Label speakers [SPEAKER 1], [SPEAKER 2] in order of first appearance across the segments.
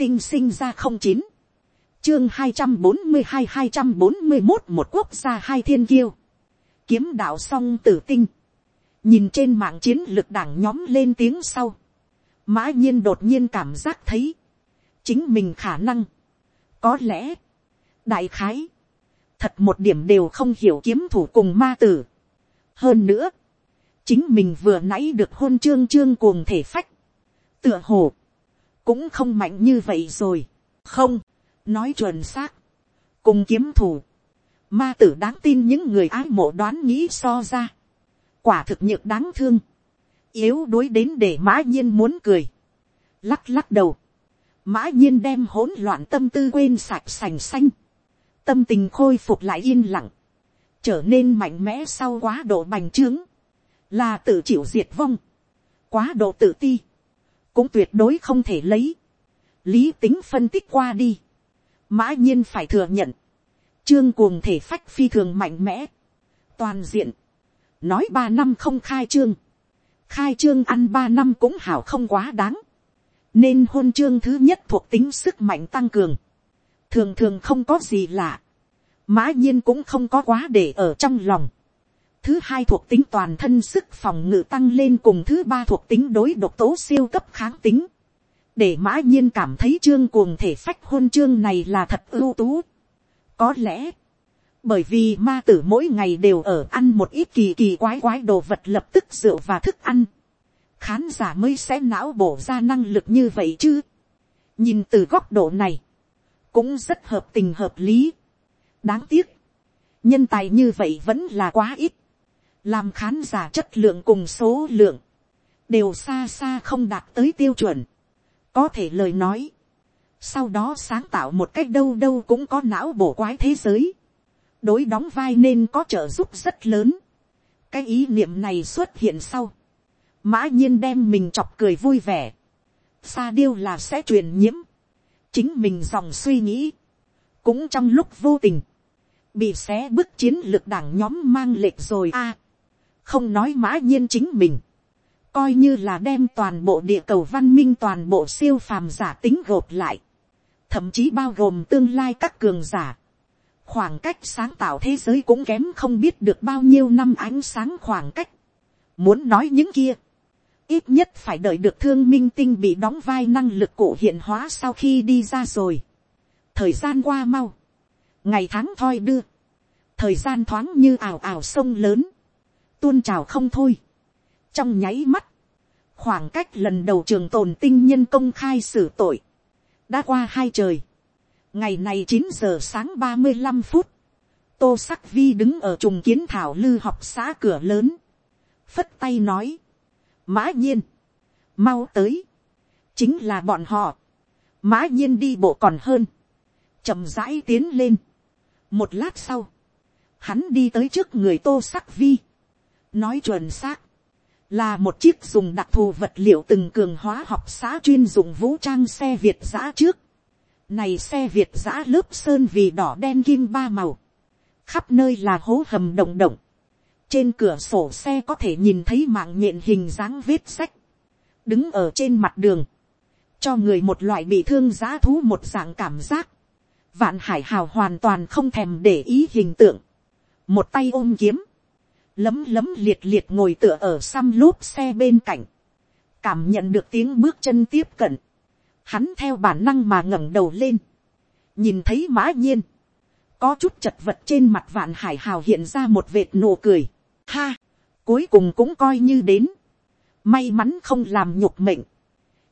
[SPEAKER 1] tinh sinh ra không chín, chương hai trăm bốn mươi hai hai trăm bốn mươi một một quốc gia hai thiên kiêu, kiếm đạo song tử tinh, nhìn trên mạng chiến lược đảng nhóm lên tiếng sau, mã nhiên đột nhiên cảm giác thấy, chính mình khả năng, có lẽ, đại khái, thật một điểm đều không hiểu kiếm thủ cùng ma tử. hơn nữa, chính mình vừa nãy được hôn trương trương cuồng thể phách, tựa hồ, cũng không mạnh như vậy rồi, không, nói chuẩn xác, cùng kiếm thủ, ma tử đáng tin những người ái mộ đoán nghĩ so ra, quả thực nhược đáng thương, yếu đuối đến để mã nhiên muốn cười, lắc lắc đầu, mã nhiên đem hỗn loạn tâm tư quên sạch sành xanh, tâm tình khôi phục lại yên lặng, trở nên mạnh mẽ sau quá độ bành trướng, là tự chịu diệt vong, quá độ tự ti, cũng tuyệt đối không thể lấy, lý tính phân tích qua đi, mã nhiên phải thừa nhận, trương cuồng thể phách phi thường mạnh mẽ, toàn diện, nói ba năm không khai trương, khai trương ăn ba năm cũng hảo không quá đáng, nên hôn trương thứ nhất thuộc tính sức mạnh tăng cường, thường thường không có gì lạ, mã nhiên cũng không có quá để ở trong lòng. Thứ hai thuộc tính toàn thân sức phòng ngự tăng lên cùng thứ ba thuộc tính đối độc tố siêu cấp kháng tính. Để mã nhiên cảm thấy chương cuồng thể phách hôn chương này là thật ưu tú. Có lẽ, bởi vì ma tử mỗi ngày đều ở ăn một ít kỳ kỳ quái quái đồ vật lập tức rượu và thức ăn. Khán giả mới sẽ não bổ ra năng lực như vậy chứ. Nhìn từ góc độ này, cũng rất hợp tình hợp lý đáng tiếc, nhân tài như vậy vẫn là quá ít, làm khán giả chất lượng cùng số lượng, đều xa xa không đạt tới tiêu chuẩn, có thể lời nói, sau đó sáng tạo một cách đâu đâu cũng có não bổ quái thế giới, đối đóng vai nên có trợ giúp rất lớn, cái ý niệm này xuất hiện sau, mã nhiên đem mình chọc cười vui vẻ, xa điêu là sẽ truyền nhiễm, chính mình dòng suy nghĩ, cũng trong lúc vô tình, bị xé bức chiến lược đảng nhóm mang lệch rồi. A không nói mã nhiên chính mình, coi như là đem toàn bộ địa cầu văn minh toàn bộ siêu phàm giả tính gộp lại, thậm chí bao gồm tương lai các cường giả. khoảng cách sáng tạo thế giới cũng kém không biết được bao nhiêu năm ánh sáng khoảng cách. muốn nói những kia, ít nhất phải đợi được thương minh tinh bị đóng vai năng lực cổ hiện hóa sau khi đi ra rồi. thời gian qua mau, ngày tháng thoi đưa, thời gian thoáng như ảo ảo sông lớn, tuôn trào không thôi. trong nháy mắt, khoảng cách lần đầu trường tồn tinh nhân công khai xử tội, đã qua hai trời, ngày này chín giờ sáng ba mươi năm phút, tô sắc vi đứng ở trùng kiến thảo lư học xã cửa lớn, phất tay nói, mã nhiên, mau tới, chính là bọn họ, mã nhiên đi bộ còn hơn, chậm rãi tiến lên, một lát sau, hắn đi tới trước người tô sắc vi, nói chuẩn xác, là một chiếc dùng đặc thù vật liệu từng cường hóa học xã chuyên dụng vũ trang xe việt giã trước. Này xe việt giã lớp sơn vì đỏ đen kim ba màu, khắp nơi là hố hầm động động. Trên cửa sổ xe có thể nhìn thấy mạng nhện hình dáng vết sách, đứng ở trên mặt đường, cho người một loại bị thương giá thú một dạng cảm giác Vạn hải hào hoàn toàn không thèm để ý hình tượng. Một tay ôm kiếm. Lấm lấm liệt liệt ngồi tựa ở xăm lốp xe bên cạnh. Cảm nhận được tiếng bước chân tiếp cận. Hắn theo bản năng mà ngẩng đầu lên. Nhìn thấy mã nhiên. Có chút chật vật trên mặt vạn hải hào hiện ra một vệt nụ cười. Ha! Cuối cùng cũng coi như đến. May mắn không làm nhục mệnh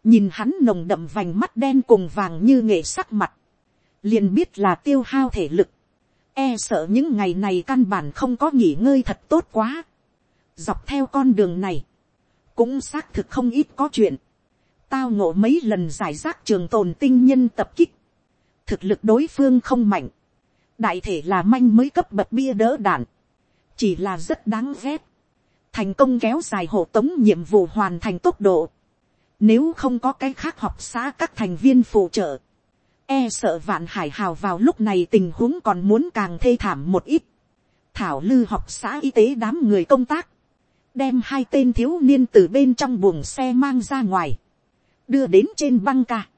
[SPEAKER 1] nhìn hắn nồng đậm vành mắt đen cùng vàng như nghệ sắc mặt, liền biết là tiêu hao thể lực, e sợ những ngày này căn bản không có nghỉ ngơi thật tốt quá. Dọc theo con đường này, cũng xác thực không ít có chuyện. Tao ngộ mấy lần giải rác trường tồn tinh nhân tập kích. Thực lực đối phương không mạnh. Đại thể là manh mới cấp bậc bia đỡ đạn. Chỉ là rất đáng ghét. Thành công kéo dài hộ tống nhiệm vụ hoàn thành tốc độ. Nếu không có cái khác học xã các thành viên phụ trợ E sợ vạn hải hào vào lúc này tình huống còn muốn càng thê thảm một ít. Thảo lư học xã y tế đám người công tác. Đem hai tên thiếu niên từ bên trong buồng xe mang ra ngoài. Đưa đến trên băng ca.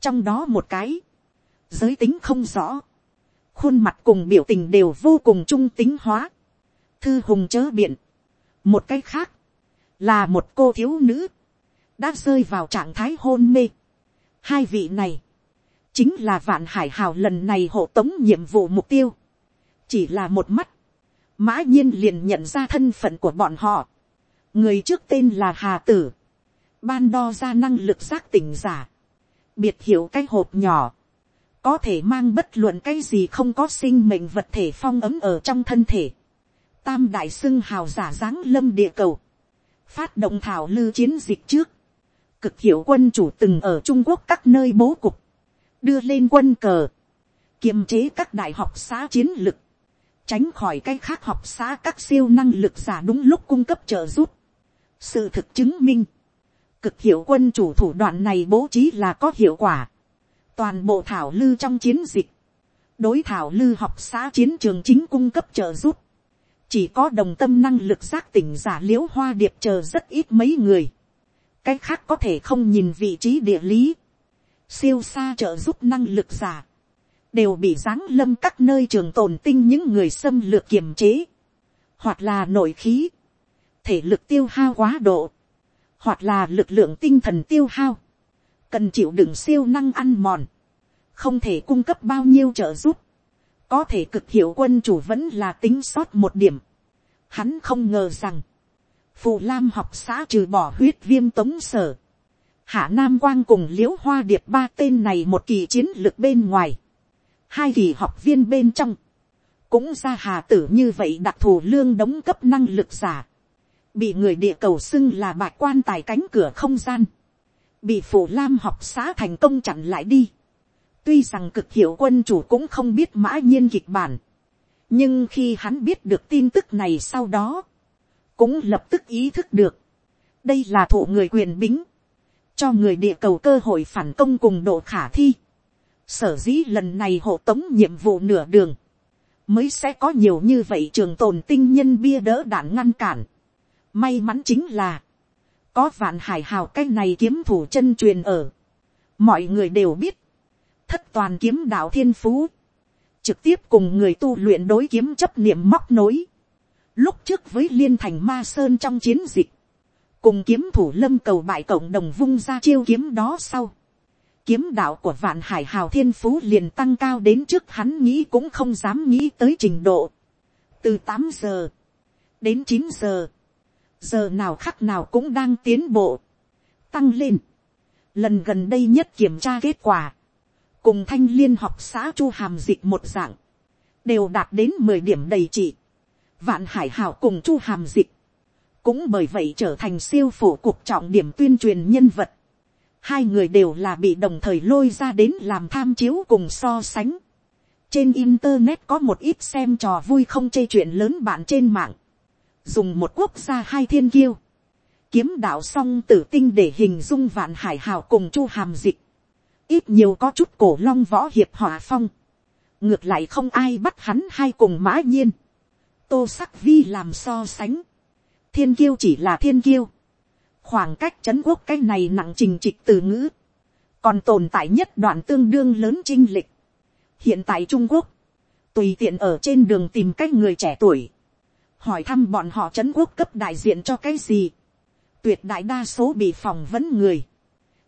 [SPEAKER 1] trong đó một cái, giới tính không rõ, khuôn mặt cùng biểu tình đều vô cùng trung tính hóa, thư hùng chớ biện, một cái khác, là một cô thiếu nữ, đã rơi vào trạng thái hôn mê. Hai vị này, chính là vạn hải hào lần này hộ tống nhiệm vụ mục tiêu. Chỉ là một mắt, mã nhiên liền nhận ra thân phận của bọn họ. Người trước tên là Hà Tử, ban đo ra năng lực giác tỉnh giả, biệt hiểu cái hộp nhỏ, có thể mang bất luận cái gì không có sinh mệnh vật thể phong ấm ở trong thân thể. Tam đại sưng hào giả dáng lâm địa cầu, phát động thảo lư chiến dịch trước, cực hiệu quân chủ từng ở Trung Quốc các nơi bố cục, đưa lên quân cờ, kiềm chế các đại học xã chiến lực, tránh khỏi cái khác học xã các siêu năng lực giả đúng lúc cung cấp trợ giúp. Sự thực chứng minh, cực hiệu quân chủ thủ đoạn này bố trí là có hiệu quả. Toàn bộ thảo lư trong chiến dịch, đối thảo lư học xã chiến trường chính cung cấp trợ giúp. Chỉ có đồng tâm năng lực giác tỉnh giả liễu hoa điệp chờ rất ít mấy người cái khác có thể không nhìn vị trí địa lý, siêu xa trợ giúp năng lực giả, đều bị giáng lâm các nơi trường tồn tinh những người xâm lược kiềm chế, hoặc là nội khí, thể lực tiêu hao quá độ, hoặc là lực lượng tinh thần tiêu hao, cần chịu đựng siêu năng ăn mòn, không thể cung cấp bao nhiêu trợ giúp, có thể cực hiệu quân chủ vẫn là tính sót một điểm. Hắn không ngờ rằng, phù lam học xã trừ bỏ huyết viêm tống sở, hạ nam quang cùng liễu hoa điệp ba tên này một kỳ chiến lược bên ngoài, hai kỳ học viên bên trong, cũng ra hà tử như vậy đặc thù lương đóng cấp năng lực giả, bị người địa cầu xưng là bạc quan tài cánh cửa không gian, bị phủ lam học xã thành công chặn lại đi. tuy rằng cực hiệu quân chủ cũng không biết mã nhiên kịch bản, nhưng khi hắn biết được tin tức này sau đó, cũng lập tức ý thức được, đây là thụ người quyền bính, cho người địa cầu cơ hội phản công cùng độ khả thi. Sở dĩ lần này hộ tống nhiệm vụ nửa đường, mới sẽ có nhiều như vậy trường tồn tinh nhân bia đỡ đạn ngăn cản. May mắn chính là, có vạn hải hào cái này kiếm thủ chân truyền ở. Mọi người đều biết, thất toàn kiếm đạo thiên phú, trực tiếp cùng người tu luyện đối kiếm chấp niệm móc nối Lúc trước với liên thành ma sơn trong chiến dịch, cùng kiếm thủ lâm cầu bại cộng đồng vung ra chiêu kiếm đó sau. Kiếm đạo của vạn hải hào thiên phú liền tăng cao đến trước hắn nghĩ cũng không dám nghĩ tới trình độ. Từ tám giờ đến chín giờ, giờ nào khắc nào cũng đang tiến bộ, tăng lên. Lần gần đây nhất kiểm tra kết quả, cùng thanh liên học xã chu hàm dịch một dạng, đều đạt đến mười điểm đầy trị vạn hải hào cùng chu hàm dịch, cũng bởi vậy trở thành siêu phổ cuộc trọng điểm tuyên truyền nhân vật. Hai người đều là bị đồng thời lôi ra đến làm tham chiếu cùng so sánh. Trên internet có một ít xem trò vui không chê chuyện lớn bạn trên mạng. Dùng một quốc gia hai thiên kiêu. Kiếm đạo song tử tinh để hình dung vạn hải hào cùng chu hàm dịch. Ít nhiều có chút cổ long võ hiệp hỏa phong. Ngược lại không ai bắt hắn hai cùng mã nhiên tô sắc vi làm so sánh, thiên kiêu chỉ là thiên kiêu, khoảng cách chấn quốc cái này nặng trình trịch từ ngữ, còn tồn tại nhất đoạn tương đương lớn trinh lịch. hiện tại trung quốc, tùy tiện ở trên đường tìm cách người trẻ tuổi, hỏi thăm bọn họ chấn quốc cấp đại diện cho cái gì, tuyệt đại đa số bị phỏng vấn người,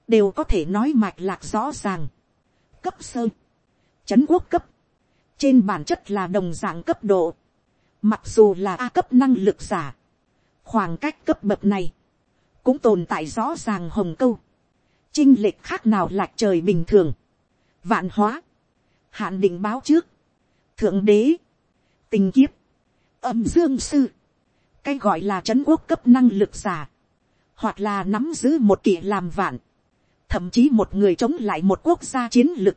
[SPEAKER 1] đều có thể nói mạch lạc rõ ràng, cấp sơ, Chấn quốc cấp, trên bản chất là đồng dạng cấp độ, Mặc dù là A cấp năng lực giả. Khoảng cách cấp bậc này. Cũng tồn tại rõ ràng hồng câu. Trinh lệch khác nào lạc trời bình thường. Vạn hóa. Hạn định báo trước. Thượng đế. Tình kiếp. Âm dương sư. Cái gọi là trấn quốc cấp năng lực giả. Hoặc là nắm giữ một kỷ làm vạn. Thậm chí một người chống lại một quốc gia chiến lực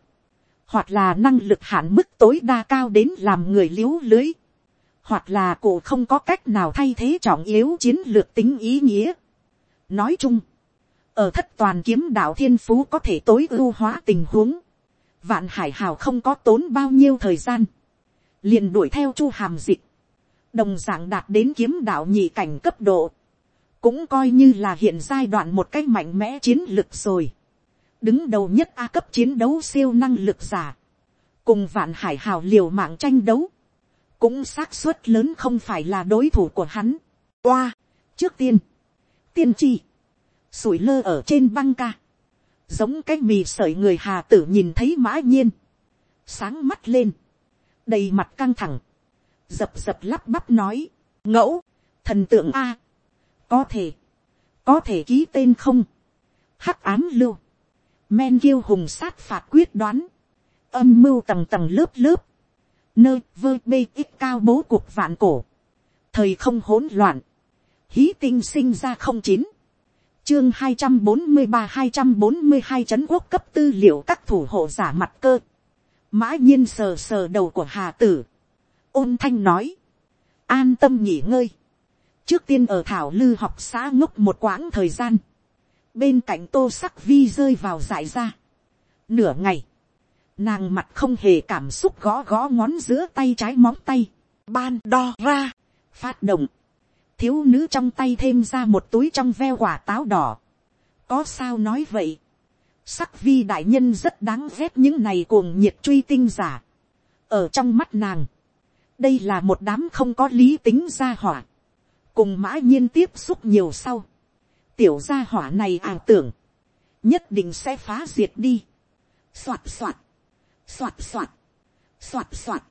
[SPEAKER 1] hoặc là năng lực hạn mức tối đa cao đến làm người l i ế u lưới, hoặc là cụ không có cách nào thay thế trọng yếu chiến lược tính ý nghĩa. nói chung, ở thất toàn kiếm đạo thiên phú có thể tối ưu hóa tình huống, vạn hải hào không có tốn bao nhiêu thời gian, liền đuổi theo chu hàm dịch, đồng d ạ n g đạt đến kiếm đạo nhị cảnh cấp độ, cũng coi như là hiện giai đoạn một cách mạnh mẽ chiến lược rồi. đứng đầu nhất a cấp chiến đấu siêu năng lực giả, cùng vạn hải hào liều mạng tranh đấu, cũng xác suất lớn không phải là đối thủ của hắn. Oa, trước tiên, tiên tri, sủi lơ ở trên băng ca, giống cái mì sợi người hà tử nhìn thấy mã nhiên, sáng mắt lên, đầy mặt căng thẳng, dập dập lắp bắp nói, ngẫu, thần tượng a, có thể, có thể ký tên không, hắc ám lưu, men kiêu hùng sát phạt quyết đoán, âm mưu tầng tầng lớp lớp, nơi vơ bê ít cao bố cuộc vạn cổ, thời không hỗn loạn, hí tinh sinh ra không chín, chương hai trăm bốn mươi ba hai trăm bốn mươi hai trấn quốc cấp tư liệu các thủ hộ giả mặt cơ, mã nhiên sờ sờ đầu của hà tử, ôn thanh nói, an tâm nghỉ ngơi, trước tiên ở thảo lư học xã ngốc một quãng thời gian, bên cạnh tô sắc vi rơi vào giải ra. nửa ngày, nàng mặt không hề cảm xúc gõ gõ ngón giữa tay trái móng tay, ban đo ra, phát động, thiếu nữ trong tay thêm ra một túi trong veo quả táo đỏ. có sao nói vậy, sắc vi đại nhân rất đáng ghét những này cuồng nhiệt truy tinh giả. ở trong mắt nàng, đây là một đám không có lý tính gia hỏa, cùng mã nhiên tiếp xúc nhiều sau, tiểu gia hỏa này ảo tưởng, nhất định sẽ phá diệt đi. Soạt soạt, xoạt xoạt, xoạt xoạt.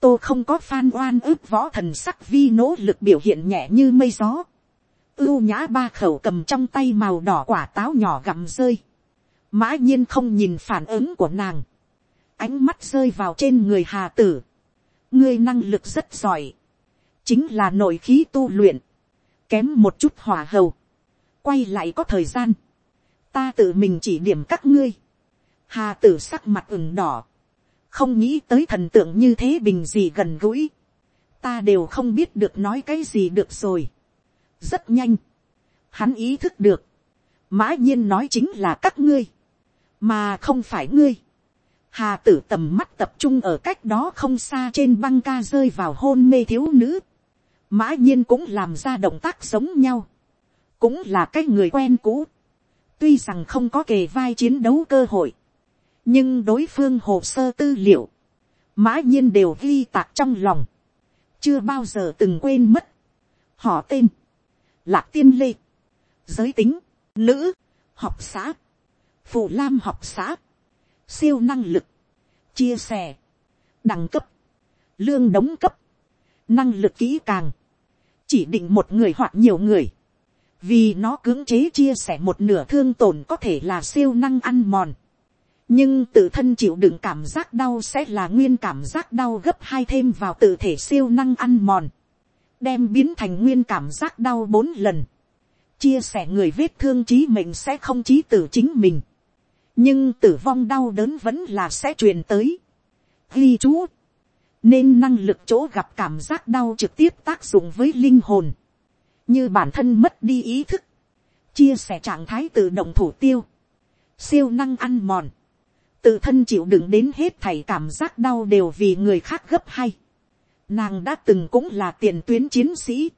[SPEAKER 1] Tô không có phan oan ức võ thần sắc vi nỗ lực biểu hiện nhẹ như mây gió. Ưu nhã ba khẩu cầm trong tay màu đỏ quả táo nhỏ gặm rơi. Mã nhiên không nhìn phản ứng của nàng. Ánh mắt rơi vào trên người hà tử. Ngươi năng lực rất giỏi. Chính là nội khí tu luyện. Kém một chút hỏa hầu quay lại có thời gian, ta tự mình chỉ điểm các ngươi, hà tử sắc mặt ửng đỏ, không nghĩ tới thần tượng như thế bình gì gần gũi, ta đều không biết được nói cái gì được rồi, rất nhanh, hắn ý thức được, mã nhiên nói chính là các ngươi, mà không phải ngươi, hà tử tầm mắt tập trung ở cách đó không xa trên băng ca rơi vào hôn mê thiếu nữ, mã nhiên cũng làm ra động tác giống nhau, cũng là cái người quen cũ. tuy rằng không có kề vai chiến đấu cơ hội, nhưng đối phương hồ sơ tư liệu, mã nhiên đều ghi tạc trong lòng, chưa bao giờ từng quên mất. họ tên, lạc tiên lê, giới tính, nữ, học xã, phụ lam học xã, siêu năng lực, chia sẻ, đẳng cấp, lương đóng cấp, năng lực kỹ càng, chỉ định một người hoặc nhiều người, vì nó cưỡng chế chia sẻ một nửa thương tổn có thể là siêu năng ăn mòn, nhưng tự thân chịu đựng cảm giác đau sẽ là nguyên cảm giác đau gấp hai thêm vào tự thể siêu năng ăn mòn, đem biến thành nguyên cảm giác đau bốn lần, chia sẻ người vết thương trí mình sẽ không trí tử chính mình, nhưng tử vong đau đớn vẫn là sẽ truyền tới. ghi chú, nên năng lực chỗ gặp cảm giác đau trực tiếp tác dụng với linh hồn, như bản thân mất đi ý thức, chia sẻ trạng thái tự động thủ tiêu, siêu năng ăn mòn, tự thân chịu đựng đến hết thảy cảm giác đau đều vì người khác gấp hay. Nàng đã từng cũng là tiền tuyến chiến sĩ,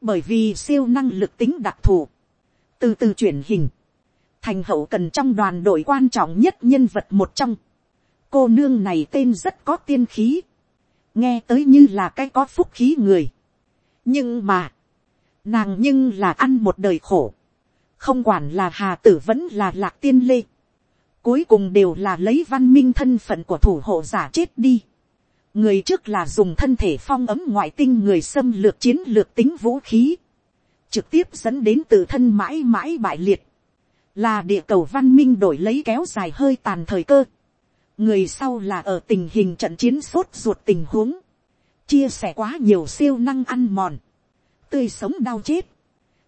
[SPEAKER 1] bởi vì siêu năng lực tính đặc thù, từ từ chuyển hình, thành hậu cần trong đoàn đội quan trọng nhất nhân vật một trong. cô nương này tên rất có tiên khí, nghe tới như là cái có phúc khí người. nhưng mà, Nàng nhưng là ăn một đời khổ. Không quản là hà tử vẫn là lạc tiên lê. Cuối cùng đều là lấy văn minh thân phận của thủ hộ giả chết đi. Người trước là dùng thân thể phong ấm ngoại tinh người xâm lược chiến lược tính vũ khí. Trực tiếp dẫn đến tự thân mãi mãi bại liệt. Là địa cầu văn minh đổi lấy kéo dài hơi tàn thời cơ. Người sau là ở tình hình trận chiến sốt ruột tình huống. Chia sẻ quá nhiều siêu năng ăn mòn tươi sống đau chết.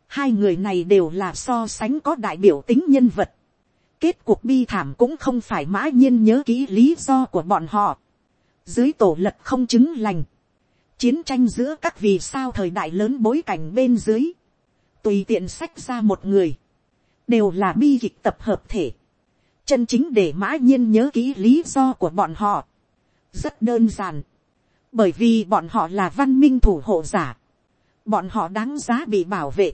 [SPEAKER 1] Hai người này đều là so sánh có đại biểu tính nhân vật. Kết cuộc bi thảm cũng không phải mã nhiên nhớ kỹ lý do của bọn họ. Dưới tổ lật không chứng lành. Chiến tranh giữa các vì sao thời đại lớn bối cảnh bên dưới. Tùy tiện sách ra một người. Đều là bi kịch tập hợp thể. Chân chính để mã nhiên nhớ kỹ lý do của bọn họ. Rất đơn giản. Bởi vì bọn họ là văn minh thủ hộ giả bọn họ đáng giá bị bảo vệ,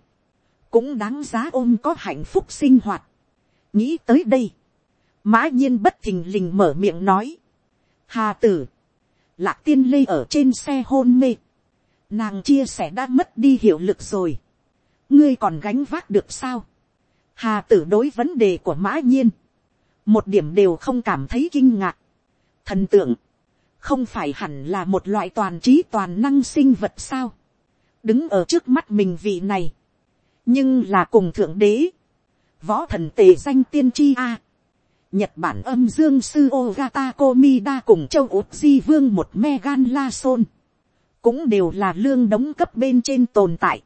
[SPEAKER 1] cũng đáng giá ôm có hạnh phúc sinh hoạt nghĩ tới đây, mã nhiên bất thình lình mở miệng nói, hà tử, lạc tiên lê ở trên xe hôn mê, nàng chia sẻ đã mất đi hiệu lực rồi, ngươi còn gánh vác được sao, hà tử đối vấn đề của mã nhiên, một điểm đều không cảm thấy kinh ngạc, thần tượng, không phải hẳn là một loại toàn trí toàn năng sinh vật sao, đứng ở trước mắt mình vị này, nhưng là cùng thượng đế, võ thần tề danh tiên tri a, Nhật Bản âm dương sư Ogata Komida cùng châu Út Di Vương một Megan La Son. Cũng đều là lương đóng cấp bên trên tồn tại.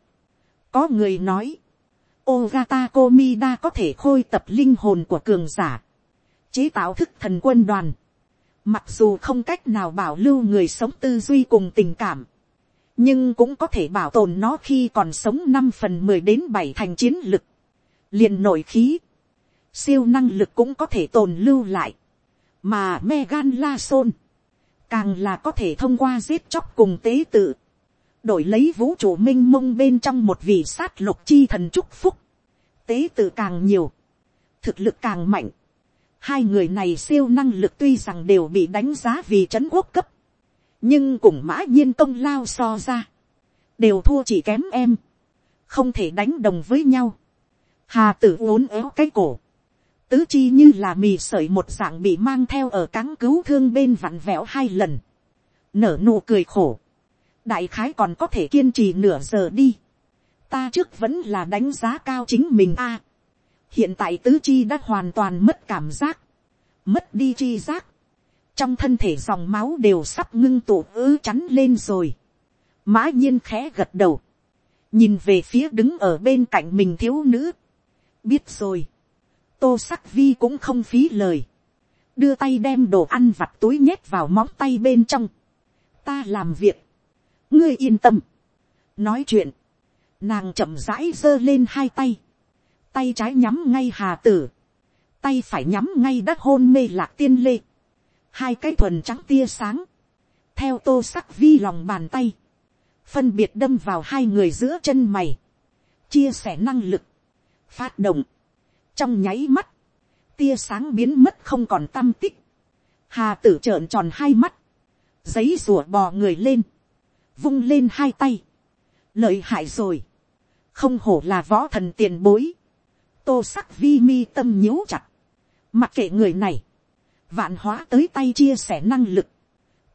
[SPEAKER 1] Có người nói. Ogata Komida có thể khôi tập linh hồn của cường giả. Chế tạo thức thần quân đoàn. Mặc dù không cách nào bảo lưu người sống tư duy cùng tình cảm. Nhưng cũng có thể bảo tồn nó khi còn sống năm phần mười đến bảy thành chiến lực liền nội khí. Siêu năng lực cũng có thể tồn lưu lại, mà Megan La Son, càng là có thể thông qua giết chóc cùng tế tự, đổi lấy vũ trụ m i n h mông bên trong một vị sát lục chi thần chúc phúc, tế tự càng nhiều, thực lực càng mạnh, hai người này siêu năng lực tuy rằng đều bị đánh giá vì c h ấ n quốc cấp, nhưng cùng mã nhiên công lao so ra, đều thua chỉ kém em, không thể đánh đồng với nhau, hà tử uốn éo cái cổ, tứ chi như là mì sợi một dạng bị mang theo ở cáng cứu thương bên vặn vẹo hai lần, nở nụ cười khổ, đại khái còn có thể kiên trì nửa giờ đi, ta trước vẫn là đánh giá cao chính mình a, hiện tại tứ chi đã hoàn toàn mất cảm giác, mất đi chi giác, trong thân thể dòng máu đều sắp ngưng tụ ứ chắn lên rồi, mã nhiên khẽ gật đầu, nhìn về phía đứng ở bên cạnh mình thiếu nữ, biết rồi, tô sắc vi cũng không phí lời, đưa tay đem đồ ăn vặt túi nhét vào móng tay bên trong, ta làm việc, ngươi yên tâm, nói chuyện, nàng chậm rãi giơ lên hai tay, tay trái nhắm ngay hà tử, tay phải nhắm ngay đất hôn mê lạc tiên lê, hai cái thuần trắng tia sáng, theo tô sắc vi lòng bàn tay, phân biệt đâm vào hai người giữa chân mày, chia sẻ năng lực, phát động, trong nháy mắt, tia sáng biến mất không còn tâm tích, hà tử trợn tròn hai mắt, giấy rùa bò người lên, vung lên hai tay, lợi hại rồi, không hổ là võ thần tiền bối, tô sắc vi mi tâm nhíu chặt, mặc kệ người này, vạn hóa tới tay chia sẻ năng lực,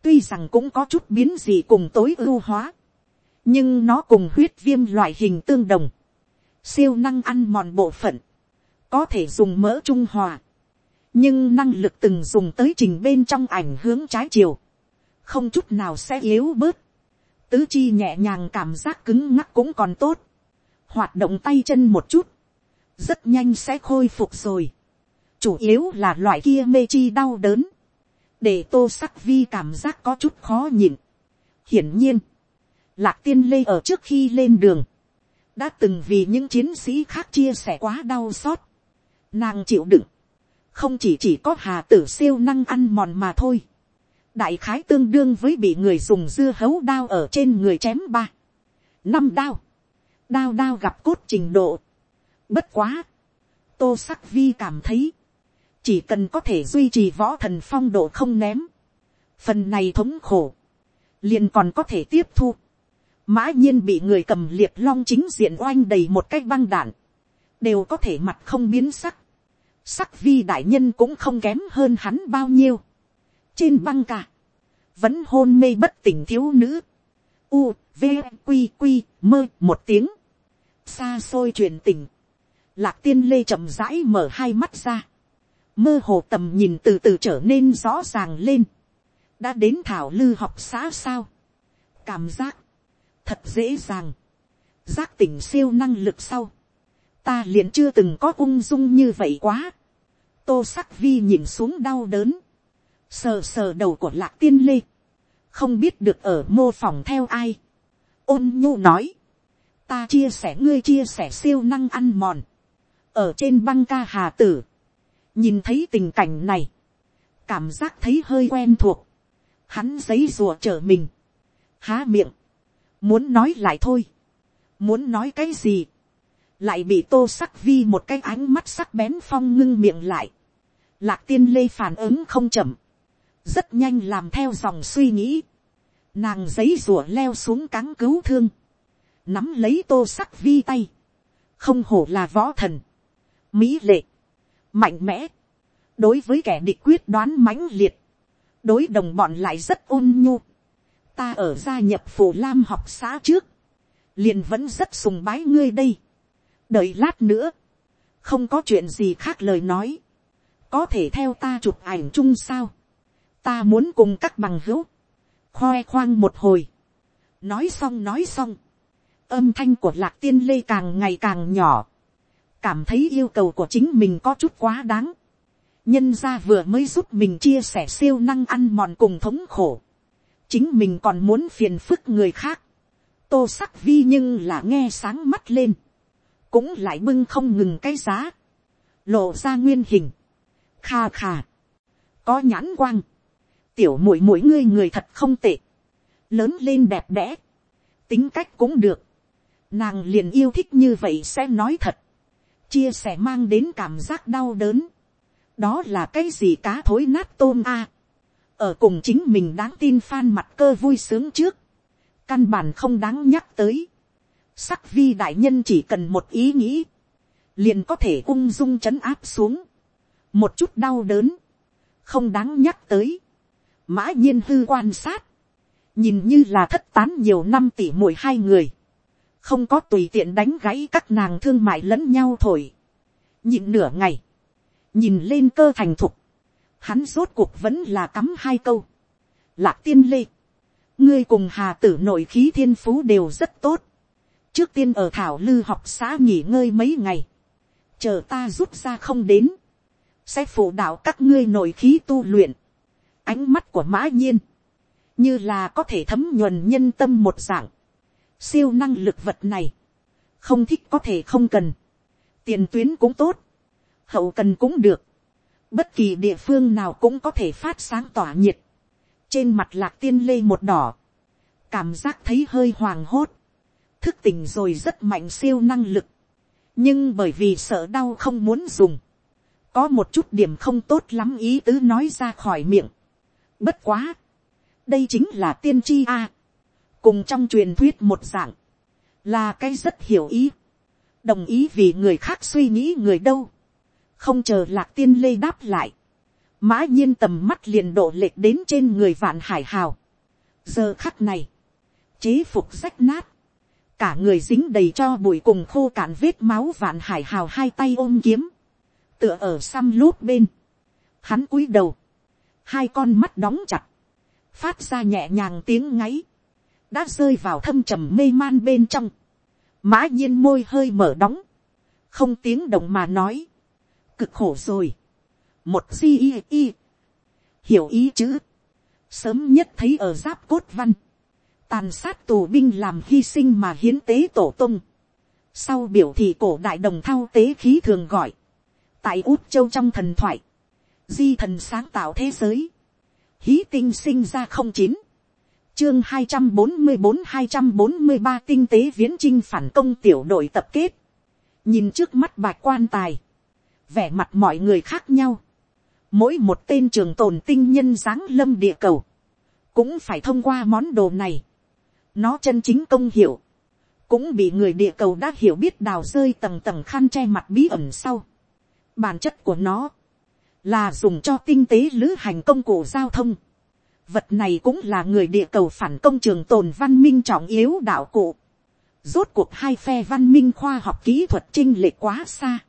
[SPEAKER 1] tuy rằng cũng có chút biến gì cùng tối ưu hóa, nhưng nó cùng huyết viêm loại hình tương đồng, siêu năng ăn mòn bộ phận, có thể dùng mỡ trung hòa, nhưng năng lực từng dùng tới trình bên trong ảnh hướng trái chiều, không chút nào sẽ yếu bớt, tứ chi nhẹ nhàng cảm giác cứng ngắc cũng còn tốt, hoạt động tay chân một chút, rất nhanh sẽ khôi phục rồi, chủ yếu là loại kia mê chi đau đớn, để tô sắc vi cảm giác có chút khó nhịn. hiển nhiên, lạc tiên lê ở trước khi lên đường, đã từng vì những chiến sĩ khác chia sẻ quá đau xót, Nàng chịu đựng. Không chỉ chỉ có hà tử siêu năng ăn mòn mà thôi. Đại khái tương đương với bị người dùng dưa hấu đao ở trên người chém ba. Năm đao. Đao đao gặp cốt trình độ. Bất quá. Tô sắc vi cảm thấy. Chỉ cần có thể duy trì võ thần phong độ không ném. Phần này thống khổ. Liền còn có thể tiếp thu. Mã nhiên bị người cầm liệt long chính diện oanh đầy một cái băng đạn. Đều có thể mặt không biến sắc. Sắc vi đại nhân cũng không kém hơn hắn bao nhiêu. trên băng cả, vẫn hôn mê bất tỉnh thiếu nữ, u, v, q q mơ một tiếng, xa xôi truyền tình, lạc tiên lê chậm rãi mở hai mắt ra, mơ hồ tầm nhìn từ từ trở nên rõ ràng lên, đã đến thảo lư học xã sao, cảm giác, thật dễ dàng, giác tỉnh siêu năng lực sau, ta liền chưa từng có ung dung như vậy quá. tô sắc vi nhìn xuống đau đớn, sờ sờ đầu của lạc tiên lê, không biết được ở mô phỏng theo ai. ôn nhu nói, ta chia sẻ ngươi chia sẻ siêu năng ăn mòn, ở trên băng ca hà tử, nhìn thấy tình cảnh này, cảm giác thấy hơi quen thuộc, hắn giấy rùa trở mình, há miệng, muốn nói lại thôi, muốn nói cái gì, lại bị tô sắc vi một cái ánh mắt sắc bén phong ngưng miệng lại, lạc tiên lê phản ứng không chậm, rất nhanh làm theo dòng suy nghĩ, nàng giấy rùa leo xuống cáng cứu thương, nắm lấy tô sắc vi tay, không hổ là võ thần, mỹ lệ, mạnh mẽ, đối với kẻ địch quyết đoán mãnh liệt, đối đồng bọn lại rất ôn nhu ta ở gia nhập phù lam học xã trước, liền vẫn rất sùng bái ngươi đây. đợi lát nữa, không có chuyện gì khác lời nói, có thể theo ta chụp ảnh chung sao, ta muốn cùng các bằng hữu, khoe khoang một hồi, nói xong nói xong, âm thanh của lạc tiên lê càng ngày càng nhỏ, cảm thấy yêu cầu của chính mình có chút quá đáng, nhân ra vừa mới giúp mình chia sẻ siêu năng ăn mòn cùng thống khổ, chính mình còn muốn phiền phức người khác, tô sắc vi nhưng là nghe sáng mắt lên, cũng lại bưng không ngừng cái giá, lộ ra nguyên hình, kha kha, có nhãn quang, tiểu mũi mũi ngươi người thật không tệ, lớn lên đẹp đẽ, tính cách cũng được, nàng liền yêu thích như vậy sẽ nói thật, chia sẻ mang đến cảm giác đau đớn, đó là cái gì cá thối nát tôm a, ở cùng chính mình đáng tin phan mặt cơ vui sướng trước, căn bản không đáng nhắc tới, sắc vi đại nhân chỉ cần một ý nghĩ, liền có thể ung dung chấn áp xuống, một chút đau đớn, không đáng nhắc tới, mã nhiên hư quan sát, nhìn như là thất tán nhiều năm tỷ mỗi hai người, không có tùy tiện đánh gãy các nàng thương mại lẫn nhau thổi, nhịn nửa ngày, nhìn lên cơ thành thục, hắn rốt cuộc vẫn là cắm hai câu, lạc tiên lê, ngươi cùng hà tử nội khí thiên phú đều rất tốt, trước tiên ở thảo lư học xã nghỉ ngơi mấy ngày, chờ ta rút ra không đến, sẽ phụ đạo các ngươi nội khí tu luyện, ánh mắt của mã nhiên, như là có thể thấm nhuần nhân tâm một dạng, siêu năng lực vật này, không thích có thể không cần, tiền tuyến cũng tốt, hậu cần cũng được, bất kỳ địa phương nào cũng có thể phát sáng tỏa nhiệt, trên mặt lạc tiên lê một đỏ, cảm giác thấy hơi hoàng hốt, thức tỉnh rồi rất mạnh siêu năng lực, nhưng bởi vì sợ đau không muốn dùng, có một chút điểm không tốt lắm ý tứ nói ra khỏi miệng. Bất quá, đây chính là tiên tri a, cùng trong truyền thuyết một dạng, là cái rất hiểu ý, đồng ý vì người khác suy nghĩ người đâu, không chờ lạc tiên lê đáp lại, mã nhiên tầm mắt liền độ lệch đến trên người vạn hải hào. giờ khắc này, chế phục rách nát, cả người dính đầy cho bụi cùng khô cạn vết máu vạn hải hào hai tay ôm kiếm, tựa ở xăm lút bên, hắn cúi đầu, hai con mắt đóng chặt, phát ra nhẹ nhàng tiếng ngáy, đã rơi vào thâm trầm mê man bên trong, mã nhiên môi hơi mở đóng, không tiếng động mà nói, cực khổ rồi, một di y y, hiểu ý chữ, sớm nhất thấy ở giáp cốt văn, tàn sát tù binh làm hy sinh mà hiến tế tổ tung, sau biểu thị cổ đại đồng thao tế khí thường gọi, tại út châu trong thần thoại, di thần sáng tạo thế giới, hí tinh sinh ra không chín, chương hai trăm bốn mươi bốn hai trăm bốn mươi ba tinh tế viễn chinh phản công tiểu đội tập kết, nhìn trước mắt bạch quan tài, vẻ mặt mọi người khác nhau, mỗi một tên trường tồn tinh nhân dáng lâm địa cầu, cũng phải thông qua món đồ này, nó chân chính công hiệu, cũng bị người địa cầu đã hiểu biết đào rơi tầng tầng khăn che mặt bí ẩn sau. Bản chất của nó, là dùng cho tinh tế lữ hành công cụ giao thông. Vật này cũng là người địa cầu phản công trường tồn văn minh trọng yếu đạo cụ. Rốt cuộc hai phe văn minh khoa học kỹ thuật trinh lệ quá xa.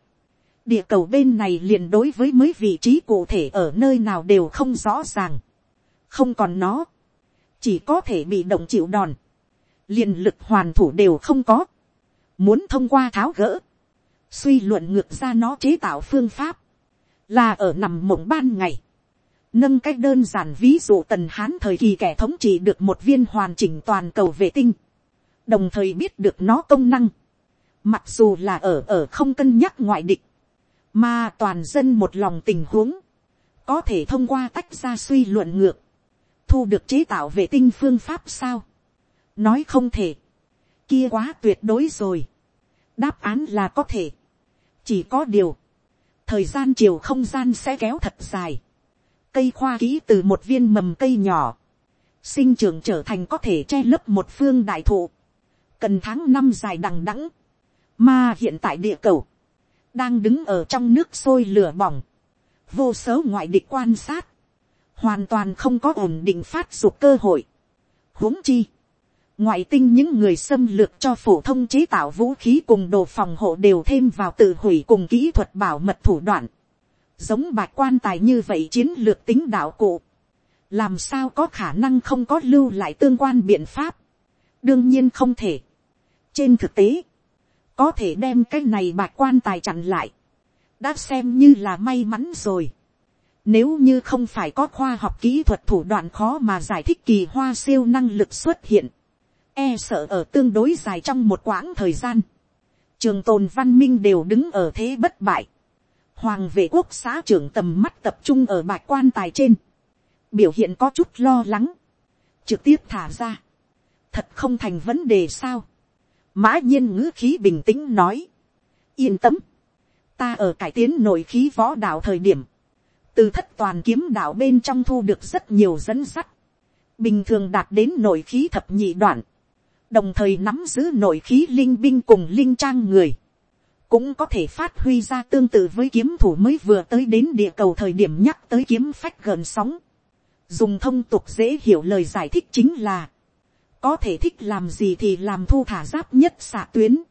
[SPEAKER 1] Địa cầu bên này liền đối với mấy vị trí cụ thể ở nơi nào đều không rõ ràng. Không còn nó. Chỉ có thể bị động chịu đòn. liền lực hoàn thủ đều không có. Muốn thông qua tháo gỡ. Suy luận ngược ra nó chế tạo phương pháp là ở nằm mộng ban ngày, nâng cách đơn giản ví dụ tần hán thời kỳ kẻ thống trị được một viên hoàn chỉnh toàn cầu vệ tinh, đồng thời biết được nó công năng, mặc dù là ở ở không cân nhắc ngoại địch, mà toàn dân một lòng tình huống, có thể thông qua tách ra suy luận ngược, thu được chế tạo vệ tinh phương pháp sao, nói không thể, kia quá tuyệt đối rồi, đáp án là có thể, chỉ có điều, thời gian chiều không gian sẽ kéo thật dài, cây khoa ký từ một viên mầm cây nhỏ, sinh trưởng trở thành có thể che lấp một phương đại thụ, cần tháng năm dài đằng đẵng, mà hiện tại địa cầu, đang đứng ở trong nước sôi lửa bỏng, vô số ngoại địch quan sát, hoàn toàn không có ổn định phát dục cơ hội. huống chi, ngoại tinh những người xâm lược cho phổ thông chế tạo vũ khí cùng đồ phòng hộ đều thêm vào tự hủy cùng kỹ thuật bảo mật thủ đoạn. giống bạch quan tài như vậy chiến lược tính đạo cụ. làm sao có khả năng không có lưu lại tương quan biện pháp. đương nhiên không thể. trên thực tế, có thể đem cái này bạch quan tài chặn lại. đã xem như là may mắn rồi. Nếu như không phải có khoa học kỹ thuật thủ đoạn khó mà giải thích kỳ hoa siêu năng lực xuất hiện. E sợ ở tương đối dài trong một quãng thời gian, trường tồn văn minh đều đứng ở thế bất bại, hoàng vệ quốc xã trưởng tầm mắt tập trung ở bạch quan tài trên, biểu hiện có chút lo lắng, trực tiếp thả ra, thật không thành vấn đề sao, mã nhiên ngữ khí bình tĩnh nói, yên tâm, ta ở cải tiến nội khí võ đạo thời điểm, từ thất toàn kiếm đạo bên trong thu được rất nhiều dẫn sắt, bình thường đạt đến nội khí thập nhị đoạn, đồng thời nắm giữ nội khí linh binh cùng linh trang người, cũng có thể phát huy ra tương tự với kiếm thủ mới vừa tới đến địa cầu thời điểm nhắc tới kiếm phách gần sóng. Dùng thông tục dễ hiểu lời giải thích chính là, có thể thích làm gì thì làm thu thả giáp nhất xạ tuyến.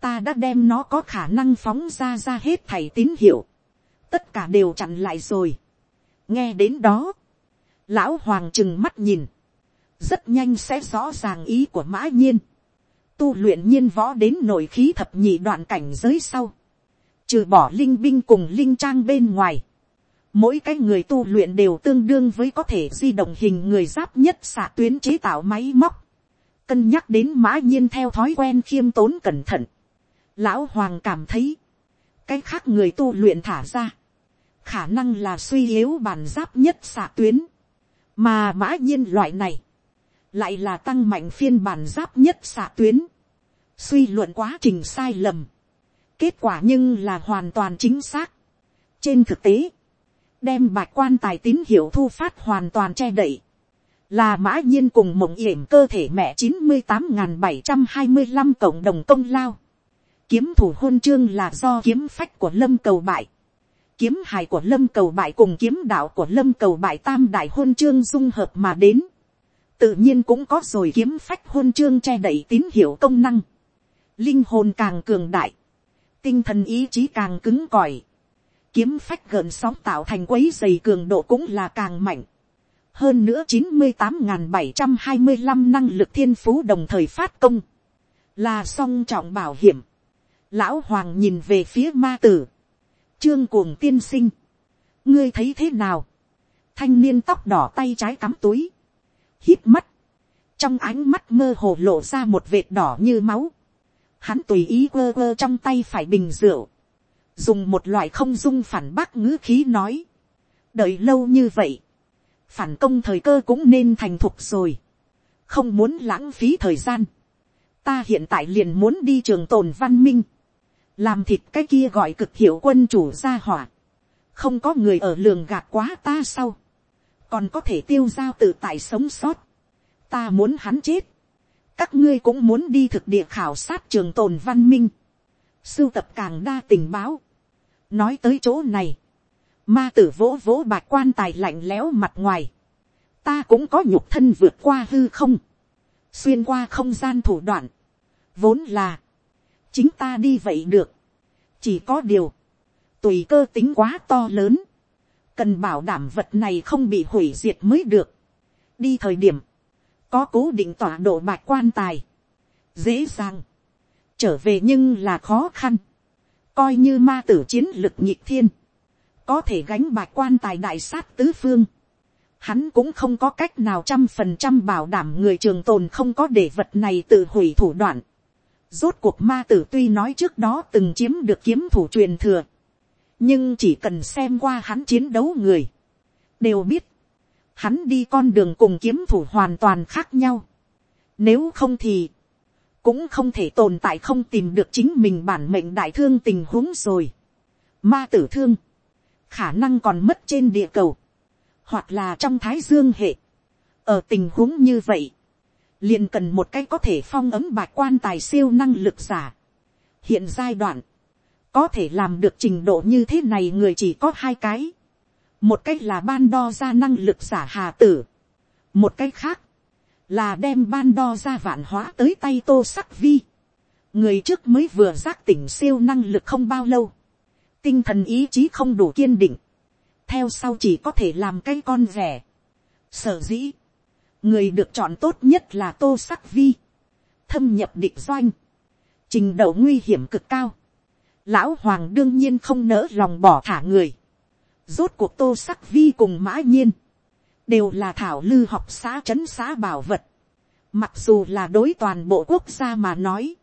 [SPEAKER 1] Ta đã đem nó có khả năng phóng ra ra hết thảy tín hiệu. Tất cả đều chặn lại rồi. Nghe đến đó, lão hoàng chừng mắt nhìn rất nhanh sẽ rõ ràng ý của mã nhiên. Tu luyện nhiên võ đến nội khí thập nhị đoạn cảnh giới sau. Trừ bỏ linh binh cùng linh trang bên ngoài. Mỗi cái người tu luyện đều tương đương với có thể di động hình người giáp nhất xạ tuyến chế tạo máy móc. Cân nhắc đến mã nhiên theo thói quen khiêm tốn cẩn thận. Lão Hoàng cảm thấy. Cái khác người tu luyện thả ra. Khả năng là suy yếu bản giáp nhất xạ tuyến. Mà mã nhiên loại này lại là tăng mạnh phiên bản giáp nhất xạ tuyến, suy luận quá trình sai lầm, kết quả nhưng là hoàn toàn chính xác. trên thực tế, đem bạch quan tài tín hiệu thu phát hoàn toàn che đậy, là mã nhiên cùng mộng yểm cơ thể mẹ chín mươi tám n bảy trăm hai mươi năm cộng đồng công lao. Kiếm thủ hôn chương là do kiếm phách của lâm cầu bại. Kiếm hài của lâm cầu bại cùng kiếm đạo của lâm cầu bại tam đại hôn chương dung hợp mà đến tự nhiên cũng có rồi kiếm phách hôn chương che đậy tín hiệu công năng. Linh hồn càng cường đại, tinh thần ý chí càng cứng cỏi. Kiếm phách gợn sóng tạo thành quấy dày cường độ cũng là càng mạnh. Hơn nữa chín mươi tám bảy trăm hai mươi 725 năng lực thiên phú đồng thời phát công. Là song trọng bảo hiểm. Lão Hoàng nhìn về phía ma tử. Trương cuồng tiên sinh. Ngươi thấy thế nào? Thanh niên tóc đỏ tay trái cắm túi hít mắt, trong ánh mắt mơ hồ lộ ra một vệt đỏ như máu, hắn tùy ý quơ quơ trong tay phải bình rượu, dùng một loại không dung phản bác ngữ khí nói, đợi lâu như vậy, phản công thời cơ cũng nên thành thục rồi, không muốn lãng phí thời gian, ta hiện tại liền muốn đi trường tồn văn minh, làm thịt cái kia gọi cực hiệu quân chủ gia hỏa, không có người ở lường gạt quá ta sau, còn có thể tiêu giao tự tại sống sót. ta muốn hắn chết. các ngươi cũng muốn đi thực địa khảo sát trường tồn văn minh. sưu tập càng đa tình báo. nói tới chỗ này ma tử vỗ vỗ bạch quan tài lạnh lẽo mặt ngoài. ta cũng có nhục thân vượt qua hư không. xuyên qua không gian thủ đoạn. vốn là, chính ta đi vậy được. chỉ có điều, tùy cơ tính quá to lớn cần bảo đảm vật này không bị hủy diệt mới được. đi thời điểm, có cố định tọa độ bạch quan tài, dễ dàng, trở về nhưng là khó khăn, coi như ma tử chiến lực nhịp thiên, có thể gánh bạc quan tài đại sát tứ phương, hắn cũng không có cách nào trăm phần trăm bảo đảm người trường tồn không có để vật này tự hủy thủ đoạn. Rốt cuộc ma tử tuy nói trước đó từng chiếm được kiếm thủ truyền thừa, nhưng chỉ cần xem qua hắn chiến đấu người, đều biết, hắn đi con đường cùng kiếm thủ hoàn toàn khác nhau. Nếu không thì, cũng không thể tồn tại không tìm được chính mình bản mệnh đại thương tình huống rồi. ma tử thương, khả năng còn mất trên địa cầu, hoặc là trong thái dương hệ. ở tình huống như vậy, liền cần một cái có thể phong ấm bạch quan tài siêu năng lực giả. hiện giai đoạn, có thể làm được trình độ như thế này người chỉ có hai cái. một cái là ban đo ra năng lực giả hà tử. một cái khác, là đem ban đo ra vạn hóa tới tay tô sắc vi. người trước mới vừa giác tỉnh siêu năng lực không bao lâu tinh thần ý chí không đủ kiên định. theo sau chỉ có thể làm cái con rẻ. sở dĩ, người được chọn tốt nhất là tô sắc vi. thâm nhập định doanh. trình độ nguy hiểm cực cao lão hoàng đương nhiên không nỡ lòng bỏ thả người. rốt cuộc tô sắc vi cùng mã nhiên, đều là thảo lư học xã trấn xã bảo vật. mặc dù là đối toàn bộ quốc gia mà nói,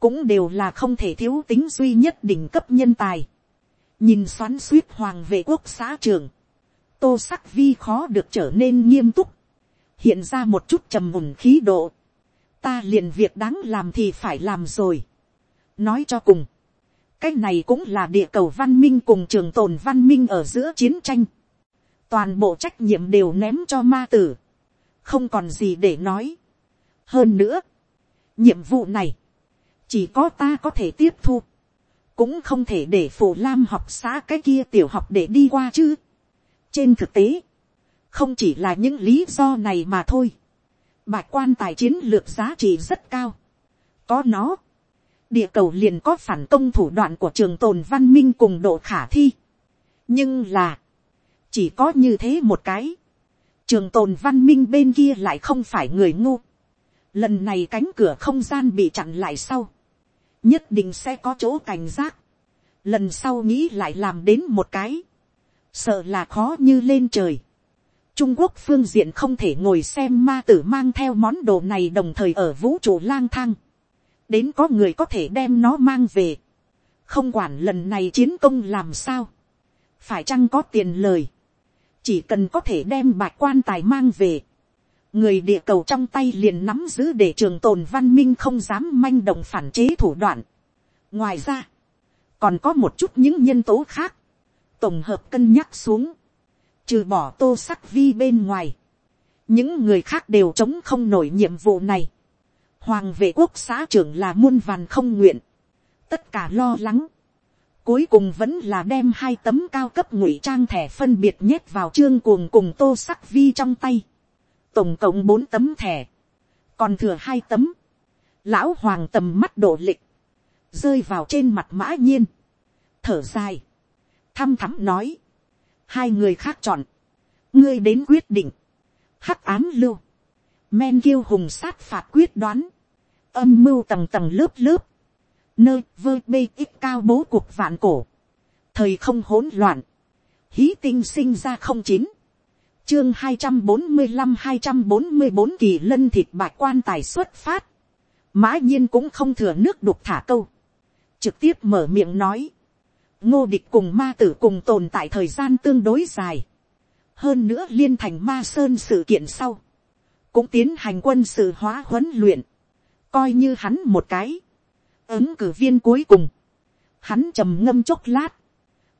[SPEAKER 1] cũng đều là không thể thiếu tính duy nhất đỉnh cấp nhân tài nhìn xoắn suýt hoàng vệ quốc xã trường, tô sắc vi khó được trở nên nghiêm túc, hiện ra một chút trầm mùng khí độ, ta liền việc đáng làm thì phải làm rồi. nói cho cùng, cái này cũng là địa cầu văn minh cùng trường tồn văn minh ở giữa chiến tranh. toàn bộ trách nhiệm đều ném cho ma tử. không còn gì để nói. hơn nữa, nhiệm vụ này, chỉ có ta có thể tiếp thu cũng không thể để phổ lam học xã cái kia tiểu học để đi qua chứ. trên thực tế, không chỉ là những lý do này mà thôi. bạch quan tài chiến lược giá trị rất cao. có nó, địa cầu liền có phản công thủ đoạn của trường tồn văn minh cùng độ khả thi. nhưng là, chỉ có như thế một cái, trường tồn văn minh bên kia lại không phải người ngu. lần này cánh cửa không gian bị chặn lại sau, nhất định sẽ có chỗ cảnh giác. lần sau nghĩ lại làm đến một cái, sợ là khó như lên trời. Trung Quốc phương diện không thể ngồi xem ma tử mang theo món đồ này đồng thời ở vũ trụ lang thang. Đến có người có thể đem nó mang về, không quản lần này chiến công làm sao, phải chăng có tiền lời, chỉ cần có thể đem bạch quan tài mang về, người địa cầu trong tay liền nắm giữ để trường tồn văn minh không dám manh động phản chế thủ đoạn. ngoài ra, còn có một chút những nhân tố khác, tổng hợp cân nhắc xuống, trừ bỏ tô sắc vi bên ngoài, những người khác đều chống không nổi nhiệm vụ này. Hoàng vệ quốc xã trưởng là muôn vàn không nguyện, tất cả lo lắng, cuối cùng vẫn là đem hai tấm cao cấp ngụy trang thẻ phân biệt nhét vào trương cuồng cùng tô sắc vi trong tay, tổng cộng bốn tấm thẻ, còn thừa hai tấm, lão hoàng tầm mắt đổ lịch, rơi vào trên mặt mã nhiên, thở dài, thăm thắm nói, hai người khác chọn, ngươi đến quyết định, hắc án lưu, men kiêu hùng sát phạt quyết đoán, âm mưu tầng tầng lớp lớp, nơi vơ bê ít cao bố cuộc vạn cổ, thời không hỗn loạn, hí tinh sinh ra không chín, chương hai trăm bốn mươi năm hai trăm bốn mươi bốn kỳ lân thịt bạch quan tài xuất phát, mã nhiên cũng không thừa nước đục thả câu, trực tiếp mở miệng nói, ngô địch cùng ma tử cùng tồn tại thời gian tương đối dài, hơn nữa liên thành ma sơn sự kiện sau, cũng tiến hành quân sự hóa huấn luyện, coi như hắn một cái, ứng cử viên cuối cùng, hắn trầm ngâm chốc lát,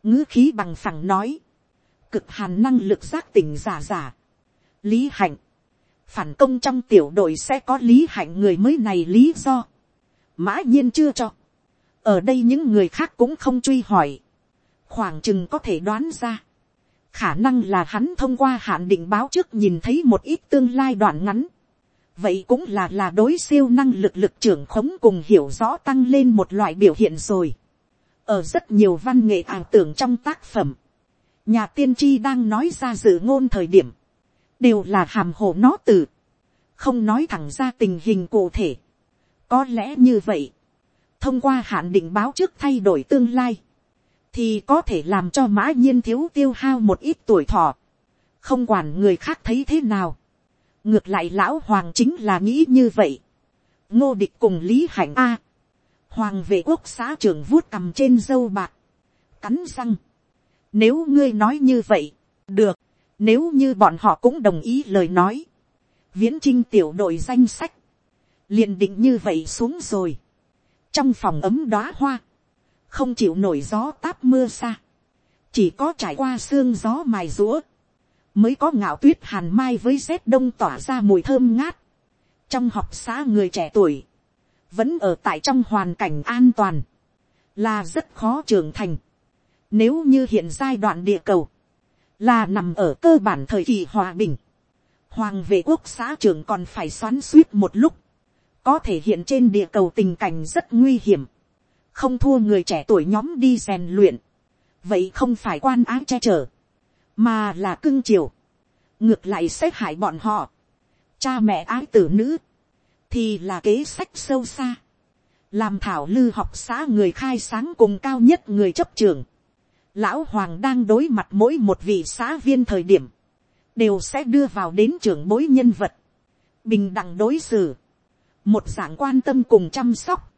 [SPEAKER 1] ngữ khí bằng phẳng nói, cực hàn năng lực giác tỉnh giả giả, lý hạnh, phản công trong tiểu đội sẽ có lý hạnh người mới này lý do, mã nhiên chưa cho, ở đây những người khác cũng không truy hỏi, khoảng chừng có thể đoán ra, khả năng là hắn thông qua hạn định báo trước nhìn thấy một ít tương lai đoạn ngắn, vậy cũng là là đối siêu năng lực lực trưởng khống cùng hiểu rõ tăng lên một loại biểu hiện rồi. ở rất nhiều văn nghệ ảo tưởng trong tác phẩm, nhà tiên tri đang nói ra dự ngôn thời điểm, đều là hàm hồ nó từ, không nói thẳng ra tình hình cụ thể. có lẽ như vậy, thông qua hạn định báo trước thay đổi tương lai, thì có thể làm cho mã nhiên thiếu tiêu hao một ít tuổi thọ, không quản người khác thấy thế nào ngược lại lão hoàng chính là nghĩ như vậy. ngô địch cùng lý hạnh a. hoàng vệ quốc xã trưởng vuốt cầm trên dâu bạc. cắn răng nếu ngươi nói như vậy, được. nếu như bọn họ cũng đồng ý lời nói. viễn trinh tiểu đội danh sách. liền định như vậy xuống rồi. trong phòng ấm đóa hoa. không chịu nổi gió táp mưa xa, chỉ có trải qua sương gió mài rũa, mới có ngạo tuyết hàn mai với rét đông tỏa ra mùi thơm ngát. trong học xã người trẻ tuổi, vẫn ở tại trong hoàn cảnh an toàn, là rất khó trưởng thành. Nếu như hiện giai đoạn địa cầu, là nằm ở cơ bản thời kỳ hòa bình, hoàng vệ quốc xã trưởng còn phải xoắn suýt một lúc, có thể hiện trên địa cầu tình cảnh rất nguy hiểm, không thua người trẻ tuổi nhóm đi rèn luyện, vậy không phải quan ái che chở, mà là cưng chiều, ngược lại xét hại bọn họ, cha mẹ ái tử nữ, thì là kế sách sâu xa, làm thảo lư học xã người khai sáng cùng cao nhất người chấp trường, lão hoàng đang đối mặt mỗi một vị xã viên thời điểm, đều sẽ đưa vào đến trưởng bối nhân vật, bình đẳng đối xử, một dạng quan tâm cùng chăm sóc,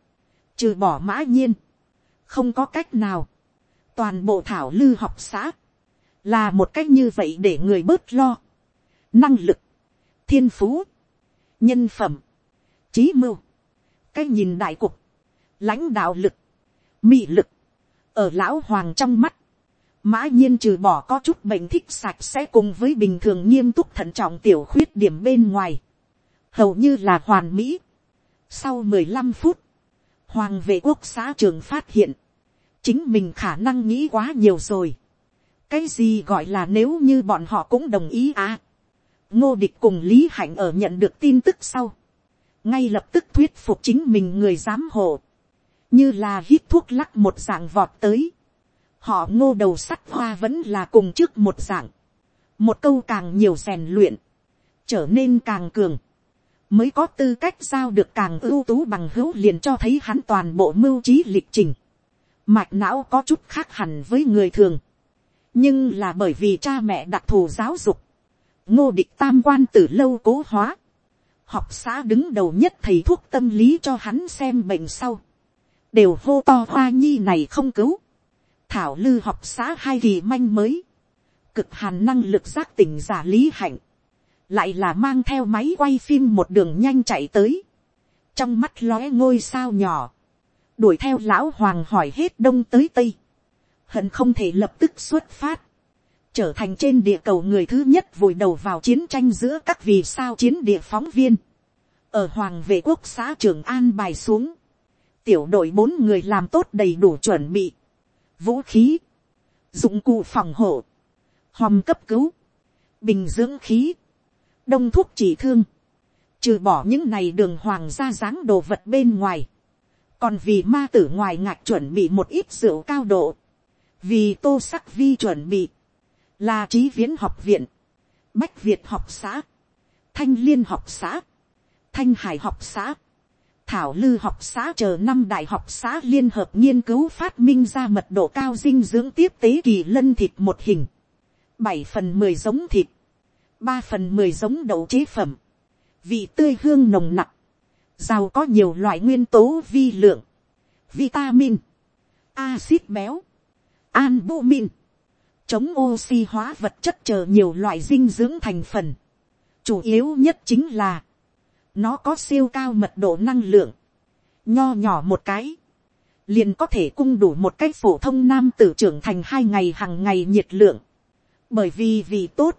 [SPEAKER 1] trừ bỏ mã nhiên, không có cách nào, toàn bộ thảo lư học xã, là một cách như vậy để người bớt lo, năng lực, thiên phú, nhân phẩm, trí mưu, cái nhìn đại cục, lãnh đạo lực, mị lực, ở lão hoàng trong mắt, mã nhiên trừ bỏ có chút bệnh thích sạch sẽ cùng với bình thường nghiêm túc thận trọng tiểu khuyết điểm bên ngoài, hầu như là hoàn mỹ. Sau mười lăm phút, hoàng vệ quốc xã trường phát hiện, chính mình khả năng nghĩ quá nhiều rồi. cái gì gọi là nếu như bọn họ cũng đồng ý à. ngô địch cùng lý hạnh ở nhận được tin tức sau, ngay lập tức thuyết phục chính mình người giám hộ, như là hít thuốc lắc một dạng vọt tới họ ngô đầu sắt hoa vẫn là cùng trước một dạng, một câu càng nhiều rèn luyện, trở nên càng cường, mới có tư cách giao được càng ưu tú bằng hữu liền cho thấy hắn toàn bộ mưu trí lịch trình. Mạch não có chút khác hẳn với người thường. Nhưng là bởi vì cha mẹ đặc thù giáo dục. Ngô địch tam quan từ lâu cố hóa. Học xã đứng đầu nhất thầy thuốc tâm lý cho hắn xem bệnh sau. Đều hô to hoa nhi này không cứu. Thảo lư học xã hai kỳ manh mới. Cực hàn năng lực giác tỉnh giả lý hạnh. Lại là mang theo máy quay phim một đường nhanh chạy tới, trong mắt lóe ngôi sao nhỏ, đuổi theo lão hoàng hỏi hết đông tới tây, hận không thể lập tức xuất phát, trở thành trên địa cầu người thứ nhất vùi đầu vào chiến tranh giữa các vì sao chiến địa phóng viên, ở hoàng vệ quốc xã trường an bài xuống, tiểu đội bốn người làm tốt đầy đủ chuẩn bị, vũ khí, dụng cụ phòng hộ, hòm cấp cứu, bình dưỡng khí, đông thuốc chỉ thương, trừ bỏ những này đường hoàng ra dáng đồ vật bên ngoài, còn vì ma tử ngoài ngạc chuẩn bị một ít rượu cao độ, vì tô sắc vi chuẩn bị, là trí viễn học viện, bách việt học xã, thanh liên học xã, thanh hải học xã, thảo lư học xã chờ năm đại học xã liên hợp nghiên cứu phát minh ra mật độ cao dinh dưỡng tiếp tế kỳ lân thịt một hình, bảy phần mười giống thịt, ba phần mười giống đậu chế phẩm, vị tươi hương nồng nặc, giàu có nhiều loại nguyên tố vi lượng, vitamin, axit béo, albumin, chống oxy hóa vật chất chờ nhiều loại dinh dưỡng thành phần. chủ yếu nhất chính là, nó có siêu cao mật độ năng lượng, nho nhỏ một cái, liền có thể cung đủ một cách phổ thông nam tử trưởng thành hai ngày hàng ngày nhiệt lượng, bởi vì vì tốt,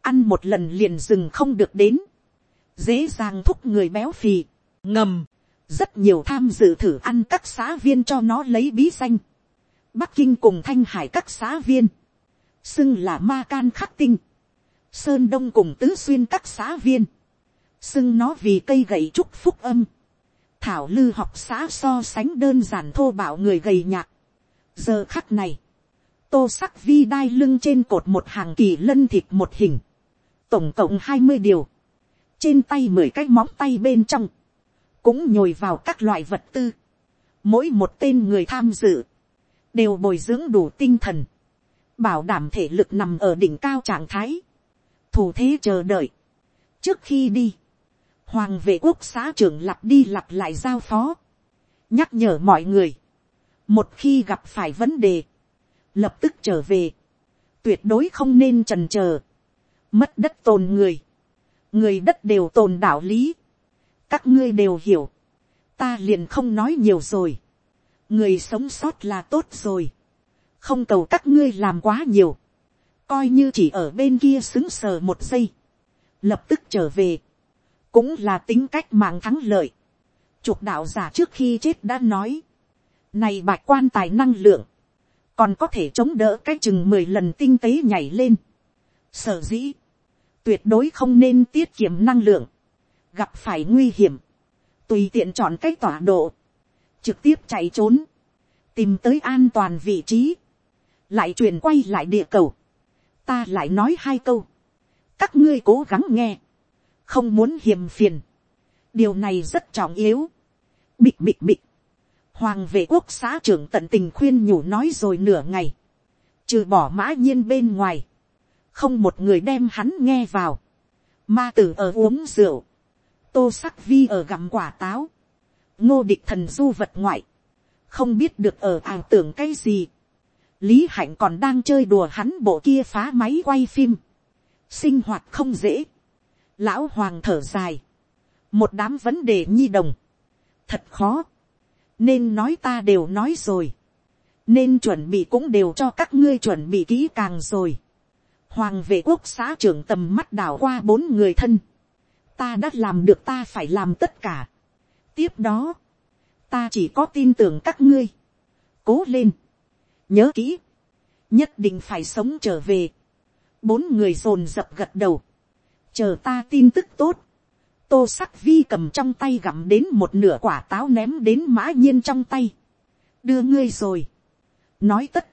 [SPEAKER 1] ăn một lần liền dừng không được đến, dễ dàng thúc người béo phì, ngầm, rất nhiều tham dự thử ăn các xã viên cho nó lấy bí danh, bắc kinh cùng thanh hải các xã viên, xưng là ma can khắc tinh, sơn đông cùng tứ xuyên các xã viên, xưng nó vì cây gậy trúc phúc âm, thảo lư học xã so sánh đơn giản thô bạo người gầy nhạc. giờ khắc này, tô sắc vi đai lưng trên cột một hàng kỳ lân thịt một hình, tổng cộng hai mươi điều, trên tay mười cái móng tay bên trong, cũng nhồi vào các loại vật tư, mỗi một tên người tham dự, đều bồi dưỡng đủ tinh thần, bảo đảm thể lực nằm ở đỉnh cao trạng thái, thủ thế chờ đợi. trước khi đi, hoàng vệ quốc xã trưởng lặp đi lặp lại giao phó, nhắc nhở mọi người, một khi gặp phải vấn đề, lập tức trở về, tuyệt đối không nên trần c h ờ mất đất tồn người, người đất đều tồn đạo lý, các ngươi đều hiểu, ta liền không nói nhiều rồi, người sống sót là tốt rồi, không cầu các ngươi làm quá nhiều, coi như chỉ ở bên kia xứng sờ một giây, lập tức trở về, cũng là tính cách mạng thắng lợi. Trục đạo giả trước khi chết đã nói, này bạch quan tài năng lượng, còn có thể chống đỡ cái chừng mười lần tinh tế nhảy lên. Sở dĩ, tuyệt đối không nên tiết kiệm năng lượng, gặp phải nguy hiểm, tùy tiện chọn cách tọa độ, trực tiếp chạy trốn, tìm tới an toàn vị trí, lại chuyển quay lại địa cầu, ta lại nói hai câu, các ngươi cố gắng nghe, không muốn hiềm phiền, điều này rất trọng yếu, bịch bịch bịch, hoàng vệ quốc xã trưởng tận tình khuyên nhủ nói rồi nửa ngày, trừ bỏ mã nhiên bên ngoài, không một người đem hắn nghe vào, ma tử ở uống rượu, tô sắc vi ở gặm quả táo, ngô địch thần du vật ngoại, không biết được ở ảo tưởng cái gì, lý hạnh còn đang chơi đùa hắn bộ kia phá máy quay phim, sinh hoạt không dễ, lão hoàng thở dài, một đám vấn đề nhi đồng, thật khó, nên nói ta đều nói rồi, nên chuẩn bị cũng đều cho các ngươi chuẩn bị kỹ càng rồi. Hoàng vệ quốc xã trưởng tầm mắt đảo qua bốn người thân, ta đã làm được ta phải làm tất cả. tiếp đó, ta chỉ có tin tưởng các ngươi, cố lên, nhớ kỹ, nhất định phải sống trở về. bốn người dồn dập gật đầu, chờ ta tin tức tốt, tô sắc vi cầm trong tay gặm đến một nửa quả táo ném đến mã nhiên trong tay, đưa ngươi rồi, nói tất,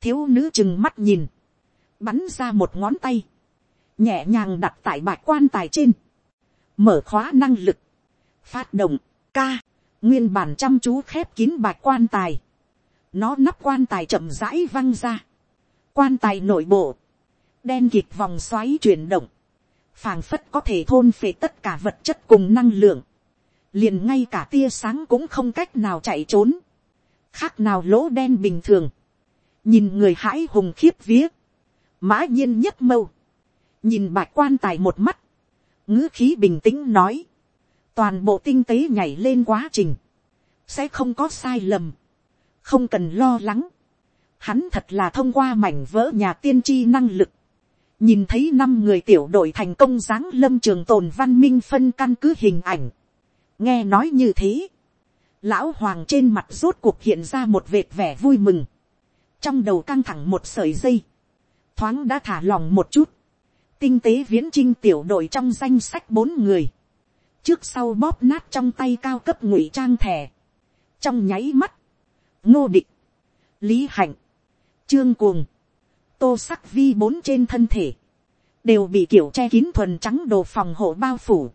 [SPEAKER 1] thiếu nữ chừng mắt nhìn, bắn ra một ngón tay, nhẹ nhàng đặt tại bạch quan tài trên, mở khóa năng lực, phát động, ca, nguyên bản chăm chú khép kín bạch quan tài, nó nắp quan tài chậm rãi văng ra, quan tài nội bộ, đen kịp vòng xoáy chuyển động, phảng phất có thể thôn phệ tất cả vật chất cùng năng lượng, liền ngay cả tia sáng cũng không cách nào chạy trốn, khác nào lỗ đen bình thường, nhìn người hãi hùng khiếp vía, mã nhiên nhất mâu, nhìn bạch quan tài một mắt, ngữ khí bình tĩnh nói, toàn bộ tinh tế nhảy lên quá trình, sẽ không có sai lầm, không cần lo lắng, hắn thật là thông qua mảnh vỡ nhà tiên tri năng lực, nhìn thấy năm người tiểu đội thành công giáng lâm trường tồn văn minh phân căn cứ hình ảnh, nghe nói như thế, lão hoàng trên mặt rốt cuộc hiện ra một vệt vẻ vui mừng, trong đầu căng thẳng một sợi dây, thoáng đã thả lòng một chút, tinh tế viễn trinh tiểu đội trong danh sách bốn người, trước sau bóp nát trong tay cao cấp ngụy trang thẻ, trong nháy mắt, ngô địch, lý hạnh, trương cuồng, tô sắc vi bốn trên thân thể, đều bị kiểu che kín thuần trắng đồ phòng hộ bao phủ.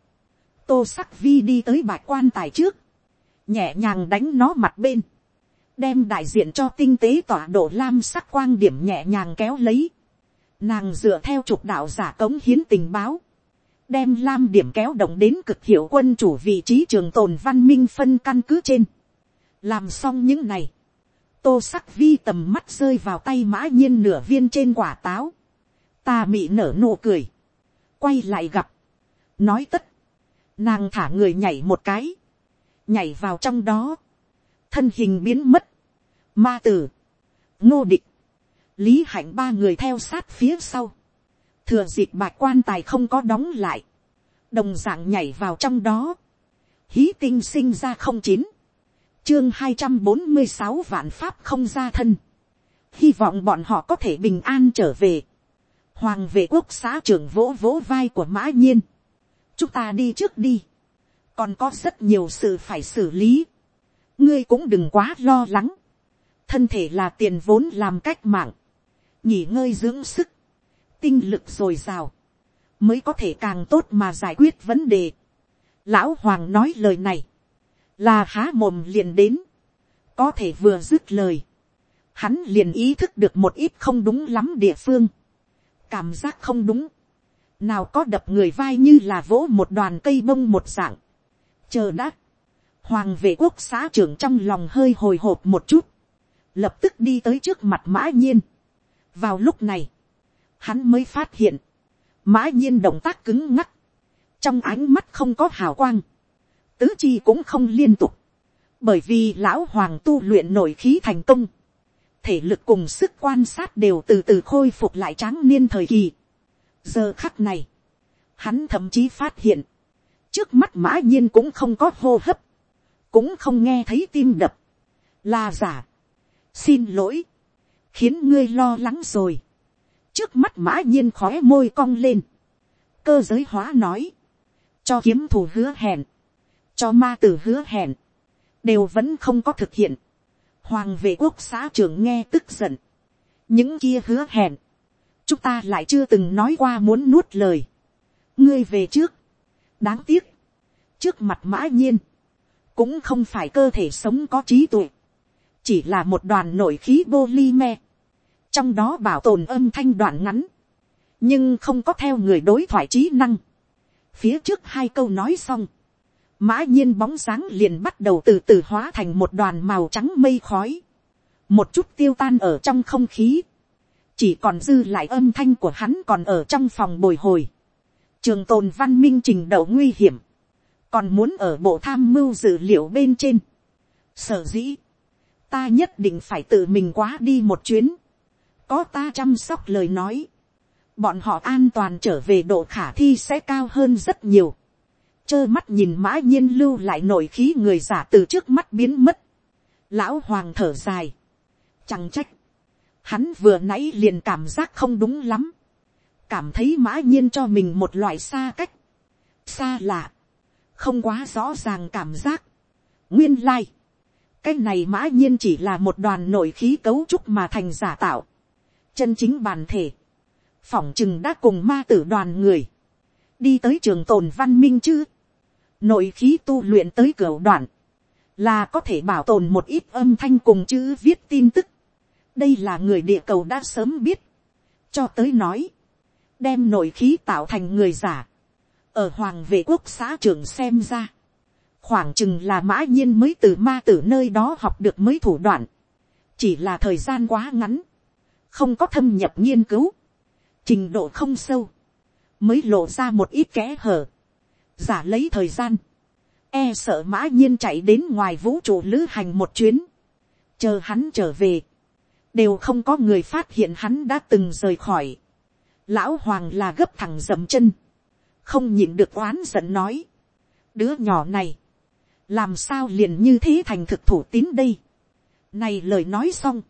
[SPEAKER 1] tô sắc vi đi tới bạc quan tài trước, nhẹ nhàng đánh nó mặt bên, đem đại diện cho tinh tế tọa độ lam sắc quang điểm nhẹ nhàng kéo lấy, nàng dựa theo trục đạo giả cống hiến tình báo, đem lam điểm kéo động đến cực hiệu quân chủ vị trí trường tồn văn minh phân căn cứ trên. làm xong những này, tô sắc vi tầm mắt rơi vào tay mã nhiên nửa viên trên quả táo, ta mị nở nụ cười, quay lại gặp, nói tất, nàng thả người nhảy một cái, nhảy vào trong đó, thân hình biến mất, ma tử, ngô địch, lý hạnh ba người theo sát phía sau, thừa dịp bạch quan tài không có đóng lại, đồng d ạ n g nhảy vào trong đó, hí tinh sinh ra không chín, chương hai trăm bốn mươi sáu vạn pháp không ra thân, hy vọng bọn họ có thể bình an trở về, hoàng vệ quốc xã trưởng vỗ vỗ vai của mã nhiên, chúng ta đi trước đi, còn có rất nhiều sự phải xử lý, ngươi cũng đừng quá lo lắng, thân thể là tiền vốn làm cách mạng, nghỉ ngơi dưỡng sức, tinh lực dồi dào, mới có thể càng tốt mà giải quyết vấn đề. Lão Hoàng nói lời này, là há mồm liền đến, có thể vừa dứt lời, hắn liền ý thức được một ít không đúng lắm địa phương, cảm giác không đúng, nào có đập người vai như là vỗ một đoàn cây bông một dạng, chờ đã, hoàng vệ quốc xã trưởng trong lòng hơi hồi hộp một chút, lập tức đi tới trước mặt mã nhiên, vào lúc này, hắn mới phát hiện, mã nhiên động tác cứng ngắc, trong ánh mắt không có hào quang, tứ chi cũng không liên tục, bởi vì lão hoàng tu luyện nội khí thành công, thể lực cùng sức quan sát đều từ từ khôi phục lại tráng niên thời kỳ. giờ khắc này, hắn thậm chí phát hiện, trước mắt mã nhiên cũng không có hô hấp, cũng không nghe thấy tim đập, là giả. xin lỗi, khiến ngươi lo lắng rồi. trước mắt mã nhiên khói môi cong lên, cơ giới hóa nói, cho kiếm thủ hứa hẹn, cho ma tử hứa hẹn, đều vẫn không có thực hiện. Hoàng vệ quốc xã trưởng nghe tức giận. Những kia hứa hẹn. Chúng ta lại chưa từng nói qua muốn nuốt lời. Ngươi về trước. Đáng tiếc. Trước mặt mã nhiên. Cũng không phải cơ thể sống có trí tuệ. Chỉ là một đoàn nội khí polymer. Trong đó bảo tồn âm thanh đoạn ngắn. Nhưng không có theo người đối thoại trí năng. Phía trước hai câu nói xong mã nhiên bóng dáng liền bắt đầu từ từ hóa thành một đoàn màu trắng mây khói, một chút tiêu tan ở trong không khí, chỉ còn dư lại âm thanh của hắn còn ở trong phòng bồi hồi, trường tồn văn minh trình độ nguy hiểm, còn muốn ở bộ tham mưu dữ liệu bên trên. Sở dĩ, ta nhất định phải tự mình quá đi một chuyến, có ta chăm sóc lời nói, bọn họ an toàn trở về độ khả thi sẽ cao hơn rất nhiều trơ mắt nhìn mã nhiên lưu lại nổi khí người giả từ trước mắt biến mất. Lão hoàng thở dài. Chẳng trách. Hắn vừa nãy liền cảm giác không đúng lắm. Cảm thấy mã nhiên cho mình một loại xa cách. Xa lạ. Không quá rõ ràng cảm giác. Nguyên lai. Cái này mã nhiên chỉ là một đoàn nội khí cấu trúc mà thành giả tạo. Chân chính bản thể. Phỏng chừng đã cùng ma tử đoàn người đi tới trường tồn văn minh chứ. Nội khí tu luyện tới cửa đoạn, là có thể bảo tồn một ít âm thanh cùng chữ viết tin tức. Đây là người địa cầu đã sớm biết. Cho tới nói, đem nội khí tạo thành người giả. Ở hoàng vệ quốc xã trưởng xem ra, khoảng chừng là mã nhiên mới từ ma tử nơi đó học được mới thủ đoạn. Chỉ là thời gian quá ngắn, không có thâm nhập nghiên cứu, trình độ không sâu mới lộ ra một ít kẽ hở. Giả lấy thời gian, e sợ mã nhiên chạy đến ngoài vũ trụ lữ hành một chuyến, chờ hắn trở về, đều không có người phát hiện hắn đã từng rời khỏi. Lão hoàng là gấp thẳng dầm chân, không nhịn được oán giận nói, đứa nhỏ này, làm sao liền như thế thành thực thủ tín đây. Này lời nói xong,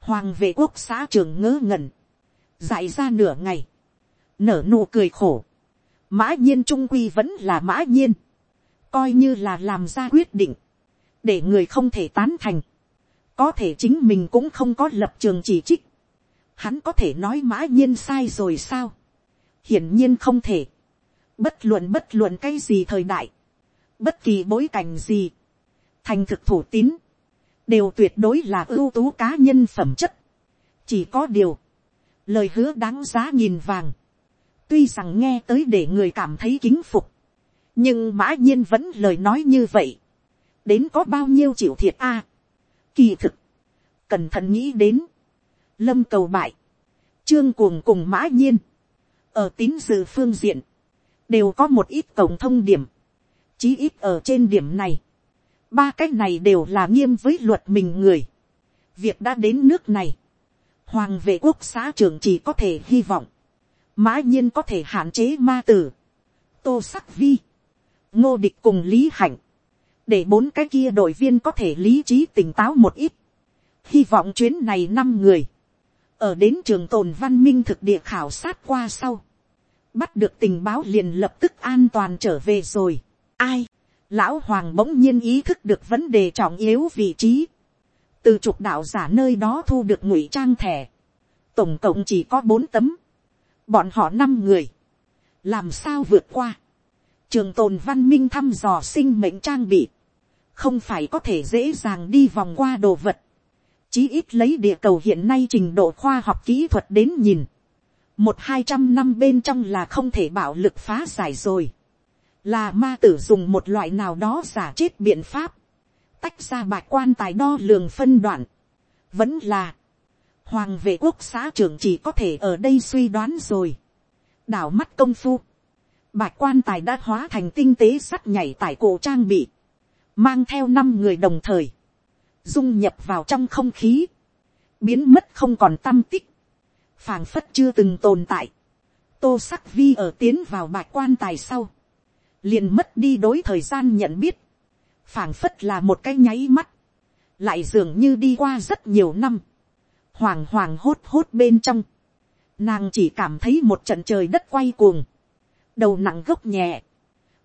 [SPEAKER 1] hoàng vệ quốc xã trường ngớ ngẩn, dạy ra nửa ngày, nở nụ cười khổ, mã nhiên trung quy vẫn là mã nhiên, coi như là làm ra quyết định, để người không thể tán thành, có thể chính mình cũng không có lập trường chỉ trích, hắn có thể nói mã nhiên sai rồi sao, hiển nhiên không thể, bất luận bất luận cái gì thời đại, bất kỳ bối cảnh gì, thành thực thủ tín, đều tuyệt đối là ưu tú cá nhân phẩm chất, chỉ có điều, lời hứa đáng giá nghìn vàng, tuy rằng nghe tới để người cảm thấy kính phục, nhưng mã nhiên vẫn lời nói như vậy, đến có bao nhiêu chịu thiệt a. kỳ thực, cẩn thận nghĩ đến, lâm cầu bại, trương cuồng cùng mã nhiên, ở tín dự phương diện, đều có một ít cổng thông điểm, chí ít ở trên điểm này, ba cái này đều là nghiêm với luật mình người, việc đã đến nước này, hoàng vệ quốc xã trưởng chỉ có thể hy vọng, mã nhiên có thể hạn chế ma tử, tô sắc vi, ngô địch cùng lý hạnh, để bốn cái kia đội viên có thể lý trí tỉnh táo một ít. Hy vọng chuyến này năm người, ở đến trường tồn văn minh thực địa khảo sát qua sau, bắt được tình báo liền lập tức an toàn trở về rồi. Ai, lão hoàng bỗng nhiên ý thức được vấn đề trọng yếu vị trí, từ trục đạo giả nơi đó thu được ngụy trang thẻ, tổng cộng chỉ có bốn tấm, bọn họ năm người, làm sao vượt qua, trường tồn văn minh thăm dò sinh mệnh trang bị, không phải có thể dễ dàng đi vòng qua đồ vật, chí ít lấy địa cầu hiện nay trình độ khoa học kỹ thuật đến nhìn, một hai trăm năm bên trong là không thể bạo lực phá giải rồi, là ma tử dùng một loại nào đó giả chết biện pháp, tách ra bạc quan tài đo lường phân đoạn, vẫn là, hoàng vệ quốc xã trưởng chỉ có thể ở đây suy đoán rồi, đảo mắt công phu, bạch quan tài đã hóa thành tinh tế sắt nhảy tại cổ trang bị, mang theo năm người đồng thời, dung nhập vào trong không khí, biến mất không còn tâm tích, phảng phất chưa từng tồn tại, tô sắc vi ở tiến vào bạch quan tài sau, liền mất đi đối thời gian nhận biết, phảng phất là một cái nháy mắt, lại dường như đi qua rất nhiều năm, hoàng hoàng hốt hốt bên trong, nàng chỉ cảm thấy một trận trời đất quay cuồng, đầu nặng gốc nhẹ,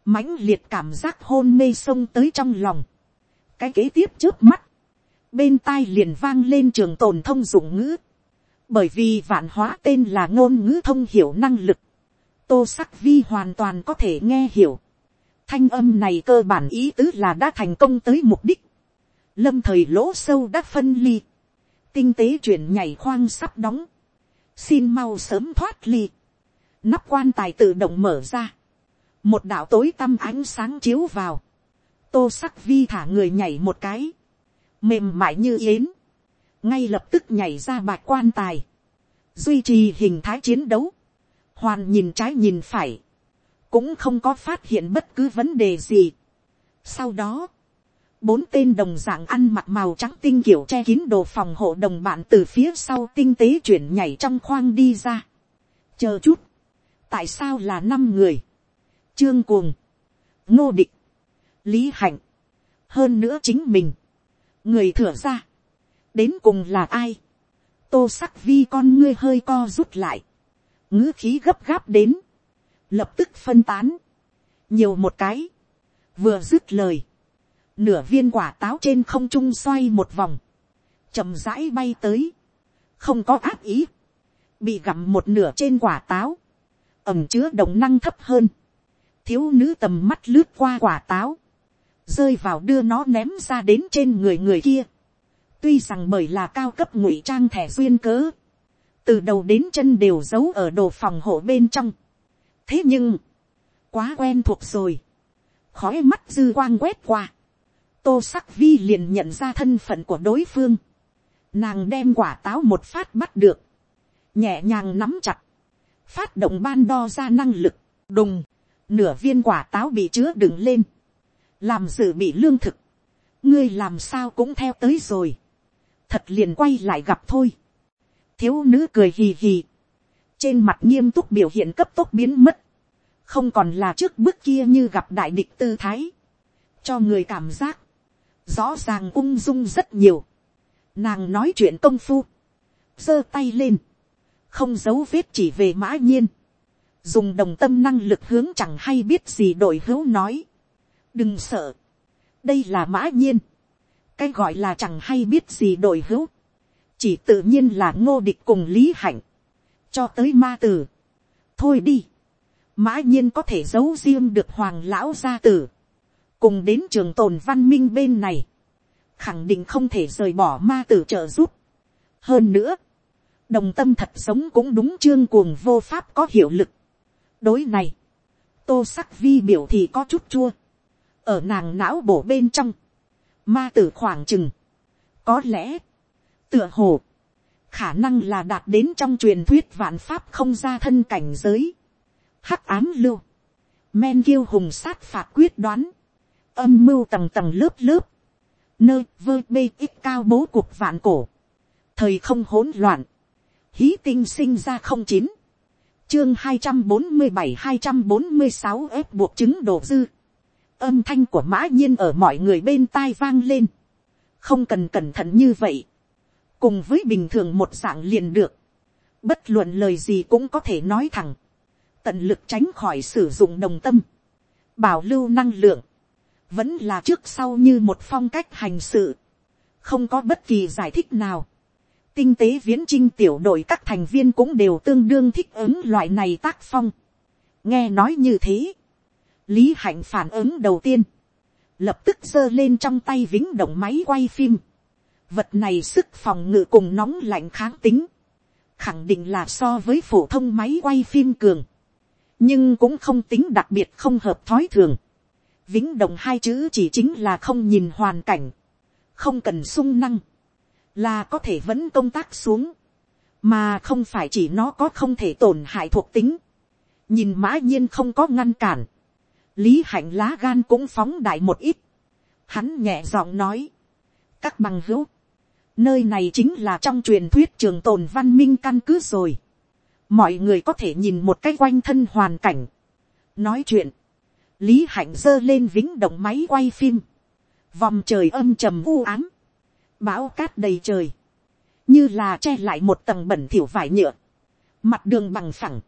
[SPEAKER 1] mãnh liệt cảm giác hôn mê sông tới trong lòng, cái kế tiếp trước mắt, bên tai liền vang lên trường tồn thông dụng ngữ, bởi vì vạn hóa tên là ngôn ngữ thông hiểu năng lực, tô sắc vi hoàn toàn có thể nghe hiểu, thanh âm này cơ bản ý tứ là đã thành công tới mục đích, lâm thời lỗ sâu đã phân ly, tinh tế chuyển nhảy khoang sắp đóng, xin mau sớm thoát ly, nắp quan tài tự động mở ra, một đạo tối tăm ánh sáng chiếu vào, tô sắc vi thả người nhảy một cái, mềm mại như yến, ngay lập tức nhảy ra bạc quan tài, duy trì hình thái chiến đấu, hoàn nhìn trái nhìn phải, cũng không có phát hiện bất cứ vấn đề gì. Sau đó, bốn tên đồng dạng ăn mặc màu trắng tinh kiểu che kín đồ phòng hộ đồng bạn từ phía sau tinh tế chuyển nhảy trong khoang đi ra. chờ chút, tại sao là năm người, trương cuồng, ngô địch, lý hạnh, hơn nữa chính mình, người thừa ra, đến cùng là ai, tô sắc vi con ngươi hơi co rút lại, ngữ khí gấp gáp đến, lập tức phân tán, nhiều một cái, vừa dứt lời, nửa viên quả táo trên không trung xoay một vòng, chậm rãi bay tới, không có áp ý, bị gặm một nửa trên quả táo, ẩm chứa động năng thấp hơn, thiếu nữ tầm mắt lướt qua quả táo, rơi vào đưa nó ném ra đến trên người người kia, tuy rằng bởi là cao cấp ngụy trang thẻ duyên cớ, từ đầu đến chân đều giấu ở đồ phòng hộ bên trong, thế nhưng, quá quen thuộc rồi, khói mắt dư quang quét qua, tô sắc vi liền nhận ra thân phận của đối phương, nàng đem quả táo một phát bắt được, nhẹ nhàng nắm chặt, phát động ban đo ra năng lực, đùng, nửa viên quả táo bị chứa đựng lên, làm dự bị lương thực, ngươi làm sao cũng theo tới rồi, thật liền quay lại gặp thôi, thiếu nữ cười hì hì, trên mặt nghiêm túc biểu hiện cấp tốc biến mất, không còn là trước bước kia như gặp đại địch tư thái, cho người cảm giác, rõ ràng ung dung rất nhiều, nàng nói chuyện công phu, giơ tay lên, không giấu vết chỉ về mã nhiên, dùng đồng tâm năng lực hướng chẳng hay biết gì đội hữu nói, đừng sợ, đây là mã nhiên, cái gọi là chẳng hay biết gì đội hữu, chỉ tự nhiên là ngô địch cùng lý hạnh, cho tới ma tử. thôi đi, mã nhiên có thể giấu riêng được hoàng lão gia tử, cùng đến trường tồn văn minh bên này, khẳng định không thể rời bỏ ma tử trợ giúp. hơn nữa, đồng tâm thật sống cũng đúng chương cuồng vô pháp có hiệu lực. đối này, tô sắc vi biểu thì có chút chua, ở nàng não bổ bên trong, ma tử khoảng chừng, có lẽ, tựa hồ, khả năng là đạt đến trong truyền thuyết vạn pháp không ra thân cảnh giới, hắc ám lưu, men kiêu hùng sát phạt quyết đoán, âm mưu tầng tầng lớp lớp, nơi vơ bê ít cao bố cuộc vạn cổ, thời không hỗn loạn, hí tinh sinh ra không chín, chương hai trăm bốn mươi bảy hai trăm bốn mươi sáu ép buộc chứng đồ dư, âm thanh của mã nhiên ở mọi người bên tai vang lên, không cần cẩn thận như vậy, cùng với bình thường một dạng liền được, bất luận lời gì cũng có thể nói thẳng, tận lực tránh khỏi sử dụng đồng tâm, bảo lưu năng lượng, vẫn là trước sau như một phong cách hành sự, không có bất kỳ giải thích nào. Tinh tế viễn trinh tiểu đội các thành viên cũng đều tương đương thích ứng loại này tác phong. nghe nói như thế, lý hạnh phản ứng đầu tiên, lập tức giơ lên trong tay vĩnh động máy quay phim. vật này sức phòng ngự cùng nóng lạnh kháng tính, khẳng định là so với phổ thông máy quay phim cường, nhưng cũng không tính đặc biệt không hợp thói thường vĩnh động hai chữ chỉ chính là không nhìn hoàn cảnh, không cần sung năng, là có thể vẫn công tác xuống, mà không phải chỉ nó có không thể tổn hại thuộc tính. nhìn mã nhiên không có ngăn cản, lý hạnh lá gan cũng phóng đại một ít, Hắn nhẹ giọng nói. Các bằng hữu. Nơi này chính là trong truyền thuyết trường tồn văn minh căn cứ rồi. Mọi người có thể nhìn một cái quanh thân hoàn cảnh. Nói chuyện. Lý hạnh giơ lên vĩnh động máy quay phim. Vòng trời âm trầm u ám. Bão cát đầy trời. Như là che lại một tầng bẩn thỉu vải nhựa. Mặt đường bằng phẳng.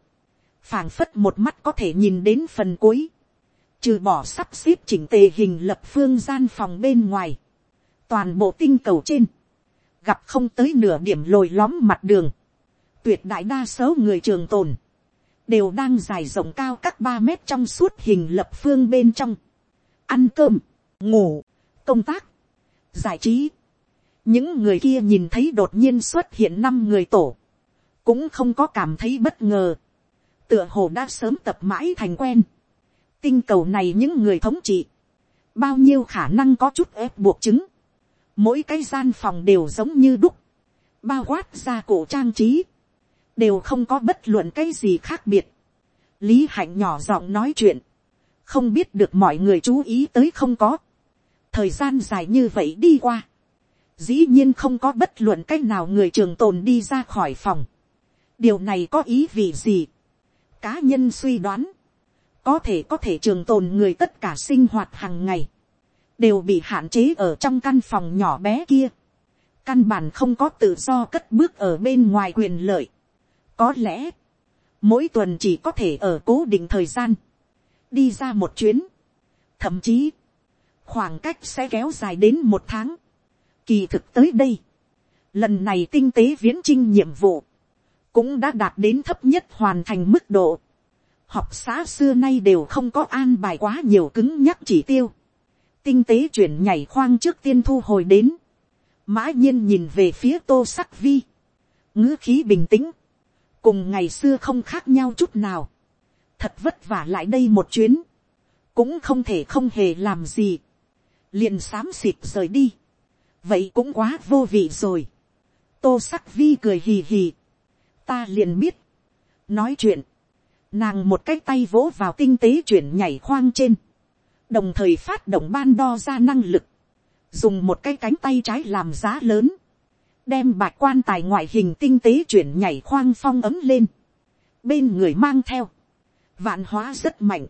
[SPEAKER 1] phảng phất một mắt có thể nhìn đến phần cuối trừ bỏ sắp xếp chỉnh tề hình lập phương gian phòng bên ngoài, toàn bộ tinh cầu trên, gặp không tới nửa điểm lồi lõm mặt đường, tuyệt đại đa số người trường tồn, đều đang dài rộng cao các ba mét trong suốt hình lập phương bên trong, ăn cơm, ngủ, công tác, giải trí. những người kia nhìn thấy đột nhiên xuất hiện năm người tổ, cũng không có cảm thấy bất ngờ, tựa hồ đã sớm tập mãi thành quen, tinh cầu này những người thống trị, bao nhiêu khả năng có chút ép buộc chứng, mỗi cái gian phòng đều giống như đúc, bao quát ra cổ trang trí, đều không có bất luận cái gì khác biệt. lý hạnh nhỏ giọng nói chuyện, không biết được mọi người chú ý tới không có, thời gian dài như vậy đi qua, dĩ nhiên không có bất luận cái nào người trường tồn đi ra khỏi phòng. điều này có ý vì gì, cá nhân suy đoán, có thể có thể trường tồn người tất cả sinh hoạt hàng ngày, đều bị hạn chế ở trong căn phòng nhỏ bé kia, căn bản không có tự do cất bước ở bên ngoài quyền lợi có lẽ, mỗi tuần chỉ có thể ở cố định thời gian, đi ra một chuyến, thậm chí, khoảng cách sẽ kéo dài đến một tháng. Kỳ thực tới đây, lần này tinh tế viễn trinh nhiệm vụ, cũng đã đạt đến thấp nhất hoàn thành mức độ học xã xưa nay đều không có an bài quá nhiều cứng nhắc chỉ tiêu. tinh tế chuyển nhảy khoang trước tiên thu hồi đến. mã nhiên nhìn về phía tô sắc vi. ngữ khí bình tĩnh cùng ngày xưa không khác nhau chút nào. thật vất vả lại đây một chuyến. cũng không thể không hề làm gì. liền xám xịt rời đi. vậy cũng quá vô vị rồi. tô sắc vi cười hì hì. ta liền biết. nói chuyện Nàng một cái tay vỗ vào tinh tế chuyển nhảy khoang trên. Đồng thời phát động ban đo ra năng lực. Dùng một cái cánh tay trái làm giá lớn. Đem bạch quan tài ngoại hình tinh tế chuyển nhảy khoang phong ấm lên. Bên người mang theo. Vạn hóa rất mạnh.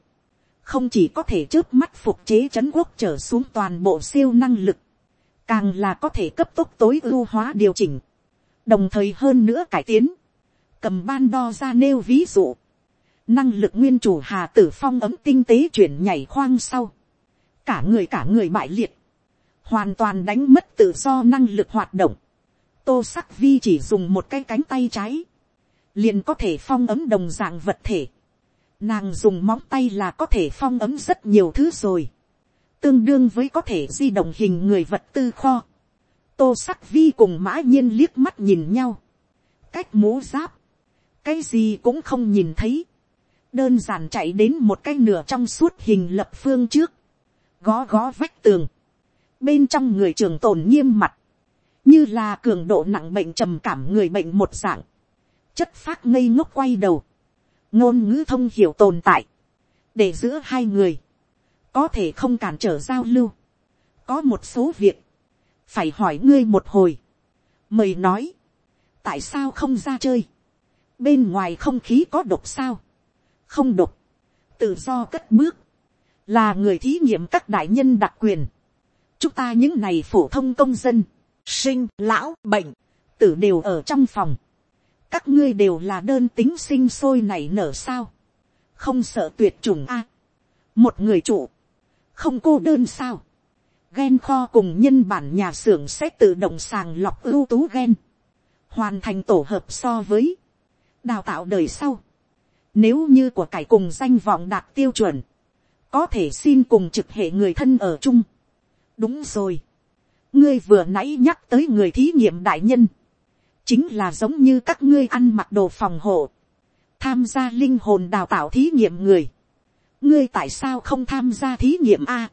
[SPEAKER 1] Không chỉ có thể trước mắt phục chế chấn quốc trở xuống toàn bộ siêu năng lực. Càng là có thể cấp tốc tối ưu hóa điều chỉnh. Đồng thời hơn nữa cải tiến. Cầm ban đo ra nêu ví dụ năng lực nguyên chủ hà tử phong ấm tinh tế chuyển nhảy khoang sau, cả người cả người bại liệt, hoàn toàn đánh mất tự do năng lực hoạt động, tô sắc vi chỉ dùng một cái cánh tay trái, liền có thể phong ấm đồng dạng vật thể, nàng dùng móng tay là có thể phong ấm rất nhiều thứ rồi, tương đương với có thể di động hình người vật tư kho, tô sắc vi cùng mã nhiên liếc mắt nhìn nhau, cách mố giáp, cái gì cũng không nhìn thấy, đơn giản chạy đến một cái nửa trong suốt hình lập phương trước, gó gó vách tường, bên trong người trường tồn nghiêm mặt, như là cường độ nặng bệnh trầm cảm người bệnh một dạng, chất phát ngây ngốc quay đầu, ngôn ngữ thông hiểu tồn tại, để giữa hai người, có thể không cản trở giao lưu, có một số việc, phải hỏi ngươi một hồi, mời nói, tại sao không ra chơi, bên ngoài không khí có độc sao, không độc, tự do cất bước, là người thí nghiệm các đại nhân đặc quyền. chúng ta những này phổ thông công dân, sinh, lão, bệnh, tử đều ở trong phòng. các ngươi đều là đơn tính sinh sôi nảy nở sao, không sợ tuyệt chủng a. một người chủ, không cô đơn sao. Gen kho cùng nhân bản nhà xưởng sẽ tự động sàng lọc ưu tú gen. Hoàn thành tổ hợp so với đào tạo đời sau. Nếu như của cải cùng danh vọng đạt tiêu chuẩn. Có thể xin cùng trực hệ người thân ở chung. Đúng rồi. Ngươi vừa nãy nhắc tới người thí nghiệm đại nhân. Chính là giống như các ngươi ăn mặc đồ phòng hộ. Tham gia linh hồn đào tạo thí nghiệm người. Ngươi tại sao không tham gia thí nghiệm A?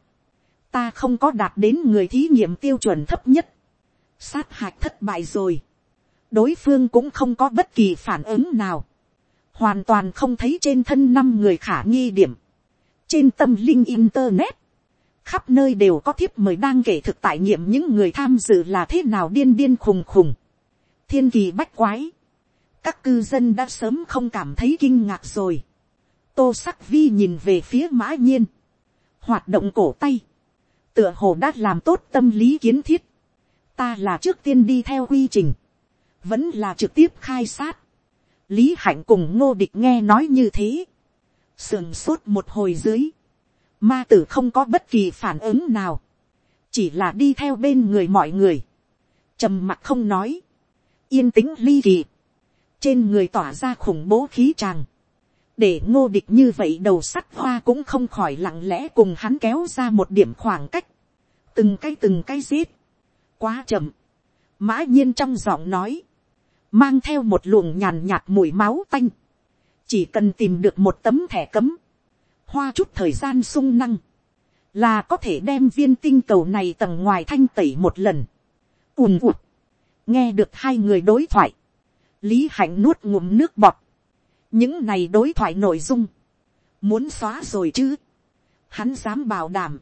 [SPEAKER 1] Ta không có đạt đến người thí nghiệm tiêu chuẩn thấp nhất. Sát hạch thất bại rồi đối phương cũng không có bất kỳ phản ứng nào hoàn toàn không thấy trên thân năm người khả nghi điểm. trên tâm linh internet, khắp nơi đều có thiếp mời đang kể thực tại nghiệm những người tham dự là thế nào điên điên khùng khùng, thiên kỳ bách quái, các cư dân đã sớm không cảm thấy kinh ngạc rồi, tô sắc vi nhìn về phía mã nhiên, hoạt động cổ tay, tựa hồ đã làm tốt tâm lý kiến thiết, ta là trước tiên đi theo quy trình, vẫn là trực tiếp khai sát, lý hạnh cùng ngô địch nghe nói như thế, sườn sốt một hồi dưới, ma tử không có bất kỳ phản ứng nào, chỉ là đi theo bên người mọi người, trầm mặc không nói, yên tĩnh ly kỳ, trên người tỏa ra khủng bố khí tràng, để ngô địch như vậy đầu sắt hoa cũng không khỏi lặng lẽ cùng hắn kéo ra một điểm khoảng cách, từng cái từng cái giết, quá chậm, mã nhiên trong giọng nói, mang theo một luồng nhàn nhạt mùi máu tanh, chỉ cần tìm được một tấm thẻ cấm, hoa chút thời gian sung năng, là có thể đem viên tinh cầu này tầng ngoài thanh tẩy một lần, ùn ụt, nghe được hai người đối thoại, lý hạnh nuốt ngụm nước bọt, những này đối thoại nội dung, muốn xóa rồi chứ, hắn dám bảo đảm,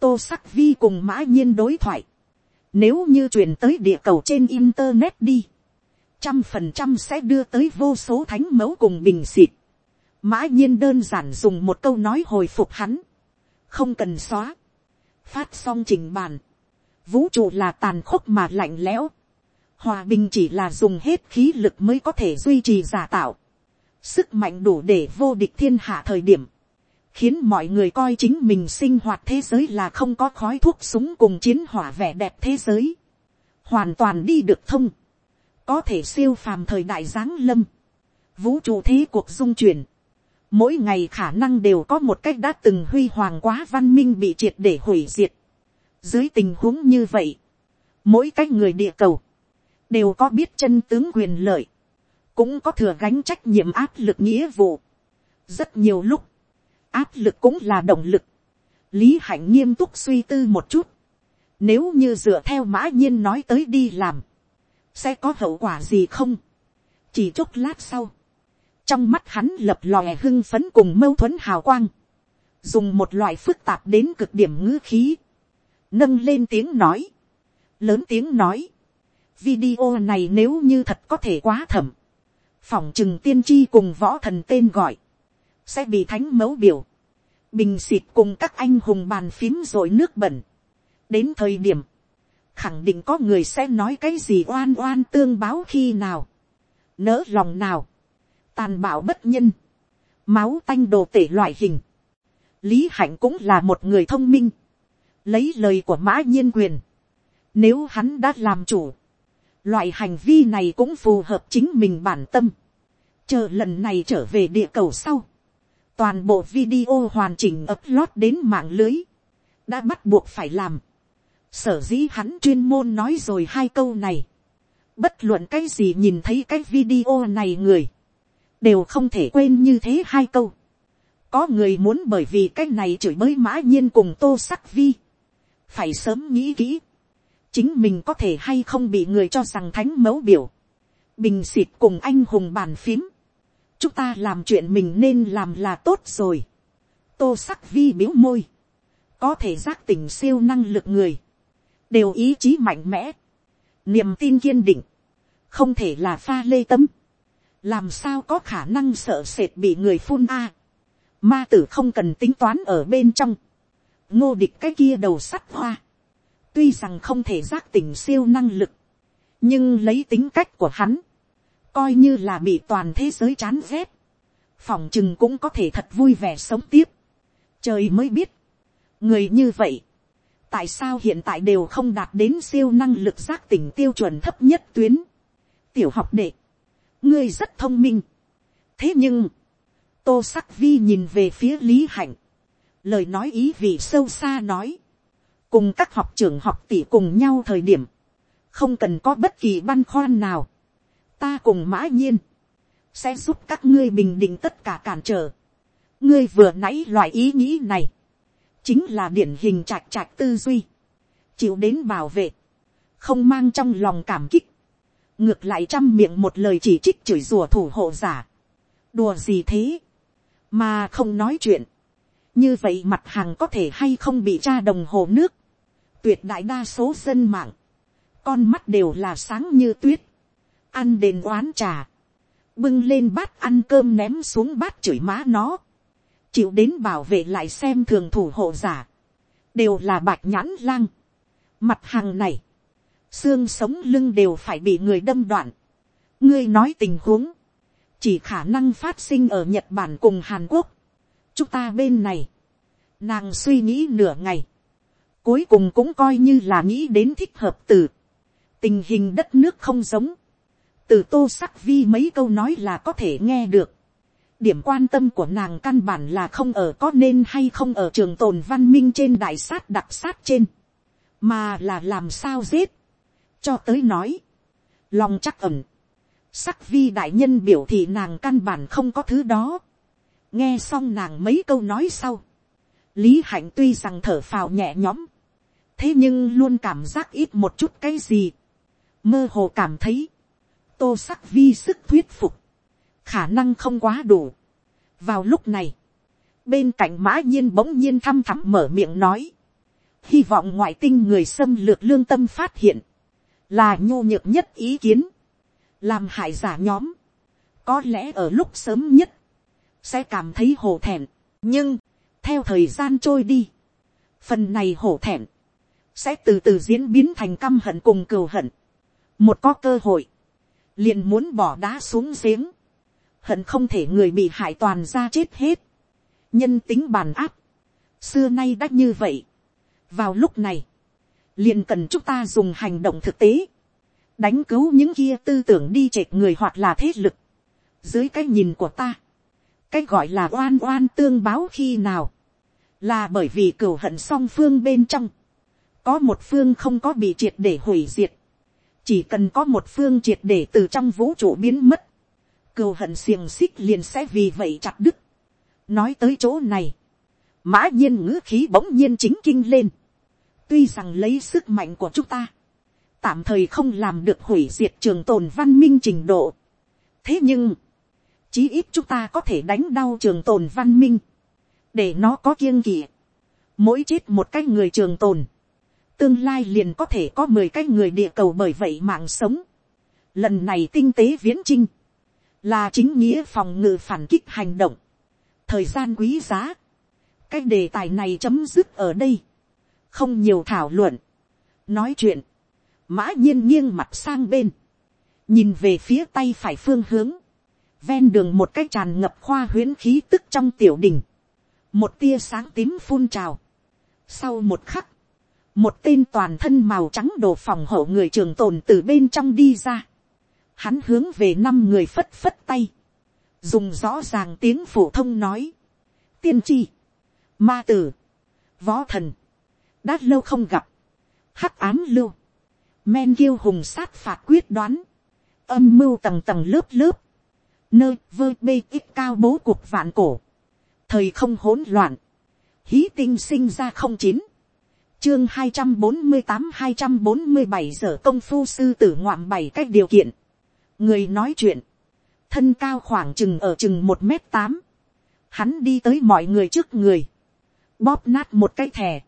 [SPEAKER 1] tô sắc vi cùng mã nhiên đối thoại, nếu như truyền tới địa cầu trên internet đi, trăm phần trăm sẽ đưa tới vô số thánh mẫu cùng bình xịt. Mã nhiên đơn giản dùng một câu nói hồi phục hắn. Không cần xóa. Phát xong trình bàn. Vũ trụ là tàn khốc mà lạnh lẽo. Hòa bình chỉ là dùng hết khí lực mới có thể duy trì giả tạo. Sức mạnh đủ để vô địch thiên hạ thời điểm. Khiến mọi người coi chính mình sinh hoạt thế giới là không có khói thuốc súng cùng chiến hỏa vẻ đẹp thế giới. Hoàn toàn đi được thông có thể siêu phàm thời đại giáng lâm, vũ trụ thế cuộc dung chuyển, mỗi ngày khả năng đều có một cách đã từng huy hoàng quá văn minh bị triệt để hủy diệt. dưới tình huống như vậy, mỗi cách người địa cầu, đều có biết chân tướng quyền lợi, cũng có thừa gánh trách nhiệm áp lực nghĩa vụ. rất nhiều lúc, áp lực cũng là động lực. lý hạnh nghiêm túc suy tư một chút. nếu như dựa theo mã nhiên nói tới đi làm, sẽ có hậu quả gì không. chỉ chốc lát sau, trong mắt hắn lập lòe hưng phấn cùng mâu thuẫn hào quang, dùng một loại phức tạp đến cực điểm ngữ khí, nâng lên tiếng nói, lớn tiếng nói, video này nếu như thật có thể quá thẩm, phỏng chừng tiên tri cùng võ thần tên gọi, sẽ bị thánh mẫu biểu, bình xịt cùng các anh hùng bàn phím rồi nước bẩn. đến thời điểm, khẳng định có người sẽ nói cái gì oan oan tương báo khi nào, nỡ lòng nào, tàn bạo bất nhân, máu tanh đồ tể loại hình. lý hạnh cũng là một người thông minh, lấy lời của mã nhiên quyền, nếu hắn đã làm chủ, loại hành vi này cũng phù hợp chính mình bản tâm, chờ lần này trở về địa cầu sau, toàn bộ video hoàn chỉnh upload đến mạng lưới, đã bắt buộc phải làm, sở dĩ hắn chuyên môn nói rồi hai câu này. bất luận cái gì nhìn thấy cái video này người, đều không thể quên như thế hai câu. có người muốn bởi vì cái này chửi bới mã nhiên cùng tô sắc vi. phải sớm nghĩ kỹ. chính mình có thể hay không bị người cho rằng thánh mẫu biểu. bình xịt cùng anh hùng bàn phím. chúng ta làm chuyện mình nên làm là tốt rồi. tô sắc vi biếu môi. có thể giác tỉnh siêu năng lực người đều ý chí mạnh mẽ, niềm tin kiên định, không thể là pha lê tâm, làm sao có khả năng sợ sệt bị người phun a, ma tử không cần tính toán ở bên trong, ngô địch cái kia đầu sắt hoa, tuy rằng không thể giác tỉnh siêu năng lực, nhưng lấy tính cách của hắn, coi như là bị toàn thế giới chán ghét, phòng chừng cũng có thể thật vui vẻ sống tiếp, trời mới biết, người như vậy, tại sao hiện tại đều không đạt đến siêu năng lực giác tỉnh tiêu chuẩn thấp nhất tuyến. tiểu học đệ, ngươi rất thông minh. thế nhưng, tô sắc vi nhìn về phía lý hạnh, lời nói ý vị sâu xa nói, cùng các học trưởng học tỷ cùng nhau thời điểm, không cần có bất kỳ băn khoăn nào, ta cùng mã nhiên, sẽ giúp các ngươi bình định tất cả cản trở. ngươi vừa nãy loại ý nghĩ này, chính là điển hình trạch trạch tư duy, chịu đến bảo vệ, không mang trong lòng cảm kích, ngược lại trăm miệng một lời chỉ trích chửi rủa thủ hộ giả, đùa gì thế, mà không nói chuyện, như vậy mặt hàng có thể hay không bị tra đồng hồ nước, tuyệt đại đa số dân mạng, con mắt đều là sáng như tuyết, ăn đền oán trà, bưng lên bát ăn cơm ném xuống bát chửi má nó, chịu đến bảo vệ lại xem thường thủ hộ giả, đều là bạch nhãn lang, mặt hàng này, xương sống lưng đều phải bị người đâm đoạn, ngươi nói tình huống, chỉ khả năng phát sinh ở nhật bản cùng hàn quốc, chúng ta bên này, nàng suy nghĩ nửa ngày, cuối cùng cũng coi như là nghĩ đến thích hợp từ, tình hình đất nước không giống, từ tô sắc vi mấy câu nói là có thể nghe được, điểm quan tâm của nàng căn bản là không ở có nên hay không ở trường tồn văn minh trên đại sát đặc sát trên, mà là làm sao giết, cho tới nói, lòng chắc ẩn, sắc vi đại nhân biểu thị nàng căn bản không có thứ đó, nghe xong nàng mấy câu nói sau, lý hạnh tuy rằng thở phào nhẹ nhõm, thế nhưng luôn cảm giác ít một chút cái gì, mơ hồ cảm thấy, tô sắc vi sức thuyết phục, khả năng không quá đủ. vào lúc này, bên cạnh mã nhiên bỗng nhiên thăm thẳm mở miệng nói, hy vọng ngoại tinh người xâm lược lương tâm phát hiện, là nhô nhược nhất ý kiến, làm hại giả nhóm, có lẽ ở lúc sớm nhất, sẽ cảm thấy hổ thẹn, nhưng, theo thời gian trôi đi, phần này hổ thẹn, sẽ từ từ diễn biến thành căm hận cùng cừu hận, một có cơ hội, liền muốn bỏ đá xuống giếng, hận không thể người bị hại toàn ra chết hết, nhân tính bàn áp, xưa nay đã như vậy. vào lúc này, liền cần chúng ta dùng hành động thực tế, đánh cứu những kia tư tưởng đi trệt người hoặc là thế lực, dưới cái nhìn của ta, cái gọi là oan oan tương báo khi nào, là bởi vì cửu hận song phương bên trong, có một phương không có bị triệt để hủy diệt, chỉ cần có một phương triệt để từ trong vũ trụ biến mất, cừu hận xiềng xích liền sẽ vì vậy chặt đứt. nói tới chỗ này, mã nhiên ngữ khí bỗng nhiên chính kinh lên, tuy rằng lấy sức mạnh của chúng ta, tạm thời không làm được hủy diệt trường tồn văn minh trình độ. thế nhưng, chí ít chúng ta có thể đánh đau trường tồn văn minh, để nó có kiêng kỵ. mỗi chết một cái người trường tồn, tương lai liền có thể có mười cái người địa cầu bởi vậy mạng sống. Lần này tinh tế viễn trinh, là chính nghĩa phòng ngự phản kích hành động. Thời gian quý giá, cái đề tài này chấm dứt ở đây. Không nhiều thảo luận. Nói chuyện, mã nhiên nghiêng mặt sang bên. Nhìn về phía tay phải phương hướng. Ven đường một cái tràn ngập khoa huyễn khí tức trong tiểu đình. Một tia sáng tím phun trào. Sau một khắc, một tên toàn thân màu trắng đồ phòng hộ người trường tồn từ bên trong đi ra. Hắn hướng về năm người phất phất tay. Dùng rõ ràng tiếng phổ thông nói. Tiên tri. Ma tử. Võ thần. Đã lâu không gặp. Hắc ám lưu. Men kiêu hùng sát phạt quyết đoán. Âm mưu tầng tầng lớp lớp. Nơi vơ bê ít cao bố cuộc vạn cổ. Thời không hỗn loạn. Hí tinh sinh ra không chín chương hai trăm bốn mươi tám hai trăm bốn mươi bảy giờ công phu sư tử ngoạm bảy cách điều kiện. người nói chuyện, thân cao khoảng chừng ở chừng một m tám, hắn đi tới mọi người trước người, bóp nát một cái thẻ,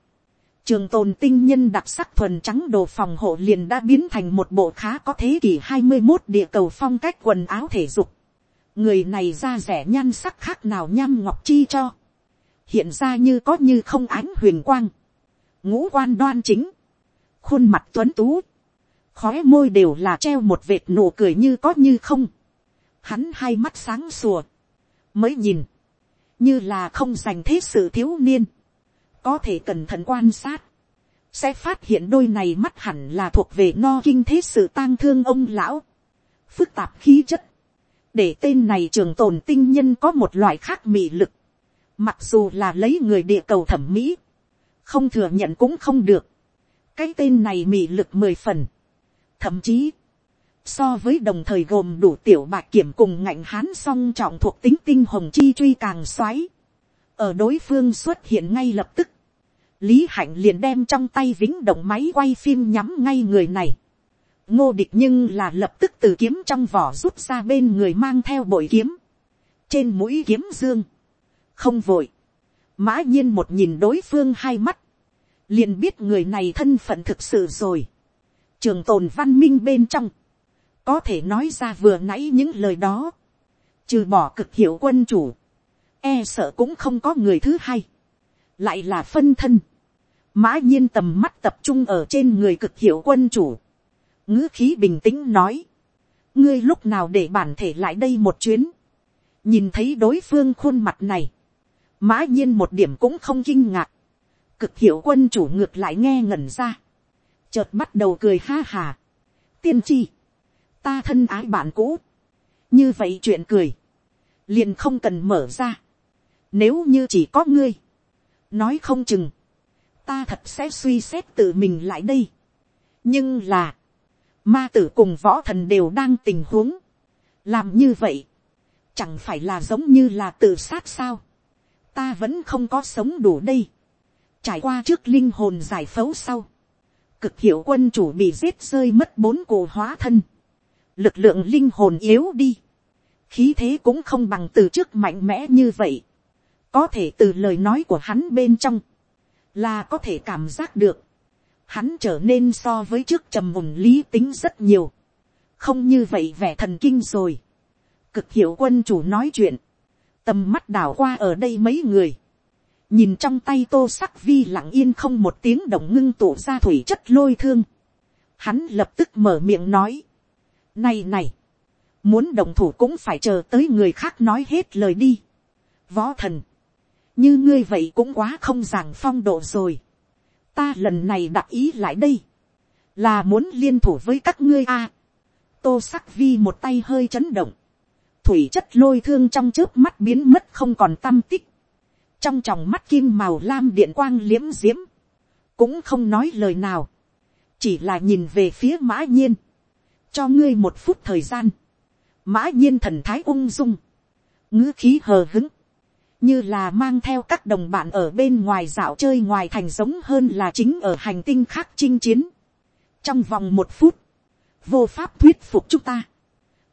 [SPEAKER 1] trường tồn tinh nhân đặc sắc thuần trắng đồ phòng hộ liền đã biến thành một bộ khá có thế kỷ hai mươi một địa cầu phong cách quần áo thể dục. người này ra rẻ nhan sắc khác nào nhăm ngọc chi cho. hiện ra như có như không ánh huyền quang. Ngũ quan đoan chính, khuôn mặt tuấn tú, khóe môi đều là treo một vệt nụ cười như có như không, hắn hai mắt sáng sủa. Mới nhìn, như là không dành thế sự thiếu niên, có thể cẩn thận quan sát, sẽ phát hiện đôi này mắt hẳn là thuộc về no kinh thế sự tang thương ông lão, phức tạp khí chất, để tên này trường tồn tinh nhân có một loại khác mị lực, mặc dù là lấy người địa cầu thẩm mỹ, không thừa nhận cũng không được. cái tên này mị lực mười phần. thậm chí, so với đồng thời gồm đủ tiểu bạc kiểm cùng ngạnh hán song trọng thuộc tính tinh hồng chi truy càng xoáy. ở đối phương xuất hiện ngay lập tức, lý hạnh liền đem trong tay vĩnh động máy quay phim nhắm ngay người này. ngô địch nhưng là lập tức từ kiếm trong vỏ rút ra bên người mang theo bội kiếm. trên mũi kiếm dương, không vội, mã nhiên một nhìn đối phương hai mắt, liền biết người này thân phận thực sự rồi. trường tồn văn minh bên trong, có thể nói ra vừa nãy những lời đó, trừ bỏ cực hiệu quân chủ, e sợ cũng không có người thứ hai, lại là phân thân, mã nhiên tầm mắt tập trung ở trên người cực hiệu quân chủ, ngữ khí bình tĩnh nói, ngươi lúc nào để bản thể lại đây một chuyến, nhìn thấy đối phương khuôn mặt này, mã nhiên một điểm cũng không kinh ngạc, cực hiệu quân chủ ngược lại nghe ngẩn ra, chợt bắt đầu cười ha hà, tiên tri, ta thân ái bạn cũ, như vậy chuyện cười, liền không cần mở ra, nếu như chỉ có ngươi, nói không chừng, ta thật sẽ suy xét tự mình lại đây. nhưng là, ma tử cùng võ thần đều đang tình huống, làm như vậy, chẳng phải là giống như là tự sát sao, ta vẫn không có sống đủ đây, trải qua trước linh hồn giải phẫu sau, cực hiệu quân chủ bị giết rơi mất bốn cổ hóa thân, lực lượng linh hồn yếu đi, khí thế cũng không bằng từ trước mạnh mẽ như vậy, có thể từ lời nói của hắn bên trong, là có thể cảm giác được, hắn trở nên so với trước trầm mùng lý tính rất nhiều, không như vậy vẻ thần kinh rồi, cực hiệu quân chủ nói chuyện, tầm mắt đảo qua ở đây mấy người, nhìn trong tay tô sắc vi lặng yên không một tiếng động ngưng tụ ra thủy chất lôi thương, hắn lập tức mở miệng nói, này này, muốn đồng thủ cũng phải chờ tới người khác nói hết lời đi. Võ thần, như ngươi vậy cũng quá không giảng phong độ rồi. Ta lần này đặt ý lại đây, là muốn liên thủ với các ngươi a. tô sắc vi một tay hơi chấn động, thủy chất lôi thương trong trước mắt biến mất không còn tâm tích, trong tròng mắt kim màu lam điện quang liếm diếm, cũng không nói lời nào, chỉ là nhìn về phía mã nhiên, cho ngươi một phút thời gian, mã nhiên thần thái ung dung, ngữ khí hờ hứng, như là mang theo các đồng bạn ở bên ngoài dạo chơi ngoài thành giống hơn là chính ở hành tinh khác chinh chiến. trong vòng một phút, vô pháp thuyết phục chúng ta,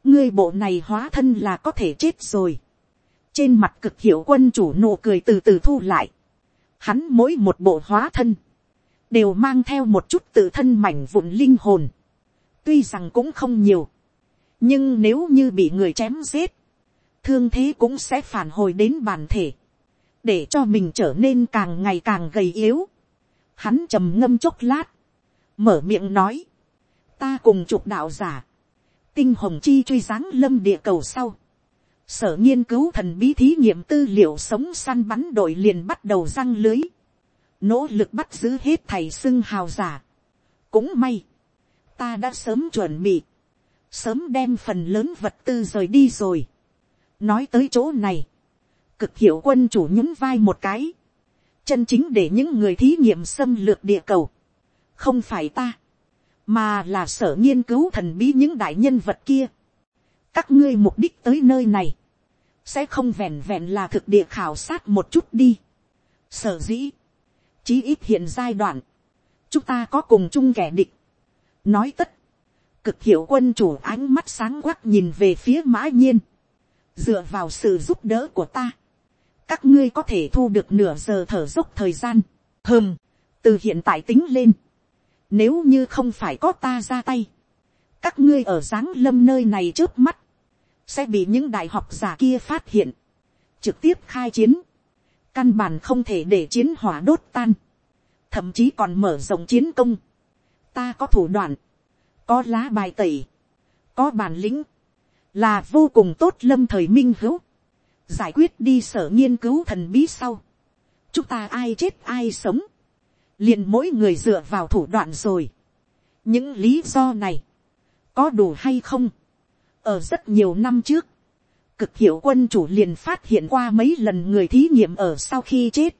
[SPEAKER 1] ngươi bộ này hóa thân là có thể chết rồi. trên mặt cực hiệu quân chủ nụ cười từ từ thu lại, hắn mỗi một bộ hóa thân, đều mang theo một chút tự thân mảnh vụn linh hồn, tuy rằng cũng không nhiều, nhưng nếu như bị người chém giết, thương thế cũng sẽ phản hồi đến bản thể, để cho mình trở nên càng ngày càng gầy yếu. Hắn trầm ngâm chốc lát, mở miệng nói, ta cùng chục đạo giả, tinh hồng chi truy dáng lâm địa cầu sau, sở nghiên cứu thần bí thí nghiệm tư liệu sống săn bắn đội liền bắt đầu răng lưới, nỗ lực bắt giữ hết thầy xưng hào giả. cũng may, ta đã sớm chuẩn bị, sớm đem phần lớn vật tư rời đi rồi nói tới chỗ này, cực hiệu quân chủ nhún vai một cái, chân chính để những người thí nghiệm xâm lược địa cầu, không phải ta, mà là sở nghiên cứu thần bí những đại nhân vật kia. các ngươi mục đích tới nơi này, sẽ không vẹn vẹn là thực địa khảo sát một chút đi. sở dĩ, chí ít hiện giai đoạn, chúng ta có cùng chung kẻ địch. nói tất, cực hiệu quân chủ ánh mắt sáng quắc nhìn về phía mã nhiên, dựa vào sự giúp đỡ của ta, các ngươi có thể thu được nửa giờ thở dốc thời gian, hơm, từ hiện tại tính lên, nếu như không phải có ta ra tay, các ngươi ở giáng lâm nơi này trước mắt, sẽ bị những đại học giả kia phát hiện, trực tiếp khai chiến, căn bản không thể để chiến hỏa đốt tan, thậm chí còn mở rộng chiến công. Ta có thủ đoạn, có lá bài tẩy, có bản lĩnh, là vô cùng tốt lâm thời minh hữu, giải quyết đi sở nghiên cứu thần bí sau, chúng ta ai chết ai sống, liền mỗi người dựa vào thủ đoạn rồi. những lý do này, có đủ hay không, ở rất nhiều năm trước, cực hiệu quân chủ liền phát hiện qua mấy lần người thí nghiệm ở sau khi chết,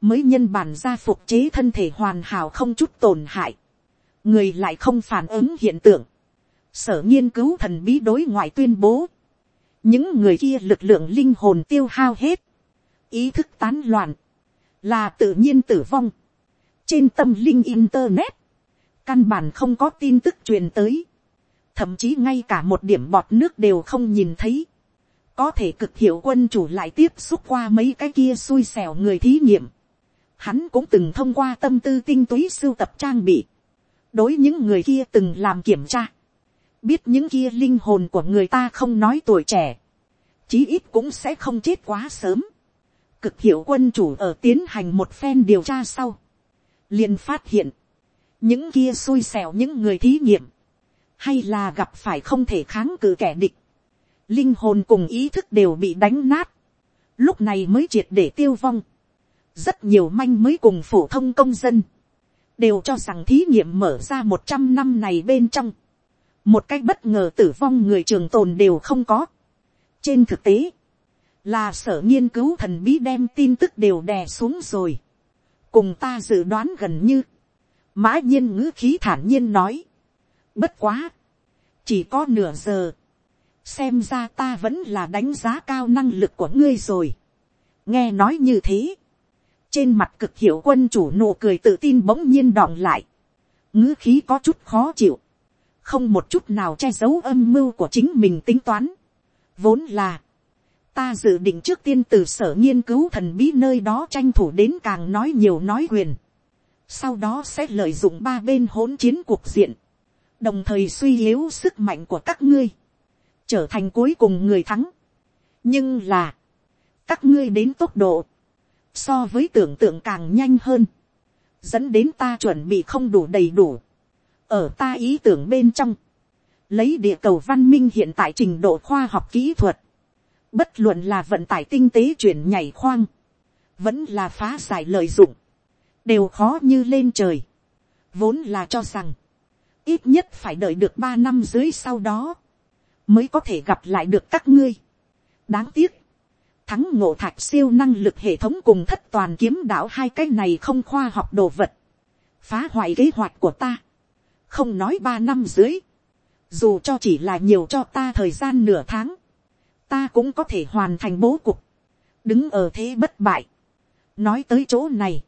[SPEAKER 1] mới nhân bản ra phục chế thân thể hoàn hảo không chút tổn hại, người lại không phản ứng hiện tượng, sở nghiên cứu thần bí đối ngoại tuyên bố, những người kia lực lượng linh hồn tiêu hao hết, ý thức tán loạn, là tự nhiên tử vong. trên tâm linh internet, căn bản không có tin tức truyền tới, thậm chí ngay cả một điểm bọt nước đều không nhìn thấy, có thể cực hiệu quân chủ lại tiếp xúc qua mấy cái kia xui xẻo người thí nghiệm. Hắn cũng từng thông qua tâm tư tinh túy sưu tập trang bị. Đối những người kia từng làm kiểm tra. Biết những kia linh hồn của người ta không nói tuổi trẻ. Chí ít cũng sẽ không chết quá sớm. Cực hiệu quân chủ ở tiến hành một phen điều tra sau. liền phát hiện. Những kia xui xẻo những người thí nghiệm. Hay là gặp phải không thể kháng cự kẻ địch linh hồn cùng ý thức đều bị đánh nát, lúc này mới triệt để tiêu vong. rất nhiều manh mới cùng phổ thông công dân, đều cho rằng thí nghiệm mở ra một trăm năm này bên trong, một cách bất ngờ tử vong người trường tồn đều không có. trên thực tế, là sở nghiên cứu thần bí đem tin tức đều đè xuống rồi, cùng ta dự đoán gần như, mã nhiên ngữ khí thản nhiên nói, bất quá, chỉ có nửa giờ, xem ra ta vẫn là đánh giá cao năng lực của ngươi rồi. nghe nói như thế, trên mặt cực hiệu quân chủ nụ cười tự tin bỗng nhiên đọng lại, ngữ khí có chút khó chịu, không một chút nào che giấu âm mưu của chính mình tính toán. vốn là, ta dự định trước tiên từ sở nghiên cứu thần bí nơi đó tranh thủ đến càng nói nhiều nói quyền, sau đó sẽ lợi dụng ba bên hỗn chiến cuộc diện, đồng thời suy yếu sức mạnh của các ngươi trở thành cuối cùng người thắng. nhưng là, các ngươi đến tốc độ, so với tưởng tượng càng nhanh hơn, dẫn đến ta chuẩn bị không đủ đầy đủ ở ta ý tưởng bên trong, lấy địa cầu văn minh hiện tại trình độ khoa học kỹ thuật, bất luận là vận tải tinh tế chuyển nhảy khoang, vẫn là phá giải lợi dụng, đều khó như lên trời. vốn là cho rằng, ít nhất phải đợi được ba năm dưới sau đó, mới có thể gặp lại được các ngươi. đáng tiếc, thắng ngộ thạch siêu năng lực hệ thống cùng thất toàn kiếm đạo hai cái này không khoa học đồ vật, phá hoại kế hoạch của ta, không nói ba năm dưới, dù cho chỉ là nhiều cho ta thời gian nửa tháng, ta cũng có thể hoàn thành bố cục, đứng ở thế bất bại. nói tới chỗ này,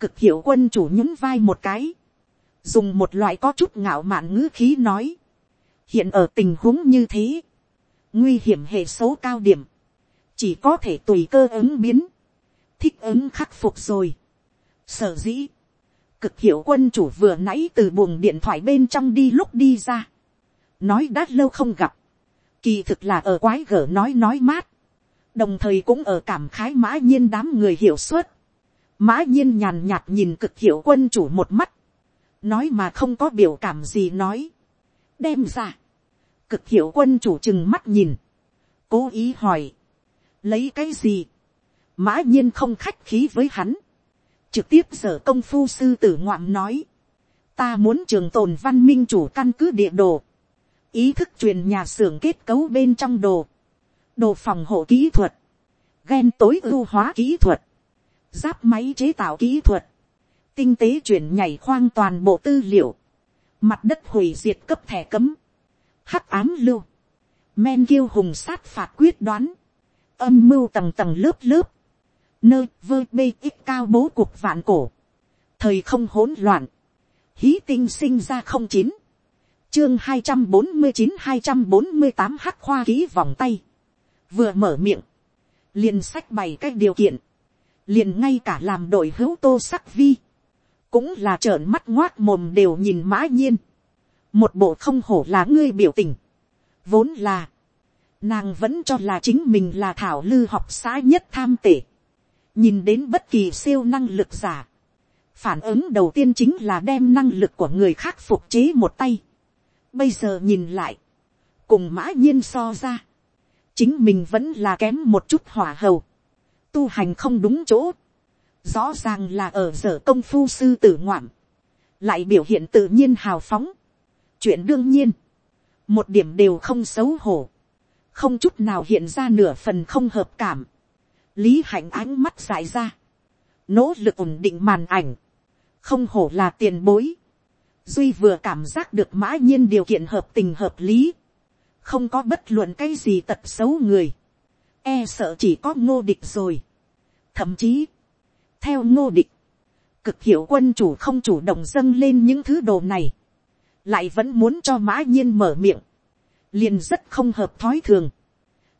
[SPEAKER 1] cực hiệu quân chủ nhún vai một cái, dùng một loại có chút ngạo mạn ngữ khí nói, hiện ở tình huống như thế, nguy hiểm hệ số cao điểm, chỉ có thể tùy cơ ứng biến, thích ứng khắc phục rồi. Sở dĩ, cực hiệu quân chủ vừa nãy từ buồng điện thoại bên trong đi lúc đi ra, nói đã lâu không gặp, kỳ thực là ở quái gở nói nói mát, đồng thời cũng ở cảm khái mã nhiên đám người hiểu suốt, mã nhiên nhàn nhạt nhìn cực hiệu quân chủ một mắt, nói mà không có biểu cảm gì nói, đem ra, cực hiệu quân chủ chừng mắt nhìn, cố ý hỏi, lấy cái gì, mã nhiên không khách khí với hắn, trực tiếp sở công phu sư tử ngoạm nói, ta muốn trường tồn văn minh chủ căn cứ địa đồ, ý thức truyền nhà xưởng kết cấu bên trong đồ, đồ phòng hộ kỹ thuật, ghen tối ưu hóa kỹ thuật, giáp máy chế tạo kỹ thuật, tinh tế chuyển nhảy khoang toàn bộ tư liệu, mặt đất hủy diệt cấp thẻ cấm, hắc ám lưu, men kiêu hùng sát phạt quyết đoán, âm mưu tầng tầng lớp lớp, nơi vơ bê ít cao bố cuộc vạn cổ, thời không hỗn loạn, hí tinh sinh ra không chín, chương hai trăm bốn mươi chín hai trăm bốn mươi tám hắc khoa ký vòng tay, vừa mở miệng, liền sách bày cách điều kiện, liền ngay cả làm đội hữu tô sắc vi, cũng là trợn mắt ngoác mồm đều nhìn mã nhiên, một bộ không hổ là ngươi biểu tình, vốn là, nàng vẫn cho là chính mình là thảo lư học xã nhất tham tể, nhìn đến bất kỳ siêu năng lực giả, phản ứng đầu tiên chính là đem năng lực của người khác phục chế một tay. Bây giờ nhìn lại, cùng mã nhiên so ra, chính mình vẫn là kém một chút hỏa hầu, tu hành không đúng chỗ, rõ ràng là ở giờ công phu sư tử ngoạm, lại biểu hiện tự nhiên hào phóng, chuyện đương nhiên, một điểm đều không xấu hổ, không chút nào hiện ra nửa phần không hợp cảm, lý hạnh ánh mắt dại ra, nỗ lực ổn định màn ảnh, không hổ là tiền bối, duy vừa cảm giác được mã nhiên điều kiện hợp tình hợp lý, không có bất luận cái gì tật xấu người, e sợ chỉ có ngô địch rồi. thậm chí, theo ngô địch, cực hiệu quân chủ không chủ động dâng lên những thứ đồ này, lại vẫn muốn cho mã nhiên mở miệng, liền rất không hợp thói thường,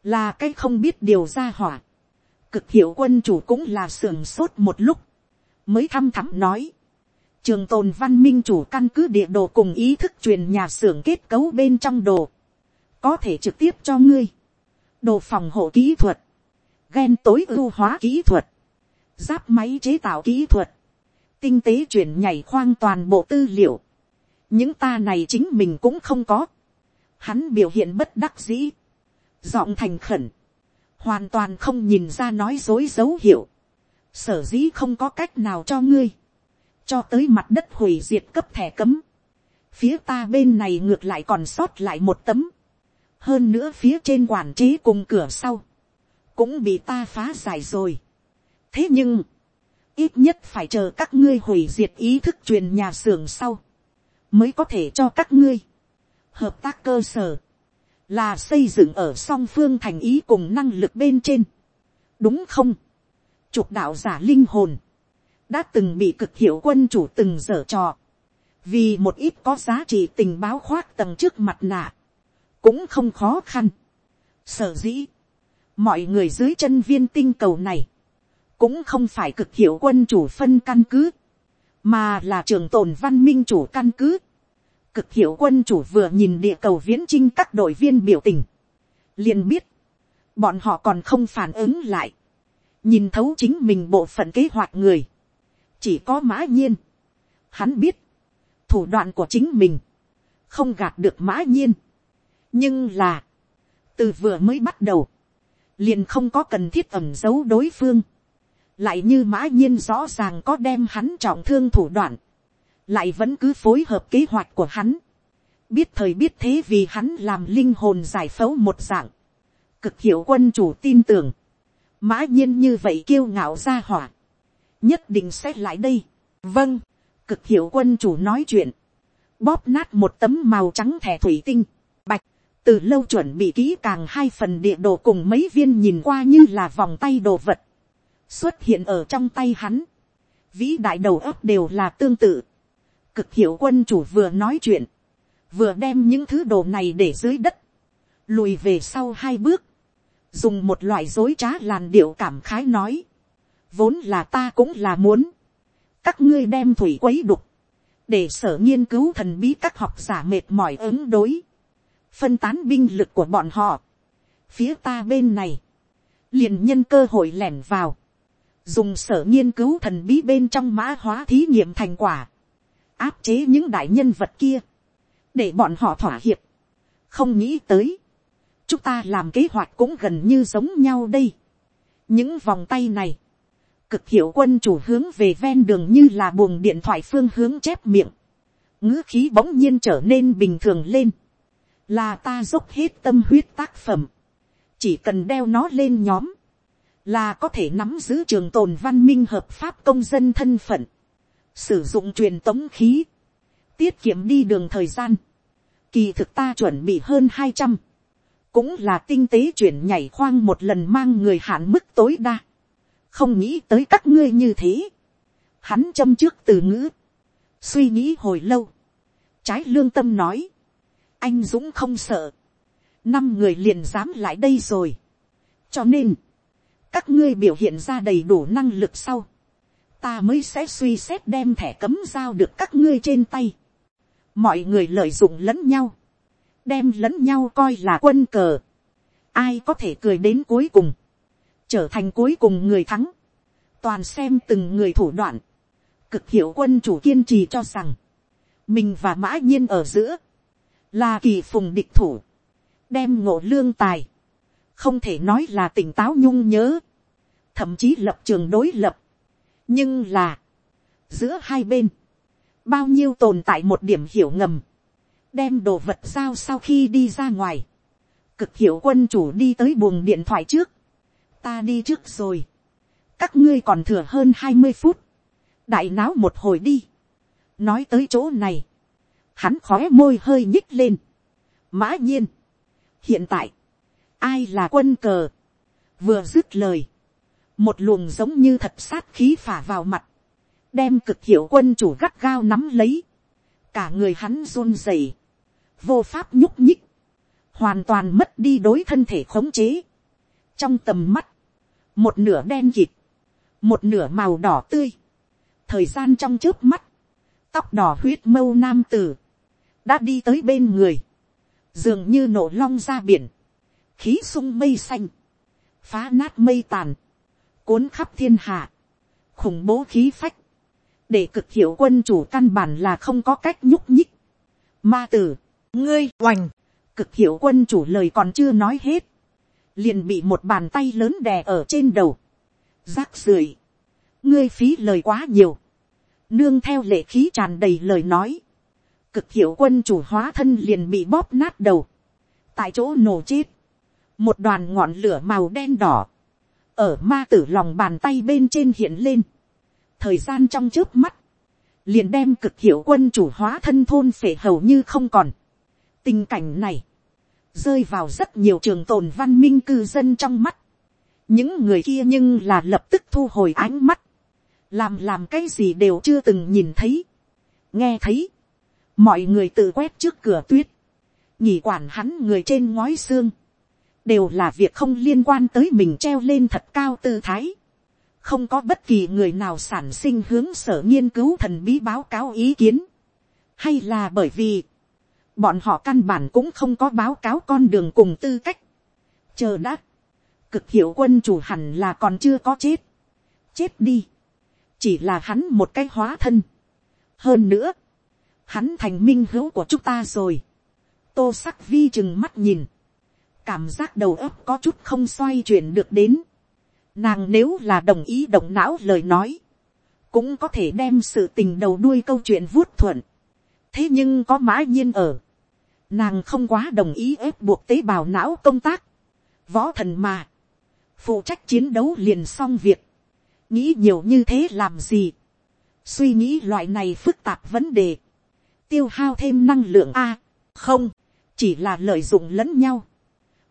[SPEAKER 1] là cái không biết điều ra hỏa, cực hiệu quân chủ cũng là sưởng sốt một lúc, mới thăm thẳm nói, trường tồn văn minh chủ căn cứ địa đồ cùng ý thức truyền nhà xưởng kết cấu bên trong đồ, có thể trực tiếp cho ngươi, đồ phòng hộ kỹ thuật, ghen tối ưu hóa kỹ thuật, giáp máy chế tạo kỹ thuật, tinh tế chuyển nhảy khoang toàn bộ tư liệu, những ta này chính mình cũng không có, hắn biểu hiện bất đắc dĩ, giọng thành khẩn, hoàn toàn không nhìn ra nói dối dấu hiệu, sở dĩ không có cách nào cho ngươi, cho tới mặt đất hủy diệt cấp thẻ cấm, phía ta bên này ngược lại còn sót lại một tấm, hơn nữa phía trên quản chế cùng cửa sau, cũng bị ta phá giải rồi. thế nhưng, ít nhất phải chờ các ngươi hủy diệt ý thức truyền nhà xưởng sau, mới có thể cho các ngươi. Hợp tác cơ sở, là xây dựng ở song phương thành ý cùng năng lực bên trên, đúng không? Trục đạo giả linh hồn, đã từng bị cực hiệu quân chủ từng dở trò, vì một ít có giá trị tình báo khoác tầng trước mặt nạ, cũng không khó khăn. Sở dĩ, mọi người dưới chân viên tinh cầu này, cũng không phải cực hiệu quân chủ phân căn cứ, mà là trường tồn văn minh chủ căn cứ. Cực hiệu quân chủ vừa nhìn địa cầu viễn trinh các đội viên biểu tình, liền biết, bọn họ còn không phản ứng lại, nhìn thấu chính mình bộ phận kế hoạch người, chỉ có mã nhiên. Hắn biết, thủ đoạn của chính mình, không gạt được mã nhiên. nhưng là, từ vừa mới bắt đầu, liền không có cần thiết ẩm giấu đối phương. lại như mã nhiên rõ ràng có đem hắn trọng thương thủ đoạn, lại vẫn cứ phối hợp kế hoạch của hắn. biết thời biết thế vì hắn làm linh hồn giải phẫu một dạng. cực hiệu quân chủ tin tưởng, mã nhiên như vậy kiêu ngạo ra hỏa, nhất định sẽ lại đây. vâng, cực hiệu quân chủ nói chuyện, bóp nát một tấm màu trắng thẻ thủy tinh, bạch, từ lâu chuẩn bị kỹ càng hai phần địa đồ cùng mấy viên nhìn qua như là vòng tay đồ vật, xuất hiện ở trong tay hắn. vĩ đại đầu óc đều là tương tự cực hiệu quân chủ vừa nói chuyện, vừa đem những thứ đồ này để dưới đất, lùi về sau hai bước, dùng một loại dối trá làn điệu cảm khái nói, vốn là ta cũng là muốn, các ngươi đem thủy quấy đục, để sở nghiên cứu thần bí các học giả mệt mỏi ứng đối, phân tán binh lực của bọn họ, phía ta bên này, liền nhân cơ hội lẻn vào, dùng sở nghiên cứu thần bí bên trong mã hóa thí nghiệm thành quả, áp chế những đại nhân vật kia, để bọn họ thỏa hiệp, không nghĩ tới, chúng ta làm kế hoạch cũng gần như giống nhau đây. những vòng tay này, cực hiệu quân chủ hướng về ven đường như là buồng điện thoại phương hướng chép miệng, ngữ khí bỗng nhiên trở nên bình thường lên, là ta dốc hết tâm huyết tác phẩm, chỉ cần đeo nó lên nhóm, là có thể nắm giữ trường tồn văn minh hợp pháp công dân thân phận, sử dụng truyền tống khí, tiết kiệm đi đường thời gian, kỳ thực ta chuẩn bị hơn hai trăm, cũng là tinh tế chuyển nhảy khoang một lần mang người hạn mức tối đa, không nghĩ tới các ngươi như thế, hắn châm trước từ ngữ, suy nghĩ hồi lâu, trái lương tâm nói, anh dũng không sợ, năm người liền dám lại đây rồi, cho nên, các ngươi biểu hiện ra đầy đủ năng lực sau, ta mới sẽ suy xét đem thẻ cấm giao được các ngươi trên tay. mọi người lợi dụng lẫn nhau, đem lẫn nhau coi là quân cờ, ai có thể cười đến cuối cùng, trở thành cuối cùng người thắng, toàn xem từng người thủ đoạn, cực hiệu quân chủ kiên trì cho rằng, mình và mã nhiên ở giữa, là kỳ phùng địch thủ, đem ngộ lương tài, không thể nói là tỉnh táo nhung nhớ, thậm chí lập trường đối lập, nhưng là, giữa hai bên, bao nhiêu tồn tại một điểm hiểu ngầm, đem đồ vật giao sau khi đi ra ngoài, cực hiệu quân chủ đi tới buồng điện thoại trước, ta đi trước rồi, các ngươi còn thừa hơn hai mươi phút, đại náo một hồi đi, nói tới chỗ này, hắn khói môi hơi nhích lên, mã nhiên, hiện tại, ai là quân cờ, vừa dứt lời, một luồng giống như thật sát khí phả vào mặt, đem cực hiệu quân chủ gắt gao nắm lấy, cả người hắn run rẩy, vô pháp nhúc nhích, hoàn toàn mất đi đối thân thể khống chế, trong tầm mắt, một nửa đen kịt, một nửa màu đỏ tươi, thời gian trong trước mắt, tóc đỏ huyết mâu nam tử, đã đi tới bên người, dường như nổ long ra biển, khí sung mây xanh, phá nát mây tàn, cuốn khắp thiên hạ, khủng bố khí phách, để cực hiệu quân chủ căn bản là không có cách nhúc nhích. Ma tử, ngươi oành, cực hiệu quân chủ lời còn chưa nói hết, liền bị một bàn tay lớn đè ở trên đầu, rác rưởi, ngươi phí lời quá nhiều, nương theo lệ khí tràn đầy lời nói, cực hiệu quân chủ hóa thân liền bị bóp nát đầu, tại chỗ nổ chết, một đoàn ngọn lửa màu đen đỏ, ở ma tử lòng bàn tay bên trên hiện lên, thời gian trong trước mắt, liền đem cực hiệu quân chủ hóa thân thôn phể hầu như không còn. tình cảnh này, rơi vào rất nhiều trường tồn văn minh cư dân trong mắt. những người kia nhưng là lập tức thu hồi ánh mắt, làm làm cái gì đều chưa từng nhìn thấy, nghe thấy, mọi người tự quét trước cửa tuyết, nhỉ quản hắn người trên ngói xương, đều là việc không liên quan tới mình treo lên thật cao tư thái. không có bất kỳ người nào sản sinh hướng sở nghiên cứu thần bí báo cáo ý kiến, hay là bởi vì, bọn họ căn bản cũng không có báo cáo con đường cùng tư cách. chờ đã, cực hiệu quân chủ hẳn là còn chưa có chết, chết đi, chỉ là hắn một cái hóa thân. hơn nữa, hắn thành minh hữu của chúng ta rồi. tô sắc vi chừng mắt nhìn, cảm giác đầu óc có chút không xoay chuyển được đến. Nàng nếu là đồng ý động não lời nói, cũng có thể đem sự tình đầu đuôi câu chuyện vuốt thuận. thế nhưng có mã nhiên ở, nàng không quá đồng ý ép buộc tế bào não công tác. võ thần mà, phụ trách chiến đấu liền xong việc, nghĩ nhiều như thế làm gì, suy nghĩ loại này phức tạp vấn đề, tiêu hao thêm năng lượng a, không, chỉ là lợi dụng lẫn nhau,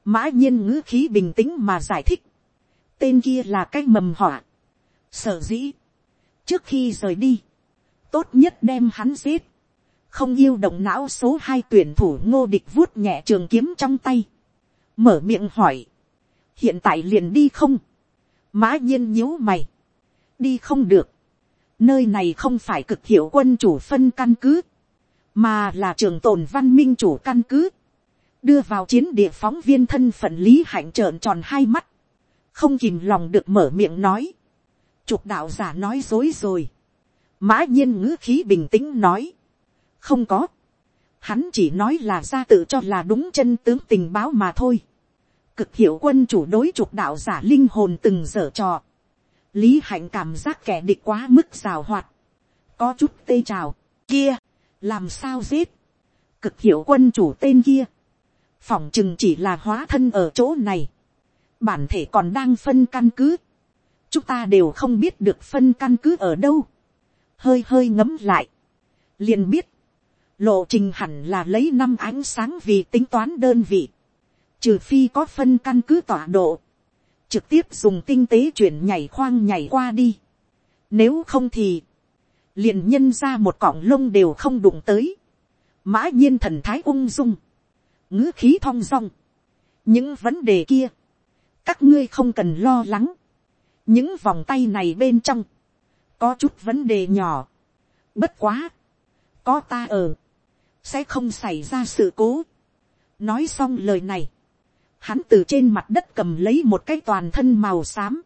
[SPEAKER 1] mã nhiên ngữ khí bình tĩnh mà giải thích, tên kia là cái mầm họa, sở dĩ, trước khi rời đi, tốt nhất đem hắn giết, không yêu động não số hai tuyển thủ ngô địch vuốt nhẹ trường kiếm trong tay, mở miệng hỏi, hiện tại liền đi không, mã nhiên nhíu mày, đi không được, nơi này không phải cực hiệu quân chủ phân căn cứ, mà là trường tồn văn minh chủ căn cứ, đưa vào chiến địa phóng viên thân phận lý hạnh trợn tròn hai mắt, không kìm lòng được mở miệng nói, trục đạo giả nói dối rồi, mã nhiên ngữ khí bình tĩnh nói, không có, hắn chỉ nói là ra tự cho là đúng chân tướng tình báo mà thôi, cực hiệu quân chủ đối trục đạo giả linh hồn từng dở trò, lý hạnh cảm giác kẻ địch quá mức rào hoạt, có chút tê trào, kia, làm sao giết, cực hiệu quân chủ tên kia, phỏng chừng chỉ là hóa thân ở chỗ này, bản thể còn đang phân căn cứ, chúng ta đều không biết được phân căn cứ ở đâu, hơi hơi ngấm lại, liền biết, lộ trình hẳn là lấy năm ánh sáng vì tính toán đơn vị, trừ phi có phân căn cứ tọa độ, trực tiếp dùng tinh tế chuyển nhảy khoang nhảy qua đi, nếu không thì, liền nhân ra một cọng lông đều không đụng tới, mã nhiên thần thái ung dung, ngữ khí thong dong. những vấn đề kia, các ngươi không cần lo lắng. những vòng tay này bên trong, có chút vấn đề nhỏ. bất quá, có ta ở, sẽ không xảy ra sự cố. nói xong lời này, hắn từ trên mặt đất cầm lấy một cái toàn thân màu xám,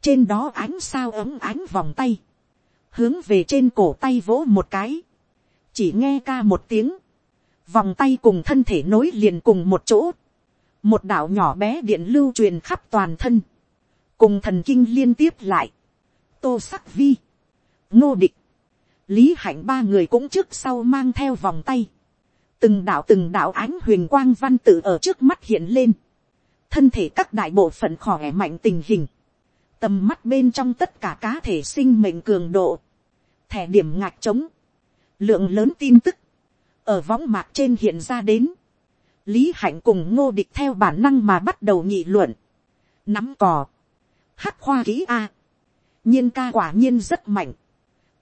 [SPEAKER 1] trên đó ánh sao ấm ánh vòng tay, hướng về trên cổ tay vỗ một cái, chỉ nghe ca một tiếng, vòng tay cùng thân thể nối liền cùng một chỗ, một đạo nhỏ bé điện lưu truyền khắp toàn thân, cùng thần kinh liên tiếp lại, tô sắc vi, ngô địch, lý hạnh ba người cũng trước sau mang theo vòng tay, từng đạo từng đạo ánh huyền quang văn tự ở trước mắt hiện lên, thân thể các đại bộ phận khỏe mạnh tình hình, tầm mắt bên trong tất cả cá thể sinh mệnh cường độ, thẻ điểm ngạc trống, lượng lớn tin tức, ở võng mạc trên hiện ra đến, lý hạnh cùng ngô địch theo bản năng mà bắt đầu nghị luận, nắm cò, hắc khoa kỹ a, nhiên ca quả nhiên rất mạnh,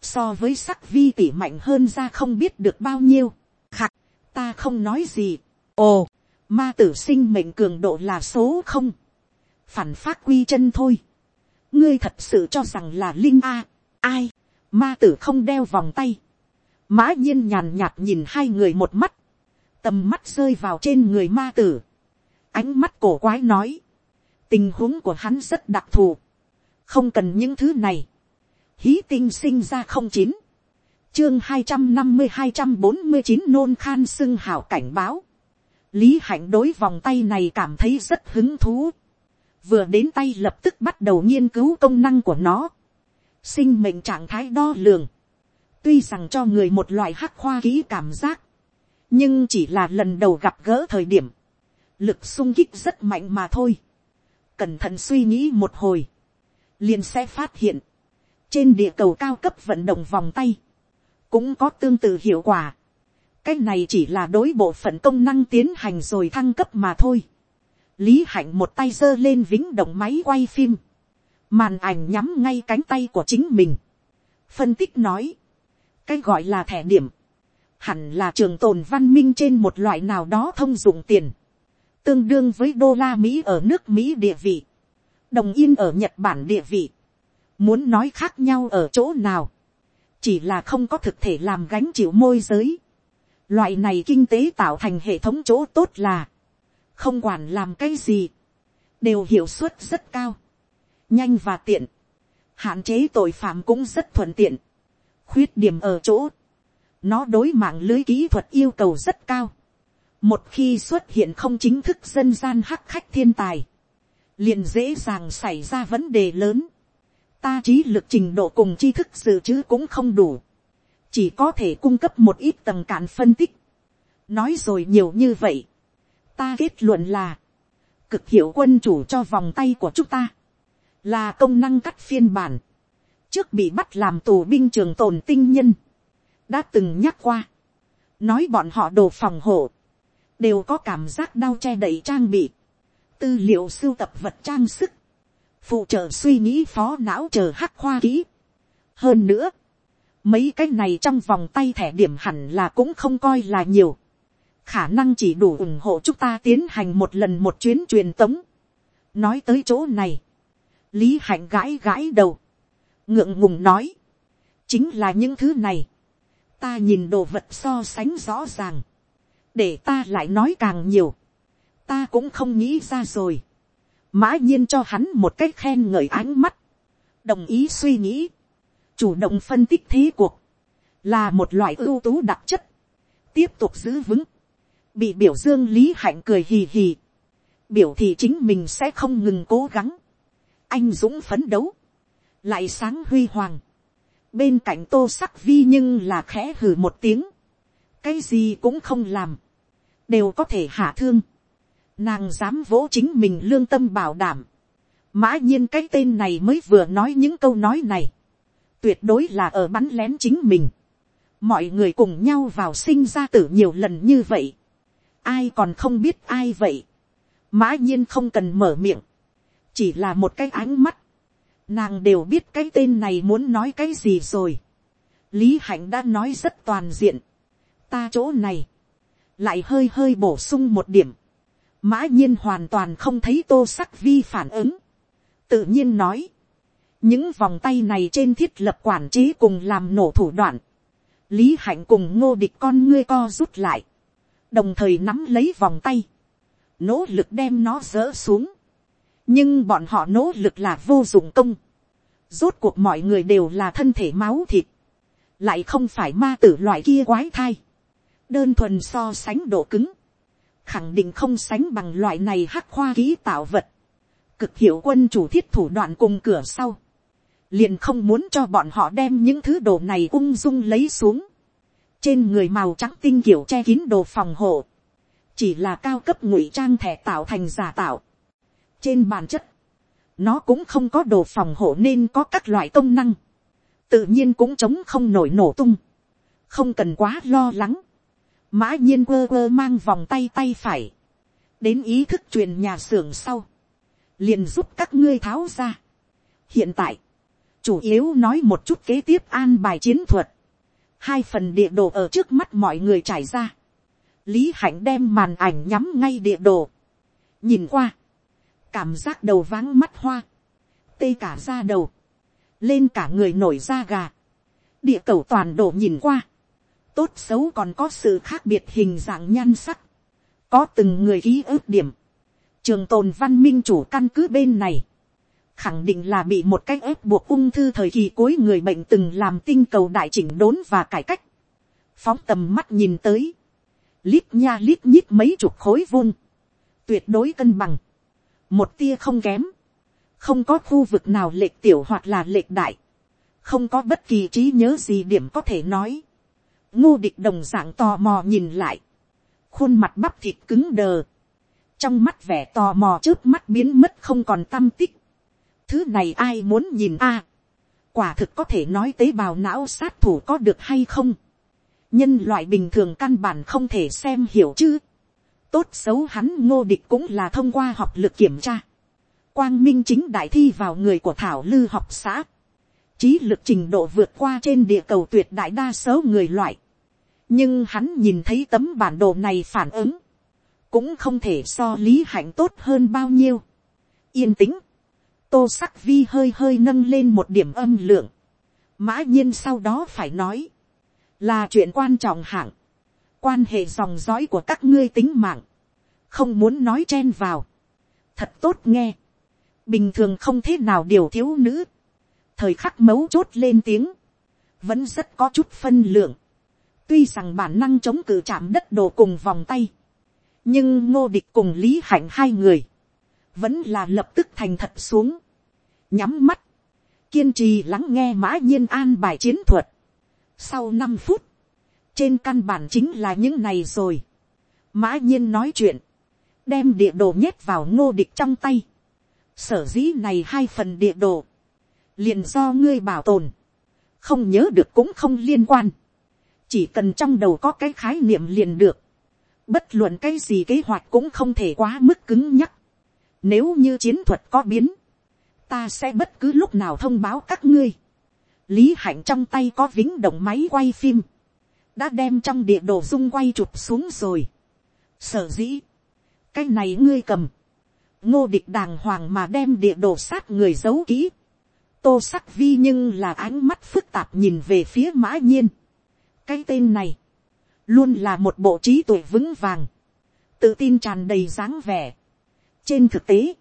[SPEAKER 1] so với sắc vi tỷ mạnh hơn ra không biết được bao nhiêu, khặt, ta không nói gì, ồ, ma tử sinh mệnh cường độ là số không, phản phát quy chân thôi, ngươi thật sự cho rằng là linh a, ai, ma tử không đeo vòng tay, mã nhiên nhàn nhạt nhìn hai người một mắt, tầm mắt rơi vào trên người ma tử, ánh mắt cổ quái nói, tình huống của hắn rất đặc thù, không cần những thứ này, hí tinh sinh ra không chín, chương hai trăm năm mươi hai trăm bốn mươi chín nôn khan xưng hảo cảnh báo, lý hạnh đối vòng tay này cảm thấy rất hứng thú, vừa đến tay lập tức bắt đầu nghiên cứu công năng của nó, sinh mệnh trạng thái đo lường, tuy rằng cho người một loại hắc khoa kỹ cảm giác, nhưng chỉ là lần đầu gặp gỡ thời điểm, lực sung kích rất mạnh mà thôi. Cẩn thận suy nghĩ một hồi, liền sẽ phát hiện, trên địa cầu cao cấp vận động vòng tay, cũng có tương tự hiệu quả. cái này chỉ là đối bộ phận công năng tiến hành rồi thăng cấp mà thôi. lý hạnh một tay giơ lên vĩnh động máy quay phim, màn ảnh nhắm ngay cánh tay của chính mình. phân tích nói, cái gọi là thẻ điểm, hẳn là trường tồn văn minh trên một loại nào đó thông dụng tiền. Tương đương với đô la Mỹ ở nước Mỹ địa vị, đồng yên ở Nhật Bản địa vị, muốn nói khác nhau ở chỗ nào, chỉ là không có thực thể làm gánh chịu môi giới. Loại này kinh tế tạo thành hệ thống chỗ tốt là, không quản làm cái gì, đều hiệu suất rất cao, nhanh và tiện, hạn chế tội phạm cũng rất thuận tiện, khuyết điểm ở chỗ, nó đối mạng lưới kỹ thuật yêu cầu rất cao, một khi xuất hiện không chính thức dân gian hắc khách thiên tài, liền dễ dàng xảy ra vấn đề lớn. Ta trí lực trình độ cùng tri thức dự trữ cũng không đủ, chỉ có thể cung cấp một ít tầng cản phân tích. nói rồi nhiều như vậy, ta kết luận là, cực hiệu quân chủ cho vòng tay của chúng ta, là công năng cắt phiên bản, trước bị bắt làm tù binh trường tồn tinh nhân, đã từng nhắc qua, nói bọn họ đồ phòng hộ, đều có cảm giác đau che đậy trang bị, tư liệu sưu tập vật trang sức, phụ trợ suy nghĩ phó não chờ hắc khoa kỹ. hơn nữa, mấy cái này trong vòng tay thẻ điểm hẳn là cũng không coi là nhiều, khả năng chỉ đủ ủng hộ chúng ta tiến hành một lần một chuyến truyền tống. nói tới chỗ này, lý hạnh gãi gãi đầu, ngượng ngùng nói, chính là những thứ này, ta nhìn đồ vật so sánh rõ ràng, để ta lại nói càng nhiều, ta cũng không nghĩ ra rồi, mã nhiên cho hắn một cách khen ngợi ánh mắt, đồng ý suy nghĩ, chủ động phân tích thế cuộc, là một loại ưu tú đặc chất, tiếp tục giữ vững, bị biểu dương lý hạnh cười hì hì, biểu thì chính mình sẽ không ngừng cố gắng, anh dũng phấn đấu, lại sáng huy hoàng, bên cạnh tô sắc vi nhưng là khẽ hừ một tiếng, cái gì cũng không làm, đều có thể hạ thương. Nàng dám vỗ chính mình lương tâm bảo đảm. Mã nhiên cái tên này mới vừa nói những câu nói này. Tuyệt đối là ở bắn lén chính mình. Mọi người cùng nhau vào sinh ra tử nhiều lần như vậy. Ai còn không biết ai vậy. Mã nhiên không cần mở miệng. Chỉ là một cái ánh mắt. Nàng đều biết cái tên này muốn nói cái gì rồi. Lý Hạnh đã nói rất toàn diện. Ta chỗ này lại hơi hơi bổ sung một điểm, mã nhiên hoàn toàn không thấy tô sắc vi phản ứng, tự nhiên nói, những vòng tay này trên thiết lập quản trí cùng làm nổ thủ đoạn, lý hạnh cùng ngô địch con ngươi co rút lại, đồng thời nắm lấy vòng tay, nỗ lực đem nó dỡ xuống, nhưng bọn họ nỗ lực là vô dụng công, rốt cuộc mọi người đều là thân thể máu thịt, lại không phải ma tử loại kia quái thai, đơn thuần so sánh độ cứng, khẳng định không sánh bằng loại này hắc khoa ký tạo vật, cực hiệu quân chủ thiết thủ đoạn cùng cửa sau, liền không muốn cho bọn họ đem những thứ đồ này ung dung lấy xuống, trên người màu trắng tinh kiểu che kín đồ phòng hộ, chỉ là cao cấp ngụy trang thẻ tạo thành giả tạo trên bản chất, nó cũng không có đồ phòng hộ nên có các loại công năng, tự nhiên cũng chống không nổi nổ tung, không cần quá lo lắng, mã nhiên quơ quơ mang vòng tay tay phải, đến ý thức truyền nhà xưởng sau, liền giúp các ngươi tháo ra. hiện tại, chủ yếu nói một chút kế tiếp an bài chiến thuật, hai phần địa đồ ở trước mắt mọi người trải ra, lý hạnh đem màn ảnh nhắm ngay địa đồ, nhìn qua, cảm giác đầu váng mắt hoa, tê cả ra đầu, lên cả người nổi da gà, địa cầu toàn đổ nhìn qua, tốt xấu còn có sự khác biệt hình dạng nhan sắc, có từng người ký ức điểm, trường tồn văn minh chủ căn cứ bên này, khẳng định là bị một cách ép buộc ung thư thời kỳ cuối người bệnh từng làm tinh cầu đại chỉnh đốn và cải cách, phóng tầm mắt nhìn tới, lít nha lít nhít mấy chục khối vung tuyệt đối cân bằng, một tia không kém, không có khu vực nào lệch tiểu hoặc là lệch đại, không có bất kỳ trí nhớ gì điểm có thể nói, ngô địch đồng d ạ n g tò mò nhìn lại, khuôn mặt bắp thịt cứng đờ, trong mắt vẻ tò mò trước mắt biến mất không còn tâm tích, thứ này ai muốn nhìn a, quả thực có thể nói tế bào não sát thủ có được hay không, nhân loại bình thường căn bản không thể xem hiểu chứ, tốt xấu hắn ngô địch cũng là thông qua học lực kiểm tra, quang minh chính đại thi vào người của thảo lư học xã, trí lực trình độ vượt qua trên địa cầu tuyệt đại đa số người loại, nhưng hắn nhìn thấy tấm bản đồ này phản ứng, cũng không thể so lý hạnh tốt hơn bao nhiêu. yên tĩnh, tô sắc vi hơi hơi nâng lên một điểm âm lượng, mã nhiên sau đó phải nói, là chuyện quan trọng hạng, quan hệ dòng dõi của các ngươi tính mạng, không muốn nói chen vào, thật tốt nghe, bình thường không thế nào điều thiếu nữ, thời khắc mấu chốt lên tiếng, vẫn rất có chút phân lượng, Tuy rằng bản năng chống cự chạm đất đồ cùng vòng tay. Nhưng ngô địch cùng lý hạnh hai người. Vẫn là lập tức thành thật xuống. Nhắm mắt. Kiên trì lắng nghe mã nhiên an bài chiến thuật. Sau năm phút. Trên căn bản chính là những này rồi. Mã nhiên nói chuyện. Đem địa đồ nhét vào ngô địch trong tay. Sở dĩ này hai phần địa đồ. liền do ngươi bảo tồn. Không nhớ được cũng không liên quan chỉ cần trong đầu có cái khái niệm liền được, bất luận cái gì kế hoạch cũng không thể quá mức cứng nhắc. Nếu như chiến thuật có biến, ta sẽ bất cứ lúc nào thông báo các ngươi. Lý hạnh trong tay có vĩnh động máy quay phim, đã đem trong địa đồ dung quay chụp xuống rồi. Sở dĩ, cái này ngươi cầm, ngô địch đàng hoàng mà đem địa đồ sát người giấu kỹ. tô sắc vi nhưng là ánh mắt phức tạp nhìn về phía mã nhiên cái tên này, luôn là một bộ trí tuổi vững vàng, tự tin tràn đầy dáng vẻ. trên thực tế,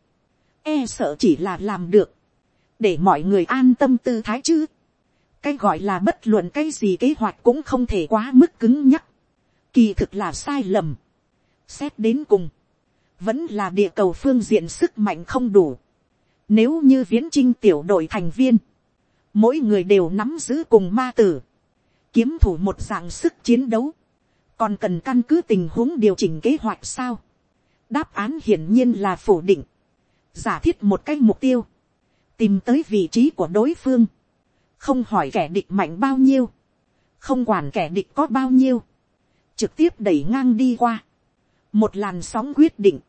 [SPEAKER 1] e sợ chỉ là làm được, để mọi người an tâm tư thái chứ cái gọi là bất luận cái gì kế hoạch cũng không thể quá mức cứng nhắc, kỳ thực là sai lầm. xét đến cùng, vẫn là địa cầu phương diện sức mạnh không đủ. Nếu như viễn trinh tiểu đội thành viên, mỗi người đều nắm giữ cùng ma tử, kiếm thủ một dạng sức chiến đấu, còn cần căn cứ tình huống điều chỉnh kế hoạch sao. đáp án hiển nhiên là phủ định, giả thiết một cái mục tiêu, tìm tới vị trí của đối phương, không hỏi kẻ địch mạnh bao nhiêu, không quản kẻ địch có bao nhiêu, trực tiếp đẩy ngang đi qua, một làn sóng quyết định,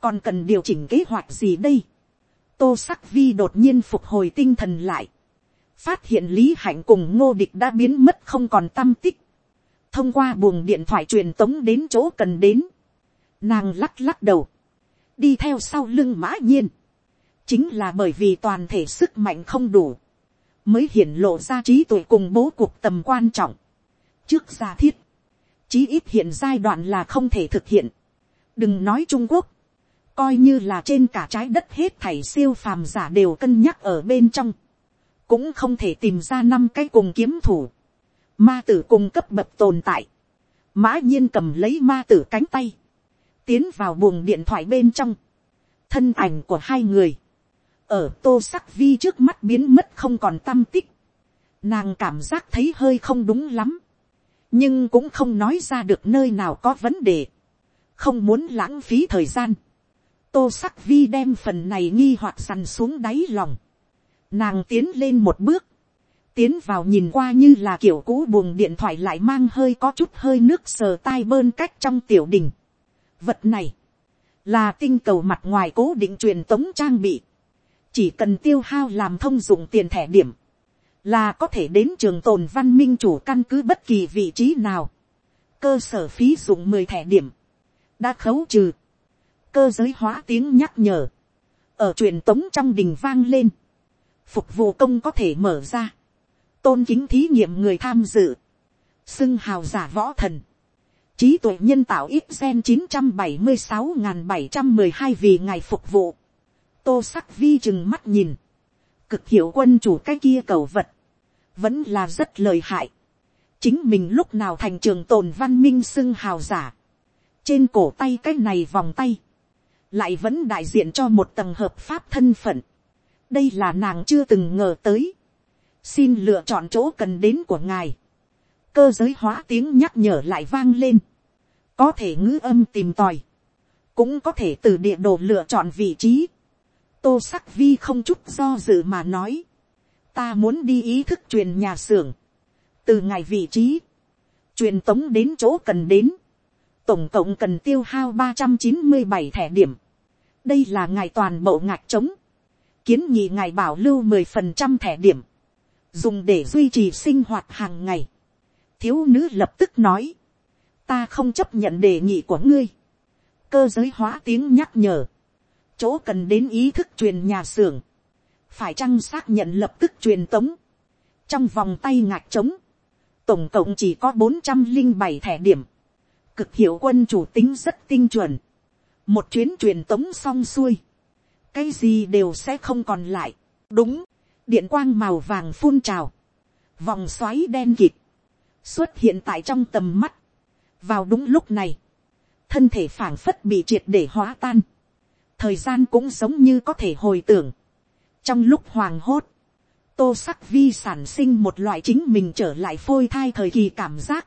[SPEAKER 1] còn cần điều chỉnh kế hoạch gì đây, tô sắc vi đột nhiên phục hồi tinh thần lại, phát hiện lý hạnh cùng ngô địch đã biến mất không còn tâm tích, thông qua buồng điện thoại truyền tống đến chỗ cần đến, nàng lắc lắc đầu, đi theo sau lưng mã nhiên, chính là bởi vì toàn thể sức mạnh không đủ, mới hiển lộ ra trí tuệ cùng bố cuộc tầm quan trọng. trước giả thiết, chí ít hiện giai đoạn là không thể thực hiện. đừng nói trung quốc, coi như là trên cả trái đất hết thảy siêu phàm giả đều cân nhắc ở bên trong. Cũng không thể tìm ra năm cái cùng kiếm thủ, ma tử cùng cấp bậc tồn tại, mã nhiên cầm lấy ma tử cánh tay, tiến vào buồng điện thoại bên trong, thân ảnh của hai người, ở tô sắc vi trước mắt biến mất không còn tâm tích, nàng cảm giác thấy hơi không đúng lắm, nhưng cũng không nói ra được nơi nào có vấn đề, không muốn lãng phí thời gian, tô sắc vi đem phần này nghi hoặc sằn xuống đáy lòng, Nàng tiến lên một bước. Tiến vào nhìn qua như là kiểu cũ buồng điện thoại lại mang hơi có chút hơi nước sờ tai bơn cách trong tiểu đình. Vật này. Là tinh cầu mặt ngoài cố định truyền tống trang bị. Chỉ cần tiêu hao làm thông dụng tiền thẻ điểm. Là có thể đến trường tồn văn minh chủ căn cứ bất kỳ vị trí nào. Cơ sở phí dụng mười thẻ điểm. Đã khấu trừ. Cơ giới hóa tiếng nhắc nhở ở truyền tống trong đình vang lên, phục vụ công có thể mở ra, tôn kính thí nghiệm người tham dự, xưng hào giả võ thần, trí tuệ nhân tạo ít gen chín trăm bảy mươi sáu n bảy trăm mười hai vì ngày phục vụ, tô sắc vi chừng mắt nhìn, cực hiểu quân chủ cái kia cầu vật, vẫn là rất lời hại, chính mình lúc nào thành trường tồn văn minh xưng hào giả, trên cổ tay cái này vòng tay, lại vẫn đại diện cho một tầng hợp pháp thân phận, đây là nàng chưa từng ngờ tới, xin lựa chọn chỗ cần đến của ngài, cơ giới hóa tiếng nhắc nhở lại vang lên, có thể ngữ âm tìm tòi, cũng có thể từ địa đồ lựa chọn vị trí, tô sắc vi không chút do dự mà nói, ta muốn đi ý thức truyền nhà xưởng, từ ngày vị trí, truyền tống đến chỗ cần đến, tổng cộng cần tiêu hao ba trăm chín mươi bảy thẻ điểm, đây là ngày toàn bộ ngạch trống, kiến nghị ngài bảo lưu mười phần trăm thẻ điểm, dùng để duy trì sinh hoạt hàng ngày. thiếu nữ lập tức nói, ta không chấp nhận đề nghị của ngươi, cơ giới hóa tiếng nhắc nhở, chỗ cần đến ý thức truyền nhà xưởng, phải chăng xác nhận lập tức truyền tống, trong vòng tay ngạc trống, tổng cộng chỉ có bốn trăm linh bảy thẻ điểm, cực hiệu quân chủ tính rất tinh chuẩn, một chuyến truyền tống xong xuôi, cái gì đều sẽ không còn lại, đúng, điện quang màu vàng phun trào, vòng xoáy đen kịt, xuất hiện tại trong tầm mắt, vào đúng lúc này, thân thể phảng phất bị triệt để hóa tan, thời gian cũng giống như có thể hồi tưởng, trong lúc hoàng hốt, tô sắc vi sản sinh một loại chính mình trở lại phôi thai thời kỳ cảm giác,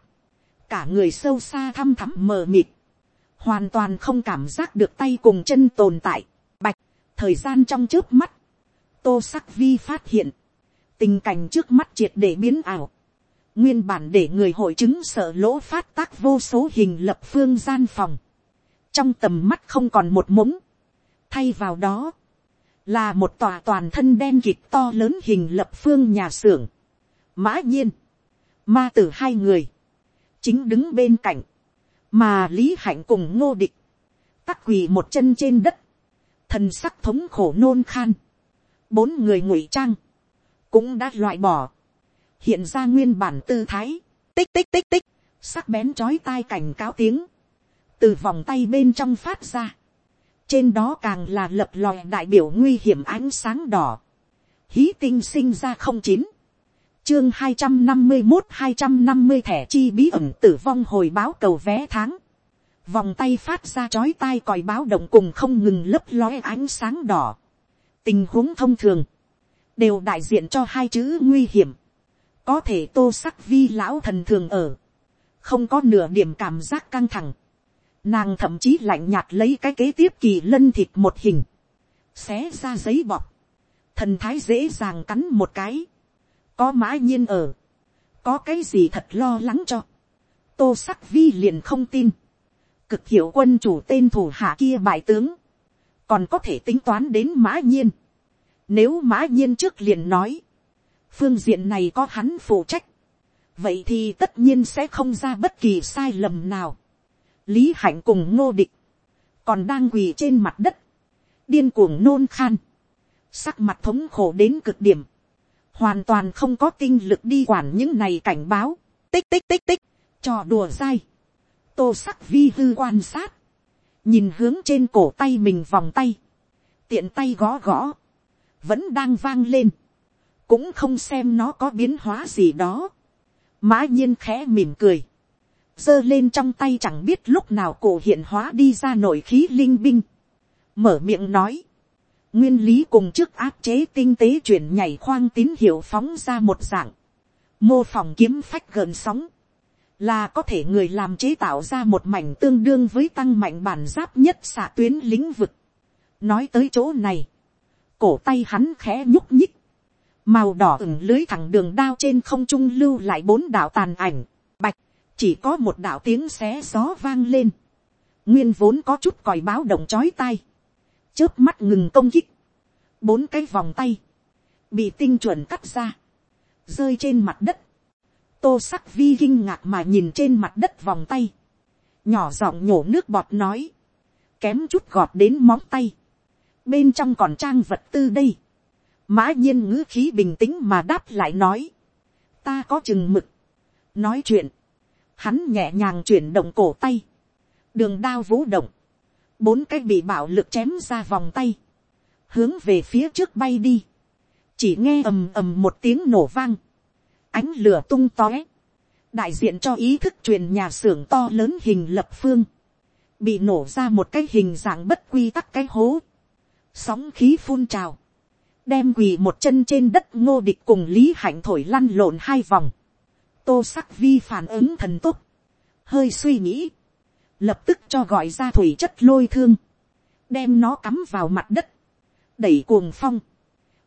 [SPEAKER 1] cả người sâu xa thăm thẳm mờ mịt, hoàn toàn không cảm giác được tay cùng chân tồn tại, bạch, thời gian trong trước mắt, tô sắc vi phát hiện, tình cảnh trước mắt triệt để biến ảo, nguyên bản để người hội chứng sợ lỗ phát tác vô số hình lập phương gian phòng, trong tầm mắt không còn một mống, thay vào đó, là một tòa toàn thân đen kịt to lớn hình lập phương nhà xưởng, mã nhiên, ma tử hai người, chính đứng bên cạnh, mà lý hạnh cùng ngô địch, tắc quỳ một chân trên đất, thần sắc thống khổ nôn khan, bốn người ngụy trang, cũng đã loại bỏ, hiện ra nguyên bản tư thái, tích tích tích tích, sắc bén chói tai cảnh cáo tiếng, từ vòng tay bên trong phát ra, trên đó càng là lập lòi đại biểu nguy hiểm ánh sáng đỏ, hí tinh sinh ra không chín, chương hai trăm năm mươi một hai trăm năm mươi thẻ chi bí ẩn tử vong hồi báo cầu vé tháng, vòng tay phát ra chói tai còi báo động cùng không ngừng lấp lóe ánh sáng đỏ, tình huống thông thường, đều đại diện cho hai chữ nguy hiểm, có thể tô sắc vi lão thần thường ở, không có nửa điểm cảm giác căng thẳng, nàng thậm chí lạnh nhạt lấy cái kế tiếp kỳ lân thịt một hình, xé ra giấy bọc, thần thái dễ dàng cắn một cái, có mã nhiên ở, có cái gì thật lo lắng cho, tô sắc vi liền không tin, cực hiệu quân chủ tên thủ hạ kia bại tướng, còn có thể tính toán đến mã nhiên, nếu mã nhiên trước liền nói, phương diện này có hắn phụ trách, vậy thì tất nhiên sẽ không ra bất kỳ sai lầm nào lý hạnh cùng ngô địch, còn đang quỳ trên mặt đất, điên cuồng nôn khan, sắc mặt thống khổ đến cực điểm, hoàn toàn không có tinh lực đi quản những này cảnh báo, tích tích tích tích, trò đùa dai, tô sắc vi hư quan sát, nhìn hướng trên cổ tay mình vòng tay, tiện tay gõ gõ, vẫn đang vang lên, cũng không xem nó có biến hóa gì đó. mã nhiên khẽ mỉm cười, giơ lên trong tay chẳng biết lúc nào cổ hiện hóa đi ra nội khí linh binh, mở miệng nói, nguyên lý cùng trước áp chế tinh tế chuyển nhảy khoang tín hiệu phóng ra một dạng, mô phỏng kiếm phách gần sóng, là có thể người làm chế tạo ra một mảnh tương đương với tăng mạnh bản giáp nhất xạ tuyến lĩnh vực. nói tới chỗ này, cổ tay hắn khẽ nhúc nhích, màu đỏ ửng lưới thẳng đường đao trên không trung lưu lại bốn đạo tàn ảnh, chỉ có một đạo tiếng xé gió vang lên, nguyên vốn có chút còi báo động chói tai, chớp mắt ngừng công kích, bốn cái vòng tay, bị tinh chuẩn cắt ra, rơi trên mặt đất, tô sắc vi kinh ngạc mà nhìn trên mặt đất vòng tay, nhỏ giọng nhổ nước bọt nói, kém chút gọt đến móng tay, bên trong còn trang vật tư đây, mã nhiên ngữ khí bình tĩnh mà đáp lại nói, ta có chừng mực, nói chuyện, hắn nhẹ nhàng chuyển động cổ tay, đường đao vũ động, bốn cái bị bạo lực chém ra vòng tay, hướng về phía trước bay đi, chỉ nghe ầm ầm một tiếng nổ vang, ánh lửa tung tóe, đại diện cho ý thức truyền nhà xưởng to lớn hình lập phương, bị nổ ra một cái hình dạng bất quy tắc cái hố, sóng khí phun trào, đem quỳ một chân trên đất ngô địch cùng lý hạnh thổi lăn lộn hai vòng, tô sắc vi phản ứng thần tốt, hơi suy nghĩ, lập tức cho gọi ra thủy chất lôi thương, đem nó cắm vào mặt đất, đẩy cuồng phong,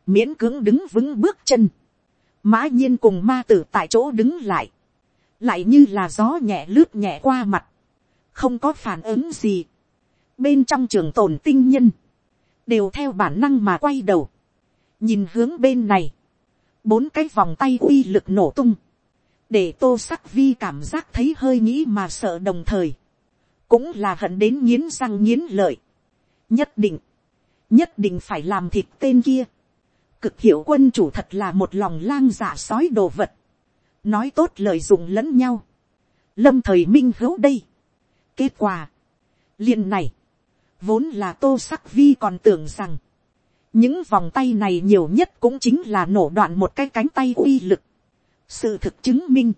[SPEAKER 1] miễn cưỡng đứng vững bước chân, mã nhiên cùng ma tử tại chỗ đứng lại, lại như là gió nhẹ lướt nhẹ qua mặt, không có phản ứng gì, bên trong trường tồn tinh nhân, đều theo bản năng mà quay đầu, nhìn hướng bên này, bốn cái vòng tay uy lực nổ tung, để tô sắc vi cảm giác thấy hơi nghĩ mà sợ đồng thời, cũng là hận đến nghiến răng nghiến lợi, nhất định, nhất định phải làm thịt tên kia, cực hiệu quân chủ thật là một lòng lang giả sói đồ vật, nói tốt lời dùng lẫn nhau, lâm thời minh hữu đây, kết quả, liền này, vốn là tô sắc vi còn tưởng rằng, những vòng tay này nhiều nhất cũng chính là nổ đoạn một cái cánh tay uy lực sự thực chứng minh,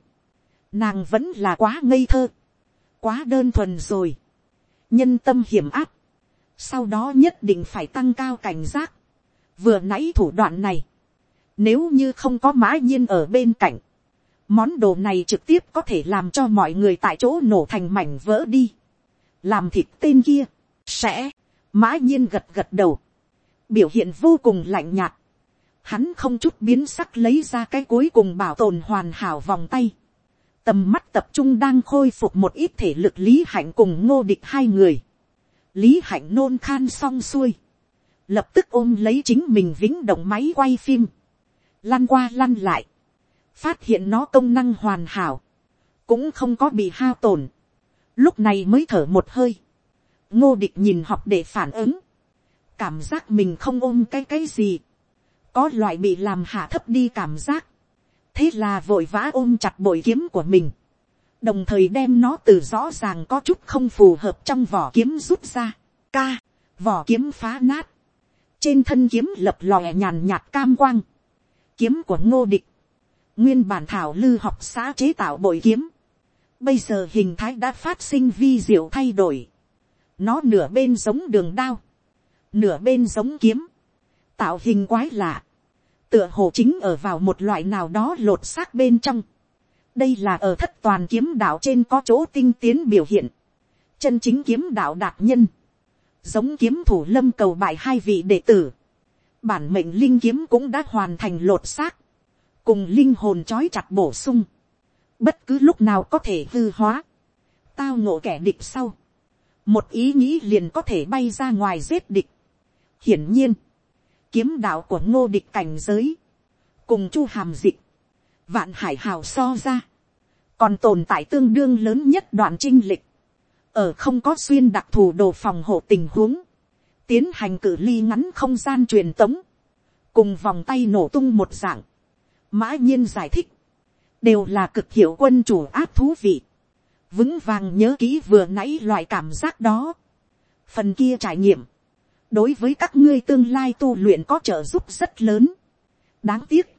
[SPEAKER 1] nàng vẫn là quá ngây thơ, quá đơn thuần rồi, nhân tâm hiểm áp, sau đó nhất định phải tăng cao cảnh giác, vừa nãy thủ đoạn này, nếu như không có mã nhiên ở bên cạnh, món đồ này trực tiếp có thể làm cho mọi người tại chỗ nổ thành mảnh vỡ đi, làm thịt tên kia, sẽ, mã nhiên gật gật đầu, biểu hiện vô cùng lạnh nhạt, hắn không chút biến sắc lấy ra cái cuối cùng bảo tồn hoàn hảo vòng tay, tầm mắt tập trung đang khôi phục một ít thể lực lý hạnh cùng ngô địch hai người, lý hạnh nôn khan xong xuôi, lập tức ôm lấy chính mình vĩnh động máy quay phim, lăn qua lăn lại, phát hiện nó công năng hoàn hảo, cũng không có bị hao tổn, lúc này mới thở một hơi, ngô địch nhìn học để phản ứng, cảm giác mình không ôm cái cái gì, có loại bị làm hạ thấp đi cảm giác, thế là vội vã ôm chặt bội kiếm của mình, đồng thời đem nó từ rõ ràng có chút không phù hợp trong vỏ kiếm rút ra, ca, vỏ kiếm phá nát, trên thân kiếm lập lòe nhàn nhạt cam quang, kiếm của ngô địch, nguyên bản thảo lư học xã chế tạo bội kiếm, bây giờ hình thái đã phát sinh vi diệu thay đổi, nó nửa bên giống đường đao, nửa bên giống kiếm, tạo hình quái lạ, tựa hồ chính ở vào một loại nào đó lột xác bên trong. đây là ở thất toàn kiếm đạo trên có chỗ tinh tiến biểu hiện, chân chính kiếm đạo đạt nhân, giống kiếm thủ lâm cầu bại hai vị đệ tử, bản mệnh linh kiếm cũng đã hoàn thành lột xác, cùng linh hồn trói chặt bổ sung, bất cứ lúc nào có thể hư hóa, tao ngộ kẻ địch sau, một ý nghĩ liền có thể bay ra ngoài giết địch, hiển nhiên, kiếm đạo của ngô địch cảnh giới, cùng chu hàm dịch, vạn hải hào so ra, còn tồn tại tương đương lớn nhất đoạn trinh lịch, ở không có xuyên đặc thù đồ phòng hộ tình huống, tiến hành cử ly ngắn không gian truyền tống, cùng vòng tay nổ tung một dạng, mã nhiên giải thích, đều là cực hiệu quân chủ áp thú vị, vững vàng nhớ kỹ vừa nãy loại cảm giác đó, phần kia trải nghiệm, đối với các ngươi tương lai tu luyện có trợ giúp rất lớn. đáng tiếc,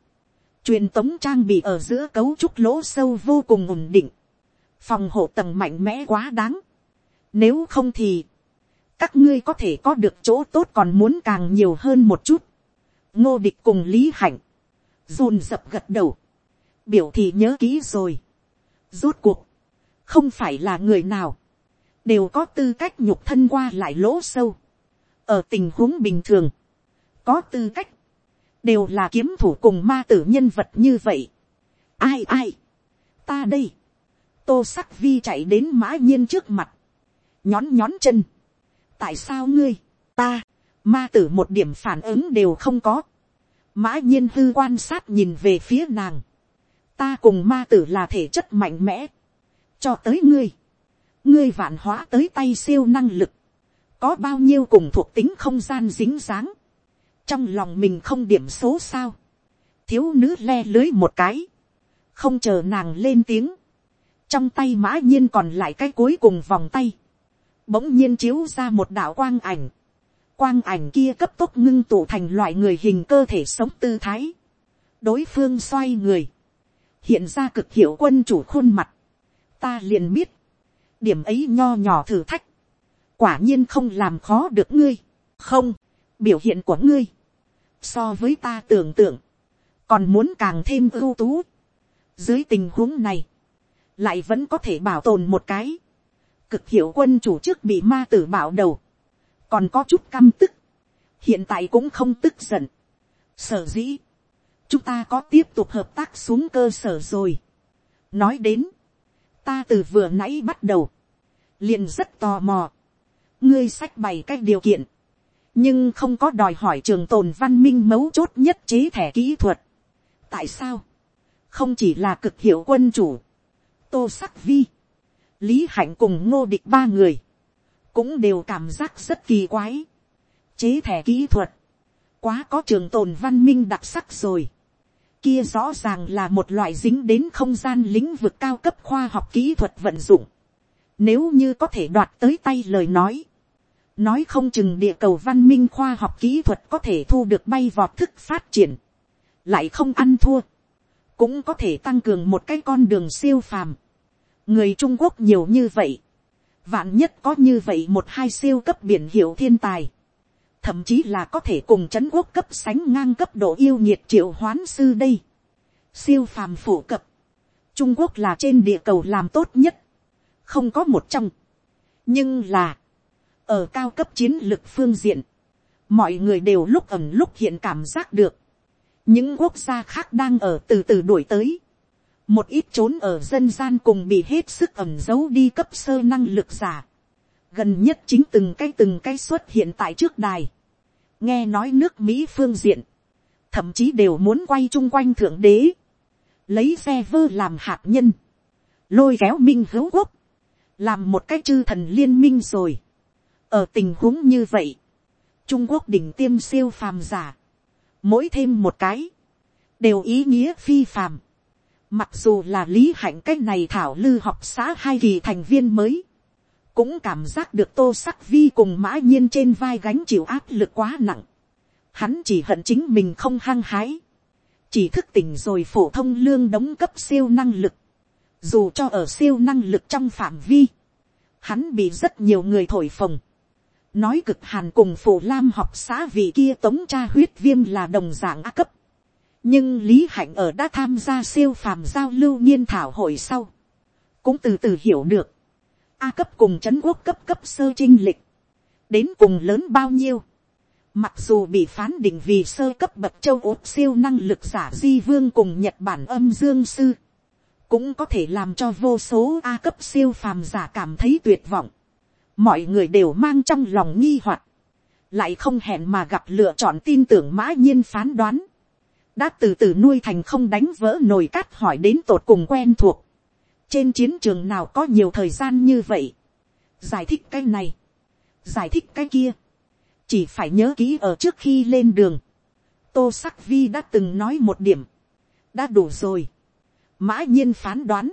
[SPEAKER 1] truyền tống trang bị ở giữa cấu trúc lỗ sâu vô cùng ổn định, phòng hộ tầng mạnh mẽ quá đáng. nếu không thì, các ngươi có thể có được chỗ tốt còn muốn càng nhiều hơn một chút. ngô địch cùng lý hạnh, dồn dập gật đầu, biểu thì nhớ kỹ rồi. rốt cuộc, không phải là người nào, đều có tư cách nhục thân qua lại lỗ sâu ở tình huống bình thường, có tư cách, đều là kiếm thủ cùng ma tử nhân vật như vậy. ai ai, ta đây, tô sắc vi chạy đến mã nhiên trước mặt, nhón nhón chân, tại sao ngươi, ta, ma tử một điểm phản ứng đều không có, mã nhiên hư quan sát nhìn về phía nàng, ta cùng ma tử là thể chất mạnh mẽ, cho tới ngươi, ngươi vạn hóa tới tay siêu năng lực, có bao nhiêu cùng thuộc tính không gian dính dáng, trong lòng mình không điểm số sao, thiếu nữ le lưới một cái, không chờ nàng lên tiếng, trong tay mã nhiên còn lại cái cuối cùng vòng tay, bỗng nhiên chiếu ra một đạo quang ảnh, quang ảnh kia cấp tốc ngưng tụ thành loại người hình cơ thể sống tư thái, đối phương xoay người, hiện ra cực hiệu quân chủ khuôn mặt, ta liền biết, điểm ấy nho nhỏ thử thách, quả nhiên không làm khó được ngươi, không, biểu hiện của ngươi, so với ta tưởng tượng, còn muốn càng thêm ưu tú. dưới tình huống này, lại vẫn có thể bảo tồn một cái, cực hiệu quân chủ trước bị ma tử bảo đầu, còn có chút căm tức, hiện tại cũng không tức giận. sở dĩ, chúng ta có tiếp tục hợp tác xuống cơ sở rồi. nói đến, ta từ vừa nãy bắt đầu, liền rất tò mò, ngươi sách bày cách điều kiện, nhưng không có đòi hỏi trường tồn văn minh mấu chốt nhất chế thẻ kỹ thuật. tại sao, không chỉ là cực hiệu quân chủ, tô sắc vi, lý hạnh cùng ngô địch ba người, cũng đều cảm giác rất kỳ quái. chế thẻ kỹ thuật, quá có trường tồn văn minh đặc sắc rồi. kia rõ ràng là một loại dính đến không gian lĩnh vực cao cấp khoa học kỹ thuật vận dụng. nếu như có thể đoạt tới tay lời nói, nói không chừng địa cầu văn minh khoa học kỹ thuật có thể thu được bay vọt thức phát triển, lại không ăn thua, cũng có thể tăng cường một cái con đường siêu phàm. người trung quốc nhiều như vậy, vạn nhất có như vậy một hai siêu cấp biển hiệu thiên tài, thậm chí là có thể cùng c quốc cấp sánh ngang cấp độ yêu nhiệt triệu hoán sư đây. siêu phàm phổ cập, trung quốc là trên địa cầu làm tốt nhất, không có một trong. nhưng là, ở cao cấp chiến lược phương diện, mọi người đều lúc ẩm lúc hiện cảm giác được, những quốc gia khác đang ở từ từ đuổi tới, một ít trốn ở dân gian cùng bị hết sức ẩm giấu đi cấp sơ năng lực giả, gần nhất chính từng cái từng cái xuất hiện tại trước đài, nghe nói nước mỹ phương diện, thậm chí đều muốn quay chung quanh thượng đế, lấy xe vơ làm hạt nhân, lôi kéo minh hữu quốc, làm một cái chư thần liên minh rồi ở tình huống như vậy, trung quốc đỉnh tiêm siêu phàm giả, mỗi thêm một cái, đều ý nghĩa phi phàm. Mặc dù là lý hạnh cách này thảo lư học xã hai kỳ thành viên mới, cũng cảm giác được tô sắc vi cùng mã nhiên trên vai gánh chịu áp lực quá nặng. Hắn chỉ hận chính mình không hăng hái, chỉ thức tỉnh rồi phổ thông lương đóng cấp siêu năng lực, dù cho ở siêu năng lực trong phạm vi, hắn bị rất nhiều người thổi phồng nói cực hàn cùng phổ lam học xã vị kia tống cha huyết viêm là đồng dạng a cấp. nhưng lý hạnh ở đã tham gia siêu phàm giao lưu nghiên thảo hội sau, cũng từ từ hiểu được, a cấp cùng c quốc cấp cấp sơ trinh lịch, đến cùng lớn bao nhiêu. Mặc dù bị phán định vì sơ cấp bậc châu ốt siêu năng lực giả di vương cùng nhật bản âm dương sư, cũng có thể làm cho vô số a cấp siêu phàm giả cảm thấy tuyệt vọng mọi người đều mang trong lòng nghi hoặc, lại không hẹn mà gặp lựa chọn tin tưởng mã nhiên phán đoán, đã từ từ nuôi thành không đánh vỡ nồi cát hỏi đến tột cùng quen thuộc, trên chiến trường nào có nhiều thời gian như vậy, giải thích cái này, giải thích cái kia, chỉ phải nhớ kỹ ở trước khi lên đường, tô sắc vi đã từng nói một điểm, đã đủ rồi, mã nhiên phán đoán,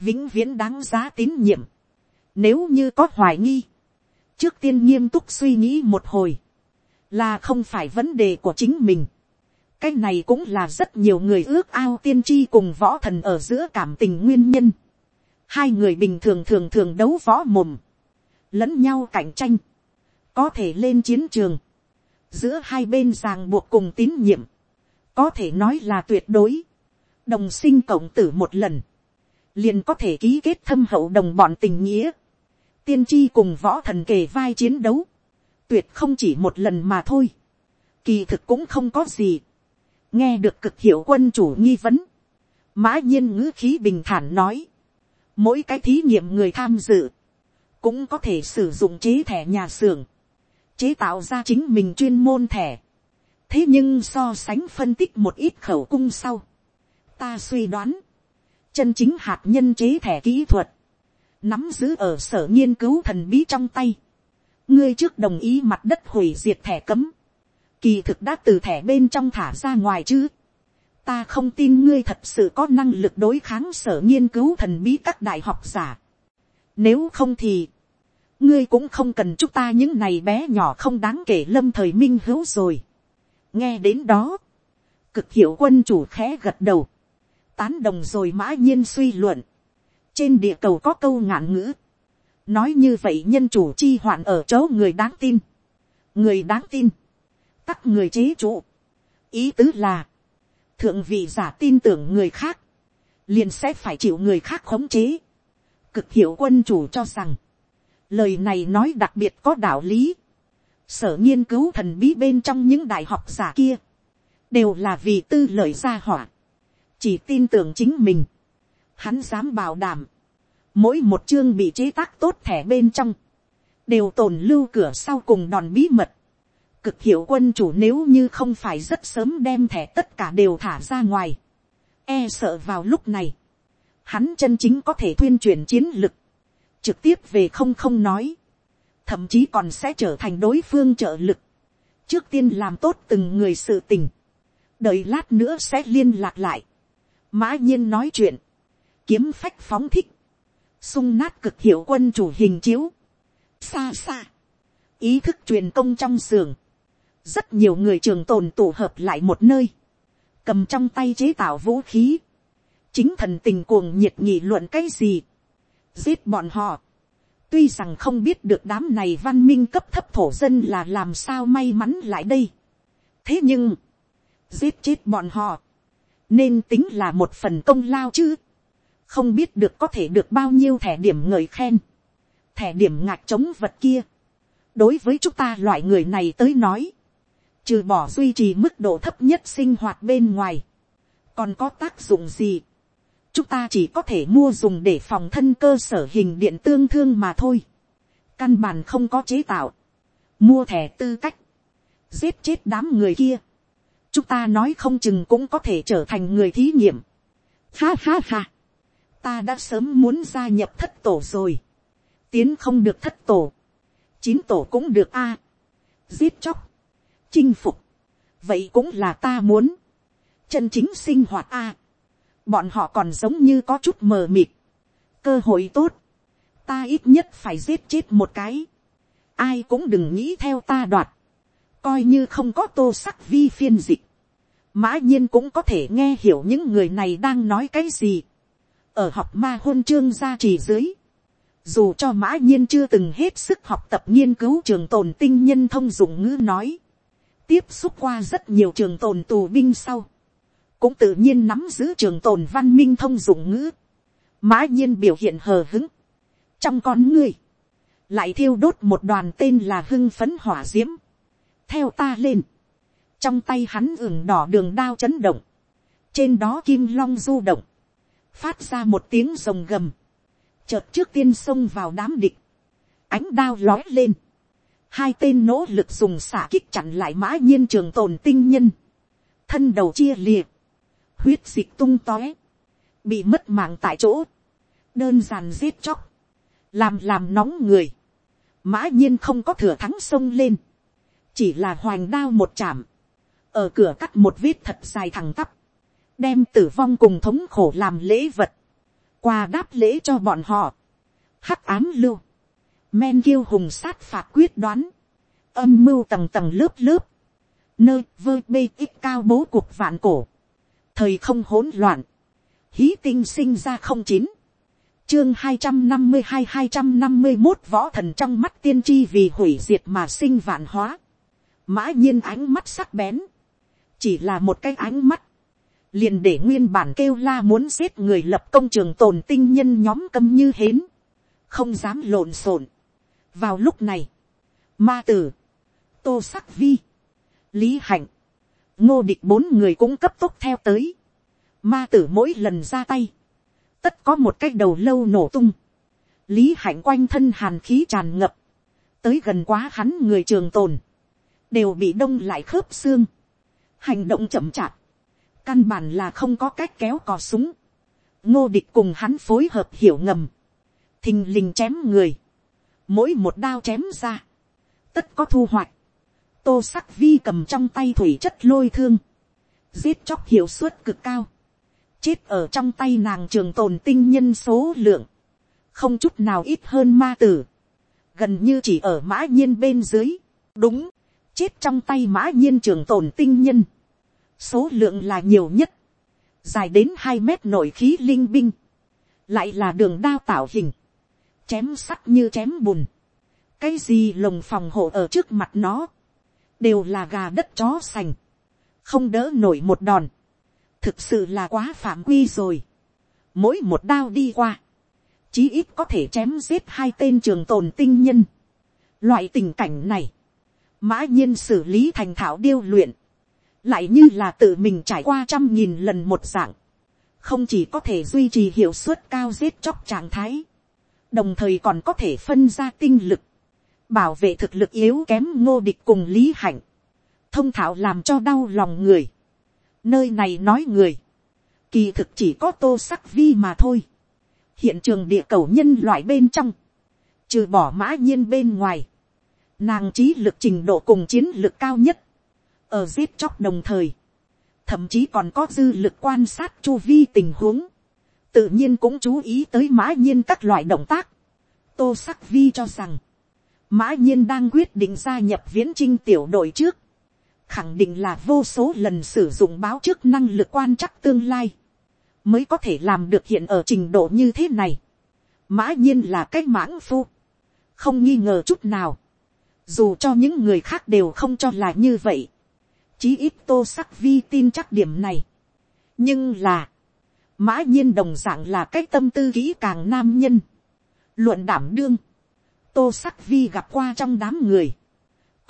[SPEAKER 1] vĩnh viễn đáng giá tín nhiệm, nếu như có hoài nghi, trước tiên nghiêm túc suy nghĩ một hồi, là không phải vấn đề của chính mình. cái này cũng là rất nhiều người ước ao tiên tri cùng võ thần ở giữa cảm tình nguyên nhân. hai người bình thường thường thường đấu võ mồm, lẫn nhau cạnh tranh, có thể lên chiến trường, giữa hai bên ràng buộc cùng tín nhiệm, có thể nói là tuyệt đối, đồng sinh cộng tử một lần, liền có thể ký kết thâm hậu đồng bọn tình nghĩa, tiên tri cùng võ thần kề vai chiến đấu, tuyệt không chỉ một lần mà thôi, kỳ thực cũng không có gì, nghe được cực hiệu quân chủ nghi vấn, mã nhiên ngữ khí bình thản nói, mỗi cái thí nghiệm người tham dự, cũng có thể sử dụng chế thẻ nhà xưởng, chế tạo ra chính mình chuyên môn thẻ. thế nhưng so sánh phân tích một ít khẩu cung sau, ta suy đoán, chân chính hạt nhân chế thẻ kỹ thuật, nắm giữ ở sở nghiên cứu thần bí trong tay, ngươi trước đồng ý mặt đất hủy diệt thẻ cấm, kỳ thực đã từ thẻ bên trong thả ra ngoài chứ. ta không tin ngươi thật sự có năng lực đối kháng sở nghiên cứu thần bí các đại học giả. nếu không thì, ngươi cũng không cần chúc ta những này bé nhỏ không đáng kể lâm thời minh hữu rồi. nghe đến đó, cực hiệu quân chủ khẽ gật đầu, tán đồng rồi mã nhiên suy luận trên địa cầu có câu ngạn ngữ, nói như vậy nhân chủ chi hoạn ở chỗ người đáng tin, người đáng tin, tắc người chế trụ. ý tứ là, thượng vị giả tin tưởng người khác, liền sẽ phải chịu người khác khống chế. cực hiệu quân chủ cho rằng, lời này nói đặc biệt có đạo lý. sở nghiên cứu thần bí bên trong những đại học giả kia, đều là vì tư lợi gia hỏa, chỉ tin tưởng chính mình, hắn dám bảo đảm, mỗi một chương bị chế tác tốt thẻ bên trong, đều tồn lưu cửa sau cùng đòn bí mật. Cực hiệu quân chủ nếu như không phải rất sớm đem thẻ tất cả đều thả ra ngoài. E sợ vào lúc này, hắn chân chính có thể thuyên truyền chiến lực, trực tiếp về không không nói, thậm chí còn sẽ trở thành đối phương trợ lực. Trước tiên làm tốt từng người sự tình, đợi lát nữa sẽ liên lạc lại. Mã nhiên nói chuyện, kiếm phách phóng thích, sung nát cực hiệu quân chủ hình chiếu, xa xa, ý thức truyền công trong giường, rất nhiều người trường tồn tụ hợp lại một nơi, cầm trong tay chế tạo vũ khí, chính thần tình cuồng nhiệt nghị luận cái gì, giết bọn họ, tuy rằng không biết được đám này văn minh cấp thấp thổ dân là làm sao may mắn lại đây, thế nhưng, giết chết bọn họ, nên tính là một phần công lao chứ, không biết được có thể được bao nhiêu thẻ điểm ngợi khen, thẻ điểm ngạc chống vật kia, đối với chúng ta loại người này tới nói, trừ bỏ duy trì mức độ thấp nhất sinh hoạt bên ngoài, còn có tác dụng gì, chúng ta chỉ có thể mua dùng để phòng thân cơ sở hình điện tương thương mà thôi, căn bản không có chế tạo, mua thẻ tư cách, giết chết đám người kia, chúng ta nói không chừng cũng có thể trở thành người thí nghiệm. Ha ha ha, ta đã sớm muốn gia nhập thất tổ rồi, tiến không được thất tổ, chín tổ cũng được a, giết chóc, chinh phục, vậy cũng là ta muốn, chân chính sinh hoạt a, bọn họ còn giống như có chút mờ mịt, cơ hội tốt, ta ít nhất phải giết chết một cái, ai cũng đừng nghĩ theo ta đoạt, coi như không có tô sắc vi phiên dịch, mã nhiên cũng có thể nghe hiểu những người này đang nói cái gì, ở học ma hôn chương gia trì dưới, dù cho mã nhiên chưa từng hết sức học tập nghiên cứu trường tồn tinh nhân thông dụng ngữ nói, tiếp xúc qua rất nhiều trường tồn tù binh sau, cũng tự nhiên nắm giữ trường tồn văn minh thông dụng ngữ, mã nhiên biểu hiện hờ hứng, trong con ngươi, lại thiêu đốt một đoàn tên là hưng phấn hỏa d i ễ m theo ta lên, trong tay hắn ửng đỏ đường đao chấn động, trên đó kim long du động, phát ra một tiếng rồng gầm, chợt trước tiên xông vào đám địch, ánh đao lói lên, hai tên nỗ lực dùng xả kích chặn lại mã nhiên trường tồn tinh nhân, thân đầu chia liệt, huyết dịch tung tóe, bị mất mạng tại chỗ, đơn giản giết chóc, làm làm nóng người, mã nhiên không có thừa thắng sông lên, chỉ là hoành đao một chạm, ở cửa cắt một vết thật dài thẳng tắp, đem tử vong cùng thống khổ làm lễ vật, qua đáp lễ cho bọn họ, hắc ám lưu, men kiêu hùng sát phạt quyết đoán, âm mưu tầng tầng lớp lớp, nơi vơ bê ít cao bố cuộc vạn cổ, thời không hỗn loạn, hí tinh sinh ra không chín, chương hai trăm năm mươi hai hai trăm năm mươi một võ thần trong mắt tiên tri vì hủy diệt mà sinh vạn hóa, mã nhiên ánh mắt sắc bén, chỉ là một cái ánh mắt, liền để nguyên bản kêu la muốn giết người lập công trường tồn tinh nhân nhóm câm như hến, không dám lộn xộn. vào lúc này, ma tử, tô sắc vi, lý hạnh, ngô địch bốn người cũng cấp tốc theo tới. Ma tử mỗi lần ra tay, tất có một cái đầu lâu nổ tung. Lý hạnh quanh thân hàn khí tràn ngập, tới gần quá hắn người trường tồn, đều bị đông lại khớp xương, hành động chậm chạp, căn bản là không có cách kéo cò súng, ngô địch cùng hắn phối hợp hiểu ngầm, thình lình chém người, mỗi một đao chém ra, tất có thu hoạch, tô sắc vi cầm trong tay thủy chất lôi thương, giết chóc hiệu suất cực cao, chết ở trong tay nàng trường tồn tinh nhân số lượng, không chút nào ít hơn ma tử, gần như chỉ ở mã nhiên bên dưới, đúng, chết trong tay mã nhiên trường tồn tinh nhân, số lượng là nhiều nhất, dài đến hai mét nội khí linh binh, lại là đường đao tạo hình, chém sắt như chém bùn, cái gì lồng phòng hộ ở trước mặt nó, đều là gà đất chó sành, không đỡ nổi một đòn, thực sự là quá phạm quy rồi, mỗi một đao đi qua, chí ít có thể chém giết hai tên trường tồn tinh nhân. Loại tình cảnh này, mã nhiên xử lý thành thảo điêu luyện, lại như là tự mình trải qua trăm nghìn lần một dạng, không chỉ có thể duy trì hiệu suất cao giết chóc trạng thái, đồng thời còn có thể phân ra tinh lực, bảo vệ thực lực yếu kém ngô địch cùng lý hạnh, thông thạo làm cho đau lòng người. Nơi này nói người, kỳ thực chỉ có tô sắc vi mà thôi. hiện trường địa cầu nhân loại bên trong, trừ bỏ mã nhiên bên ngoài, nàng trí lực trình độ cùng chiến lực cao nhất, ở giết chóc đồng thời, thậm chí còn có dư lực quan sát chu vi tình huống, tự nhiên cũng chú ý tới mã nhiên các loại động tác. tô sắc vi cho rằng, mã nhiên đang quyết định gia nhập viễn trinh tiểu đội trước, khẳng định là vô số lần sử dụng báo trước năng lực quan chắc tương lai, mới có thể làm được hiện ở trình độ như thế này. mã nhiên là cái mãng phu, không nghi ngờ chút nào, dù cho những người khác đều không cho là như vậy, chí ít tô sắc vi tin chắc điểm này. nhưng là, mã nhiên đồng d ạ n g là cái tâm tư kỹ càng nam nhân, luận đảm đương, tô sắc vi gặp qua trong đám người,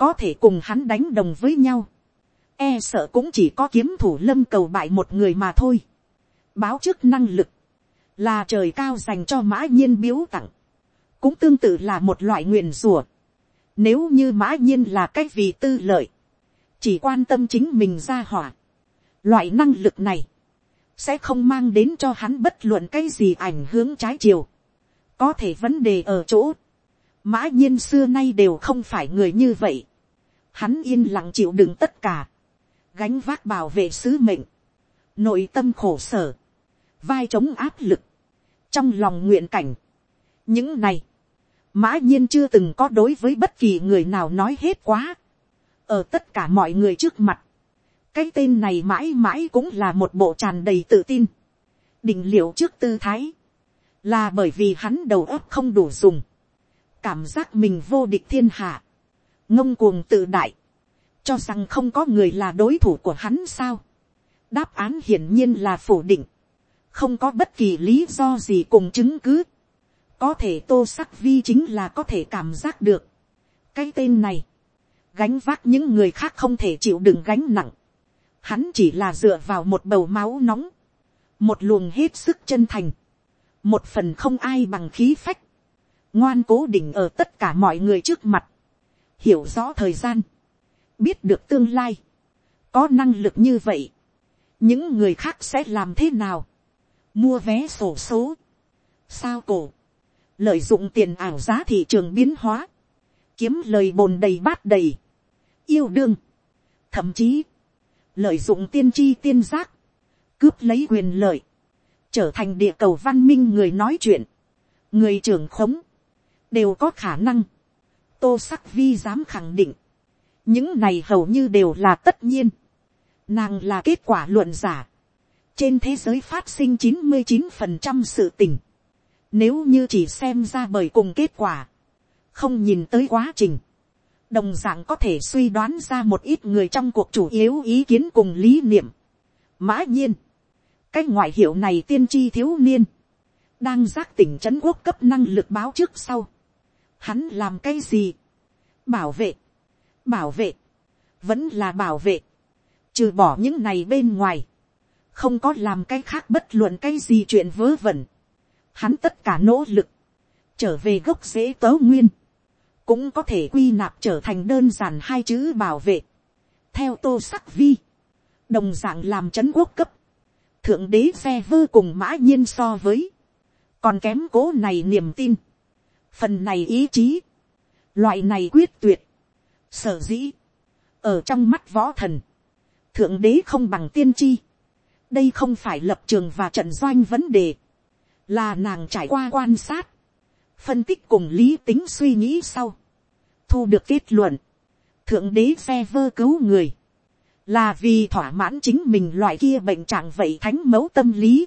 [SPEAKER 1] có thể cùng hắn đánh đồng với nhau, e sợ cũng chỉ có kiếm thủ lâm cầu bại một người mà thôi. báo trước năng lực, là trời cao dành cho mã nhiên biếu tặng, cũng tương tự là một loại nguyền rùa. Nếu như mã nhiên là cái vì tư lợi, chỉ quan tâm chính mình ra hỏa. Loại năng lực này, sẽ không mang đến cho hắn bất luận cái gì ảnh hướng trái chiều. Có thể vấn đề ở chỗ, mã nhiên xưa nay đều không phải người như vậy. Hắn yên lặng chịu đựng tất cả, gánh vác bảo vệ sứ mệnh, nội tâm khổ sở, vai chống áp lực, trong lòng nguyện cảnh. những này, mã nhiên chưa từng có đối với bất kỳ người nào nói hết quá ở tất cả mọi người trước mặt, cái tên này mãi mãi cũng là một bộ tràn đầy tự tin, định liệu trước tư thái, là bởi vì hắn đầu óc không đủ dùng, cảm giác mình vô địch thiên hạ, ngông cuồng tự đại, cho rằng không có người là đối thủ của hắn sao. đáp án hiển nhiên là phủ định, không có bất kỳ lý do gì cùng chứng cứ, có thể tô sắc vi chính là có thể cảm giác được, cái tên này, gánh vác những người khác không thể chịu đựng gánh nặng. Hắn chỉ là dựa vào một bầu máu nóng, một luồng hết sức chân thành, một phần không ai bằng khí phách, ngoan cố định ở tất cả mọi người trước mặt, hiểu rõ thời gian, biết được tương lai, có năng lực như vậy, những người khác sẽ làm thế nào, mua vé sổ số, sao cổ, lợi dụng tiền ảo giá thị trường biến hóa, kiếm lời bồn đầy bát đầy, yêu đương, thậm chí, lợi dụng tiên tri tiên giác, cướp lấy quyền lợi, trở thành địa cầu văn minh người nói chuyện, người trưởng khống, đều có khả năng, tô sắc vi dám khẳng định, những này hầu như đều là tất nhiên, nàng là kết quả luận giả, trên thế giới phát sinh chín mươi chín phần trăm sự tình, nếu như chỉ xem ra bởi cùng kết quả, không nhìn tới quá trình, đồng dạng có thể suy đoán ra một ít người trong cuộc chủ yếu ý kiến cùng lý niệm. mã nhiên, cái ngoại hiệu này tiên tri thiếu niên, đang giác tỉnh trấn quốc cấp năng lực báo trước sau. Hắn làm cái gì? bảo vệ, bảo vệ, vẫn là bảo vệ, trừ bỏ những này bên ngoài, không có làm cái khác bất luận cái gì chuyện vớ vẩn. Hắn tất cả nỗ lực, trở về gốc rễ tớ nguyên, cũng có thể quy nạp trở thành đơn giản hai chữ bảo vệ. theo tô sắc vi, đồng d ạ n g làm c h ấ n quốc cấp, thượng đế phe vơ cùng mã nhiên so với, còn kém cố này niềm tin, phần này ý chí, loại này quyết tuyệt, Sở dĩ, ở trong mắt võ thần, thượng đế không bằng tiên tri. đây không phải lập trường và trận doanh vấn đề, là nàng trải qua quan sát, phân tích cùng lý tính suy nghĩ sau, thu được kết luận, thượng đế xe vơ cứu người, là vì thỏa mãn chính mình loại kia bệnh trạng vậy thánh mẫu tâm lý,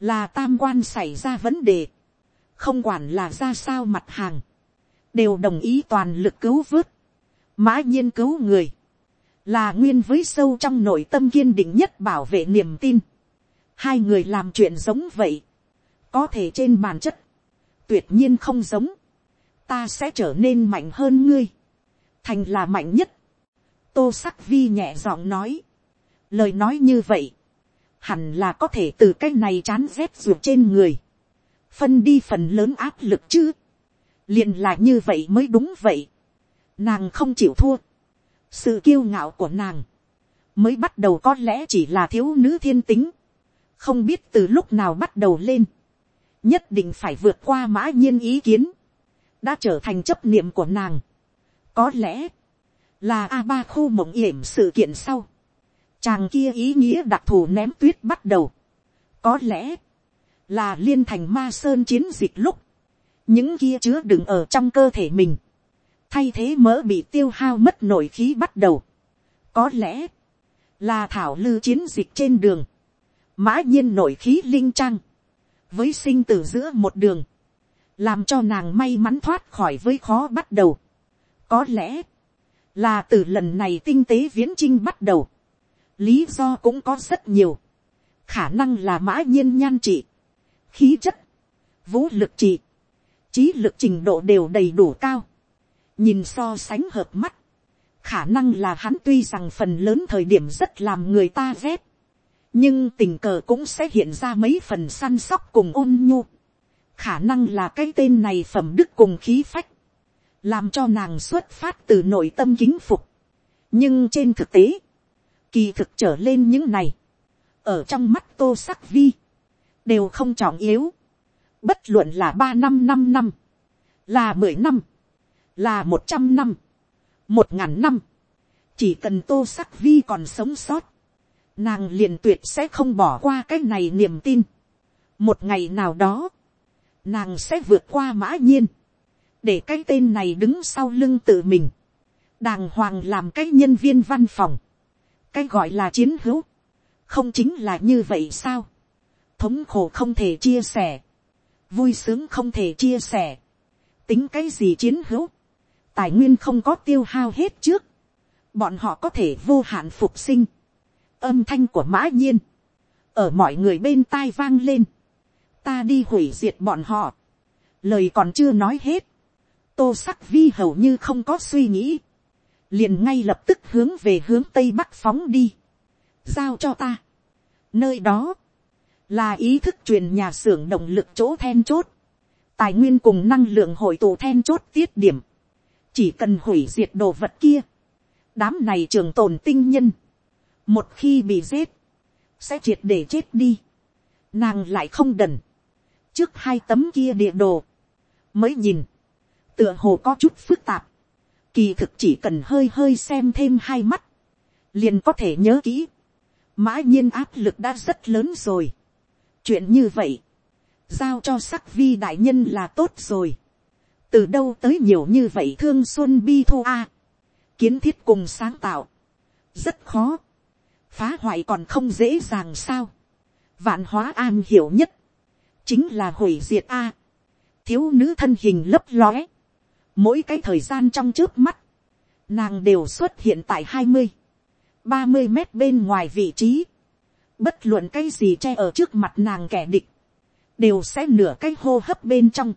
[SPEAKER 1] là tam quan xảy ra vấn đề, không quản là ra sao mặt hàng, đều đồng ý toàn lực cứu vớt, mã nhiên cứu người, là nguyên với sâu trong nội tâm kiên định nhất bảo vệ niềm tin. Hai người làm chuyện giống vậy, có thể trên bản chất, tuyệt nhiên không giống, ta sẽ trở nên mạnh hơn ngươi, thành là mạnh nhất. tô sắc vi nhẹ giọng nói, lời nói như vậy, hẳn là có thể từ cái này chán rét ruột trên người, phân đi phần lớn áp lực chứ, liền là như vậy mới đúng vậy, nàng không chịu thua, sự kiêu ngạo của nàng, mới bắt đầu có lẽ chỉ là thiếu nữ thiên tính, không biết từ lúc nào bắt đầu lên, nhất định phải vượt qua mã nhiên ý kiến, đã trở thành chấp niệm của nàng. có lẽ, là a ba khu mộng yểm sự kiện sau, chàng kia ý nghĩa đặc thù ném tuyết bắt đầu, có lẽ, là liên thành ma sơn chiến dịch lúc, những kia chứa đựng ở trong cơ thể mình, thay thế mỡ bị tiêu hao mất nội khí bắt đầu. có lẽ, là thảo lư chiến dịch trên đường, mã nhiên nội khí linh trăng, với sinh tử giữa một đường, làm cho nàng may mắn thoát khỏi với khó bắt đầu. có lẽ, là từ lần này tinh tế viễn trinh bắt đầu, lý do cũng có rất nhiều, khả năng là mã nhiên nhan trị, khí chất, vũ lực trị, trí lực trình độ đều đầy đủ cao, nhìn so sánh hợp mắt, khả năng là hắn tuy rằng phần lớn thời điểm rất làm người ta ghét, nhưng tình cờ cũng sẽ hiện ra mấy phần săn sóc cùng ôn nhu, khả năng là cái tên này phẩm đức cùng khí phách, làm cho nàng xuất phát từ nội tâm kính phục, nhưng trên thực tế, kỳ thực trở lên những này, ở trong mắt tô sắc vi, đều không trọng yếu, bất luận là ba năm năm năm, là mười năm, là một trăm năm, một ngàn năm, chỉ cần tô sắc vi còn sống sót, nàng liền tuyệt sẽ không bỏ qua cái này niềm tin. một ngày nào đó, nàng sẽ vượt qua mã nhiên, để cái tên này đứng sau lưng tự mình, đàng hoàng làm cái nhân viên văn phòng, cái gọi là chiến hữu, không chính là như vậy sao, thống khổ không thể chia sẻ, vui sướng không thể chia sẻ, tính cái gì chiến hữu, tài nguyên không có tiêu hao hết trước, bọn họ có thể vô hạn phục sinh âm thanh của mã nhiên, ở mọi người bên tai vang lên, ta đi hủy diệt bọn họ, lời còn chưa nói hết, tô sắc vi hầu như không có suy nghĩ, liền ngay lập tức hướng về hướng tây bắc phóng đi, giao cho ta. nơi đó, là ý thức truyền nhà xưởng động lực chỗ then chốt, tài nguyên cùng năng lượng hội tụ then chốt tiết điểm, chỉ cần hủy diệt đồ vật kia, đám này trường tồn tinh nhân, một khi bị giết, sẽ triệt để chết đi, nàng lại không đần, trước hai tấm kia địa đồ, mới nhìn, tựa hồ có chút phức tạp, kỳ thực chỉ cần hơi hơi xem thêm hai mắt, liền có thể nhớ kỹ, mã nhiên áp lực đã rất lớn rồi, chuyện như vậy, giao cho sắc vi đại nhân là tốt rồi, từ đâu tới nhiều như vậy thương xuân bi thu a, kiến thiết cùng sáng tạo, rất khó, phá hoại còn không dễ dàng sao, vạn hóa an hiểu nhất, chính là hủy diệt a, thiếu nữ thân hình lấp lóe, mỗi cái thời gian trong trước mắt, nàng đều xuất hiện tại hai mươi, ba mươi mét bên ngoài vị trí, bất luận cái gì che ở trước mặt nàng kẻ địch, đều sẽ nửa cái hô hấp bên trong,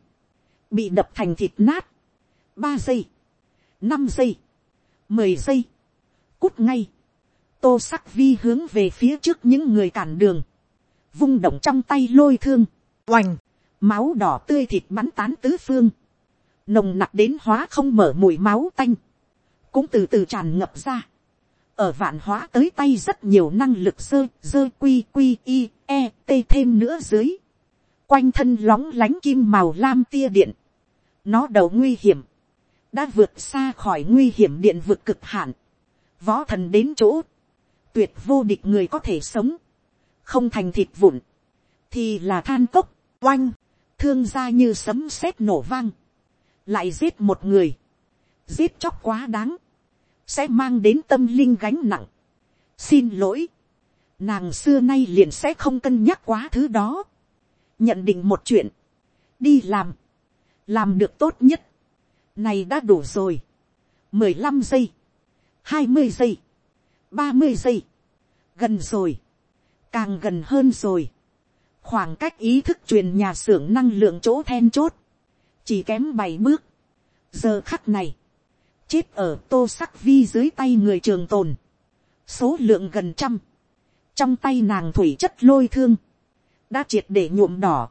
[SPEAKER 1] bị đập thành thịt nát, ba giây, năm giây, mười giây, cút ngay, tô sắc vi hướng về phía trước những người cản đường, vung động trong tay lôi thương, oành, máu đỏ tươi thịt bắn tán tứ phương, nồng nặc đến hóa không mở mùi máu tanh, cũng từ từ tràn ngập ra, ở vạn hóa tới tay rất nhiều năng lực sơ rơi quy quy i e t thêm nữa dưới, quanh thân lóng lánh kim màu lam tia điện, nó đầu nguy hiểm, đã vượt xa khỏi nguy hiểm điện vực cực hạn, võ thần đến chỗ, tuyệt vô địch người có thể sống, không thành thịt vụn, thì là than cốc, oanh, thương gia như sấm sét nổ vang, lại giết một người, giết chóc quá đáng, sẽ mang đến tâm linh gánh nặng. xin lỗi, nàng xưa nay liền sẽ không cân nhắc quá thứ đó, nhận định một chuyện, đi làm, làm được tốt nhất, này đã đủ rồi, mười lăm giây, hai mươi giây, ba mươi giây, gần rồi, càng gần hơn rồi, khoảng cách ý thức truyền nhà xưởng năng lượng chỗ then chốt, chỉ kém bảy bước, giờ khắc này, chết ở tô sắc vi dưới tay người trường tồn, số lượng gần trăm, trong tay nàng thủy chất lôi thương, đã triệt để nhuộm đỏ,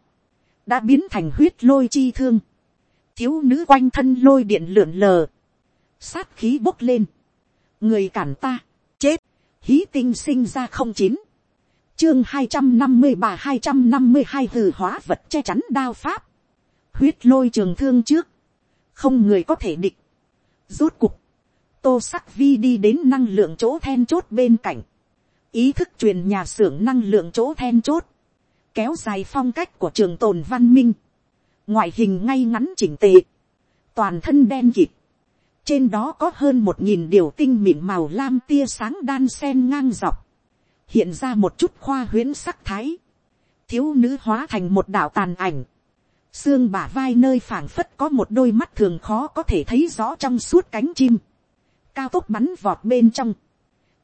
[SPEAKER 1] đã biến thành huyết lôi chi thương, thiếu nữ quanh thân lôi điện lượn lờ, sát khí bốc lên, người cản ta, chết, hí tinh sinh ra không chín, chương hai trăm năm mươi ba hai trăm năm mươi hai hư hóa vật che chắn đao pháp, huyết lôi trường thương trước, không người có thể địch, rốt cục, tô sắc vi đi đến năng lượng chỗ then chốt bên cạnh, ý thức truyền nhà xưởng năng lượng chỗ then chốt, kéo dài phong cách của trường tồn văn minh, ngoại hình ngay ngắn chỉnh tề, toàn thân đen kịt, trên đó có hơn một nghìn điều tinh mịn màu lam tia sáng đan sen ngang dọc, hiện ra một chút khoa huyễn sắc thái, thiếu nữ hóa thành một đạo tàn ảnh, xương bả vai nơi phảng phất có một đôi mắt thường khó có thể thấy rõ trong suốt cánh chim, cao tốc bắn vọt bên trong,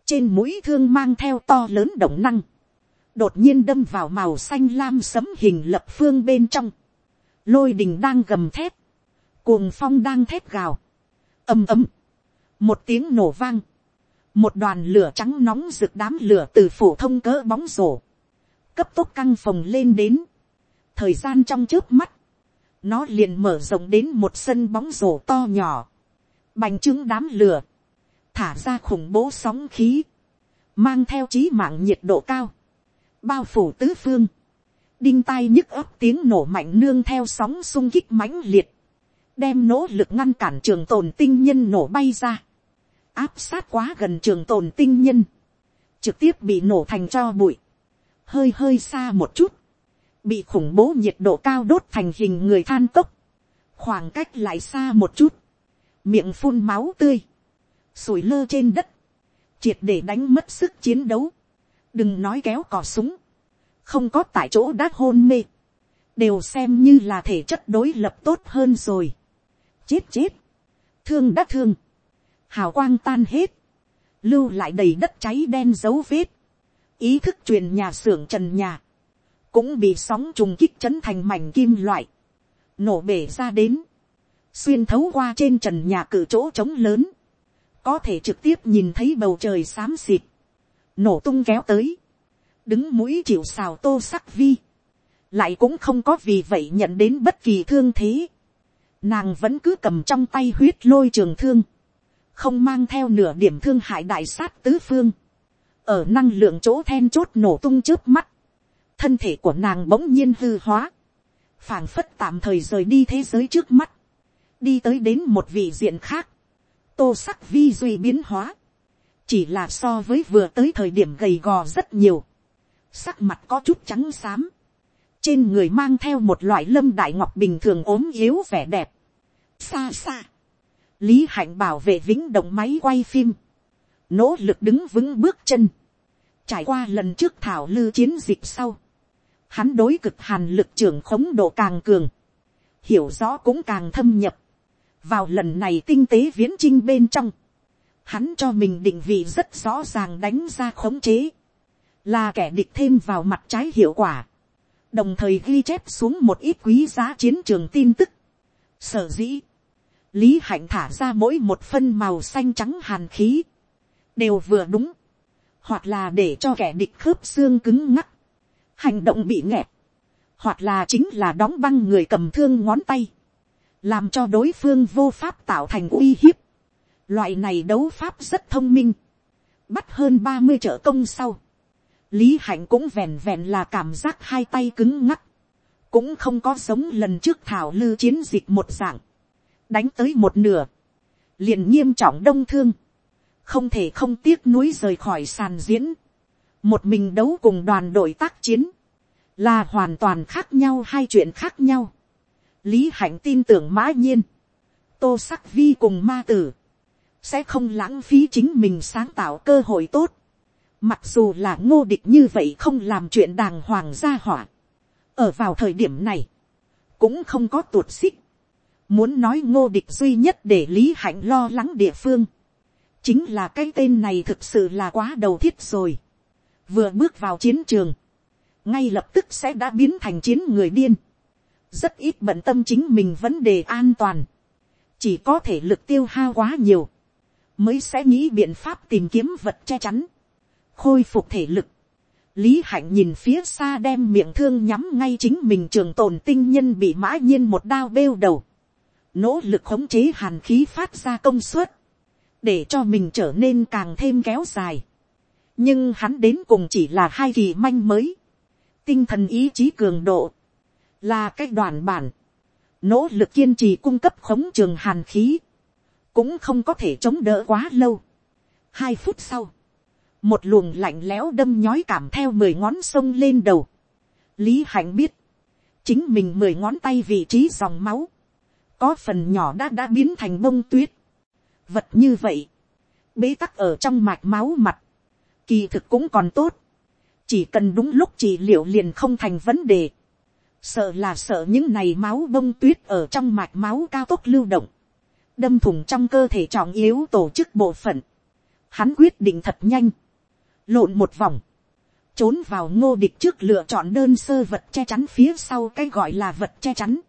[SPEAKER 1] trên mũi thương mang theo to lớn động năng, đột nhiên đâm vào màu xanh lam sấm hình lập phương bên trong, lôi đình đang gầm thép, cuồng phong đang thép gào, ầm ầm, một tiếng nổ vang, một đoàn lửa trắng nóng rực đám lửa từ phổ thông cỡ bóng rổ, cấp tốc căng phồng lên đến, thời gian trong trước mắt, nó liền mở rộng đến một sân bóng rổ to nhỏ, bành trướng đám lửa, thả ra khủng bố sóng khí, mang theo trí mạng nhiệt độ cao, bao phủ tứ phương, đinh tai nhức ấp tiếng nổ mạnh nương theo sóng sung kích mãnh liệt, đem nỗ lực ngăn cản trường tồn tinh nhân nổ bay ra, áp sát quá gần trường tồn tinh nhân, trực tiếp bị nổ thành cho bụi, hơi hơi xa một chút, bị khủng bố nhiệt độ cao đốt thành hình người than cốc, khoảng cách lại xa một chút, miệng phun máu tươi, sủi lơ trên đất, triệt để đánh mất sức chiến đấu, đừng nói kéo cò súng, không có tại chỗ đã hôn mê, đều xem như là thể chất đối lập tốt hơn rồi chết chết, thương đã thương, hào quang tan hết, lưu lại đầy đất cháy đen dấu vết, ý thức truyền nhà xưởng trần nhà, cũng bị sóng trùng kích chấn thành mảnh kim loại, nổ bể ra đến, xuyên thấu qua trên trần nhà cử chỗ trống lớn, có thể trực tiếp nhìn thấy bầu trời xám xịt, nổ tung kéo tới, đứng mũi chịu xào tô sắc vi, lại cũng không có vì vậy nhận đến bất kỳ thương thế, nàng vẫn cứ cầm trong tay huyết lôi trường thương, không mang theo nửa điểm thương hại đại sát tứ phương, ở năng lượng chỗ then chốt nổ tung trước mắt, thân thể của nàng bỗng nhiên hư hóa, phảng phất tạm thời rời đi thế giới trước mắt, đi tới đến một vị diện khác, tô sắc vi duy biến hóa, chỉ là so với vừa tới thời điểm gầy gò rất nhiều, sắc mặt có chút trắng xám, trên người mang theo một loại lâm đại ngọc bình thường ốm yếu vẻ đẹp, xa xa, lý hạnh bảo vệ vĩnh động máy quay phim, nỗ lực đứng vững bước chân, trải qua lần trước thảo lư chiến dịch sau, hắn đối cực hàn lực trưởng khống độ càng cường, hiểu rõ cũng càng thâm nhập, vào lần này tinh tế viễn trinh bên trong, hắn cho mình định vị rất rõ ràng đánh ra khống chế, là kẻ địch thêm vào mặt trái hiệu quả, đồng thời ghi chép xuống một ít quý giá chiến trường tin tức. Sở dĩ, lý hạnh thả ra mỗi một phân màu xanh trắng hàn khí, đều vừa đúng, hoặc là để cho kẻ địch khớp xương cứng ngắc, hành động bị nghẹt, hoặc là chính là đóng băng người cầm thương ngón tay, làm cho đối phương vô pháp tạo thành uy hiếp. Loại này đấu pháp rất thông minh, bắt hơn ba mươi trợ công sau, lý hạnh cũng vẹn vẹn là cảm giác hai tay cứng ngắc, cũng không có giống lần trước thảo lư chiến dịch một dạng, đánh tới một nửa, liền nghiêm trọng đông thương, không thể không tiếc nuối rời khỏi sàn diễn, một mình đấu cùng đoàn đội tác chiến, là hoàn toàn khác nhau hai chuyện khác nhau. lý hạnh tin tưởng mã nhiên, tô sắc vi cùng ma tử, sẽ không lãng phí chính mình sáng tạo cơ hội tốt. Mặc dù là ngô địch như vậy không làm chuyện đàng hoàng gia hỏa. Ở vào thời điểm này, cũng không có tuột xích. Muốn nói ngô địch duy nhất để Lý Hạnh lo lắng địa phương. Chính là cái tên này thực sự là quá đầu thiết rồi. Vừa bước vào chiến trường. Ngay lập tức sẽ đã biến thành chiến người điên. Rất ít bận tâm chính mình vấn đề an toàn. Chỉ có thể lực tiêu hao quá nhiều mới sẽ nghĩ biện pháp tìm kiếm vật che chắn, khôi phục thể lực. Lý hạnh nhìn phía xa đem miệng thương nhắm ngay chính mình trường tồn tinh nhân bị mã nhiên một đao bêu đầu. Nỗ lực khống chế hàn khí phát ra công suất. Để cho mình trở nên càng thêm kéo dài. Nhưng hắn đến cùng chỉ là hai kỳ manh mới. Tinh thần ý chí cường độ. Là cách đoàn bản. Nỗ lực kiên trì cung cấp khống trường hàn khí cũng không có thể chống đỡ quá lâu. hai phút sau, một luồng lạnh lẽo đâm nhói cảm theo mười ngón sông lên đầu. lý hạnh biết, chính mình mười ngón tay vị trí dòng máu, có phần nhỏ đã đã biến thành bông tuyết. vật như vậy, bế tắc ở trong mạch máu mặt, kỳ thực cũng còn tốt, chỉ cần đúng lúc trị liệu liền không thành vấn đề, sợ là sợ những này máu bông tuyết ở trong mạch máu cao tốc lưu động, đâm thủng trong cơ thể trọng yếu tổ chức bộ phận. Hắn quyết định thật nhanh, lộn một vòng, trốn vào ngô địch trước lựa chọn đơn sơ vật che chắn phía sau cái gọi là vật che chắn.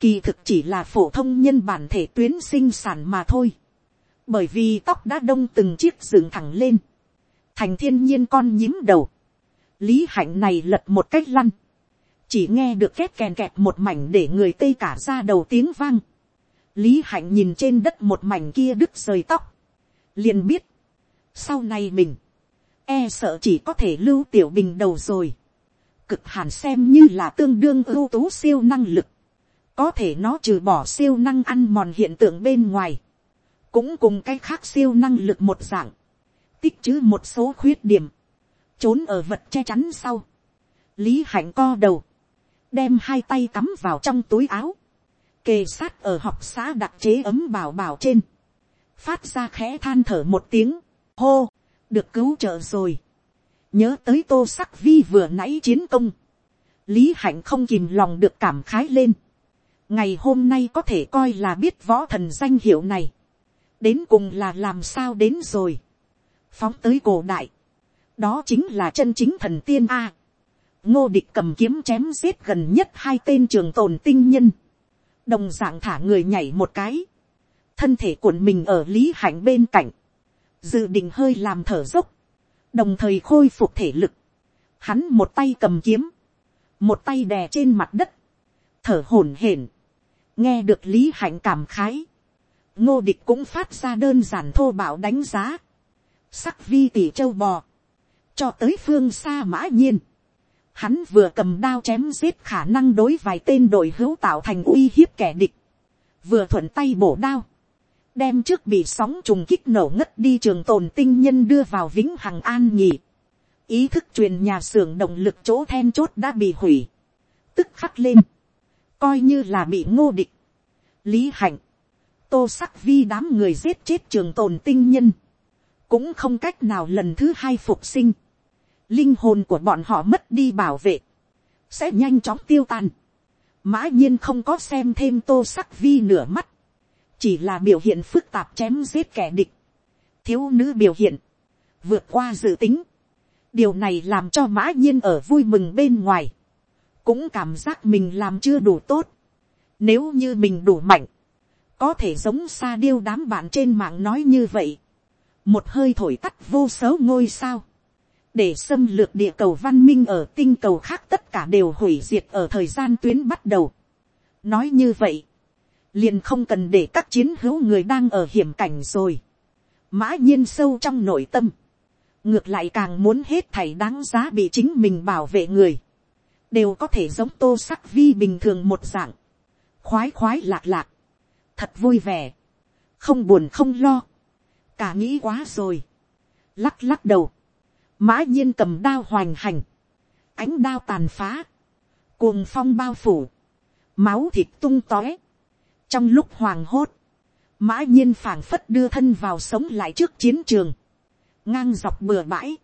[SPEAKER 1] Kỳ thực chỉ là phổ thông nhân bản thể tuyến sinh sản mà thôi. Bởi vì tóc đã đông từng chiếc dựng thẳng lên. Thành thiên nhiên con nhím đầu. Lý hạnh này lật một cách lăn. Chỉ nghe được két kèn kẹt một mảnh để người tây cả ra đầu tiếng vang lý hạnh nhìn trên đất một mảnh kia đứt rời tóc, liền biết, sau này mình, e sợ chỉ có thể lưu tiểu bình đầu rồi, cực hàn xem như là tương đương ưu tú siêu năng lực, có thể nó trừ bỏ siêu năng ăn mòn hiện tượng bên ngoài, cũng cùng cái khác siêu năng lực một dạng, tích chứ một số khuyết điểm, trốn ở vật che chắn sau, lý hạnh co đầu, đem hai tay cắm vào trong túi áo, kề sát ở học xã đặc chế ấm bảo bảo trên, phát ra khẽ than thở một tiếng, hô, được cứu trợ rồi, nhớ tới tô sắc vi vừa nãy chiến công, lý hạnh không kìm lòng được cảm khái lên, ngày hôm nay có thể coi là biết võ thần danh hiệu này, đến cùng là làm sao đến rồi, phóng tới cổ đại, đó chính là chân chính thần tiên a, ngô địch cầm kiếm chém giết gần nhất hai tên trường tồn tinh nhân, đồng dạng thả người nhảy một cái, thân thể cuộn mình ở lý hạnh bên cạnh, dự định hơi làm thở dốc, đồng thời khôi phục thể lực, hắn một tay cầm kiếm, một tay đè trên mặt đất, thở hổn hển, nghe được lý hạnh cảm khái, ngô địch cũng phát ra đơn giản thô bạo đánh giá, sắc vi tỷ châu bò, cho tới phương xa mã nhiên, Hắn vừa cầm đao chém giết khả năng đối vài tên đội hữu tạo thành uy hiếp kẻ địch. Vừa thuận tay bổ đao. Đem trước bị sóng trùng kích nổ ngất đi trường tồn tinh nhân đưa vào vĩnh hằng an nhỉ. Ý thức truyền nhà xưởng động lực chỗ then chốt đã bị hủy. Tức khắc lên. Coi như là bị ngô địch. Lý hạnh. Tô sắc vi đám người giết chết trường tồn tinh nhân. Cũng không cách nào lần thứ hai phục sinh linh hồn của bọn họ mất đi bảo vệ, sẽ nhanh chóng tiêu tan. mã nhiên không có xem thêm tô sắc vi nửa mắt, chỉ là biểu hiện phức tạp chém giết kẻ địch, thiếu nữ biểu hiện, vượt qua dự tính. điều này làm cho mã nhiên ở vui mừng bên ngoài, cũng cảm giác mình làm chưa đủ tốt. nếu như mình đủ mạnh, có thể giống xa điêu đám bạn trên mạng nói như vậy, một hơi thổi tắt vô số ngôi sao, để xâm lược địa cầu văn minh ở tinh cầu khác tất cả đều hủy diệt ở thời gian tuyến bắt đầu. nói như vậy, liền không cần để các chiến hữu người đang ở hiểm cảnh rồi. mã nhiên sâu trong nội tâm, ngược lại càng muốn hết thảy đáng giá bị chính mình bảo vệ người, đều có thể giống tô sắc vi bình thường một dạng, khoái khoái lạc lạc, thật vui vẻ, không buồn không lo, cả nghĩ quá rồi, lắc lắc đầu, mã nhiên cầm đao hoành hành, ánh đao tàn phá, cuồng phong bao phủ, máu thịt tung tóe, trong lúc hoàng hốt, mã nhiên phảng phất đưa thân vào sống lại trước chiến trường, ngang dọc bừa bãi,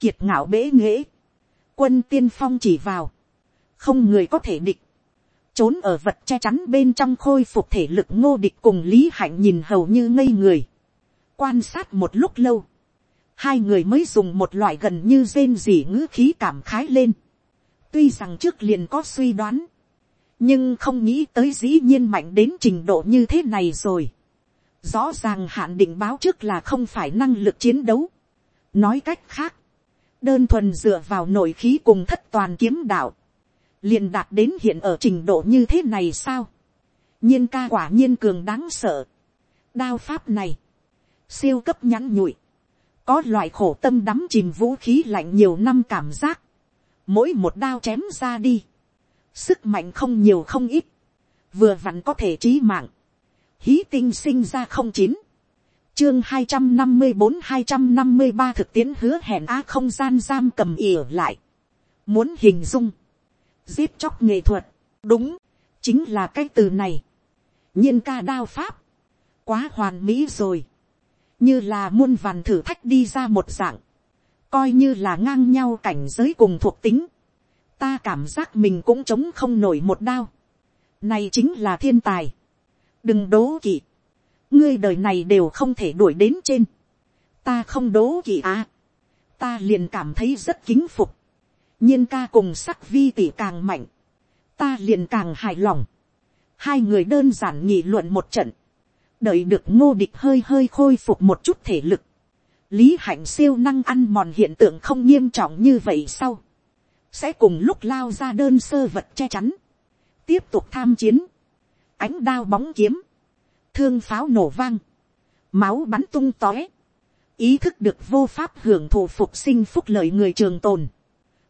[SPEAKER 1] kiệt ngạo bế nghễ, quân tiên phong chỉ vào, không người có thể địch, trốn ở vật che chắn bên trong khôi phục thể lực ngô địch cùng lý hạnh nhìn hầu như ngây người, quan sát một lúc lâu, hai người mới dùng một loại gần như rên rỉ ngữ khí cảm khái lên, tuy rằng trước liền có suy đoán, nhưng không nghĩ tới dĩ nhiên mạnh đến trình độ như thế này rồi. Rõ ràng hạn định báo trước là không phải năng lực chiến đấu. Nói cách khác, đơn thuần dựa vào nội khí cùng thất toàn kiếm đạo, liền đạt đến hiện ở trình độ như thế này sao. nhiên ca quả nhiên cường đáng sợ. đao pháp này, siêu cấp nhắn nhụi, có loại khổ tâm đắm chìm vũ khí lạnh nhiều năm cảm giác, mỗi một đao chém ra đi, sức mạnh không nhiều không ít, vừa vặn có thể trí mạng, hí tinh sinh ra không chín, chương hai trăm năm mươi bốn hai trăm năm mươi ba thực tiễn hứa hẹn á không gian giam cầm ỉa lại, muốn hình dung, giết chóc nghệ thuật, đúng, chính là cái từ này, nhiên ca đao pháp, quá hoàn mỹ rồi, như là muôn vàn thử thách đi ra một dạng, coi như là ngang nhau cảnh giới cùng thuộc tính, ta cảm giác mình cũng chống không nổi một đao. Này chính là thiên tài. Đừng đố kỵ. Ngươi đời này đều không thể đuổi đến trên. Ta không đố kỵ à. Ta liền cảm thấy rất kính phục. nhiên ca cùng sắc vi tỷ càng mạnh. Ta liền càng hài lòng. Hai người đơn giản nghị luận một trận. Đợi được ngô địch hơi hơi khôi phục một chút thể lực. Lý hạnh siêu năng ăn mòn hiện tượng không nghiêm trọng như vậy sau sẽ cùng lúc lao ra đơn sơ vật che chắn, tiếp tục tham chiến, ánh đao bóng kiếm, thương pháo nổ vang, máu bắn tung tóe, ý thức được vô pháp hưởng thụ phục sinh phúc lợi người trường tồn,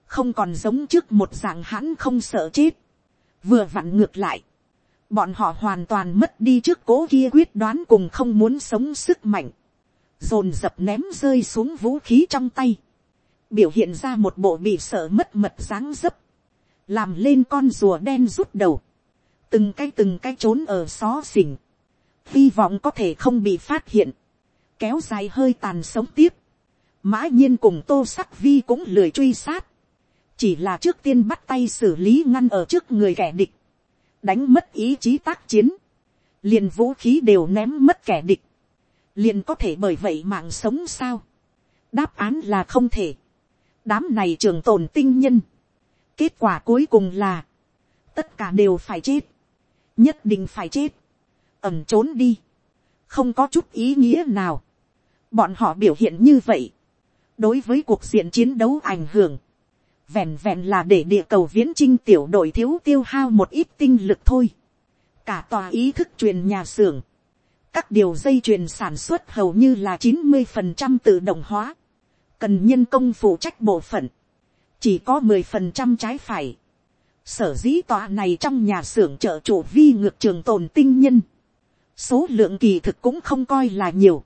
[SPEAKER 1] không còn giống trước một dạng hãn không sợ chết, vừa vặn ngược lại, bọn họ hoàn toàn mất đi trước cố kia quyết đoán cùng không muốn sống sức mạnh, dồn dập ném rơi xuống vũ khí trong tay, biểu hiện ra một bộ bị sợ mất mật dáng dấp, làm lên con rùa đen rút đầu, từng cái từng cái trốn ở xó xỉnh, hy vọng có thể không bị phát hiện, kéo dài hơi tàn sống tiếp, mã nhiên cùng tô sắc vi cũng lười truy sát, chỉ là trước tiên bắt tay xử lý ngăn ở trước người kẻ địch, đánh mất ý chí tác chiến, liền vũ khí đều ném mất kẻ địch, liền có thể bởi vậy mạng sống sao, đáp án là không thể, đám này trường tồn tinh nhân. kết quả cuối cùng là, tất cả đều phải chết, nhất định phải chết, ẩm trốn đi, không có chút ý nghĩa nào. bọn họ biểu hiện như vậy, đối với cuộc diện chiến đấu ảnh hưởng, vẹn vẹn là để địa cầu viễn trinh tiểu đội thiếu tiêu hao một ít tinh lực thôi. cả tòa ý thức truyền nhà xưởng, các điều dây truyền sản xuất hầu như là chín mươi phần trăm tự động hóa cần nhân công phụ trách bộ phận, chỉ có mười phần trăm trái phải. Sở dĩ tòa này trong nhà xưởng trợ chủ vi ngược trường tồn tinh nhân. Số lượng kỳ thực cũng không coi là nhiều.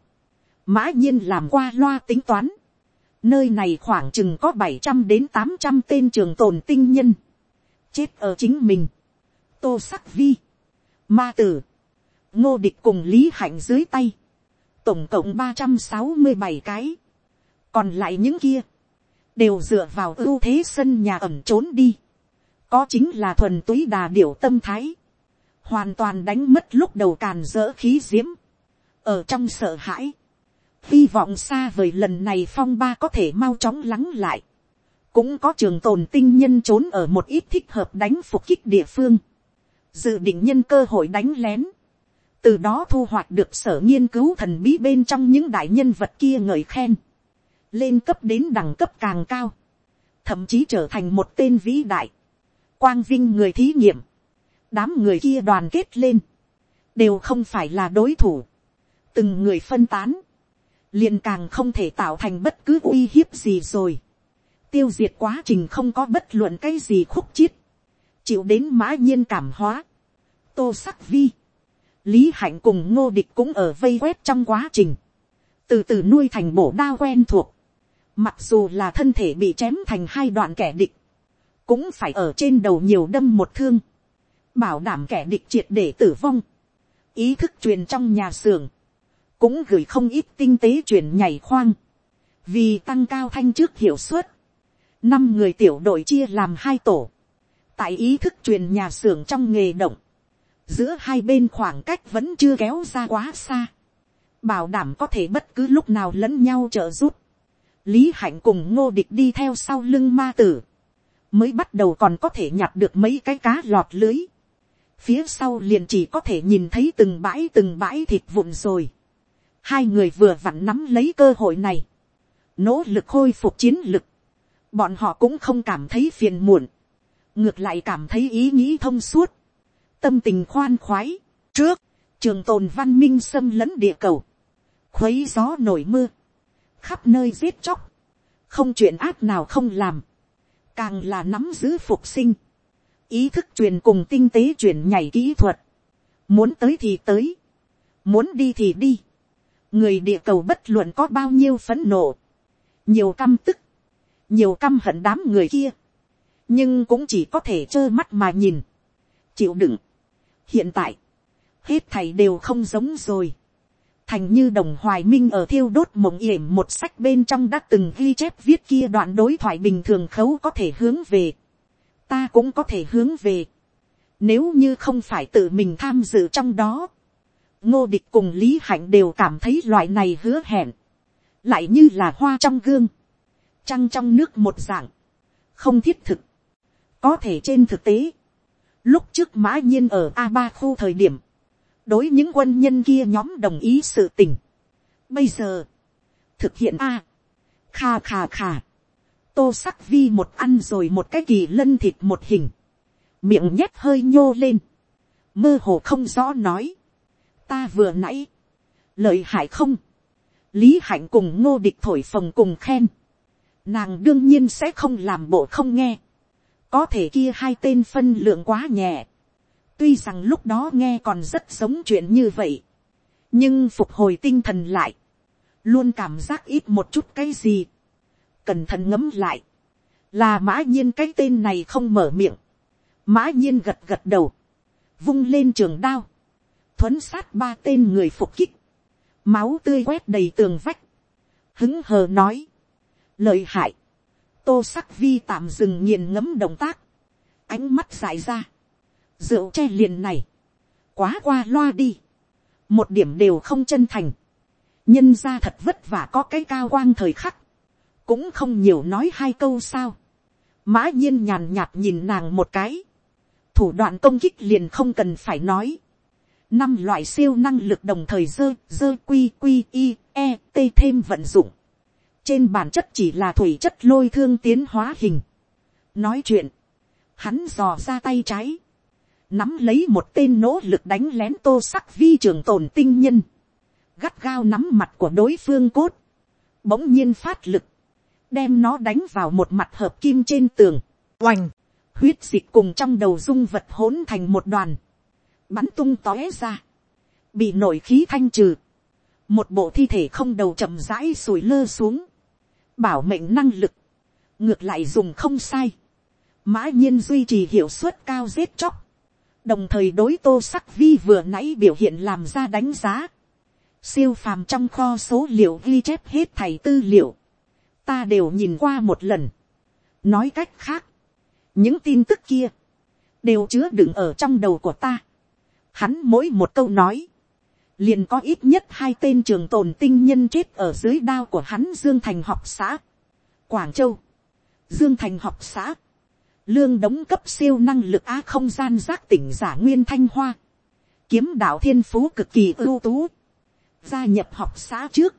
[SPEAKER 1] Mã nhiên làm qua loa tính toán. Nơi này khoảng chừng có bảy trăm đến tám trăm tên trường tồn tinh nhân. Chết ở chính mình. Tô sắc vi. Ma tử. Ngô địch cùng Lý Hạnh dưới tay. Tổng cộng ba trăm sáu mươi bảy cái còn lại những kia, đều dựa vào ưu thế sân nhà ẩm trốn đi, có chính là thuần túy đà điểu tâm thái, hoàn toàn đánh mất lúc đầu càn dỡ khí diễm, ở trong sợ hãi, hy vọng xa vời lần này phong ba có thể mau chóng lắng lại, cũng có trường tồn tinh nhân trốn ở một ít thích hợp đánh phục kích địa phương, dự định nhân cơ hội đánh lén, từ đó thu hoạch được sở nghiên cứu thần bí bên trong những đại nhân vật kia ngợi khen, lên cấp đến đẳng cấp càng cao, thậm chí trở thành một tên vĩ đại, quang vinh người thí nghiệm, đám người kia đoàn kết lên, đều không phải là đối thủ, từng người phân tán, liền càng không thể tạo thành bất cứ uy hiếp gì rồi, tiêu diệt quá trình không có bất luận cái gì khúc chiết, chịu đến mã nhiên cảm hóa, tô sắc vi, lý hạnh cùng ngô địch cũng ở vây quét trong quá trình, từ từ nuôi thành bổ đao quen thuộc, mặc dù là thân thể bị chém thành hai đoạn kẻ địch, cũng phải ở trên đầu nhiều đâm một thương, bảo đảm kẻ địch triệt để tử vong, ý thức truyền trong nhà xưởng, cũng gửi không ít tinh tế truyền nhảy khoang, vì tăng cao thanh trước hiệu suất, năm người tiểu đội chia làm hai tổ, tại ý thức truyền nhà xưởng trong nghề động, giữa hai bên khoảng cách vẫn chưa kéo ra quá xa, bảo đảm có thể bất cứ lúc nào lẫn nhau trợ giúp, lý hạnh cùng ngô địch đi theo sau lưng ma tử, mới bắt đầu còn có thể nhặt được mấy cái cá lọt lưới, phía sau liền chỉ có thể nhìn thấy từng bãi từng bãi thịt vụn rồi, hai người vừa vặn nắm lấy cơ hội này, nỗ lực khôi phục chiến lực, bọn họ cũng không cảm thấy phiền muộn, ngược lại cảm thấy ý nghĩ thông suốt, tâm tình khoan khoái, trước, trường tồn văn minh xâm lấn địa cầu, khuấy gió nổi mưa, khắp nơi giết chóc, không chuyện ác nào không làm, càng là nắm giữ phục sinh, ý thức truyền cùng tinh tế truyền nhảy kỹ thuật, muốn tới thì tới, muốn đi thì đi, người địa cầu bất luận có bao nhiêu phấn nộ, nhiều căm tức, nhiều căm hận đám người kia, nhưng cũng chỉ có thể trơ mắt mà nhìn, chịu đựng. hiện tại, hết thầy đều không giống rồi thành như đồng hoài minh ở thiêu đốt mộng yểm một sách bên trong đã từng ghi chép viết kia đoạn đối thoại bình thường khấu có thể hướng về. ta cũng có thể hướng về. nếu như không phải tự mình tham dự trong đó, ngô địch cùng lý hạnh đều cảm thấy loại này hứa hẹn, lại như là hoa trong gương, trăng trong nước một dạng, không thiết thực, có thể trên thực tế, lúc trước mã nhiên ở a ba khu thời điểm, đối những quân nhân kia nhóm đồng ý sự tình. Bây giờ, thực hiện a, kha kha kha, tô sắc vi một ăn rồi một cái kỳ lân thịt một hình, miệng nhét hơi nhô lên, mơ hồ không rõ nói, ta vừa nãy, lợi hại không, lý hạnh cùng ngô địch thổi phồng cùng khen, nàng đương nhiên sẽ không làm bộ không nghe, có thể kia hai tên phân lượng quá nhẹ, tuy rằng lúc đó nghe còn rất giống chuyện như vậy, nhưng phục hồi tinh thần lại, luôn cảm giác ít một chút cái gì, cẩn thận ngấm lại, là mã nhiên cái tên này không mở miệng, mã nhiên gật gật đầu, vung lên trường đao, thuấn sát ba tên người phục kích, máu tươi quét đầy tường vách, hứng hờ nói, lợi hại, tô sắc vi tạm dừng nghiền ngấm động tác, ánh mắt dại ra, rượu che liền này, quá qua loa đi, một điểm đều không chân thành, nhân ra thật vất vả có cái cao quang thời khắc, cũng không nhiều nói hai câu sao, mã nhiên nhàn nhạt nhìn nàng một cái, thủ đoạn công kích liền không cần phải nói, năm loại siêu năng lực đồng thời dơ dơ quy quy i e t thêm vận dụng. Trên bản chất chỉ là thủy chất lôi thương tiến hóa hình. nói chuyện, hắn dò ra tay trái, nắm lấy một tên nỗ lực đánh lén tô sắc vi trường tồn tinh nhân, gắt gao nắm mặt của đối phương cốt, bỗng nhiên phát lực, đem nó đánh vào một mặt hợp kim trên tường, oành, huyết dịch cùng trong đầu dung vật hỗn thành một đoàn, bắn tung tóe ra, bị nổi khí thanh trừ, một bộ thi thể không đầu chậm rãi sùi lơ xuống, bảo mệnh năng lực, ngược lại dùng không sai, mã nhiên duy trì hiệu suất cao giết chóc, đồng thời đối tô sắc vi vừa nãy biểu hiện làm ra đánh giá, siêu phàm trong kho số liệu ghi chép hết thầy tư liệu, ta đều nhìn qua một lần, nói cách khác, những tin tức kia, đều chứa đựng ở trong đầu của ta, hắn mỗi một câu nói, liền có ít nhất hai tên trường tồn tinh nhân chết ở dưới đao của hắn dương thành học xã, quảng châu, dương thành học xã, lương đóng cấp siêu năng lực á không gian giác tỉnh giả nguyên thanh hoa, kiếm đạo thiên phú cực kỳ ưu tú, gia nhập học xã trước,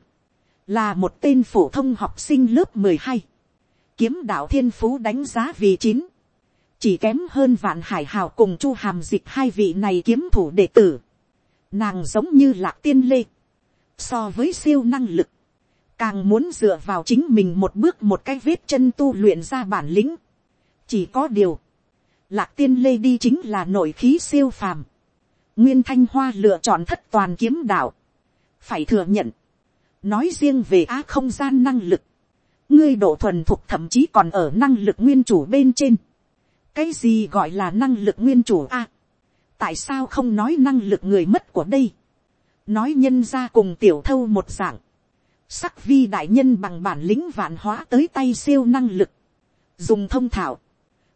[SPEAKER 1] là một tên phổ thông học sinh lớp mười hai, kiếm đạo thiên phú đánh giá vì chín, chỉ kém hơn vạn hải hào cùng chu hàm dịch hai vị này kiếm thủ đệ tử, nàng giống như lạc tiên lê, so với siêu năng lực, càng muốn dựa vào chính mình một bước một cái vết chân tu luyện ra bản lĩnh chỉ có điều, lạc tiên lê đi chính là nội khí siêu phàm, nguyên thanh hoa lựa chọn thất toàn kiếm đạo, phải thừa nhận, nói riêng về á không gian năng lực, ngươi độ thuần thục thậm chí còn ở năng lực nguyên chủ bên trên, cái gì gọi là năng lực nguyên chủ a, tại sao không nói năng lực người mất của đây, nói nhân ra cùng tiểu thâu một dạng, sắc vi đại nhân bằng bản lĩnh vạn hóa tới tay siêu năng lực, dùng thông thạo,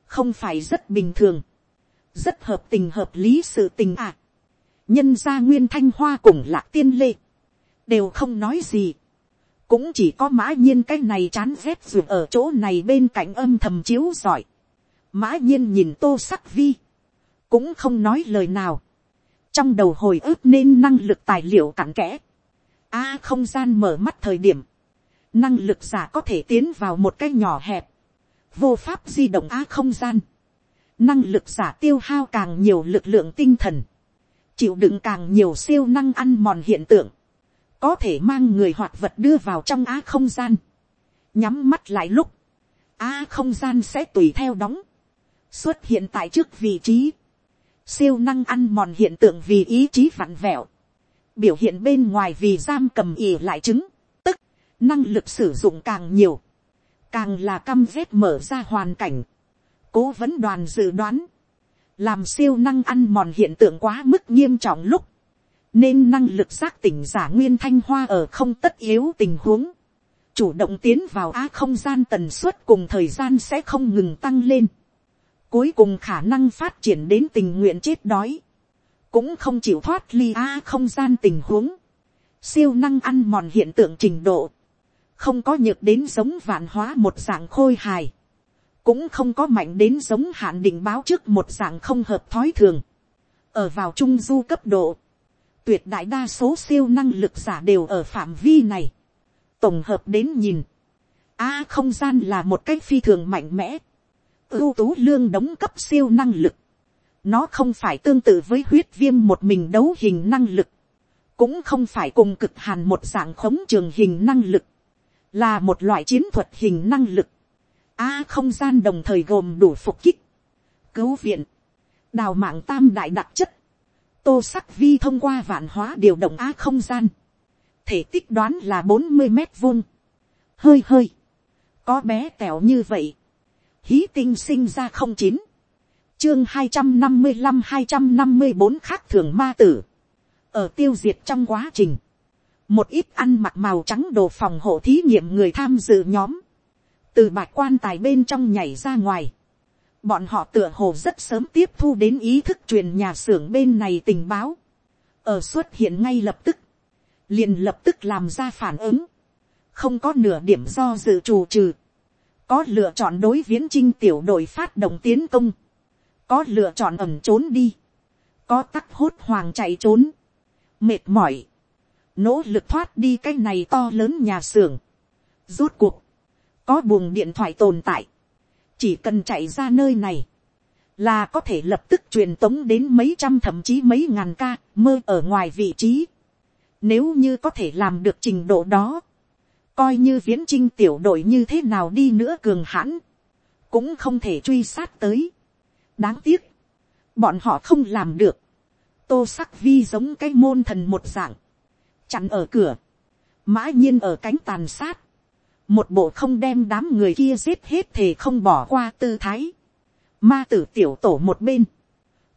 [SPEAKER 1] không phải rất bình thường, rất hợp tình hợp lý sự tình à. nhân gia nguyên thanh hoa cùng lạc tiên lê, đều không nói gì, cũng chỉ có mã nhiên cái này chán rét ruột ở chỗ này bên cạnh âm thầm chiếu giỏi. mã nhiên nhìn tô sắc vi, cũng không nói lời nào, trong đầu hồi ức nên năng lực tài liệu cặn kẽ, a không gian mở mắt thời điểm, năng lực giả có thể tiến vào một cái nhỏ hẹp, vô pháp di động á không gian, năng lực giả tiêu hao càng nhiều lực lượng tinh thần, chịu đựng càng nhiều siêu năng ăn mòn hiện tượng, có thể mang người hoạt vật đưa vào trong á không gian, nhắm mắt lại lúc, á không gian sẽ tùy theo đóng, xuất hiện tại trước vị trí, siêu năng ăn mòn hiện tượng vì ý chí vặn vẹo, biểu hiện bên ngoài vì giam cầm ỉ lại chứng, tức năng lực sử dụng càng nhiều, càng là căm vết mở ra hoàn cảnh, cố vấn đoàn dự đoán, làm siêu năng ăn mòn hiện tượng quá mức nghiêm trọng lúc, nên năng lực giác tỉnh giả nguyên thanh hoa ở không tất yếu tình huống, chủ động tiến vào a không gian tần suất cùng thời gian sẽ không ngừng tăng lên, cuối cùng khả năng phát triển đến tình nguyện chết đói, cũng không chịu thoát ly a không gian tình huống, siêu năng ăn mòn hiện tượng trình độ, không có nhược đến giống vạn hóa một dạng khôi hài, cũng không có mạnh đến giống hạn định báo trước một dạng không hợp thói thường, ở vào trung du cấp độ, tuyệt đại đa số siêu năng lực giả đều ở phạm vi này, tổng hợp đến nhìn, a không gian là một cách phi thường mạnh mẽ, ưu tú lương đóng cấp siêu năng lực, nó không phải tương tự với huyết viêm một mình đấu hình năng lực, cũng không phải cùng cực hàn một dạng khống trường hình năng lực, là một loại chiến thuật hình năng lực. A không gian đồng thời gồm đủ phục kích, cứu viện, đào mạng tam đại đặc chất, tô sắc vi thông qua vạn hóa điều động a không gian, thể tích đoán là bốn mươi mét vuông, hơi hơi, có bé tẻo như vậy, hí tinh sinh ra không chín, chương hai trăm năm mươi năm hai trăm năm mươi bốn khác thường ma tử, ở tiêu diệt trong quá trình, một ít ăn mặc màu trắng đồ phòng hộ thí nghiệm người tham dự nhóm, từ bạch quan tài bên trong nhảy ra ngoài, bọn họ tựa hồ rất sớm tiếp thu đến ý thức truyền nhà xưởng bên này tình báo, ở xuất hiện ngay lập tức, liền lập tức làm ra phản ứng, không có nửa điểm do dự trù trừ, có lựa chọn đối viễn trinh tiểu đội phát động tiến công, có lựa chọn ẩm trốn đi, có tắc hốt hoàng chạy trốn, mệt mỏi, nỗ lực thoát đi cái này to lớn nhà xưởng. Rốt cuộc, có buồng điện thoại tồn tại, chỉ cần chạy ra nơi này, là có thể lập tức truyền tống đến mấy trăm thậm chí mấy ngàn ca mơ ở ngoài vị trí. Nếu như có thể làm được trình độ đó, coi như viễn trinh tiểu đội như thế nào đi nữa cường hãn, cũng không thể truy sát tới. đáng tiếc, bọn họ không làm được. tô sắc vi giống cái môn thần một dạng, chặn ở cửa, mã nhiên ở cánh tàn sát, một bộ không đem đám người kia giết hết thì không bỏ qua tư thái, ma tử tiểu tổ một bên,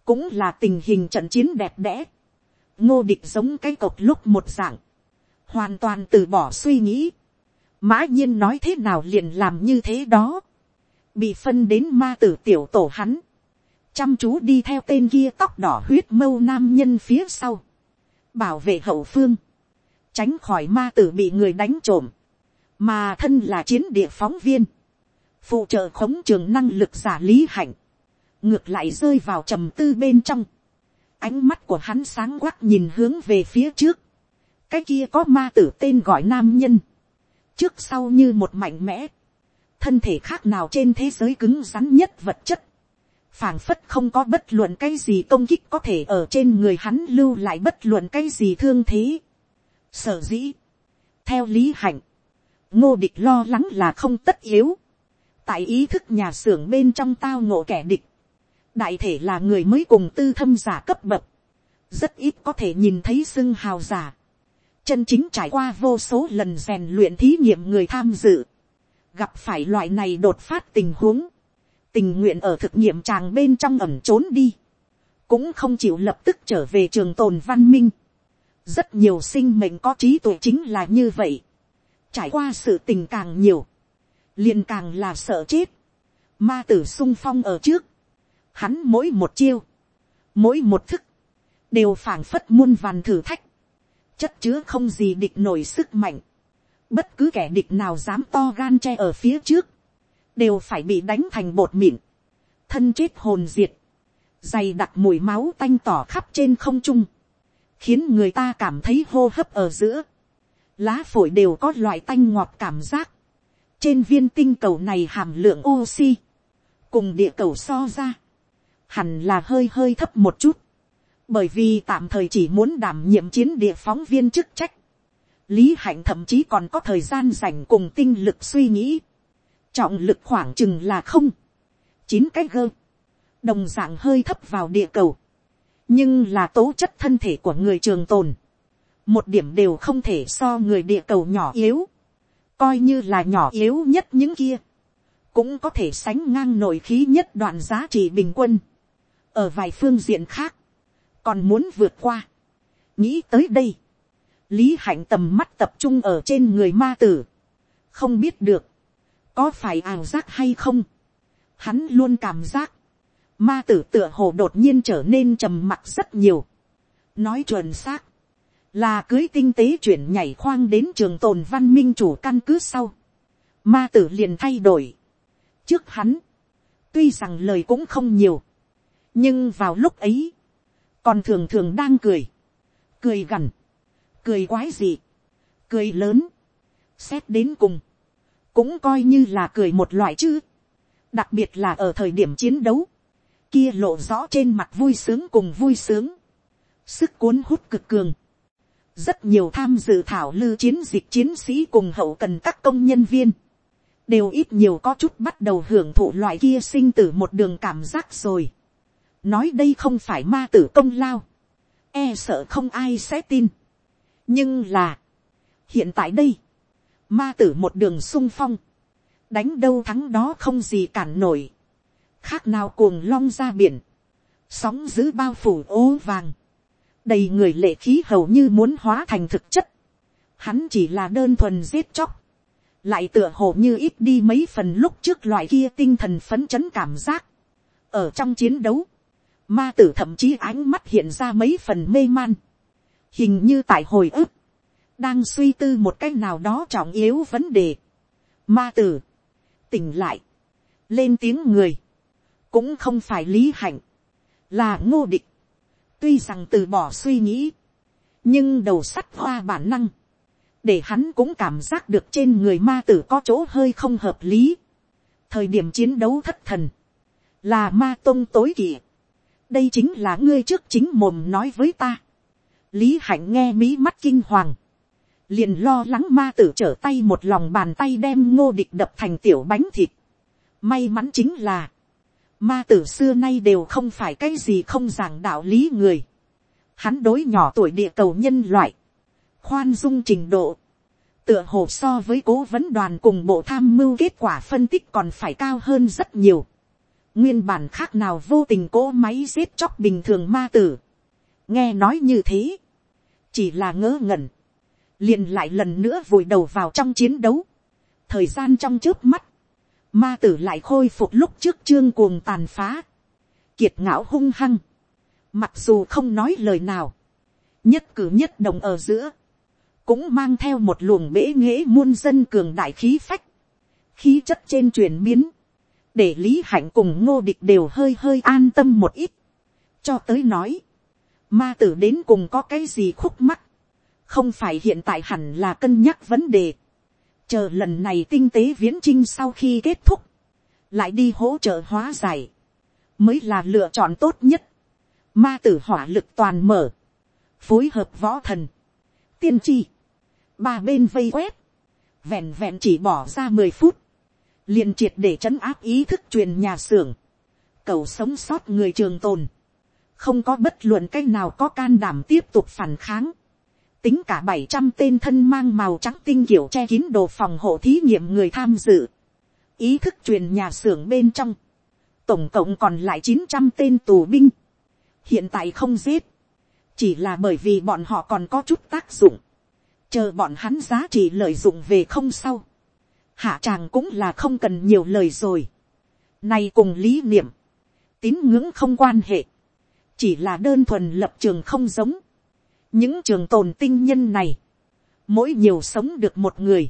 [SPEAKER 1] cũng là tình hình trận chiến đẹp đẽ, ngô địch giống cái cột lúc một dạng, hoàn toàn từ bỏ suy nghĩ, mã nhiên nói thế nào liền làm như thế đó, bị phân đến ma tử tiểu tổ hắn, chăm chú đi theo tên kia tóc đỏ huyết mâu nam nhân phía sau, bảo vệ hậu phương, tránh khỏi ma tử bị người đánh trộm, mà thân là chiến địa phóng viên, phụ trợ khống trường năng lực giả lý hạnh, ngược lại rơi vào trầm tư bên trong, ánh mắt của hắn sáng quắc nhìn hướng về phía trước, cái kia có ma tử tên gọi nam nhân, trước sau như một mạnh mẽ, thân thể khác nào trên thế giới cứng rắn nhất vật chất, phảng phất không có bất luận cái gì công kích có thể ở trên người hắn lưu lại bất luận cái gì thương thế. Sở dĩ, theo lý hạnh, ngô địch lo lắng là không tất yếu. Tại ý thức nhà xưởng bên trong tao ngộ kẻ địch, đại thể là người mới cùng tư thâm giả cấp bậc. rất ít có thể nhìn thấy xưng hào giả, chân chính trải qua vô số lần rèn luyện thí nghiệm người tham dự, gặp phải loại này đột phát tình huống, tình nguyện ở thực nghiệm tràng bên trong ẩm trốn đi, cũng không chịu lập tức trở về trường tồn văn minh rất nhiều sinh mệnh có trí tuệ chính là như vậy, trải qua sự tình càng nhiều, liền càng là sợ chết, ma tử sung phong ở trước, hắn mỗi một chiêu, mỗi một thức, đều phảng phất muôn vàn thử thách, chất chứa không gì địch nổi sức mạnh, bất cứ kẻ địch nào dám to gan che ở phía trước, đều phải bị đánh thành bột mịn, thân chết hồn diệt, dày đặc mùi máu tanh tỏ khắp trên không trung, khiến người ta cảm thấy hô hấp ở giữa, lá phổi đều có loại tanh ngọt cảm giác, trên viên tinh cầu này hàm lượng oxy, cùng địa cầu so ra, hẳn là hơi hơi thấp một chút, bởi vì tạm thời chỉ muốn đảm nhiệm chiến địa phóng viên chức trách, lý hạnh thậm chí còn có thời gian dành cùng tinh lực suy nghĩ, trọng lực khoảng chừng là không, chín cái gơ, đồng d ạ n g hơi thấp vào địa cầu, nhưng là tố chất thân thể của người trường tồn, một điểm đều không thể so người địa cầu nhỏ yếu, coi như là nhỏ yếu nhất những kia, cũng có thể sánh ngang nội khí nhất đoạn giá trị bình quân, ở vài phương diện khác, còn muốn vượt qua. nghĩ tới đây, lý hạnh tầm mắt tập trung ở trên người ma tử, không biết được, có phải ảo giác hay không, hắn luôn cảm giác, ma tử tựa hồ đột nhiên trở nên trầm mặc rất nhiều. nói chuẩn xác, là cưới tinh tế chuyển nhảy khoang đến trường tồn văn minh chủ căn cứ sau. ma tử liền thay đổi. trước hắn, tuy rằng lời cũng không nhiều, nhưng vào lúc ấy, còn thường thường đang cười, cười gằn, cười quái gì, cười lớn, xét đến cùng, cũng coi như là cười một loại chứ, đặc biệt là ở thời điểm chiến đấu, kia lộ rõ trên mặt vui sướng cùng vui sướng, sức cuốn hút cực cường, rất nhiều tham dự thảo lư chiến dịch chiến sĩ cùng hậu cần các công nhân viên, đều ít nhiều có chút bắt đầu hưởng thụ loại kia sinh tử một đường cảm giác rồi. nói đây không phải ma tử công lao, e sợ không ai sẽ tin. nhưng là, hiện tại đây, ma tử một đường sung phong, đánh đâu thắng đó không gì cản nổi khác nào cuồng long ra biển, sóng giữ bao phủ ố vàng, đầy người lệ khí hầu như muốn hóa thành thực chất, hắn chỉ là đơn thuần giết chóc, lại tựa hồ như ít đi mấy phần lúc trước loại kia tinh thần phấn chấn cảm giác. ở trong chiến đấu, ma tử thậm chí ánh mắt hiện ra mấy phần mê man, hình như tại hồi ức, đang suy tư một cách nào đó trọng yếu vấn đề. Ma tử, tỉnh lại, lên tiếng người, cũng không phải lý hạnh, là ngô địch. tuy rằng từ bỏ suy nghĩ, nhưng đầu sắt hoa bản năng, để hắn cũng cảm giác được trên người ma tử có chỗ hơi không hợp lý. thời điểm chiến đấu thất thần, là ma tôn tối kỵ. đây chính là ngươi trước chính mồm nói với ta. lý hạnh nghe mí mắt kinh hoàng, liền lo lắng ma tử trở tay một lòng bàn tay đem ngô địch đập thành tiểu bánh thịt. may mắn chính là, Ma tử xưa nay đều không phải cái gì không giảng đạo lý người. Hắn đối nhỏ tuổi địa cầu nhân loại. Khoan dung trình độ. Tựa hồ so với cố vấn đoàn cùng bộ tham mưu kết quả phân tích còn phải cao hơn rất nhiều. Nguyên bản khác nào vô tình cố máy giết chóc bình thường ma tử. Nghe nói như thế. Chỉ là ngớ ngẩn. liền lại lần nữa vùi đầu vào trong chiến đấu. Thời gian trong trước mắt ma tử lại khôi phục lúc trước trương cuồng tàn phá, kiệt ngạo hung hăng, mặc dù không nói lời nào, nhất cử nhất đồng ở giữa, cũng mang theo một luồng bể nghễ muôn dân cường đại khí phách, khí chất trên truyền biến, để lý hạnh cùng ngô địch đều hơi hơi an tâm một ít, cho tới nói, ma tử đến cùng có cái gì khúc mắt, không phải hiện tại hẳn là cân nhắc vấn đề, chờ lần này tinh tế viễn trinh sau khi kết thúc, lại đi hỗ trợ hóa giải, mới là lựa chọn tốt nhất. Ma tử hỏa lực toàn mở, phối hợp võ thần, tiên tri, ba bên vây quét, vẹn vẹn chỉ bỏ ra mười phút, liền triệt để trấn áp ý thức truyền nhà xưởng, cầu sống sót người trường tồn, không có bất luận cái nào có can đảm tiếp tục phản kháng, tính cả bảy trăm tên thân mang màu trắng tinh kiểu che kín đồ phòng hộ thí nghiệm người tham dự, ý thức truyền nhà xưởng bên trong, tổng cộng còn lại chín trăm tên tù binh, hiện tại không giết, chỉ là bởi vì bọn họ còn có chút tác dụng, chờ bọn hắn giá trị lợi dụng về không sau, hạ tràng cũng là không cần nhiều lời rồi, nay cùng lý niệm, tín ngưỡng không quan hệ, chỉ là đơn thuần lập trường không giống, những trường tồn tinh nhân này, mỗi nhiều sống được một người,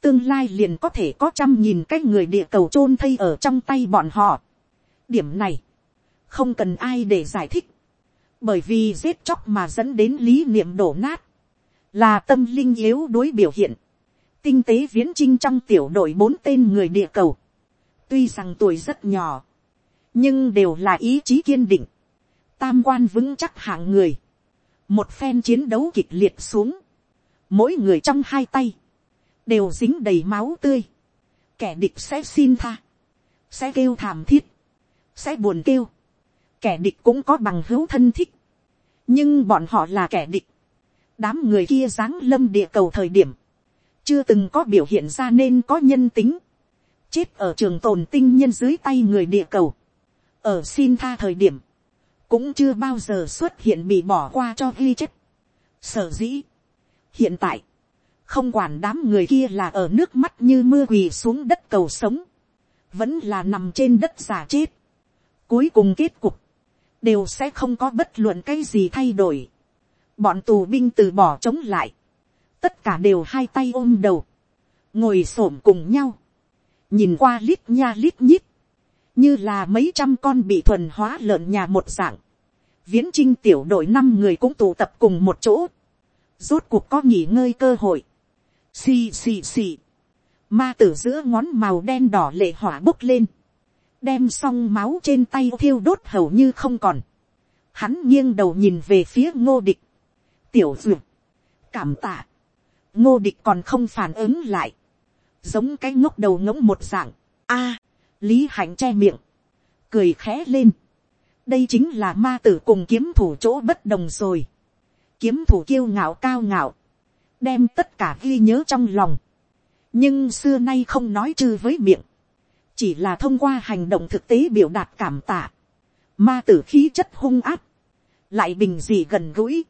[SPEAKER 1] tương lai liền có thể có trăm nghìn cái người địa cầu chôn thây ở trong tay bọn họ. điểm này, không cần ai để giải thích, bởi vì giết chóc mà dẫn đến lý niệm đổ nát, là tâm linh yếu đối biểu hiện, tinh tế viễn trinh trong tiểu đội bốn tên người địa cầu, tuy rằng tuổi rất nhỏ, nhưng đều là ý chí kiên định, tam quan vững chắc hạng người, một phen chiến đấu kịch liệt xuống, mỗi người trong hai tay, đều dính đầy máu tươi, kẻ địch sẽ xin tha, sẽ kêu thảm thiết, sẽ buồn kêu, kẻ địch cũng có bằng hữu thân thích, nhưng bọn họ là kẻ địch, đám người kia giáng lâm địa cầu thời điểm, chưa từng có biểu hiện ra nên có nhân tính, chết ở trường tồn tinh nhân dưới tay người địa cầu, ở xin tha thời điểm, cũng chưa bao giờ xuất hiện bị bỏ qua cho ghi chép. Sở dĩ, hiện tại, không quản đám người kia là ở nước mắt như mưa quỳ xuống đất cầu sống, vẫn là nằm trên đất giả chết. Cuối cùng kết cục, đều sẽ không có bất luận cái gì thay đổi. Bọn tù binh từ bỏ chống lại, tất cả đều hai tay ôm đầu, ngồi xổm cùng nhau, nhìn qua lít nha lít nhít, như là mấy trăm con bị thuần hóa lợn nhà một dạng, viễn trinh tiểu đội năm người cũng tụ tập cùng một chỗ, rốt cuộc có nghỉ ngơi cơ hội, xì xì xì, ma tử giữa ngón màu đen đỏ lệ hỏa bốc lên, đem xong máu trên tay thiêu đốt hầu như không còn, hắn nghiêng đầu nhìn về phía ngô địch, tiểu duyệt, cảm tạ, ngô địch còn không phản ứng lại, giống cái ngốc đầu ngỗng một dạng, a, lý hạnh che miệng, cười khẽ lên, đây chính là ma tử cùng kiếm thủ chỗ bất đồng rồi, kiếm thủ kiêu ngạo cao ngạo, đem tất cả ghi nhớ trong lòng, nhưng xưa nay không nói chư với miệng, chỉ là thông qua hành động thực tế biểu đạt cảm tạ, ma tử khí chất hung áp, lại bình dị gần gũi,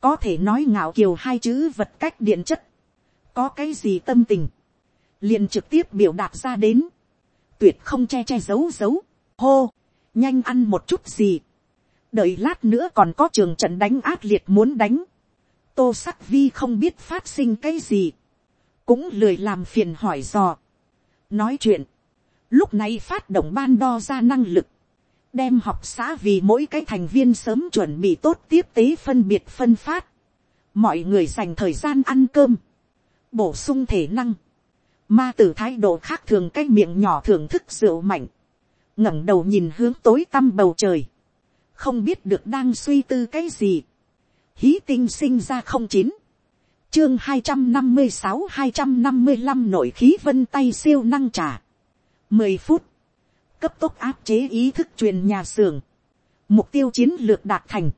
[SPEAKER 1] có thể nói ngạo kiều hai chữ vật cách điện chất, có cái gì tâm tình, liền trực tiếp biểu đạt ra đến, tuyệt không che che giấu giấu, hô, nhanh ăn một chút gì, đợi lát nữa còn có trường trận đánh ác liệt muốn đánh, tô sắc vi không biết phát sinh cái gì, cũng lười làm phiền hỏi dò. nói chuyện, lúc này phát động ban đo ra năng lực, đem học xã vì mỗi cái thành viên sớm chuẩn bị tốt tiếp tế phân biệt phân phát, mọi người dành thời gian ăn cơm, bổ sung thể năng, ma tử thái độ khác thường cái miệng nhỏ thưởng thức rượu mạnh, ngẩng đầu nhìn hướng tối tăm bầu trời, không biết được đang suy tư cái gì, hí tinh sinh ra không chín, chương hai trăm năm mươi sáu hai trăm năm mươi năm nội khí vân tay siêu năng trả, mười phút, cấp tốc áp chế ý thức truyền nhà xưởng, mục tiêu chiến lược đạt thành,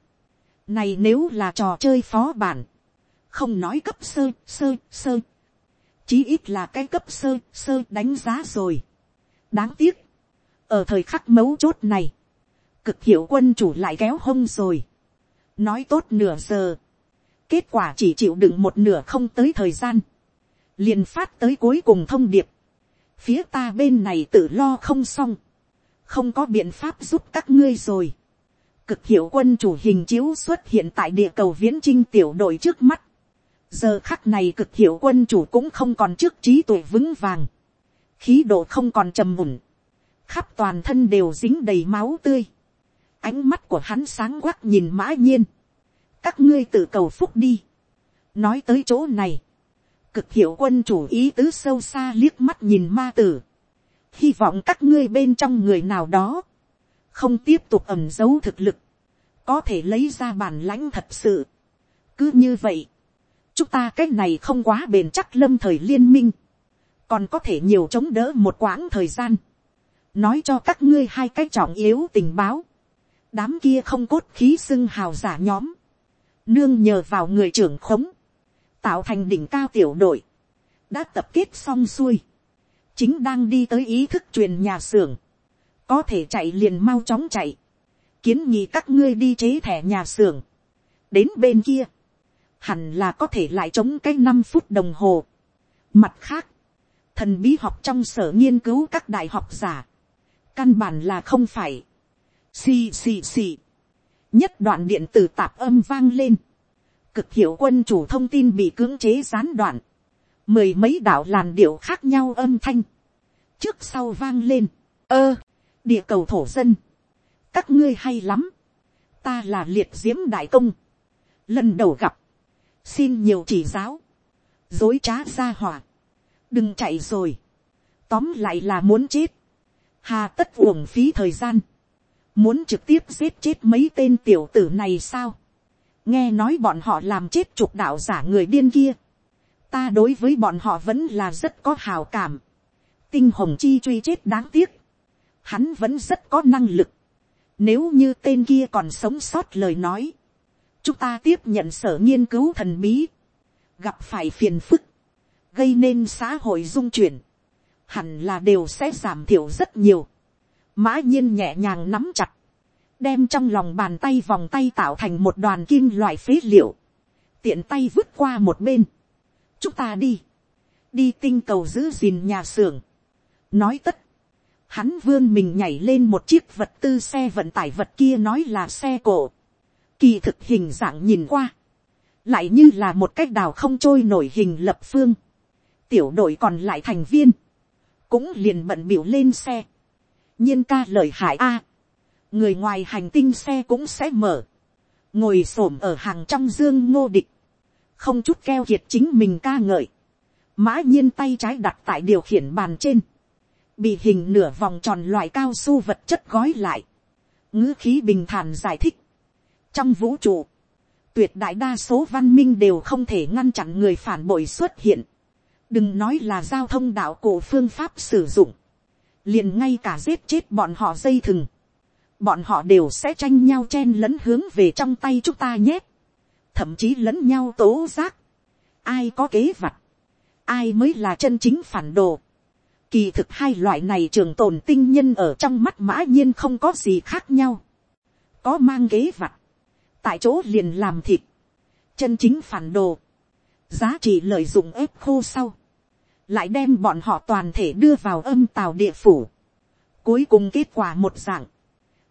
[SPEAKER 1] này nếu là trò chơi phó bản, không nói cấp sơ, sơ, sơ, chí ít là cái cấp sơ, sơ đánh giá rồi. đáng tiếc, ở thời khắc mấu chốt này, cực hiệu quân chủ lại kéo hông rồi nói tốt nửa giờ, kết quả chỉ chịu đựng một nửa không tới thời gian, liền phát tới cuối cùng thông điệp, phía ta bên này tự lo không xong, không có biện pháp giúp các ngươi rồi. Cực hiệu quân chủ hình chiếu xuất hiện tại địa cầu viễn trinh tiểu đội trước mắt. Giờ khắc này cực hiệu quân chủ cũng không còn trước trí tuổi vững vàng. Khí độ không còn trầm mùn. Khắp toàn thân đều dính đầy máu tươi ánh mắt của hắn sáng quắc nhìn mã nhiên, các ngươi tự cầu phúc đi. nói tới chỗ này, cực hiệu quân chủ ý tứ sâu xa liếc mắt nhìn ma tử, hy vọng các ngươi bên trong người nào đó, không tiếp tục ẩm giấu thực lực, có thể lấy ra bản lãnh thật sự. cứ như vậy, chúng ta cái này không quá bền chắc lâm thời liên minh, còn có thể nhiều chống đỡ một quãng thời gian, nói cho các ngươi hai cái trọng yếu tình báo, đám kia không cốt khí xưng hào giả nhóm, nương nhờ vào người trưởng khống, tạo thành đỉnh cao tiểu đội, đã tập kết xong xuôi, chính đang đi tới ý thức truyền nhà xưởng, có thể chạy liền mau chóng chạy, kiến nghị các ngươi đi chế thẻ nhà xưởng, đến bên kia, hẳn là có thể lại chống cái năm phút đồng hồ. Mặt khác, thần bí học trong sở nghiên cứu các đại học giả, căn bản là không phải, xì xì xì, nhất đoạn điện tử tạp âm vang lên, cực hiệu quân chủ thông tin bị cưỡng chế gián đoạn, mười mấy đạo làn điệu khác nhau âm thanh, trước sau vang lên, ơ, địa cầu thổ dân, các ngươi hay lắm, ta là liệt diễm đại công, lần đầu gặp, xin nhiều chỉ giáo, dối trá ra hỏa, đừng chạy rồi, tóm lại là muốn chết, hà tất uổng phí thời gian, muốn trực tiếp giết chết mấy tên tiểu tử này sao, nghe nói bọn họ làm chết trục đạo giả người điên kia, ta đối với bọn họ vẫn là rất có hào cảm, tinh hồng chi truy chết đáng tiếc, hắn vẫn rất có năng lực, nếu như tên kia còn sống sót lời nói, chúng ta tiếp nhận sở nghiên cứu thần bí, gặp phải phiền phức, gây nên xã hội dung chuyển, hẳn là đều sẽ giảm thiểu rất nhiều. Mã nhiên nhẹ nhàng nắm chặt, đem trong lòng bàn tay vòng tay tạo thành một đoàn kim loại phế liệu, tiện tay vứt qua một bên. chúng ta đi, đi tinh cầu giữ gìn nhà xưởng. nói tất, hắn vươn mình nhảy lên một chiếc vật tư xe vận tải vật kia nói là xe cổ. Kỳ thực hình dạng nhìn qua, lại như là một cách đào không trôi nổi hình lập phương. Tiểu đội còn lại thành viên, cũng liền bận biểu lên xe. nhiên ca lời hại a, người ngoài hành tinh xe cũng sẽ mở, ngồi s ổ m ở hàng trong dương ngô địch, không chút keo kiệt chính mình ca ngợi, mã nhiên tay trái đặt tại điều khiển bàn trên, bị hình nửa vòng tròn loại cao su vật chất gói lại, ngữ khí bình thản giải thích, trong vũ trụ, tuyệt đại đa số văn minh đều không thể ngăn chặn người phản bội xuất hiện, đừng nói là giao thông đạo cổ phương pháp sử dụng, liền ngay cả giết chết bọn họ dây thừng, bọn họ đều sẽ tranh nhau chen lẫn hướng về trong tay chúng ta nhét, thậm chí lẫn nhau tố giác, ai có kế vặt, ai mới là chân chính phản đồ. Kỳ thực hai loại này trường tồn tinh nhân ở trong mắt mã nhiên không có gì khác nhau. Có mang kế vặt, tại chỗ liền làm thịt, chân chính phản đồ, giá trị lợi dụng ép khô sau, lại đem bọn họ toàn thể đưa vào âm tàu địa phủ. Cuối cùng kết quả một dạng,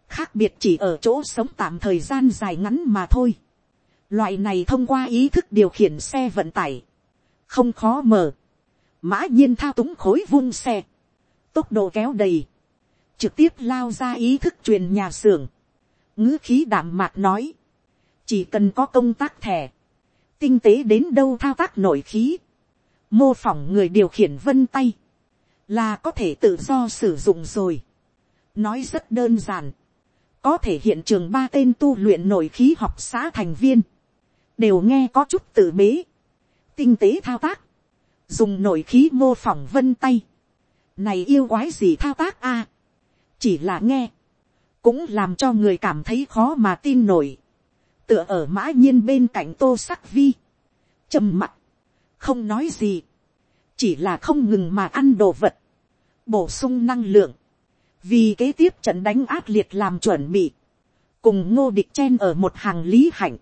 [SPEAKER 1] khác biệt chỉ ở chỗ sống tạm thời gian dài ngắn mà thôi. Loại này thông qua ý thức điều khiển xe vận tải, không khó mở. Mã nhiên thao túng khối vung xe, tốc độ kéo đầy, trực tiếp lao ra ý thức truyền nhà xưởng, ngữ khí đảm mạc nói, chỉ cần có công tác thẻ, tinh tế đến đâu thao tác nổi khí, mô phỏng người điều khiển vân tay, là có thể tự do sử dụng rồi. nói rất đơn giản, có thể hiện trường ba tên tu luyện nổi khí học xã thành viên, đều nghe có chút tự bế, tinh tế thao tác, dùng nổi khí mô phỏng vân tay, này yêu quái gì thao tác a, chỉ là nghe, cũng làm cho người cảm thấy khó mà tin nổi, tựa ở mã nhiên bên cạnh tô sắc vi, trầm mặt, không nói gì, chỉ là không ngừng mà ăn đồ vật, bổ sung năng lượng, vì kế tiếp trận đánh ác liệt làm chuẩn bị, cùng ngô địch chen ở một hàng lý hạnh,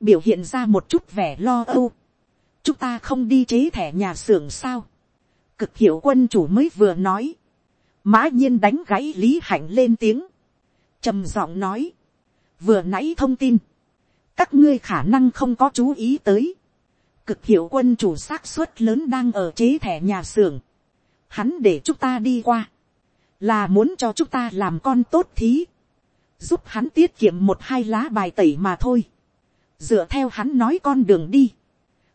[SPEAKER 1] biểu hiện ra một chút vẻ lo âu. chúng ta không đi chế thẻ nhà xưởng sao. cực hiệu quân chủ mới vừa nói, mã nhiên đánh gáy lý hạnh lên tiếng, trầm giọng nói, vừa nãy thông tin, các ngươi khả năng không có chú ý tới, cực hiệu quân chủ xác suất lớn đang ở chế thẻ nhà xưởng, hắn để chúng ta đi qua, là muốn cho chúng ta làm con tốt thí, giúp hắn tiết kiệm một hai lá bài tẩy mà thôi, dựa theo hắn nói con đường đi,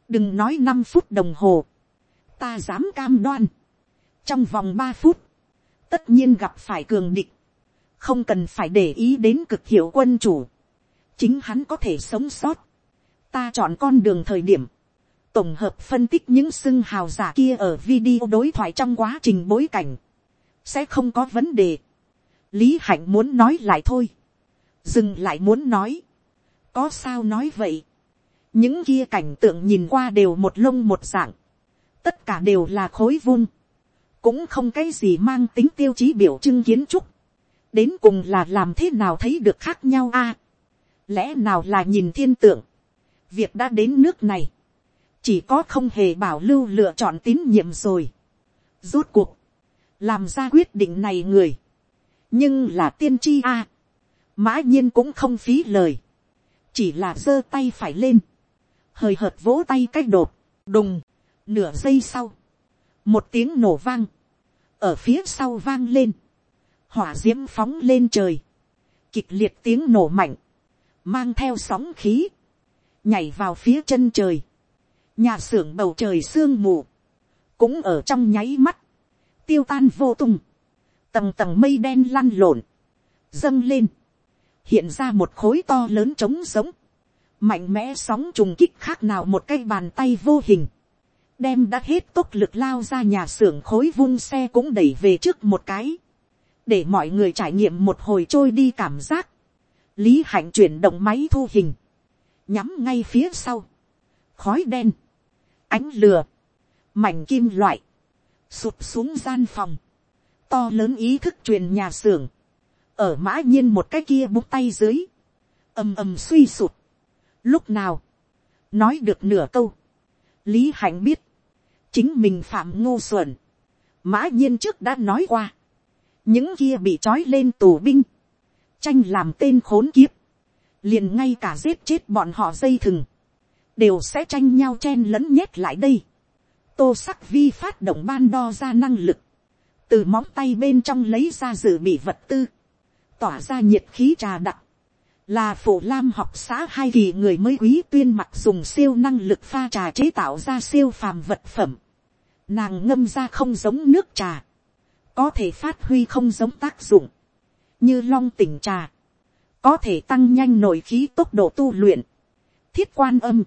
[SPEAKER 1] đừng nói năm phút đồng hồ, ta dám cam đoan, trong vòng ba phút, tất nhiên gặp phải cường địch, không cần phải để ý đến cực hiệu quân chủ, chính hắn có thể sống sót, ta chọn con đường thời điểm, tổng hợp phân tích những xưng hào giả kia ở video đối thoại trong quá trình bối cảnh, sẽ không có vấn đề. lý hạnh muốn nói lại thôi, dừng lại muốn nói, có sao nói vậy, những kia cảnh tượng nhìn qua đều một lông một dạng, tất cả đều là khối vung, cũng không cái gì mang tính tiêu chí biểu trưng kiến trúc, đến cùng là làm thế nào thấy được khác nhau a, lẽ nào là nhìn thiên tượng, việc đã đến nước này, chỉ có không hề bảo lưu lựa chọn tín nhiệm rồi. Rốt cuộc, làm ra quyết định này người, nhưng là tiên tri a, mã nhiên cũng không phí lời, chỉ là giơ tay phải lên, hời hợt vỗ tay cách đột, đùng, nửa giây sau, một tiếng nổ vang, ở phía sau vang lên, hỏa d i ễ m phóng lên trời, kịch liệt tiếng nổ mạnh, mang theo sóng khí, nhảy vào phía chân trời, nhà xưởng bầu trời sương mù, cũng ở trong nháy mắt, tiêu tan vô tung, tầng tầng mây đen lăn lộn, dâng lên, hiện ra một khối to lớn trống giống, mạnh mẽ sóng trùng kích khác nào một cái bàn tay vô hình, đem đã hết tốc lực lao ra nhà xưởng khối vung xe cũng đẩy về trước một cái, để mọi người trải nghiệm một hồi trôi đi cảm giác, lý hạnh chuyển động máy thu hình, nhắm ngay phía sau, khói đen, ánh lừa, mảnh kim loại, sụp xuống gian phòng, to lớn ý thức truyền nhà xưởng, ở mã nhiên một cái kia bút tay dưới, ầm ầm suy sụt. Lúc nào, nói được nửa câu, lý hạnh biết, chính mình phạm Ngô xuẩn, mã nhiên trước đã nói qua, những kia bị trói lên tù binh, tranh làm tên khốn kiếp, liền ngay cả giết chết bọn họ dây thừng, đều sẽ tranh nhau chen lẫn nhét lại đây. tô sắc vi phát động ban đo ra năng lực, từ móng tay bên trong lấy ra dự bị vật tư, tỏa ra nhiệt khí trà đặc, là phổ lam học xã hai kỳ người mới quý tuyên mặc dùng siêu năng lực pha trà chế tạo ra siêu phàm vật phẩm. Nàng ngâm ra không giống nước trà, có thể phát huy không giống tác dụng, như long tỉnh trà, có thể tăng nhanh nội khí tốc độ tu luyện, thiết quan âm,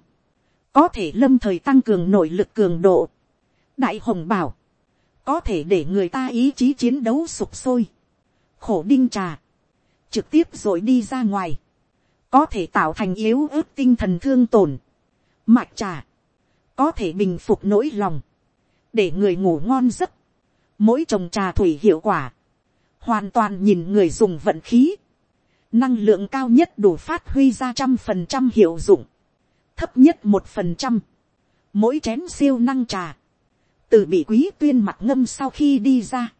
[SPEAKER 1] có thể lâm thời tăng cường nội lực cường độ, đại hồng bảo, có thể để người ta ý chí chiến đấu sụp sôi, khổ đinh trà, trực tiếp rồi đi ra ngoài, có thể tạo thành yếu ớt tinh thần thương tổn, mạch trà, có thể bình phục nỗi lòng, để người ngủ ngon giấc, mỗi trồng trà thủy hiệu quả, hoàn toàn nhìn người dùng vận khí, năng lượng cao nhất đủ phát huy ra trăm phần trăm hiệu dụng, thấp nhất một phần trăm, mỗi chén siêu năng trà, từ bị quý tuyên mặt ngâm sau khi đi ra,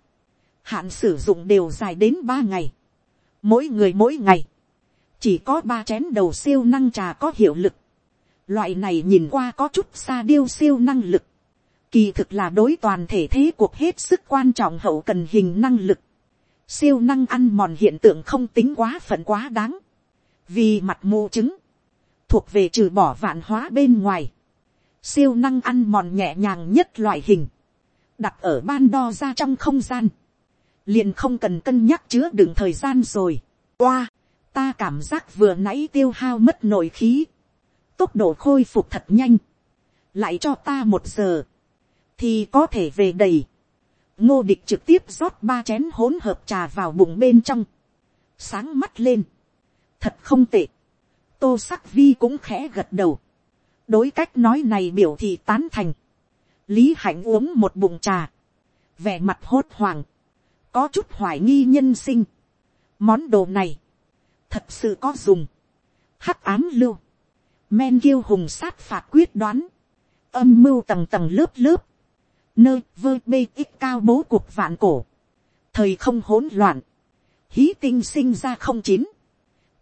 [SPEAKER 1] hạn sử dụng đều dài đến ba ngày, mỗi người mỗi ngày, chỉ có ba chén đầu siêu năng trà có hiệu lực. Loại này nhìn qua có chút xa điêu siêu năng lực. Kỳ thực là đối toàn thể thế cuộc hết sức quan trọng hậu cần hình năng lực. Siêu năng ăn mòn hiện tượng không tính quá phận quá đáng. Vì mặt mô chứng, Thuộc về trừ bỏ vạn hóa bên ngoài. Siêu năng ăn mòn nhẹ nhàng nhất loại hình. Đặt ở ban đo ra trong không gian. Liền không cần cân nhắc chứa đựng thời gian rồi. Qua ta cảm giác vừa nãy tiêu hao mất nội khí, tốc độ khôi phục thật nhanh, lại cho ta một giờ, thì có thể về đầy ngô địch trực tiếp rót ba chén hỗn hợp trà vào bụng bên trong, sáng mắt lên, thật không tệ, tô sắc vi cũng khẽ gật đầu, đối cách nói này biểu thị tán thành, lý hạnh uống một bụng trà, vẻ mặt hốt hoảng, có chút hoài nghi nhân sinh, món đồ này, thật sự có dùng. hắc ám lưu, men kiêu hùng sát phạt quyết đoán, âm mưu tầng tầng lớp lớp, nơi vơ bê ít cao bố cuộc vạn cổ, thời không hỗn loạn, hí tinh sinh ra không chín,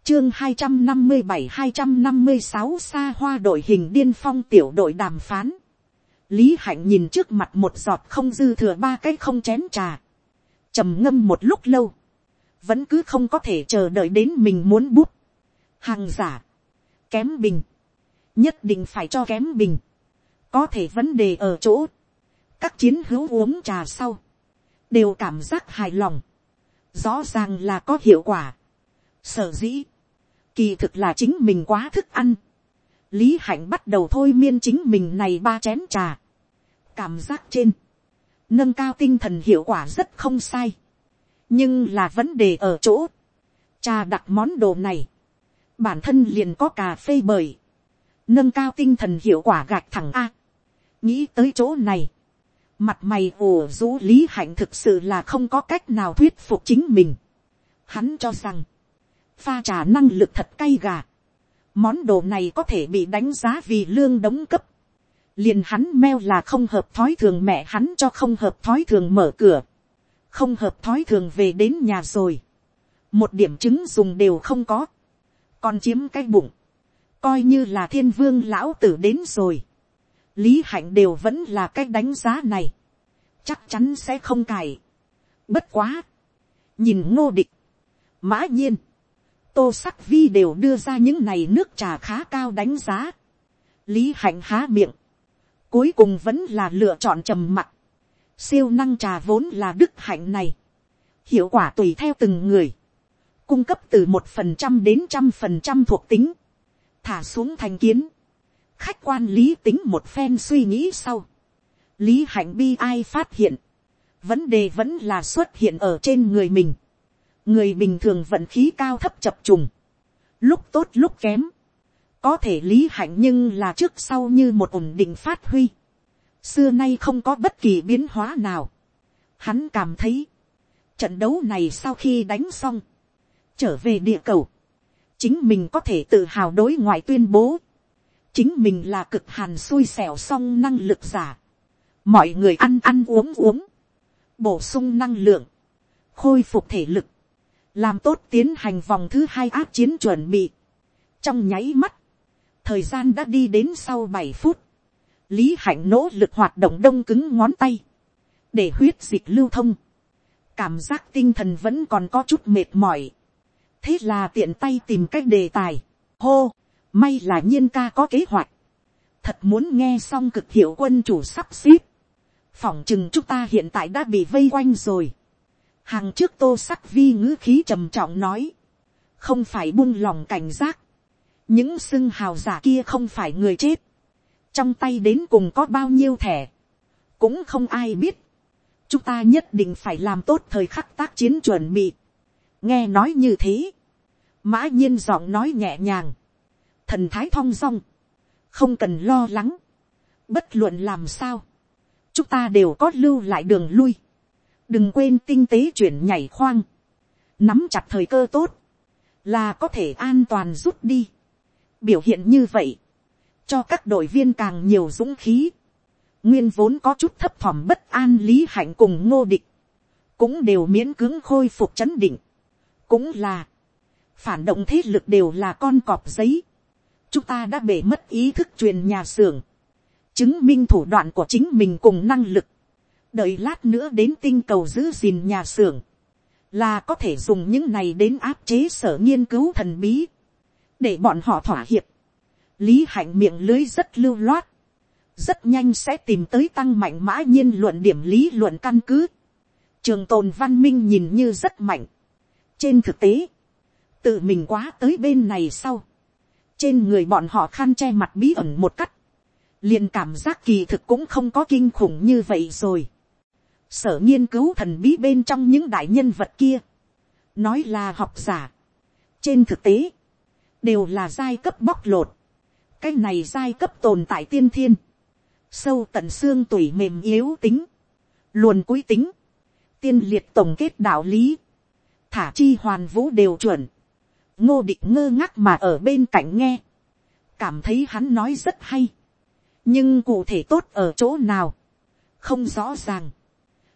[SPEAKER 1] chương hai trăm năm mươi bảy hai trăm năm mươi sáu xa hoa đội hình điên phong tiểu đội đàm phán, lý hạnh nhìn trước mặt một giọt không dư thừa ba cái không chén trà, trầm ngâm một lúc lâu, vẫn cứ không có thể chờ đợi đến mình muốn bút. hàng giả, kém bình, nhất định phải cho kém bình, có thể vấn đề ở chỗ, các chiến hữu uống trà sau, đều cảm giác hài lòng, rõ ràng là có hiệu quả, sở dĩ, kỳ thực là chính mình quá thức ăn, lý hạnh bắt đầu thôi miên chính mình này ba chén trà, cảm giác trên, nâng cao tinh thần hiệu quả rất không sai, nhưng là vấn đề ở chỗ, trà đặc món đồ này, bản thân liền có cà phê bời, nâng cao tinh thần hiệu quả gạch thẳng a. nghĩ tới chỗ này, mặt mày ồ rũ lý hạnh thực sự là không có cách nào thuyết phục chính mình. Hắn cho rằng, pha trà năng lực thật cay gà. Món đồ này có thể bị đánh giá vì lương đóng cấp. Liền hắn meo là không hợp thói thường mẹ hắn cho không hợp thói thường mở cửa. Không hợp thói thường về đến nhà rồi. Một điểm chứng dùng đều không có. Còn chiếm cái bụng. Coi như là thiên vương lão tử đến rồi. Lý hạnh đều vẫn là cái đánh giá này. Chắc chắn sẽ không cài. Bất quá. Nhìn ngô địch. Mã nhiên tô sắc vi đều đưa ra những này nước trà khá cao đánh giá. lý hạnh há miệng, cuối cùng vẫn là lựa chọn trầm mặc. siêu năng trà vốn là đức hạnh này. hiệu quả tùy theo từng người, cung cấp từ một phần trăm đến trăm phần trăm thuộc tính, thả xuống thành kiến, khách quan lý tính một phen suy nghĩ sau. lý hạnh bi ai phát hiện, vấn đề vẫn là xuất hiện ở trên người mình. Người bình thường vận khí cao thấp chập trùng, lúc tốt lúc kém, có thể lý hạnh nhưng là trước sau như một ổn định phát huy, xưa nay không có bất kỳ biến hóa nào. Hắn cảm thấy, trận đấu này sau khi đánh xong, trở về địa cầu, chính mình có thể tự hào đối ngoại tuyên bố, chính mình là cực hàn xui xẻo song năng lực giả, mọi người ăn ăn uống uống, bổ sung năng lượng, khôi phục thể lực, làm tốt tiến hành vòng thứ hai áp chiến chuẩn bị. trong nháy mắt, thời gian đã đi đến sau bảy phút, lý hạnh nỗ lực hoạt động đông cứng ngón tay, để huyết dịch lưu thông, cảm giác tinh thần vẫn còn có chút mệt mỏi, thế là tiện tay tìm cách đề tài, hô, may là nhiên ca có kế hoạch, thật muốn nghe xong cực hiệu quân chủ sắp xếp, phỏng chừng chúng ta hiện tại đã bị vây quanh rồi, hàng trước tô sắc vi ngữ khí trầm trọng nói, không phải buông lòng cảnh giác, những xưng hào giả kia không phải người chết, trong tay đến cùng có bao nhiêu thẻ, cũng không ai biết, chúng ta nhất định phải làm tốt thời khắc tác chiến chuẩn bị, nghe nói như thế, mã nhiên giọng nói nhẹ nhàng, thần thái thong dong, không cần lo lắng, bất luận làm sao, chúng ta đều có lưu lại đường lui, đừng quên tinh tế chuyển nhảy khoang, nắm chặt thời cơ tốt, là có thể an toàn rút đi. biểu hiện như vậy, cho các đội viên càng nhiều dũng khí, nguyên vốn có chút thấp thỏm bất an lý hạnh cùng ngô địch, cũng đều miễn cưỡng khôi phục chấn định, cũng là, phản động thế lực đều là con cọp giấy, chúng ta đã bể mất ý thức truyền nhà xưởng, chứng minh thủ đoạn của chính mình cùng năng lực, đợi lát nữa đến tinh cầu giữ gìn nhà xưởng, là có thể dùng những này đến áp chế sở nghiên cứu thần bí, để bọn họ thỏa hiệp. lý hạnh miệng lưới rất lưu loát, rất nhanh sẽ tìm tới tăng mạnh mã nhiên luận điểm lý luận căn cứ. trường tồn văn minh nhìn như rất mạnh. trên thực tế, tự mình quá tới bên này sau, trên người bọn họ khăn che mặt bí ẩn một cách, liền cảm giác kỳ thực cũng không có kinh khủng như vậy rồi. Sở nghiên cứu thần bí bên trong những đại nhân vật kia, nói là học giả, trên thực tế, đều là giai cấp bóc lột, cái này giai cấp tồn tại tiên thiên, sâu tận xương tủy mềm yếu tính, luồn cuối tính, tiên liệt tổng kết đạo lý, thả chi hoàn vũ đều chuẩn, ngô địch ngơ ngác mà ở bên cạnh nghe, cảm thấy hắn nói rất hay, nhưng cụ thể tốt ở chỗ nào, không rõ ràng,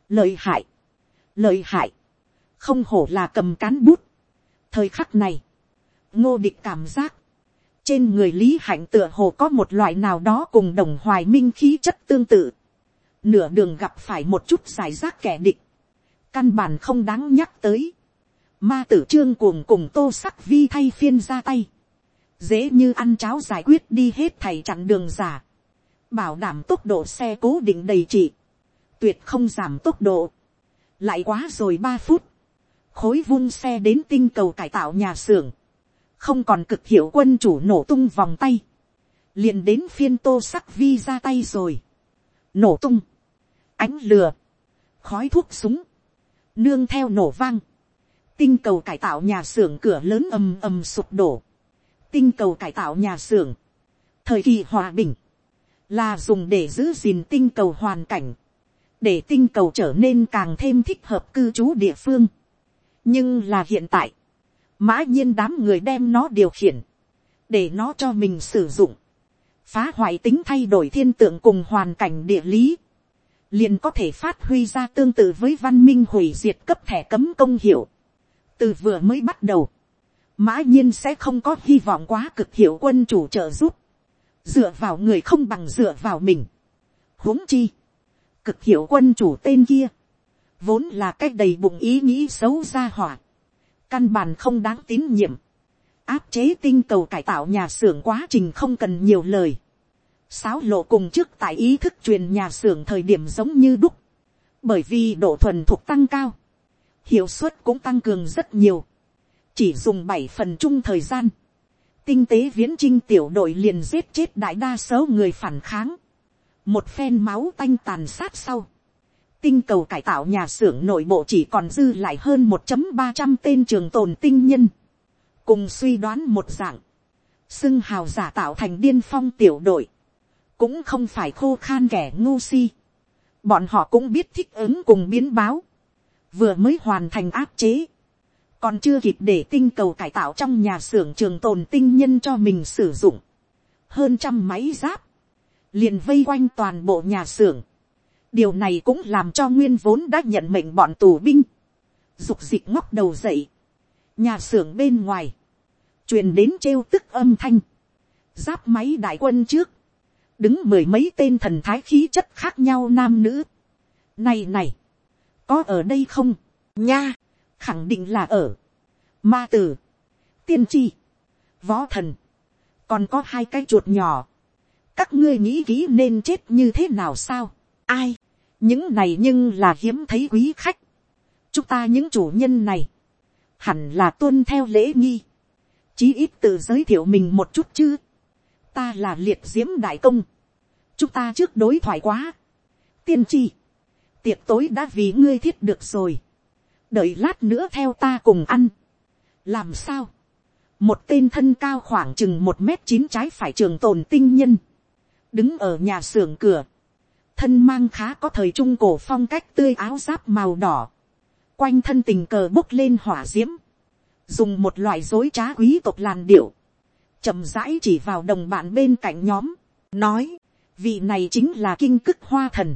[SPEAKER 1] lợi hại, lợi hại, không hổ là cầm cán bút. thời khắc này, ngô địch cảm giác, trên người lý hạnh tựa hồ có một loại nào đó cùng đồng hoài minh khí chất tương tự. nửa đường gặp phải một chút giải rác kẻ địch, căn bản không đáng nhắc tới ma tử trương cuồng cùng tô sắc vi thay phiên ra tay, dễ như ăn cháo giải quyết đi hết thầy chặn đường giả, bảo đảm tốc độ xe cố định đầy trị, tuyệt không giảm tốc độ, lại quá rồi ba phút, khối vung xe đến tinh cầu cải tạo nhà xưởng, không còn cực hiệu quân chủ nổ tung vòng tay, liền đến phiên tô sắc vi ra tay rồi, nổ tung, ánh lừa, khói thuốc súng, nương theo nổ vang, tinh cầu cải tạo nhà xưởng cửa lớn ầm ầm sụp đổ, tinh cầu cải tạo nhà xưởng, thời kỳ hòa bình, là dùng để giữ gìn tinh cầu hoàn cảnh, để tinh cầu trở nên càng thêm thích hợp cư trú địa phương. nhưng là hiện tại, mã nhiên đám người đem nó điều khiển, để nó cho mình sử dụng, phá hoại tính thay đổi thiên tượng cùng hoàn cảnh địa lý, liền có thể phát huy ra tương tự với văn minh hủy diệt cấp thẻ cấm công hiệu từ vừa mới bắt đầu, mã nhiên sẽ không có hy vọng quá cực hiệu quân chủ trợ giúp, dựa vào người không bằng dựa vào mình. huống chi, cực hiệu quân chủ tên kia, vốn là cách đầy bụng ý nghĩ xấu ra hỏa, căn bản không đáng tín nhiệm, áp chế tinh cầu cải tạo nhà xưởng quá trình không cần nhiều lời, sáo lộ cùng trước tại ý thức truyền nhà xưởng thời điểm giống như đúc, bởi vì độ thuần thuộc tăng cao, hiệu suất cũng tăng cường rất nhiều, chỉ dùng bảy phần chung thời gian, tinh tế viễn trinh tiểu đội liền giết chết đại đa số người phản kháng, một phen máu tanh tàn sát sau, tinh cầu cải tạo nhà xưởng nội bộ chỉ còn dư lại hơn một ba trăm tên trường tồn tinh nhân, cùng suy đoán một dạng, xưng hào giả tạo thành điên phong tiểu đội, cũng không phải khô khan kẻ ngu si, bọn họ cũng biết thích ứng cùng biến báo, vừa mới hoàn thành áp chế, còn chưa kịp để tinh cầu cải tạo trong nhà xưởng trường tồn tinh nhân cho mình sử dụng, hơn trăm máy giáp, liền vây quanh toàn bộ nhà xưởng, điều này cũng làm cho nguyên vốn đã nhận mệnh bọn tù binh, dục dịch ngóc đầu dậy, nhà xưởng bên ngoài, truyền đến trêu tức âm thanh, giáp máy đại quân trước, đứng mười mấy tên thần thái khí chất khác nhau nam nữ. Này này, có ở đây không, nha, khẳng định là ở. Ma tử, tiên tri, võ thần, còn có hai cái chuột nhỏ. Các ngươi nghĩ kỹ nên chết như thế nào sao? Ai? Những này nhưng là hiếm thấy quý khách. Chúng ta những chủ nhân này, hẳn là tuân theo lễ nghi. Chí ít tự giới thiệu mình một chút chứ. Ta là liệt diễm đại công chúng ta trước đối thoại quá. tiên tri, tiệc tối đã vì ngươi thiết được rồi. đợi lát nữa theo ta cùng ăn. làm sao, một tên thân cao khoảng chừng một mét chín trái phải trường tồn tinh nhân, đứng ở nhà xưởng cửa, thân mang khá có thời trung cổ phong cách tươi áo giáp màu đỏ, quanh thân tình cờ bốc lên hỏa d i ễ m dùng một loại dối trá quý tộc làn điệu, chậm rãi chỉ vào đồng bạn bên cạnh nhóm, nói, vị này chính là kinh cức hoa thần,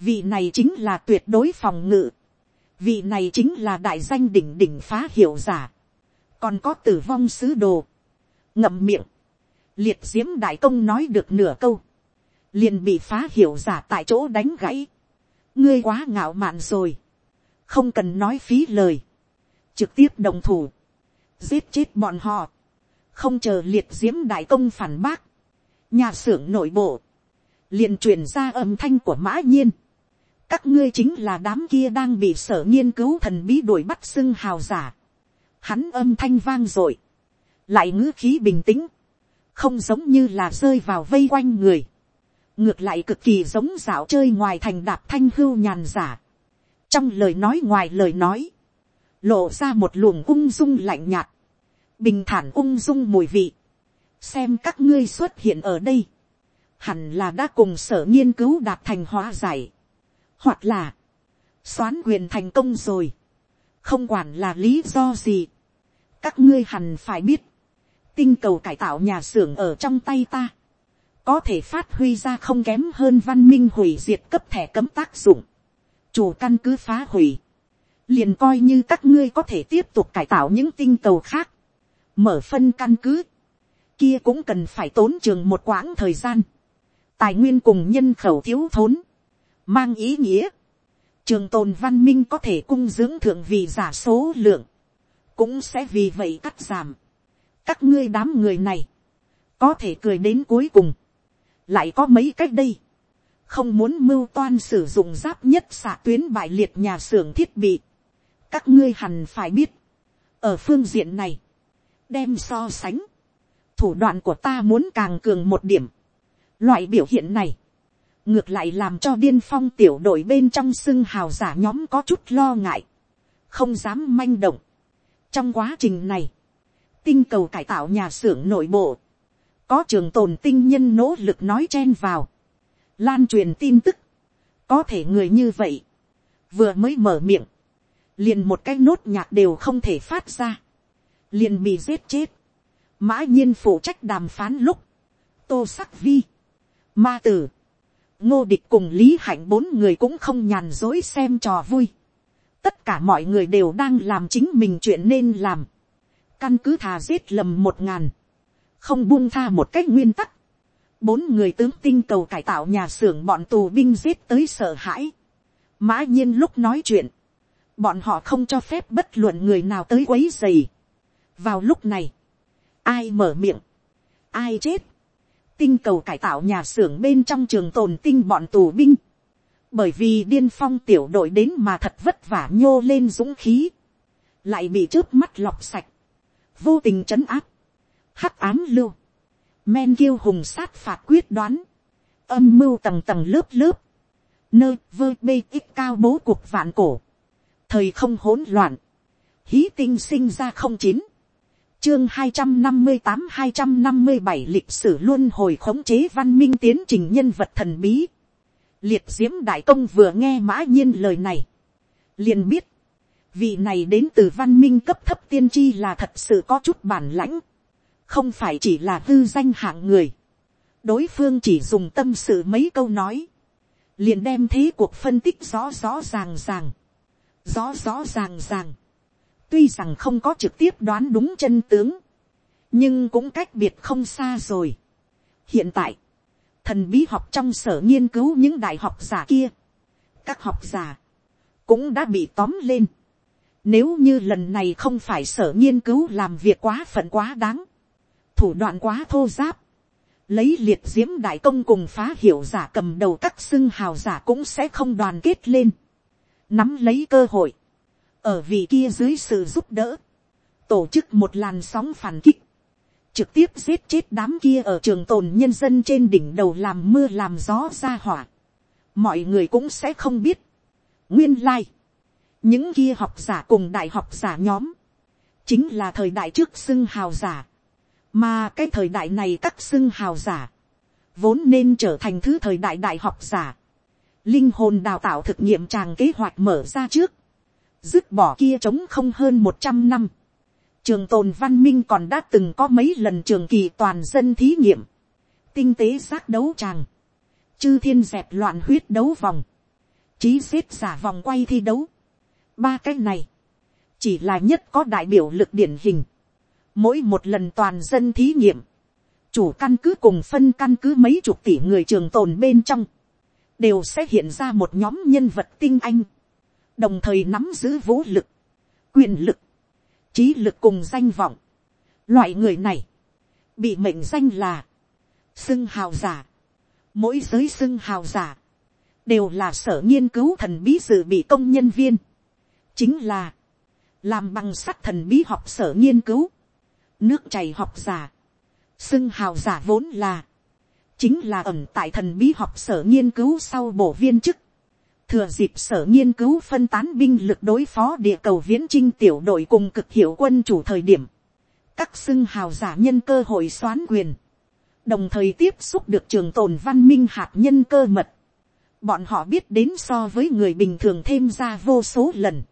[SPEAKER 1] vị này chính là tuyệt đối phòng ngự, vị này chính là đại danh đỉnh đỉnh phá hiệu giả, còn có tử vong sứ đồ, ngậm miệng, liệt diễm đại công nói được nửa câu, liền bị phá hiệu giả tại chỗ đánh gãy, ngươi quá ngạo mạn rồi, không cần nói phí lời, trực tiếp đồng thủ, giết chết bọn họ, không chờ liệt diễm đại công phản bác, nhà xưởng nội bộ, liền truyền ra âm thanh của mã nhiên các ngươi chính là đám kia đang bị sở nghiên cứu thần bí đuổi bắt xưng hào giả. hắn âm thanh vang dội, lại ngữ khí bình tĩnh, không giống như là rơi vào vây quanh người, ngược lại cực kỳ giống dạo chơi ngoài thành đạp thanh hưu nhàn giả. trong lời nói ngoài lời nói, lộ ra một luồng ung dung lạnh nhạt, bình thản ung dung mùi vị, xem các ngươi xuất hiện ở đây, hẳn là đã cùng sở nghiên cứu đạt thành hóa giải, hoặc là, xoán quyền thành công rồi, không quản là lý do gì, các ngươi hẳn phải biết, tinh cầu cải tạo nhà xưởng ở trong tay ta, có thể phát huy ra không kém hơn văn minh hủy diệt cấp thẻ cấm tác dụng, chủ căn cứ phá hủy, liền coi như các ngươi có thể tiếp tục cải tạo những tinh cầu khác, mở phân căn cứ, kia cũng cần phải tốn trường một quãng thời gian, tài nguyên cùng nhân khẩu thiếu thốn, mang ý nghĩa, trường tồn văn minh có thể cung dưỡng thượng vì giả số lượng, cũng sẽ vì vậy cắt giảm. các ngươi đám người này, có thể cười đến cuối cùng, lại có mấy cách đây, không muốn mưu toan sử dụng giáp nhất xạ tuyến bại liệt nhà xưởng thiết bị, các ngươi hẳn phải biết, ở phương diện này, đem so sánh, thủ đoạn của ta muốn càng cường một điểm, Loại biểu hiện này, ngược lại làm cho điên phong tiểu đội bên trong xưng hào giả nhóm có chút lo ngại, không dám manh động, trong quá trình này, tinh cầu cải tạo nhà xưởng nội bộ, có trường tồn tinh nhân nỗ lực nói chen vào, lan truyền tin tức, có thể người như vậy, vừa mới mở miệng, liền một cái nốt nhạc đều không thể phát ra, liền bị giết chết, mã nhiên phụ trách đàm phán lúc, tô sắc vi, ma tử, ngô địch cùng lý hạnh bốn người cũng không nhàn dối xem trò vui, tất cả mọi người đều đang làm chính mình chuyện nên làm, căn cứ thà giết lầm một ngàn, không buông tha một cách nguyên tắc, bốn người tướng tinh cầu cải tạo nhà xưởng bọn tù binh giết tới sợ hãi, mã nhiên lúc nói chuyện, bọn họ không cho phép bất luận người nào tới quấy dày. vào lúc này, ai mở miệng, ai chết, tinh cầu cải tạo nhà xưởng bên trong trường tồn tinh bọn tù binh, bởi vì điên phong tiểu đội đến mà thật vất vả nhô lên dũng khí, lại bị trước mắt lọc sạch, vô tình trấn áp, hắc ám lưu, men kiêu hùng sát phạt quyết đoán, âm mưu tầng tầng lớp lớp, nơi vơ bê ít cao bố cuộc vạn cổ, thời không hỗn loạn, hí tinh sinh ra không chín, chương hai trăm năm mươi tám hai trăm năm mươi bảy lịch sử luôn hồi khống chế văn minh tiến trình nhân vật thần bí. Liệt diễm đại công vừa nghe mã nhiên lời này. liền biết. Vị này đến từ văn minh cấp thấp tiên tri là thật sự có chút bản lãnh. Không phải chỉ là tư danh hạng người. Đối phương chỉ dùng tâm sự mấy câu nói. Liền đem thế cuộc phân tích rõ rõ ràng ràng. Rõ rõ ràng ràng tuy rằng không có trực tiếp đoán đúng chân tướng, nhưng cũng cách biệt không xa rồi. hiện tại, thần bí học trong sở nghiên cứu những đại học giả kia, các học giả, cũng đã bị tóm lên. Nếu như lần này không phải sở nghiên cứu làm việc quá phận quá đáng, thủ đoạn quá thô giáp, lấy liệt diễm đại công cùng phá hiểu giả cầm đầu các xưng hào giả cũng sẽ không đoàn kết lên, nắm lấy cơ hội, ở vị kia dưới sự giúp đỡ, tổ chức một làn sóng phản kích, trực tiếp giết chết đám kia ở trường tồn nhân dân trên đỉnh đầu làm mưa làm gió ra hỏa. mọi người cũng sẽ không biết. nguyên lai, những kia học giả cùng đại học giả nhóm, chính là thời đại trước xưng hào giả, mà cái thời đại này các xưng hào giả, vốn nên trở thành thứ thời đại đại học giả. linh hồn đào tạo thực nghiệm tràng kế hoạch mở ra trước, dứt bỏ kia trống không hơn một trăm năm. Trường tồn văn minh còn đã từng có mấy lần trường kỳ toàn dân thí nghiệm. Tinh tế giác đấu tràng. Chư thiên dẹp loạn huyết đấu vòng. trí xếp giả vòng quay thi đấu. Ba cái này. Chỉ là nhất có đại biểu lực điển hình. Mỗi một lần toàn dân thí nghiệm. Chủ căn cứ cùng phân căn cứ mấy chục tỷ người trường tồn bên trong. Đều sẽ hiện ra một nhóm nhân vật tinh anh đồng thời nắm giữ vũ lực, quyền lực, trí lực cùng danh vọng. Loại người này, bị mệnh danh là, xưng hào giả, mỗi giới xưng hào giả, đều là sở nghiên cứu thần bí dự bị công nhân viên, chính là, làm bằng sắt thần bí học sở nghiên cứu, nước chảy học giả, xưng hào giả vốn là, chính là ẩm tại thần bí học sở nghiên cứu sau bổ viên chức, thừa dịp sở nghiên cứu phân tán binh lực đối phó địa cầu viễn trinh tiểu đội cùng cực hiệu quân chủ thời điểm, các xưng hào giả nhân cơ hội xoán quyền, đồng thời tiếp xúc được trường tồn văn minh hạt nhân cơ mật. Bọn họ biết đến so với người bình thường thêm ra vô số lần.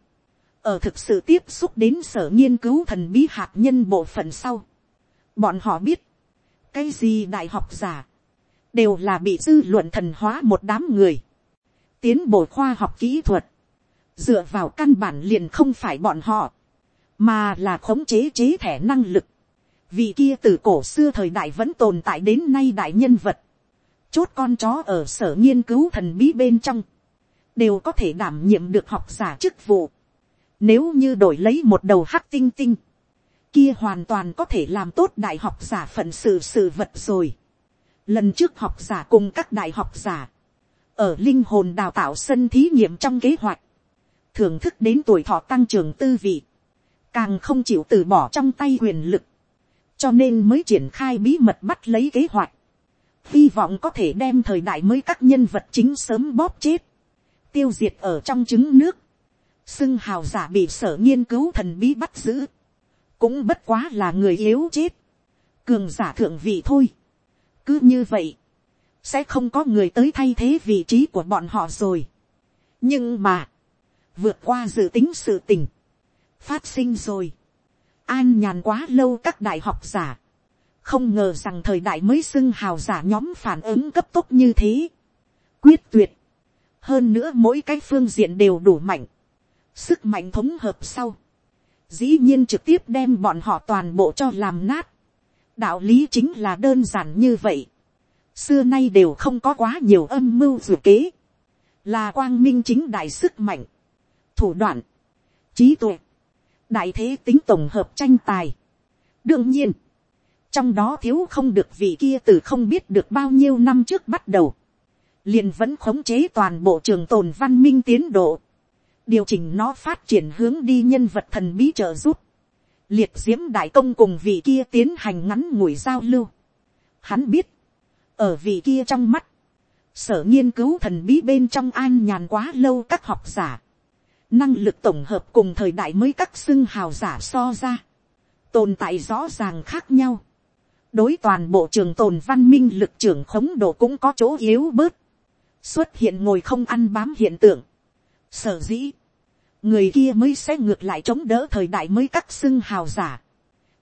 [SPEAKER 1] Ở thực sự tiếp xúc đến sở nghiên cứu thần bí hạt nhân bộ phận sau. Bọn họ biết, cái gì đại học giả, đều là bị dư luận thần hóa một đám người tiến bộ khoa học kỹ thuật, dựa vào căn bản liền không phải bọn họ, mà là khống chế chế thẻ năng lực. Vì kia từ cổ xưa thời đại vẫn tồn tại đến nay đại nhân vật, chốt con chó ở sở nghiên cứu thần bí bên trong, đều có thể đảm nhiệm được học giả chức vụ. Nếu như đổi lấy một đầu hắc tinh tinh, kia hoàn toàn có thể làm tốt đại học giả phận sự sự vật rồi. Lần trước học giả cùng các đại học giả, ở linh hồn đào tạo sân thí nghiệm trong kế hoạch, thưởng thức đến tuổi thọ tăng trưởng tư vị, càng không chịu từ bỏ trong tay quyền lực, cho nên mới triển khai bí mật bắt lấy kế hoạch, hy vọng có thể đem thời đại mới các nhân vật chính sớm bóp chết, tiêu diệt ở trong trứng nước, xưng hào giả bị sở nghiên cứu thần bí bắt giữ, cũng bất quá là người yếu chết, cường giả thượng vị thôi. cứ như vậy, sẽ không có người tới thay thế vị trí của bọn họ rồi. nhưng mà, vượt qua dự tính sự tình, phát sinh rồi. an nhàn quá lâu các đại học giả, không ngờ rằng thời đại mới xưng hào giả nhóm phản ứng cấp tốc như thế. quyết tuyệt. hơn nữa mỗi cái phương diện đều đủ mạnh. sức mạnh thống hợp sau. dĩ nhiên trực tiếp đem bọn họ toàn bộ cho làm nát. đạo lý chính là đơn giản như vậy xưa nay đều không có quá nhiều âm mưu dù kế. là quang minh chính đại sức mạnh. thủ đoạn. trí tuệ. đại thế tính tổng hợp tranh tài. đương nhiên, trong đó thiếu không được vị kia từ không biết được bao nhiêu năm trước bắt đầu, liền vẫn khống chế toàn bộ trường tồn văn minh tiến độ, điều chỉnh nó phát triển hướng đi nhân vật thần bí trợ giúp, liệt diễm đại công cùng vị kia tiến hành ngắn ngủi giao lưu. Hắn biết, ở vị kia trong mắt, sở nghiên cứu thần bí bên trong an nhàn quá lâu các học giả, năng lực tổng hợp cùng thời đại mới các xưng hào giả so ra, tồn tại rõ ràng khác nhau. Đối toàn bộ trường tồn văn minh lực trưởng khống độ cũng có chỗ yếu bớt, xuất hiện ngồi không ăn bám hiện tượng. Sở dĩ, người kia mới sẽ ngược lại chống đỡ thời đại mới các xưng hào giả,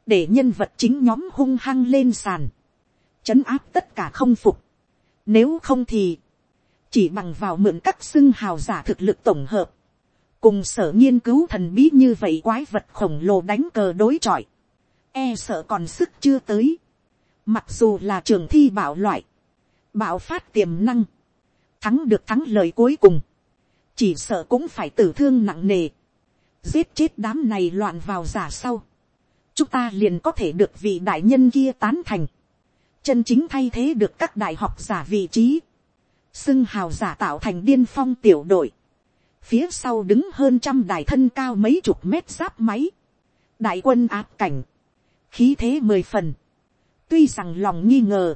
[SPEAKER 1] để nhân vật chính nhóm hung hăng lên sàn, chấn áp tất cả không phục. Nếu không thì, chỉ bằng vào mượn các xưng hào giả thực lực tổng hợp, cùng sở nghiên cứu thần bí như vậy quái vật khổng lồ đánh cờ đối chọi, e sợ còn sức chưa tới. Mặc dù là trường thi bảo loại. Bảo phát tiềm năng. Thắng được thắng lời cuối cùng. Chỉ sợ cũng phải tử thương nặng nề. Giết chết đám này loạn vào giả sau. Chúng ta liền có thể được vị đại nhân kia tán thành. Chân chính thay thế được các đại học giả vị trí. Xưng hào giả tạo thành điên phong tiểu đội. Phía sau đứng hơn trăm đại thân cao mấy chục mét giáp máy. Đại quân áp cảnh. Khí thế mười phần tuy rằng lòng nghi ngờ,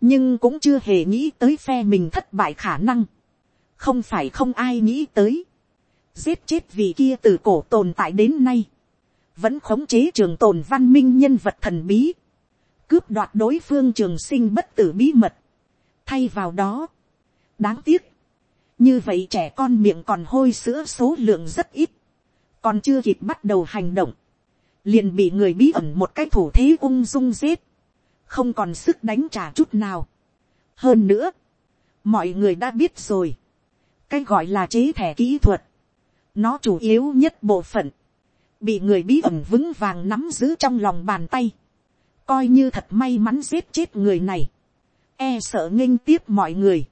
[SPEAKER 1] nhưng cũng chưa hề nghĩ tới phe mình thất bại khả năng, không phải không ai nghĩ tới, giết chết vì kia từ cổ tồn tại đến nay, vẫn khống chế trường tồn văn minh nhân vật thần bí, cướp đoạt đối phương trường sinh bất tử bí mật, thay vào đó, đáng tiếc, như vậy trẻ con miệng còn hôi sữa số lượng rất ít, còn chưa kịp bắt đầu hành động, liền bị người bí ẩn một cái thủ thế ung dung giết, không còn sức đánh trả chút nào. hơn nữa, mọi người đã biết rồi, cái gọi là chế thẻ kỹ thuật, nó chủ yếu nhất bộ phận, bị người bí ẩn vững vàng nắm giữ trong lòng bàn tay, coi như thật may mắn giết chết người này, e sợ nghinh tiếp mọi người,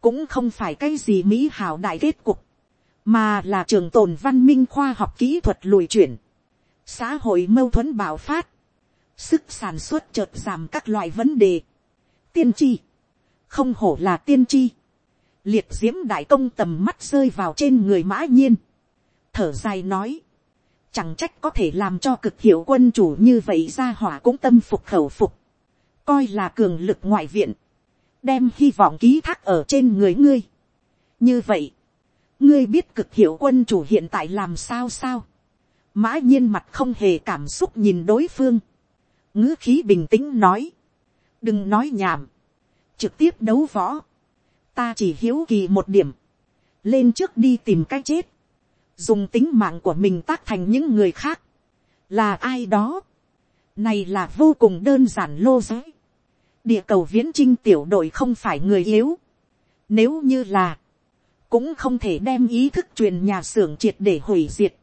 [SPEAKER 1] cũng không phải cái gì mỹ hào đại kết cục, mà là trường tồn văn minh khoa học kỹ thuật lùi chuyển, xã hội mâu thuẫn bạo phát, sức sản xuất chợt giảm các loại vấn đề. tiên tri, không hổ là tiên tri, liệt diễm đại công tầm mắt rơi vào trên người mã nhiên, thở dài nói, chẳng trách có thể làm cho cực hiệu quân chủ như vậy ra hỏa cũng tâm phục khẩu phục, coi là cường lực ngoại viện, đem hy vọng ký thác ở trên người ngươi. như vậy, ngươi biết cực hiệu quân chủ hiện tại làm sao sao, mã nhiên mặt không hề cảm xúc nhìn đối phương, ngữ khí bình tĩnh nói, đừng nói nhảm, trực tiếp đấu võ, ta chỉ hiếu kỳ một điểm, lên trước đi tìm cái chết, dùng tính mạng của mình tác thành những người khác, là ai đó, này là vô cùng đơn giản lô giới, địa cầu viễn trinh tiểu đội không phải người yếu, nếu như là, cũng không thể đem ý thức truyền nhà xưởng triệt để hủy diệt,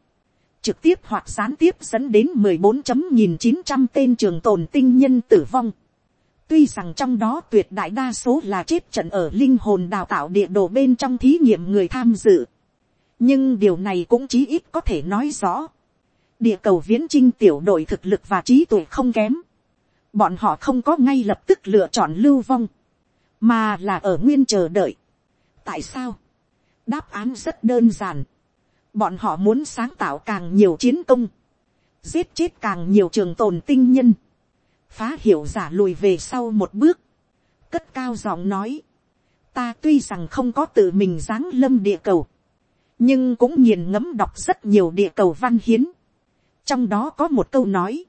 [SPEAKER 1] trực tiếp hoặc gián tiếp dẫn đến mười bốn chấm nghìn chín trăm tên trường tồn tinh nhân tử vong. Tuy rằng trong đó tuyệt đại đa số là chết trận ở linh hồn đào tạo địa đồ bên trong thí nghiệm người tham dự. Nhưng điều này cũng chí ít có thể nói rõ. Địa cầu viễn trinh tiểu đội thực lực và trí tuệ không kém. Bọn họ không có ngay lập tức lựa chọn lưu vong. Mà là ở nguyên chờ đợi. Tại sao? Đáp án rất đơn giản bọn họ muốn sáng tạo càng nhiều chiến công, giết chết càng nhiều trường tồn tinh nhân, phá hiểu giả lùi về sau một bước, cất cao giọng nói, ta tuy rằng không có tự mình giáng lâm địa cầu, nhưng cũng nghiền ngẫm đọc rất nhiều địa cầu văn hiến, trong đó có một câu nói,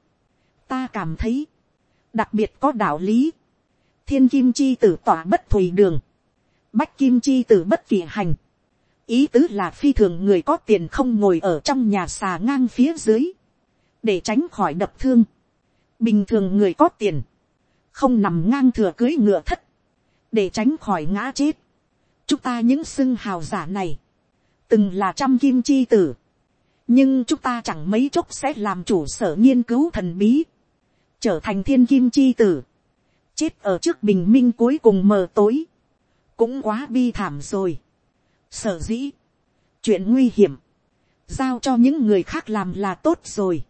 [SPEAKER 1] ta cảm thấy, đặc biệt có đạo lý, thiên kim chi tử tỏa bất thùy đường, bách kim chi tử bất kỳ hành, ý tứ là phi thường người có tiền không ngồi ở trong nhà xà ngang phía dưới, để tránh khỏi đập thương. bình thường người có tiền, không nằm ngang thừa cưới ngựa thất, để tránh khỏi ngã chết. chúng ta những xưng hào giả này, từng là trăm kim chi tử, nhưng chúng ta chẳng mấy chốc sẽ làm chủ sở nghiên cứu thần bí, trở thành thiên kim chi tử, chết ở trước bình minh cuối cùng mờ tối, cũng quá bi thảm rồi. Sở dĩ, chuyện nguy hiểm, giao cho những người khác làm là tốt rồi.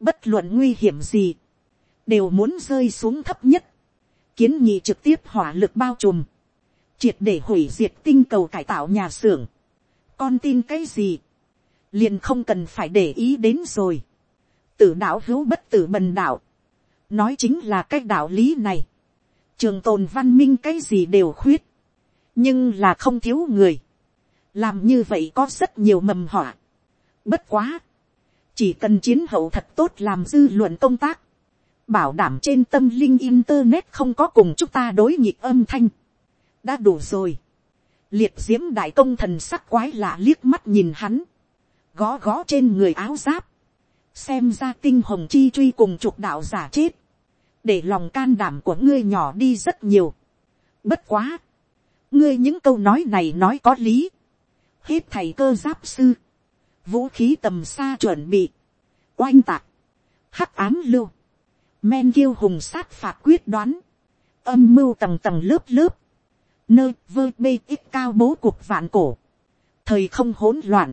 [SPEAKER 1] Bất luận nguy hiểm gì, đều muốn rơi xuống thấp nhất. Kiến nghị trực tiếp hỏa lực bao trùm, triệt để hủy diệt tinh cầu cải tạo nhà xưởng. Con tin cái gì, liền không cần phải để ý đến rồi. Tử đạo hữu bất tử bần đạo, nói chính là cái đạo lý này. Trường tồn văn minh cái gì đều khuyết, nhưng là không thiếu người làm như vậy có rất nhiều mầm họa. bất quá, chỉ cần chiến hậu thật tốt làm dư luận công tác, bảo đảm trên tâm linh internet không có cùng chúng ta đối nghịch âm thanh, đã đủ rồi liệt diễm đại công thần sắc quái lạ liếc mắt nhìn hắn, gõ gõ trên người áo giáp, xem ra tinh hồng chi truy cùng trục đạo giả chết, để lòng can đảm của ngươi nhỏ đi rất nhiều. bất quá, ngươi những câu nói này nói có lý, hết thầy cơ giáp sư, vũ khí tầm xa chuẩn bị, oanh tạc, hắc ám lưu, men kiêu hùng sát phạt quyết đoán, âm mưu tầng tầng lớp lớp, nơi vơ bê ít cao bố cuộc vạn cổ, thời không hỗn loạn,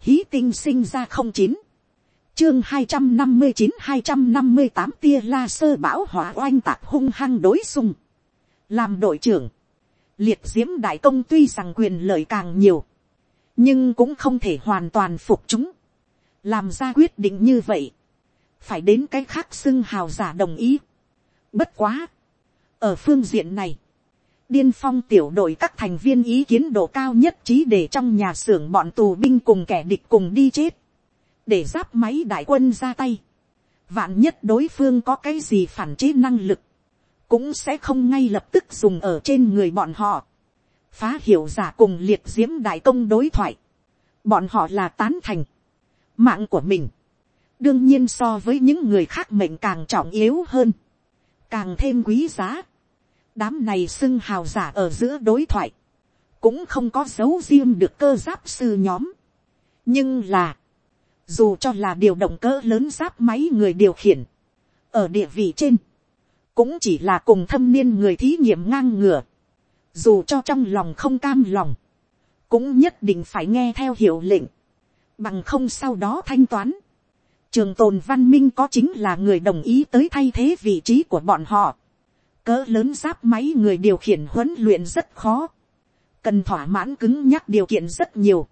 [SPEAKER 1] hí tinh sinh ra không chín, chương hai trăm năm mươi chín hai trăm năm mươi tám tia la sơ bão hỏa oanh tạc hung hăng đối xung, làm đội trưởng, liệt diễm đại công tuy rằng quyền lợi càng nhiều, nhưng cũng không thể hoàn toàn phục chúng, làm ra quyết định như vậy, phải đến cái khác xưng hào giả đồng ý. Bất quá, ở phương diện này, điên phong tiểu đội các thành viên ý kiến độ cao nhất trí để trong nhà xưởng bọn tù binh cùng kẻ địch cùng đi chết, để giáp máy đại quân ra tay. Vạn nhất đối phương có cái gì phản chế năng lực, cũng sẽ không ngay lập tức dùng ở trên người bọn họ. Phá hiểu giả cùng liệt diễm đại công đối thoại, bọn họ là tán thành, mạng của mình, đương nhiên so với những người khác mệnh càng trọng yếu hơn, càng thêm quý giá, đám này xưng hào giả ở giữa đối thoại, cũng không có dấu riêng được cơ giáp sư nhóm, nhưng là, dù cho là điều động cỡ lớn giáp máy người điều khiển, ở địa vị trên, cũng chỉ là cùng thâm niên người thí nghiệm ngang ngửa, dù cho trong lòng không cam lòng, cũng nhất định phải nghe theo hiệu lệnh, bằng không sau đó thanh toán. Trường tồn văn minh có chính là người đồng ý tới thay thế vị trí của bọn họ. Cỡ lớn giáp máy người điều khiển huấn luyện rất khó. Cần thỏa mãn cứng nhắc điều kiện rất nhiều.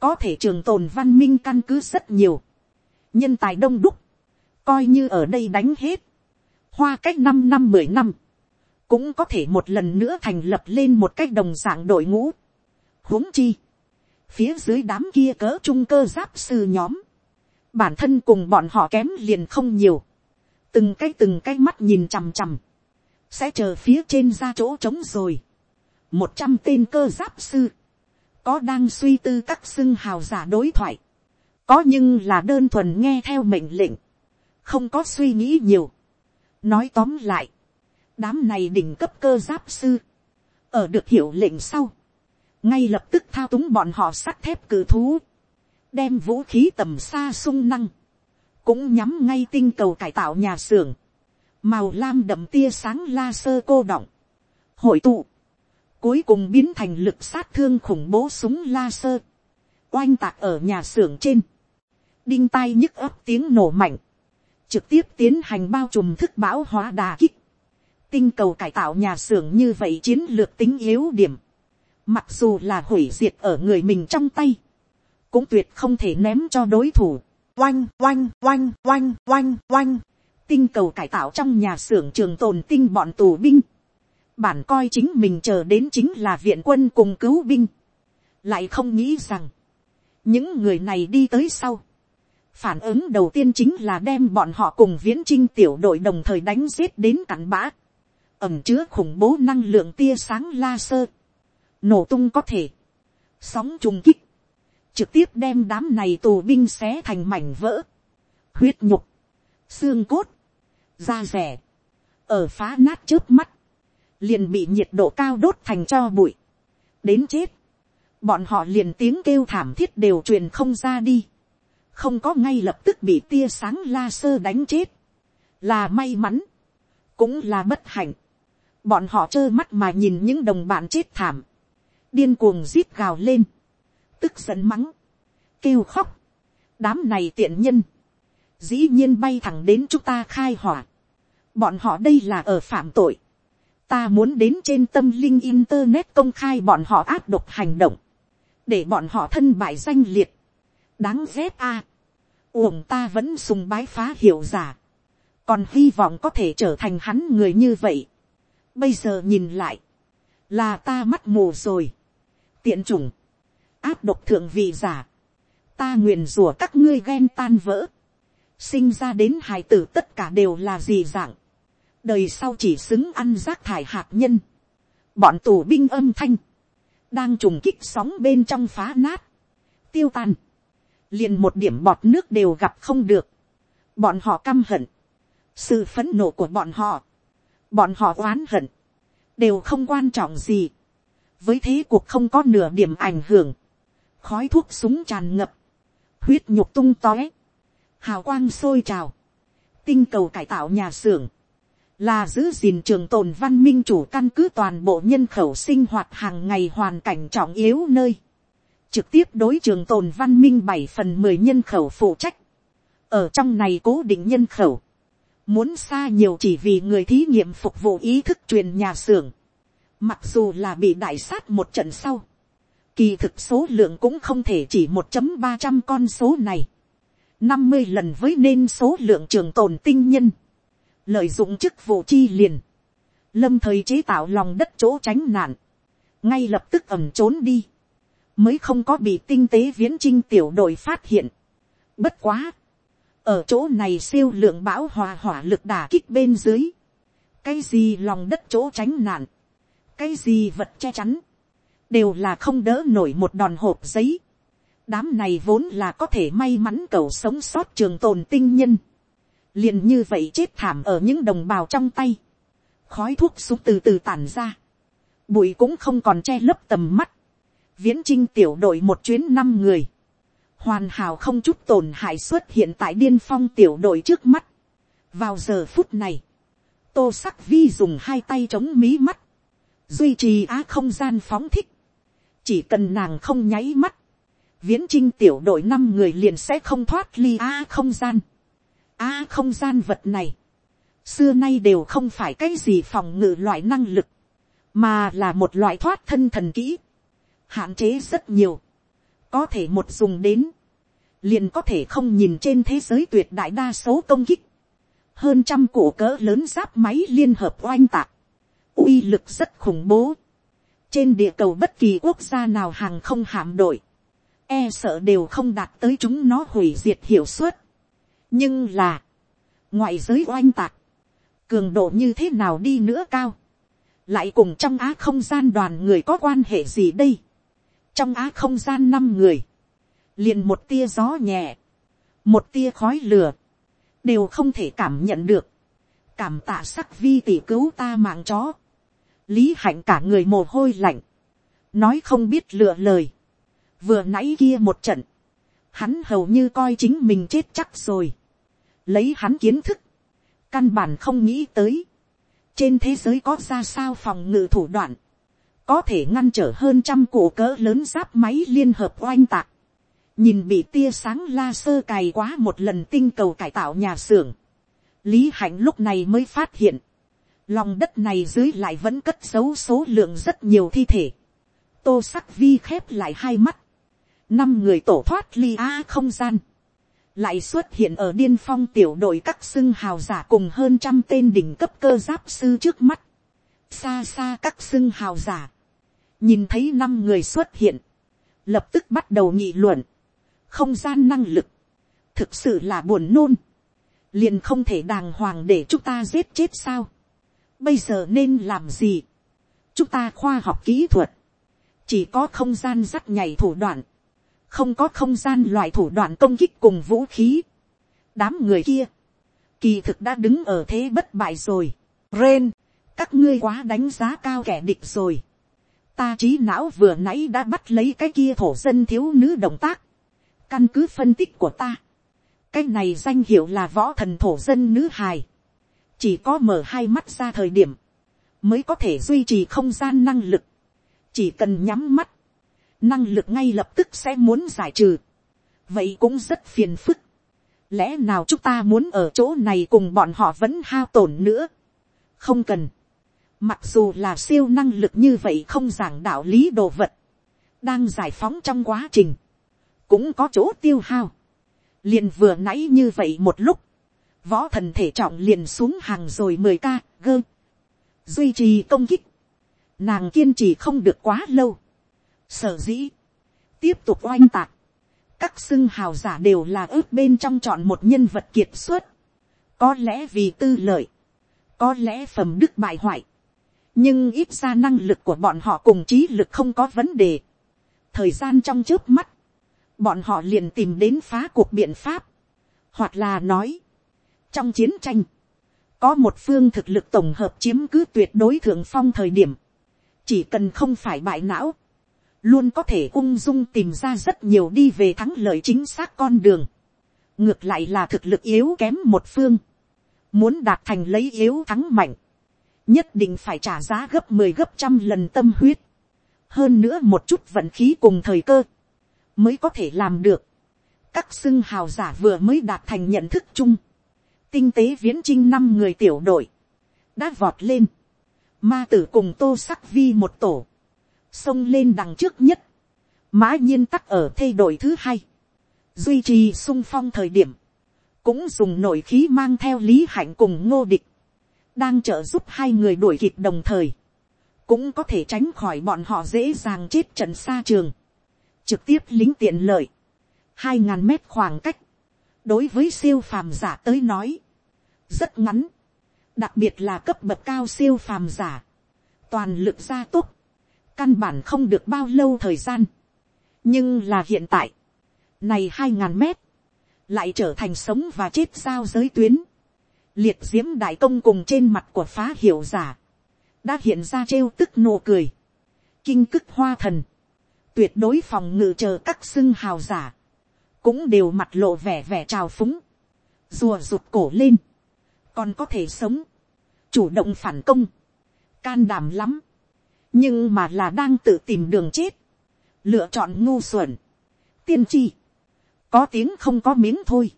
[SPEAKER 1] Có thể trường tồn văn minh căn cứ rất nhiều. Nhân tài đông đúc. Coi như ở đây đánh hết. Hoa cách 5 năm 10 năm cũng có thể một lần nữa thành lập lên một cách đồng dạng đội ngũ. huống chi, phía dưới đám kia cỡ trung cơ giáp sư nhóm, bản thân cùng bọn họ kém liền không nhiều, từng cái từng cái mắt nhìn chằm chằm, sẽ chờ phía trên ra chỗ trống rồi. một trăm tên cơ giáp sư, có đang suy tư các xưng hào giả đối thoại, có nhưng là đơn thuần nghe theo mệnh lệnh, không có suy nghĩ nhiều. nói tóm lại, đám này đỉnh cấp cơ giáp sư, ở được hiệu lệnh sau, ngay lập tức thao túng bọn họ sắt thép cử thú, đem vũ khí tầm xa sung năng, cũng nhắm ngay tinh cầu cải tạo nhà xưởng, màu lam đậm tia sáng la sơ cô động, hội tụ, cuối cùng biến thành lực sát thương khủng bố súng la sơ, oanh tạc ở nhà xưởng trên, đinh tai nhức ấp tiếng nổ mạnh, trực tiếp tiến hành bao trùm thức bão hóa đà kích, tinh cầu cải tạo nhà xưởng như vậy chiến lược tính yếu điểm, mặc dù là hủy diệt ở người mình trong tay, cũng tuyệt không thể ném cho đối thủ. Oanh, oanh, oanh, oanh, oanh, oanh, tinh cầu cải tạo trong nhà xưởng trường tồn tinh bọn tù binh. Bản coi chính mình chờ đến chính là viện quân cùng cứu binh. Lại không nghĩ rằng, những người này đi tới sau, phản ứng đầu tiên chính là đem bọn họ cùng viễn trinh tiểu đội đồng thời đánh giết đến cặn bã, ẩm chứa khủng bố năng lượng tia sáng laser, nổ tung có thể, sóng trùng kích, trực tiếp đem đám này tù binh xé thành mảnh vỡ, huyết nhục, xương cốt, da rẻ, ở phá nát trước mắt, liền bị nhiệt độ cao đốt thành cho bụi, đến chết, bọn họ liền tiếng kêu thảm thiết đều truyền không ra đi, không có ngay lập tức bị tia sáng la sơ đánh chết, là may mắn, cũng là bất hạnh, bọn họ trơ mắt mà nhìn những đồng bạn chết thảm, điên cuồng rít gào lên, tức giận mắng, kêu khóc, đám này tiện nhân, dĩ nhiên bay thẳng đến chúng ta khai hỏa, bọn họ đây là ở phạm tội, ta muốn đến trên tâm linh internet công khai bọn họ áp độc hành động, để bọn họ thân bại danh liệt, đáng ghét a, à. uổng ta vẫn sùng bái phá hiệu giả, còn hy vọng có thể trở thành hắn người như vậy. bây giờ nhìn lại, là ta mắt mù rồi, tiện chủng, áp độc thượng vị giả, ta nguyền rủa các ngươi ghen tan vỡ, sinh ra đến hài tử tất cả đều là gì dạng, đời sau chỉ xứng ăn rác thải hạt nhân, bọn tù binh âm thanh, đang trùng kích sóng bên trong phá nát, tiêu tan, liền một điểm bọt nước đều gặp không được, bọn họ căm hận, sự phấn nộ của bọn họ, bọn họ oán hận, đều không quan trọng gì, với thế cuộc không có nửa điểm ảnh hưởng, khói thuốc súng tràn ngập, huyết nhục tung tóe, hào quang sôi trào, tinh cầu cải tạo nhà xưởng, là giữ gìn trường tồn văn minh chủ căn cứ toàn bộ nhân khẩu sinh hoạt hàng ngày hoàn cảnh trọng yếu nơi, trực tiếp đối trường tồn văn minh bảy phần mười nhân khẩu phụ trách, ở trong này cố định nhân khẩu, muốn xa nhiều chỉ vì người thí nghiệm phục vụ ý thức truyền nhà xưởng, mặc dù là bị đại sát một trận sau, kỳ thực số lượng cũng không thể chỉ một ba trăm con số này, năm mươi lần với nên số lượng trường tồn tinh nhân, lợi dụng chức vụ chi liền, lâm thời chế tạo lòng đất chỗ tránh nạn, ngay lập tức ẩm trốn đi, mới không có bị tinh tế viễn trinh tiểu đội phát hiện. Bất quá, ở chỗ này siêu lượng bão hòa hỏa lực đả kích bên dưới, cái gì lòng đất chỗ tránh nạn, cái gì vật che chắn, đều là không đỡ nổi một đòn hộp giấy. đám này vốn là có thể may mắn cầu sống sót trường tồn tinh nhân liền như vậy chết thảm ở những đồng bào trong tay, khói thuốc súng từ từ tản ra, bụi cũng không còn che lấp tầm mắt, viễn trinh tiểu đội một chuyến năm người, hoàn hảo không chút tổn hại xuất hiện tại điên phong tiểu đội trước mắt. vào giờ phút này, tô sắc vi dùng hai tay chống mí mắt, duy trì á không gian phóng thích, chỉ cần nàng không nháy mắt, viễn trinh tiểu đội năm người liền sẽ không thoát ly á không gian a không gian vật này, xưa nay đều không phải cái gì phòng ngự loại năng lực, mà là một loại thoát thân thần kỹ, hạn chế rất nhiều, có thể một dùng đến, liền có thể không nhìn trên thế giới tuyệt đại đa số công kích, hơn trăm cổ cỡ lớn giáp máy liên hợp oanh tạc, uy lực rất khủng bố, trên địa cầu bất kỳ quốc gia nào hàng không hạm đội, e sợ đều không đạt tới chúng nó hủy diệt hiệu suất nhưng là, ngoại giới oanh tạc, cường độ như thế nào đi nữa cao, lại cùng trong á không gian đoàn người có quan hệ gì đây, trong á không gian năm người, liền một tia gió nhẹ, một tia khói lửa, đều không thể cảm nhận được, cảm tạ sắc vi tỷ cứu ta mạng chó, lý hạnh cả người mồ hôi lạnh, nói không biết lựa lời, vừa nãy kia một trận, hắn hầu như coi chính mình chết chắc rồi, lấy hắn kiến thức, căn bản không nghĩ tới, trên thế giới có ra sao phòng ngự thủ đoạn, có thể ngăn trở hơn trăm cổ cỡ lớn giáp máy liên hợp oanh tạc, nhìn bị tia sáng la sơ cày quá một lần tinh cầu cải tạo nhà xưởng, lý hạnh lúc này mới phát hiện, lòng đất này dưới lại vẫn cất giấu số lượng rất nhiều thi thể, tô sắc vi khép lại hai mắt, năm người tổ thoát ly a không gian, lại xuất hiện ở điên phong tiểu đội các xưng hào giả cùng hơn trăm tên đỉnh cấp cơ giáp sư trước mắt. xa xa các xưng hào giả, nhìn thấy năm người xuất hiện, lập tức bắt đầu nghị luận, không gian năng lực, thực sự là buồn nôn, liền không thể đàng hoàng để chúng ta giết chết sao, bây giờ nên làm gì, chúng ta khoa học kỹ thuật, chỉ có không gian dắt nhảy thủ đoạn, không có không gian loại thủ đoạn công kích cùng vũ khí. đám người kia, kỳ thực đã đứng ở thế bất bại rồi. Ren, các ngươi quá đánh giá cao kẻ địch rồi. ta trí não vừa nãy đã bắt lấy cái kia thổ dân thiếu nữ động tác. căn cứ phân tích của ta. cái này danh hiệu là võ thần thổ dân nữ hài. chỉ có mở hai mắt ra thời điểm, mới có thể duy trì không gian năng lực. chỉ cần nhắm mắt, năng lực ngay lập tức sẽ muốn giải trừ. vậy cũng rất phiền phức. lẽ nào chúng ta muốn ở chỗ này cùng bọn họ vẫn hao tổn nữa. không cần. mặc dù là siêu năng lực như vậy không giảng đạo lý đồ vật. đang giải phóng trong quá trình. cũng có chỗ tiêu hao. liền vừa nãy như vậy một lúc. võ thần thể trọng liền xuống hàng rồi mười ca, gơ. duy trì công kích. nàng kiên trì không được quá lâu Sở dĩ, tiếp tục oanh tạc. Các xưng hào giả đều là ước bên trong chọn một nhân vật kiệt xuất. Có lẽ vì tư lợi. Có lẽ phẩm đức bại hoại. Nhưng ít ra năng lực của bọn họ cùng trí lực không có vấn đề. Thời gian trong trước mắt. Bọn họ liền tìm đến phá cuộc biện pháp. Hoặc là nói. Trong chiến tranh. Có một phương thực lực tổng hợp chiếm cứ tuyệt đối thượng phong thời điểm. Chỉ cần không phải bại não luôn có thể ung dung tìm ra rất nhiều đi về thắng lợi chính xác con đường. ngược lại là thực lực yếu kém một phương. muốn đạt thành lấy yếu thắng mạnh. nhất định phải trả giá gấp mười 10 gấp trăm lần tâm huyết. hơn nữa một chút vận khí cùng thời cơ. mới có thể làm được. các xưng hào giả vừa mới đạt thành nhận thức chung. tinh tế viễn trinh năm người tiểu đội. đã vọt lên. ma tử cùng tô sắc vi một tổ xông lên đằng trước nhất, mã nhiên tắc ở thay đổi thứ hai, duy trì sung phong thời điểm, cũng dùng nội khí mang theo lý hạnh cùng ngô địch, đang trợ giúp hai người đuổi kịp đồng thời, cũng có thể tránh khỏi bọn họ dễ dàng chết trận xa trường, trực tiếp lính tiện lợi, hai ngàn mét khoảng cách, đối với siêu phàm giả tới nói, rất ngắn, đặc biệt là cấp bậc cao siêu phàm giả, toàn lực gia tốc, căn bản không được bao lâu thời gian. nhưng là hiện tại, này hai ngàn mét, lại trở thành sống và chết giao giới tuyến. liệt diễm đại công cùng trên mặt của phá hiểu giả, đã hiện ra trêu tức nụ cười, kinh cức hoa thần, tuyệt đối phòng ngự chờ các xưng hào giả, cũng đều mặt lộ vẻ vẻ trào phúng, rùa rụt cổ lên, còn có thể sống, chủ động phản công, can đảm lắm, nhưng mà là đang tự tìm đường chết, lựa chọn ngu xuẩn, tiên tri, có tiếng không có miếng thôi,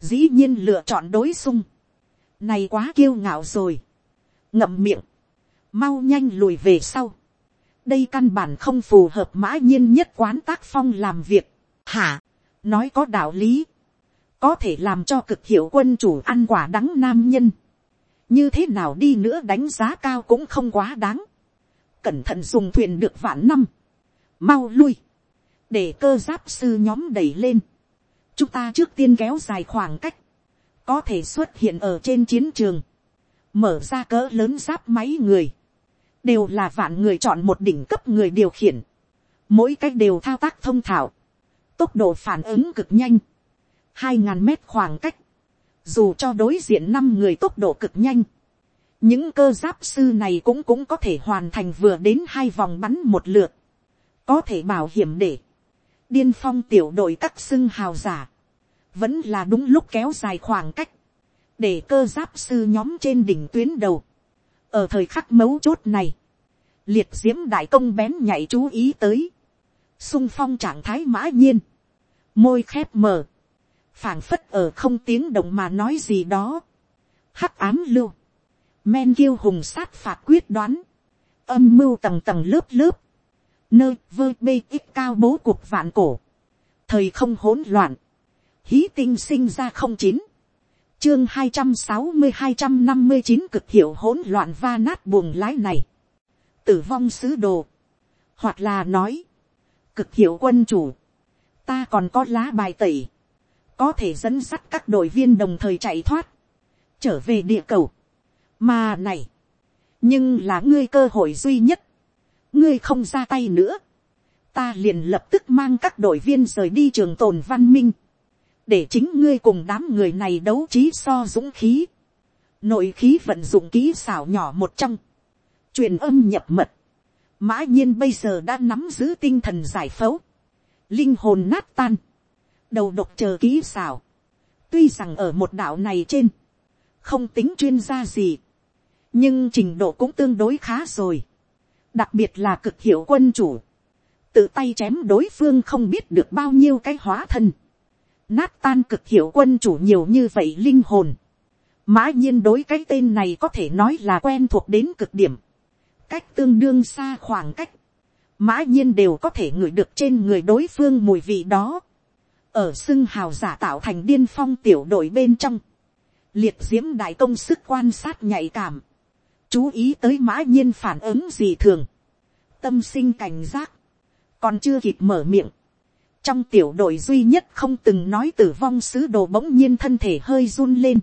[SPEAKER 1] dĩ nhiên lựa chọn đối xung, này quá kiêu ngạo rồi, ngậm miệng, mau nhanh lùi về sau, đây căn bản không phù hợp mã nhiên nhất quán tác phong làm việc, hả, nói có đạo lý, có thể làm cho cực hiệu quân chủ ăn quả đắng nam nhân, như thế nào đi nữa đánh giá cao cũng không quá đáng, cẩn thận dùng thuyền được vạn năm, mau lui, để cơ giáp sư nhóm đẩy lên, chúng ta trước tiên kéo dài khoảng cách, có thể xuất hiện ở trên chiến trường, mở ra cỡ lớn giáp máy người, đều là vạn người chọn một đỉnh cấp người điều khiển, mỗi cách đều thao tác thông thạo, tốc độ phản ứng cực nhanh, hai ngàn mét khoảng cách, dù cho đối diện năm người tốc độ cực nhanh, những cơ giáp sư này cũng cũng có thể hoàn thành vừa đến hai vòng bắn một lượt, có thể bảo hiểm để, điên phong tiểu đội các xưng hào giả, vẫn là đúng lúc kéo dài khoảng cách, để cơ giáp sư nhóm trên đỉnh tuyến đầu, ở thời khắc mấu chốt này, liệt diễm đại công bén nhảy chú ý tới, sung phong trạng thái mã nhiên, môi khép mờ, phảng phất ở không tiếng động mà nói gì đó, hắc ám lưu, men kiêu hùng sát phạt quyết đoán, âm mưu tầng tầng lớp lớp, nơi vơ bê ít cao bố cuộc vạn cổ, thời không hỗn loạn, hí tinh sinh ra không chín, chương hai trăm sáu mươi hai trăm năm mươi chín cực hiệu hỗn loạn va nát buồng lái này, tử vong sứ đồ, hoặc là nói, cực hiệu quân chủ, ta còn có lá bài tẩy, có thể dẫn dắt các đội viên đồng thời chạy thoát, trở về địa cầu. Mà này, nhưng là ngươi cơ hội duy nhất, ngươi không ra tay nữa, ta liền lập tức mang các đội viên rời đi trường tồn văn minh, để chính ngươi cùng đám người này đấu trí so dũng khí, nội khí vận dụng kỹ xảo nhỏ một trong, truyền âm nhập mật, mã nhiên bây giờ đã nắm giữ tinh thần giải phẫu, linh hồn nát tan, đầu độc chờ kỹ xảo, tuy rằng ở một đạo này trên, không tính chuyên gia gì, nhưng trình độ cũng tương đối khá rồi, đặc biệt là cực hiệu quân chủ, tự tay chém đối phương không biết được bao nhiêu cái hóa thân, nát tan cực hiệu quân chủ nhiều như vậy linh hồn, mã nhiên đối cái tên này có thể nói là quen thuộc đến cực điểm, cách tương đương xa khoảng cách, mã nhiên đều có thể ngửi được trên người đối phương mùi vị đó, ở xưng hào giả tạo thành điên phong tiểu đội bên trong, liệt diễm đại công sức quan sát nhạy cảm, chú ý tới mã nhiên phản ứng gì thường, tâm sinh cảnh giác, còn chưa kịp mở miệng, trong tiểu đội duy nhất không từng nói tử vong sứ đồ bỗng nhiên thân thể hơi run lên,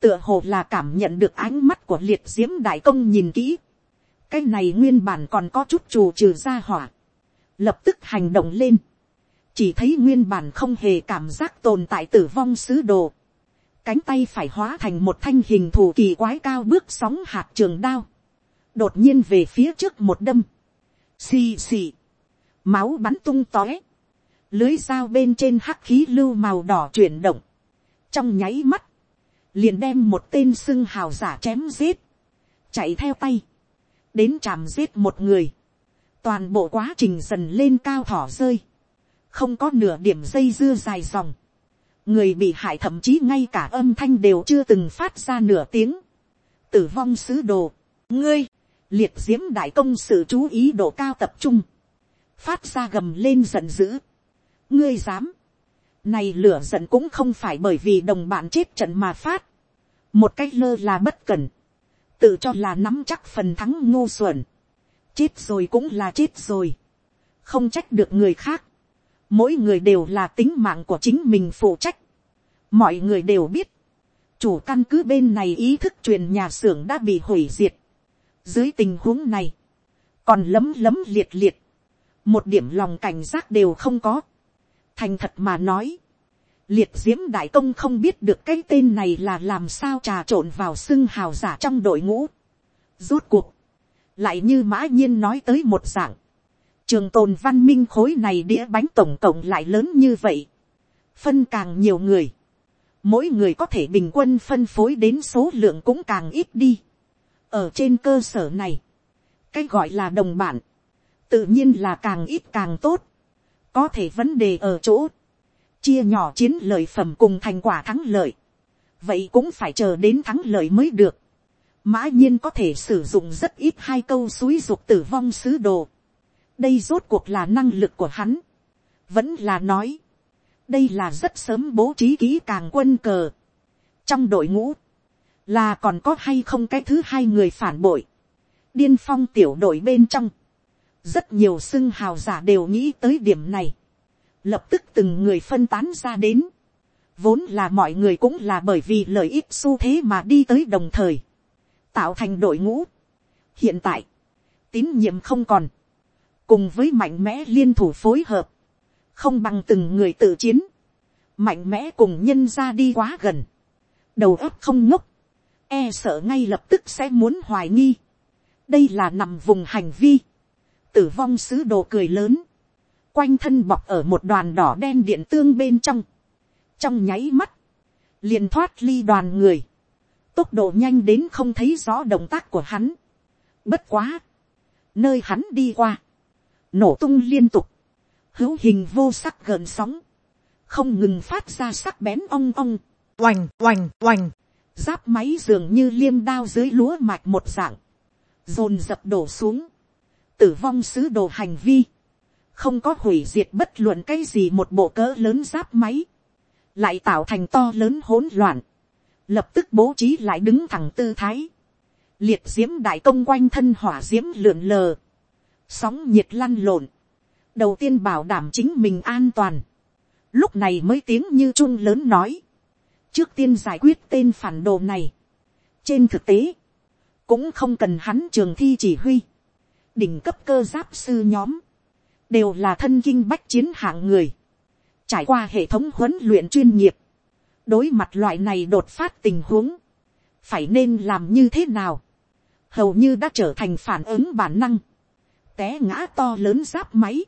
[SPEAKER 1] tựa hồ là cảm nhận được ánh mắt của liệt diễm đại công nhìn kỹ, cái này nguyên bản còn có chút trù trừ ra hỏa, lập tức hành động lên, chỉ thấy nguyên bản không hề cảm giác tồn tại tử vong sứ đồ, cánh tay phải hóa thành một thanh hình thù kỳ quái cao bước sóng hạt trường đao, đột nhiên về phía trước một đâm, xì xì, máu bắn tung tóe, lưới dao bên trên hắc khí lưu màu đỏ chuyển động, trong nháy mắt, liền đem một tên xưng hào giả chém giết, chạy theo tay, đến chạm giết một người, toàn bộ quá trình dần lên cao thỏ rơi, không có nửa điểm dây dưa dài dòng, người bị hại thậm chí ngay cả âm thanh đều chưa từng phát ra nửa tiếng, tử vong sứ đồ, ngươi, liệt diễm đại công sự chú ý độ cao tập trung, phát ra gầm lên giận dữ, ngươi dám, này lửa giận cũng không phải bởi vì đồng bạn chết trận mà phát, một cách lơ là bất cẩn, tự cho là nắm chắc phần thắng ngô xuẩn, chết rồi cũng là chết rồi, không trách được người khác, mỗi người đều là tính mạng của chính mình phụ trách, mọi người đều biết, chủ căn cứ bên này ý thức truyền nhà xưởng đã bị hủy diệt, dưới tình huống này, còn lấm lấm liệt liệt, một điểm lòng cảnh giác đều không có, thành thật mà nói, liệt diễm đại công không biết được cái tên này là làm sao trà trộn vào xưng hào giả trong đội ngũ. Rốt cuộc, lại như mã nhiên nói tới một dạng, trường tồn văn minh khối này đĩa bánh tổng cộng lại lớn như vậy, phân càng nhiều người, mỗi người có thể bình quân phân phối đến số lượng cũng càng ít đi. ở trên cơ sở này, cái gọi là đồng bản, tự nhiên là càng ít càng tốt, có thể vấn đề ở chỗ, chia nhỏ chiến lợi phẩm cùng thành quả thắng lợi, vậy cũng phải chờ đến thắng lợi mới được. mã nhiên có thể sử dụng rất ít hai câu suối ruột tử vong sứ đồ đây rốt cuộc là năng lực của hắn. vẫn là nói, đây là rất sớm bố trí kỹ càng quân cờ. trong đội ngũ, là còn có hay không cái thứ hai người phản bội. điên phong tiểu đội bên trong, rất nhiều xưng hào giả đều nghĩ tới điểm này lập tức từng người phân tán ra đến. Vốn là mọi người cũng là bởi vì lợi ích xu thế mà đi tới đồng thời. Tạo thành đội ngũ. Hiện tại, tín nhiệm không còn. Cùng với mạnh mẽ liên thủ phối hợp. Không bằng từng người tự chiến. Mạnh mẽ cùng nhân ra đi quá gần. Đầu óc không ngốc. E sợ ngay lập tức sẽ muốn hoài nghi. Đây là nằm vùng hành vi. Tử vong sứ đồ cười lớn quanh thân bọc ở một đoàn đỏ đen điện tương bên trong, trong nháy mắt, liền thoát ly đoàn người, tốc độ nhanh đến không thấy rõ động tác của hắn. Bất quá, nơi hắn đi qua, nổ tung liên tục, hữu hình vô sắc gợn sóng, không ngừng phát ra sắc bén ong ong, oành oành oành, giáp máy dường như liêm đao dưới lúa mạch một dạng, dồn dập đổ xuống, tử vong sứ đồ hành vi, không có hủy diệt bất luận cái gì một bộ cỡ lớn giáp máy, lại tạo thành to lớn hỗn loạn, lập tức bố trí lại đứng thẳng tư thái, liệt diễm đại công quanh thân hỏa diễm lượn lờ, sóng nhiệt lăn lộn, đầu tiên bảo đảm chính mình an toàn, lúc này mới tiếng như chung lớn nói, trước tiên giải quyết tên phản đồ này. trên thực tế, cũng không cần hắn trường thi chỉ huy, đỉnh cấp cơ giáp sư nhóm, đều là thân kinh bách chiến hạng người, trải qua hệ thống huấn luyện chuyên nghiệp, đối mặt loại này đột phát tình huống, phải nên làm như thế nào, hầu như đã trở thành phản ứng bản năng, té ngã to lớn giáp máy,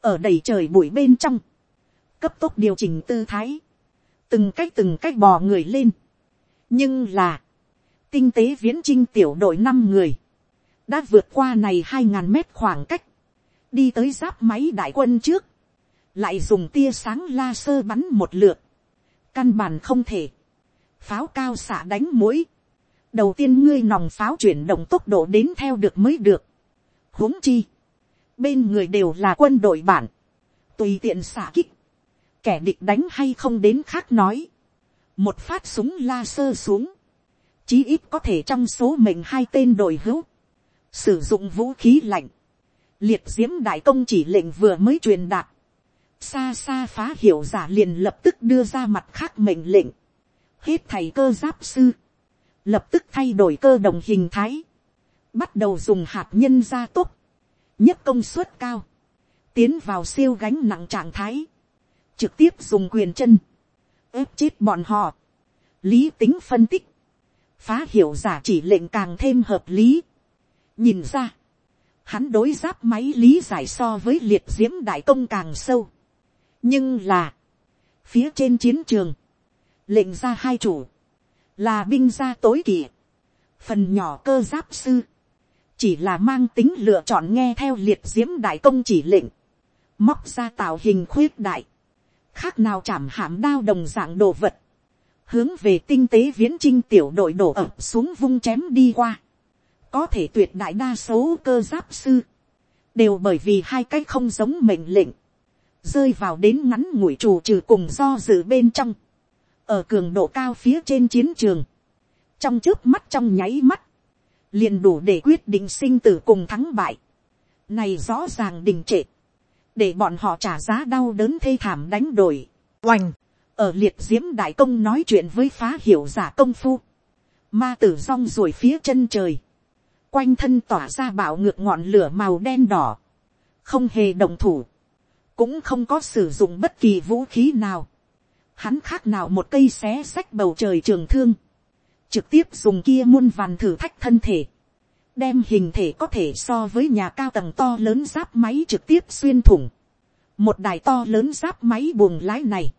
[SPEAKER 1] ở đầy trời bụi bên trong, cấp tốc điều chỉnh tư thái, từng cách từng cách bò người lên. nhưng là, tinh tế viễn trinh tiểu đội năm người, đã vượt qua này hai ngàn mét khoảng cách, đi tới giáp máy đại quân trước, lại dùng tia sáng laser bắn một lượt, căn bản không thể, pháo cao xạ đánh mũi, đầu tiên ngươi nòng pháo chuyển động tốc độ đến theo được mới được, huống chi, bên người đều là quân đội bản, tùy tiện xả kích, kẻ địch đánh hay không đến khác nói, một phát súng la sơ xuống, chí ít có thể trong số mình hai tên đội hữu, sử dụng vũ khí lạnh, liệt diễm đại công chỉ lệnh vừa mới truyền đạt, xa xa phá hiểu giả liền lập tức đưa ra mặt khác mệnh lệnh, hết thầy cơ giáp sư, lập tức thay đổi cơ đồng hình thái, bắt đầu dùng hạt nhân gia tốc nhất công suất cao, tiến vào siêu gánh nặng trạng thái, trực tiếp dùng quyền chân, ép chết bọn họ, lý tính phân tích, phá hiểu giả chỉ lệnh càng thêm hợp lý. nhìn ra, hắn đối giáp máy lý giải so với liệt diễm đại công càng sâu. nhưng là, phía trên chiến trường, lệnh ra hai chủ, là binh gia tối kỵ, phần nhỏ cơ giáp sư, chỉ là mang tính lựa chọn nghe theo liệt diễm đại công chỉ lệnh, móc ra tạo hình khuyết đại, khác nào chạm hạm đao đồng dạng đồ vật, hướng về tinh tế viễn trinh tiểu đội đổ ập xuống vung chém đi qua, có thể tuyệt đại đa số cơ giáp sư, đều bởi vì hai cái không giống mệnh lệnh, rơi vào đến ngắn ngủi trù trừ cùng do dự bên trong, ở cường độ cao phía trên chiến trường, trong trước mắt trong nháy mắt, liền đủ để quyết định sinh tử cùng thắng bại. Này rõ ràng đình trệ, để bọn họ trả giá đau đớn thê thảm đánh đổi. Oành, ở liệt diễm đại công nói chuyện với phá hiểu giả công phu, ma tử rong rồi phía chân trời, quanh thân tỏa ra bạo ngược ngọn lửa màu đen đỏ, không hề động thủ, cũng không có sử dụng bất kỳ vũ khí nào, hắn khác nào một cây xé sách bầu trời trường thương, trực tiếp dùng kia muôn vàn thử thách thân thể, đem hình thể có thể so với nhà cao tầng to lớn giáp máy trực tiếp xuyên thủng. Một đài to lớn giáp máy buồng lái này,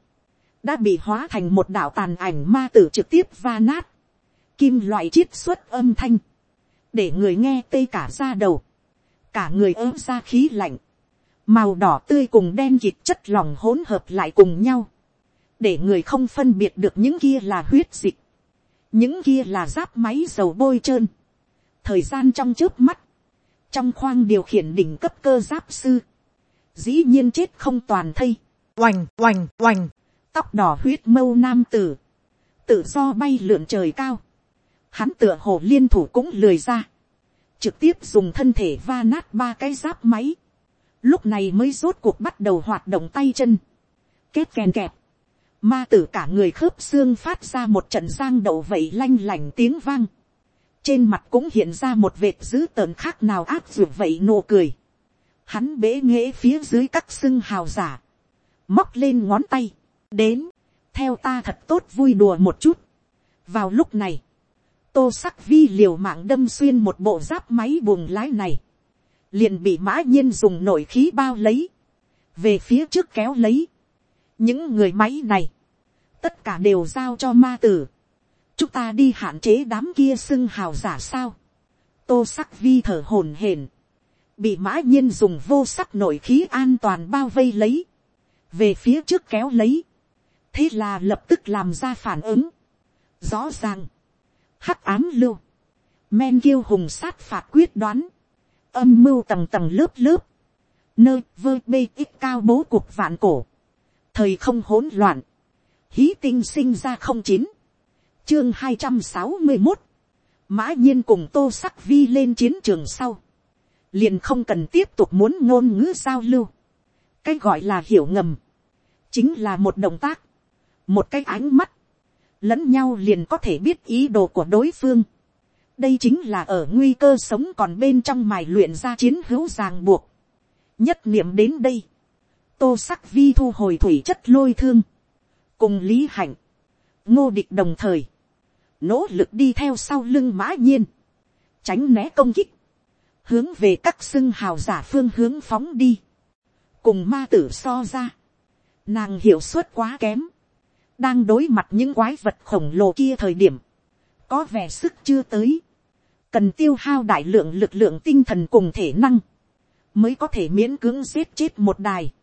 [SPEAKER 1] đã bị hóa thành một đạo tàn ảnh ma tử trực tiếp va nát. Kim loại chiết xuất âm thanh, để người nghe tê cả ra đầu, cả người ớm ra khí lạnh, màu đỏ tươi cùng đen dịch chất lòng hỗn hợp lại cùng nhau, để người không phân biệt được những kia là huyết dịch, những kia là giáp máy dầu bôi trơn, thời gian trong trước mắt, trong khoang điều khiển đỉnh cấp cơ giáp sư, dĩ nhiên chết không toàn thây, oành oành oành, tóc đỏ huyết mâu nam tử, tự do bay lượn trời cao, hắn tựa hồ liên thủ cũng lười ra, trực tiếp dùng thân thể va nát ba cái giáp máy, lúc này mới rốt cuộc bắt đầu hoạt động tay chân, kết kèn kẹp, ma tử cả người khớp xương phát ra một trận giang đậu vậy lanh lành tiếng vang, trên mặt cũng hiện ra một vệt dữ tợn khác nào áp dụng vậy nụ cười. Hắn bế nghễ phía dưới các xưng hào giả, móc lên ngón tay, đến, theo ta thật tốt vui đùa một chút. vào lúc này, tô sắc vi liều mạng đâm xuyên một bộ giáp máy buồng lái này, liền bị mã nhiên dùng nổi khí bao lấy, về phía trước kéo lấy. những người máy này, tất cả đều giao cho ma tử. Chúng ta đi hạn chế đám kia xưng hào giả sao. tô sắc vi thở hổn hển, bị mã nhiên dùng vô sắc nội khí an toàn bao vây lấy, về phía trước kéo lấy, thế là lập tức làm ra phản ứng. rõ ràng, hắc ám lưu, men kiêu hùng sát phạt quyết đoán, âm mưu tầng tầng lớp lớp, nơi vơ bê ít cao bố cuộc vạn cổ, thời không hỗn loạn, hí tinh sinh ra không chín, chương hai trăm sáu mươi một, mã nhiên cùng tô sắc vi lên chiến trường sau, liền không cần tiếp tục muốn ngôn ngữ giao lưu, cái gọi là hiểu ngầm, chính là một động tác, một cái ánh mắt, lẫn nhau liền có thể biết ý đồ của đối phương. đây chính là ở nguy cơ sống còn bên trong mài luyện ra chiến hữu ràng buộc. nhất niệm đến đây, tô sắc vi thu hồi thủy chất lôi thương, cùng lý hạnh, ngô địch đồng thời, nỗ lực đi theo sau lưng mã nhiên, tránh né công kích, hướng về các xưng hào giả phương hướng phóng đi, cùng ma tử so ra, nàng hiệu suất quá kém, đang đối mặt những quái vật khổng lồ kia thời điểm, có vẻ sức chưa tới, cần tiêu hao đại lượng lực lượng tinh thần cùng thể năng, mới có thể miễn cưỡng giết chết một đài,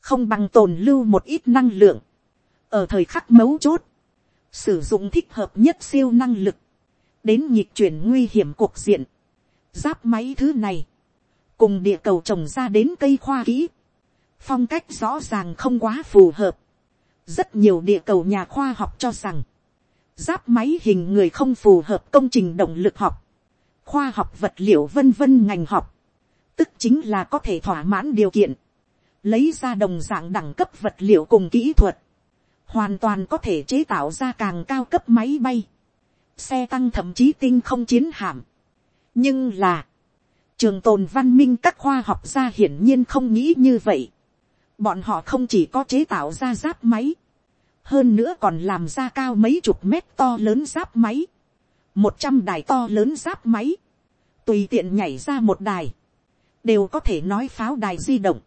[SPEAKER 1] không bằng tồn lưu một ít năng lượng, ở thời khắc mấu chốt, sử dụng thích hợp nhất siêu năng lực, đến nhịp chuyển nguy hiểm cuộc diện, giáp máy thứ này, cùng địa cầu trồng ra đến cây khoa kỹ, phong cách rõ ràng không quá phù hợp, rất nhiều địa cầu nhà khoa học cho rằng, giáp máy hình người không phù hợp công trình động lực học, khoa học vật liệu vân vân ngành học, tức chính là có thể thỏa mãn điều kiện, lấy ra đồng dạng đẳng cấp vật liệu cùng kỹ thuật, hoàn toàn có thể chế tạo ra càng cao cấp máy bay, xe tăng thậm chí tinh không chiến hạm. nhưng là, trường tồn văn minh các khoa học gia hiển nhiên không nghĩ như vậy. bọn họ không chỉ có chế tạo ra giáp máy, hơn nữa còn làm ra cao mấy chục mét to lớn giáp máy, một trăm đài to lớn giáp máy, tùy tiện nhảy ra một đài, đều có thể nói pháo đài di động,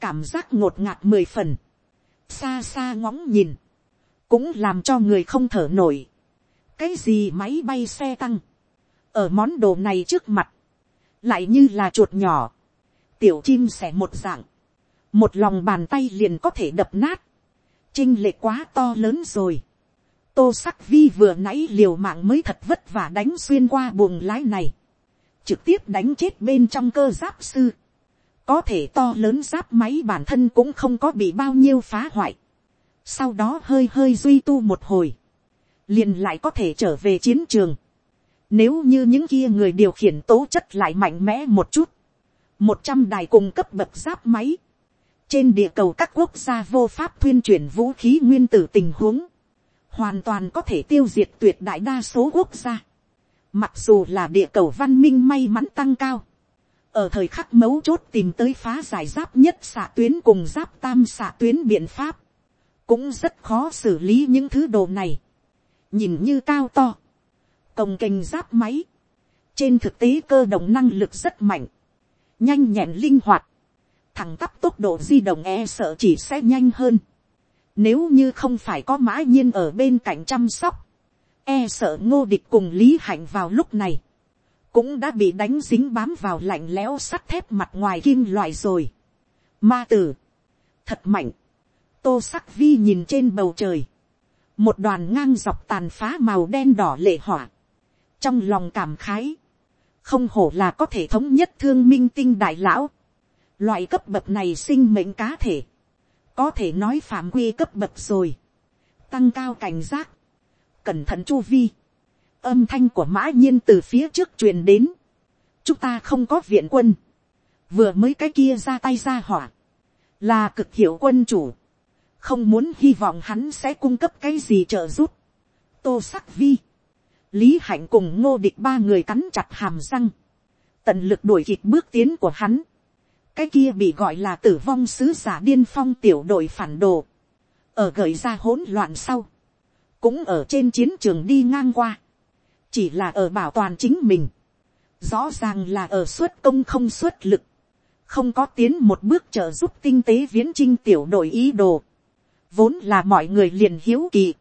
[SPEAKER 1] cảm giác ngột ngạt mười phần, xa xa ngóng nhìn, cũng làm cho người không thở nổi. cái gì máy bay xe tăng, ở món đồ này trước mặt, lại như là chuột nhỏ, tiểu chim sẻ một dạng, một lòng bàn tay liền có thể đập nát, chinh lệ quá to lớn rồi. tô sắc vi vừa nãy liều mạng mới thật vất vả đánh xuyên qua buồng lái này, trực tiếp đánh chết bên trong cơ giáp sư có thể to lớn giáp máy bản thân cũng không có bị bao nhiêu phá hoại. Sau đó hơi hơi duy tu một hồi, liền lại có thể trở về chiến trường. Nếu như những kia người điều khiển tố chất lại mạnh mẽ một chút, một trăm đài cùng cấp bậc giáp máy, trên địa cầu các quốc gia vô pháp thuyên chuyển vũ khí nguyên tử tình huống, hoàn toàn có thể tiêu diệt tuyệt đại đa số quốc gia. Mặc dù là địa cầu văn minh may mắn tăng cao, ở thời khắc mấu chốt tìm tới phá giải giáp nhất xạ tuyến cùng giáp tam xạ tuyến biện pháp, cũng rất khó xử lý những thứ đồ này, nhìn như cao to, cồng kềnh giáp máy, trên thực tế cơ động năng lực rất mạnh, nhanh nhẹn linh hoạt, thẳng tắp tốc độ di động e sợ chỉ sẽ nhanh hơn, nếu như không phải có mã nhiên ở bên cạnh chăm sóc, e sợ ngô địch cùng lý hạnh vào lúc này, cũng đã bị đánh dính bám vào lạnh lẽo sắt thép mặt ngoài kim loại rồi. Ma tử, thật mạnh, tô sắc vi nhìn trên bầu trời, một đoàn ngang dọc tàn phá màu đen đỏ lệ hỏa, trong lòng cảm khái, không hổ là có thể thống nhất thương minh tinh đại lão, loại cấp bậc này sinh mệnh cá thể, có thể nói phạm quy cấp bậc rồi, tăng cao cảnh giác, cẩn thận chu vi, âm thanh của mã nhiên từ phía trước truyền đến. chúng ta không có viện quân. vừa mới cái kia ra tay ra hỏa. là cực hiệu quân chủ. không muốn hy vọng hắn sẽ cung cấp cái gì trợ giúp. tô sắc vi. lý hạnh cùng ngô địch ba người cắn chặt hàm răng. tận lực đuổi kịp bước tiến của hắn. cái kia bị gọi là tử vong sứ giả điên phong tiểu đội phản đồ. ở gợi ra hỗn loạn sau. cũng ở trên chiến trường đi ngang qua chỉ là ở bảo toàn chính mình, rõ ràng là ở xuất công không xuất lực, không có tiến một bước trợ giúp tinh tế viễn trinh tiểu đội ý đồ, vốn là mọi người liền hiếu kỳ,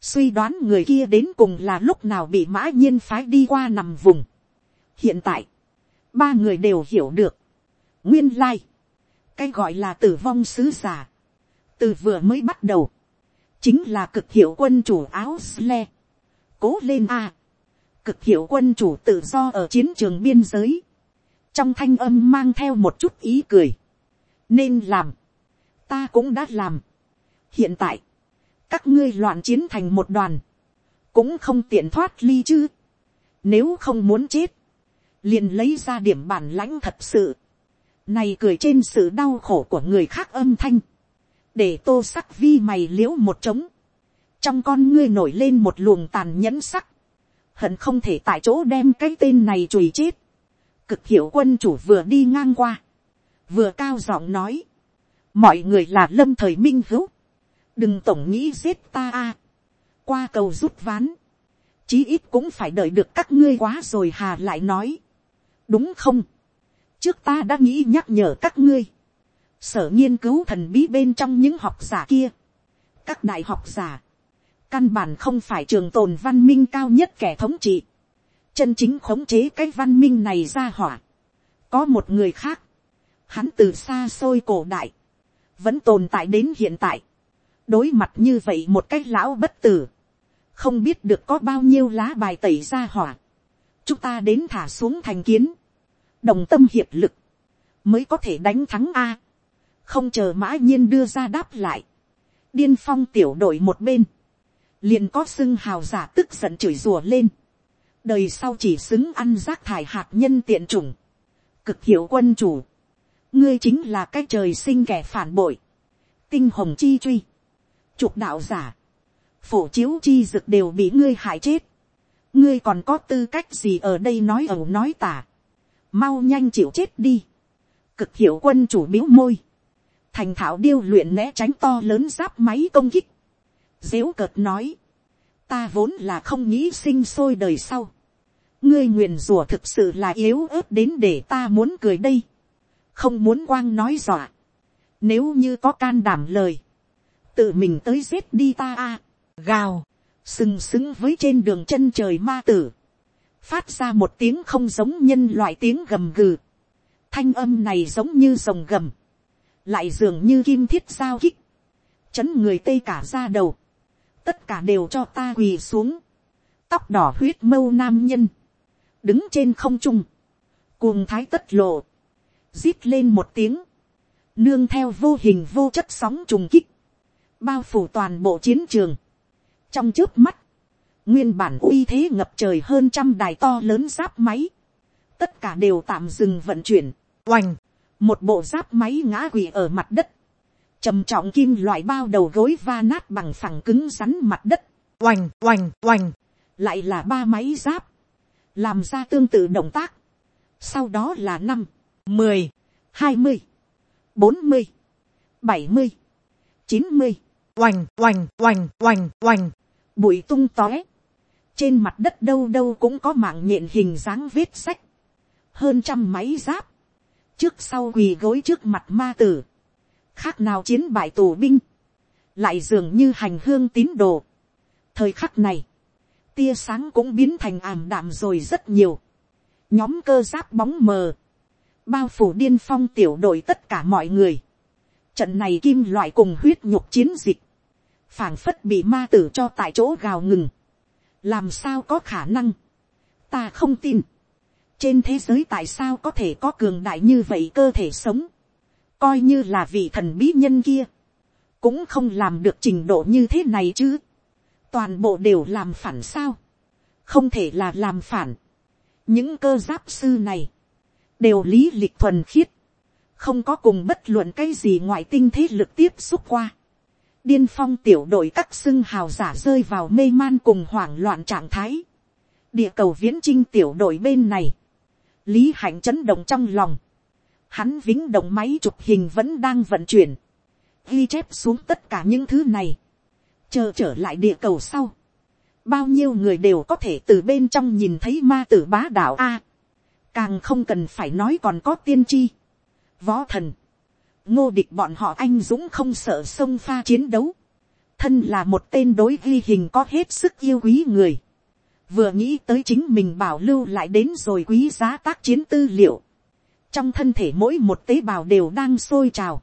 [SPEAKER 1] suy đoán người kia đến cùng là lúc nào bị mã nhiên phái đi qua nằm vùng. hiện tại, ba người đều hiểu được, nguyên lai, cái gọi là tử vong sứ giả, từ vừa mới bắt đầu, chính là cực hiệu quân chủ áo sle, cố lên a, cực hiệu quân chủ tự do ở chiến trường biên giới, trong thanh âm mang theo một chút ý cười, nên làm, ta cũng đã làm. hiện tại, các ngươi loạn chiến thành một đoàn, cũng không tiện thoát ly chứ, nếu không muốn chết, liền lấy ra điểm bản lãnh thật sự, này cười trên sự đau khổ của người khác âm thanh, để tô sắc vi mày liễu một trống, trong con ngươi nổi lên một luồng tàn nhẫn sắc, hận không thể tại chỗ đem cái tên này chùi chết, cực hiệu quân chủ vừa đi ngang qua, vừa cao giọng nói, mọi người là lâm thời minh hữu, đừng tổng nghĩ giết ta a, qua cầu rút ván, chí ít cũng phải đợi được các ngươi quá rồi hà lại nói, đúng không, trước ta đã nghĩ nhắc nhở các ngươi, sở nghiên cứu thần bí bên trong những học giả kia, các đại học giả, căn bản không phải trường tồn văn minh cao nhất kẻ thống trị, chân chính khống chế cái văn minh này ra hỏa. có một người khác, hắn từ xa xôi cổ đại, vẫn tồn tại đến hiện tại, đối mặt như vậy một cái lão bất tử, không biết được có bao nhiêu lá bài tẩy ra hỏa, chúng ta đến thả xuống thành kiến, đồng tâm hiệp lực, mới có thể đánh thắng a. Không chờ mã nhiên đưa ra đáp lại, điên phong tiểu đội một bên, liền có xưng hào giả tức giận chửi rùa lên, đời sau chỉ xứng ăn rác thải hạt nhân tiện chủng, cực hiệu quân chủ, ngươi chính là cái trời sinh kẻ phản bội, tinh hồng chi truy, trục đạo giả, phổ chiếu chi dực đều bị ngươi hại chết, ngươi còn có tư cách gì ở đây nói ẩu nói tả, mau nhanh chịu chết đi, cực hiệu quân chủ biếu môi, thành thạo điêu luyện né tránh to lớn giáp máy công kích dếu cợt nói, ta vốn là không nghĩ sinh sôi đời sau. ngươi nguyền rủa thực sự là yếu ớt đến để ta muốn cười đây. không muốn quang nói dọa. nếu như có can đảm lời, tự mình tới giết đi ta a. gào, sừng sững với trên đường chân trời ma tử. phát ra một tiếng không giống nhân loại tiếng gầm gừ. thanh âm này giống như rồng gầm lại dường như kim thiết giao kích, chấn người tây cả ra đầu, tất cả đều cho ta quỳ xuống, tóc đỏ huyết mâu nam nhân, đứng trên không trung, cuồng thái tất lộ, rít lên một tiếng, nương theo vô hình vô chất sóng trùng kích, bao phủ toàn bộ chiến trường, trong trước mắt, nguyên bản uy thế ngập trời hơn trăm đài to lớn giáp máy, tất cả đều tạm dừng vận chuyển, oành, một bộ giáp máy ngã quỷ ở mặt đất, trầm trọng kim loại bao đầu gối va nát bằng phẳng cứng rắn mặt đất, oành oành oành, lại là ba máy giáp, làm ra tương tự động tác, sau đó là năm, mười, hai mươi, bốn mươi, bảy mươi, chín mươi, oành oành oành oành oành, bụi tung tóe, trên mặt đất đâu đâu cũng có mạng nhện hình dáng vết sách, hơn trăm máy giáp, trước sau quỳ gối trước mặt ma tử, khác nào chiến bại tù binh, lại dường như hành hương tín đồ. thời khắc này, tia sáng cũng biến thành ảm đạm rồi rất nhiều, nhóm cơ giáp bóng mờ, bao phủ điên phong tiểu đội tất cả mọi người, trận này kim loại cùng huyết nhục chiến dịch, phảng phất bị ma tử cho tại chỗ gào ngừng, làm sao có khả năng, ta không tin, trên thế giới tại sao có thể có cường đại như vậy cơ thể sống, coi như là vị thần bí nhân kia, cũng không làm được trình độ như thế này chứ, toàn bộ đều làm phản sao, không thể là làm phản, những cơ giáp sư này, đều lý lịch thuần khiết, không có cùng bất luận cái gì ngoại tinh thế lực tiếp xúc qua. điên phong tiểu đội các xưng hào giả rơi vào mê man cùng hoảng loạn trạng thái. địa cầu viễn trinh tiểu đội bên này, lý hạnh chấn động trong lòng, hắn vĩnh động máy chụp hình vẫn đang vận chuyển, ghi chép xuống tất cả những thứ này, chờ trở lại địa cầu sau, bao nhiêu người đều có thể từ bên trong nhìn thấy ma tử bá đạo a, càng không cần phải nói còn có tiên tri, võ thần, ngô địch bọn họ anh dũng không sợ sông pha chiến đấu, thân là một tên đối ghi hình có hết sức yêu quý người, vừa nghĩ tới chính mình bảo lưu lại đến rồi quý giá tác chiến tư liệu, trong thân thể mỗi một tế bào đều đang sôi trào,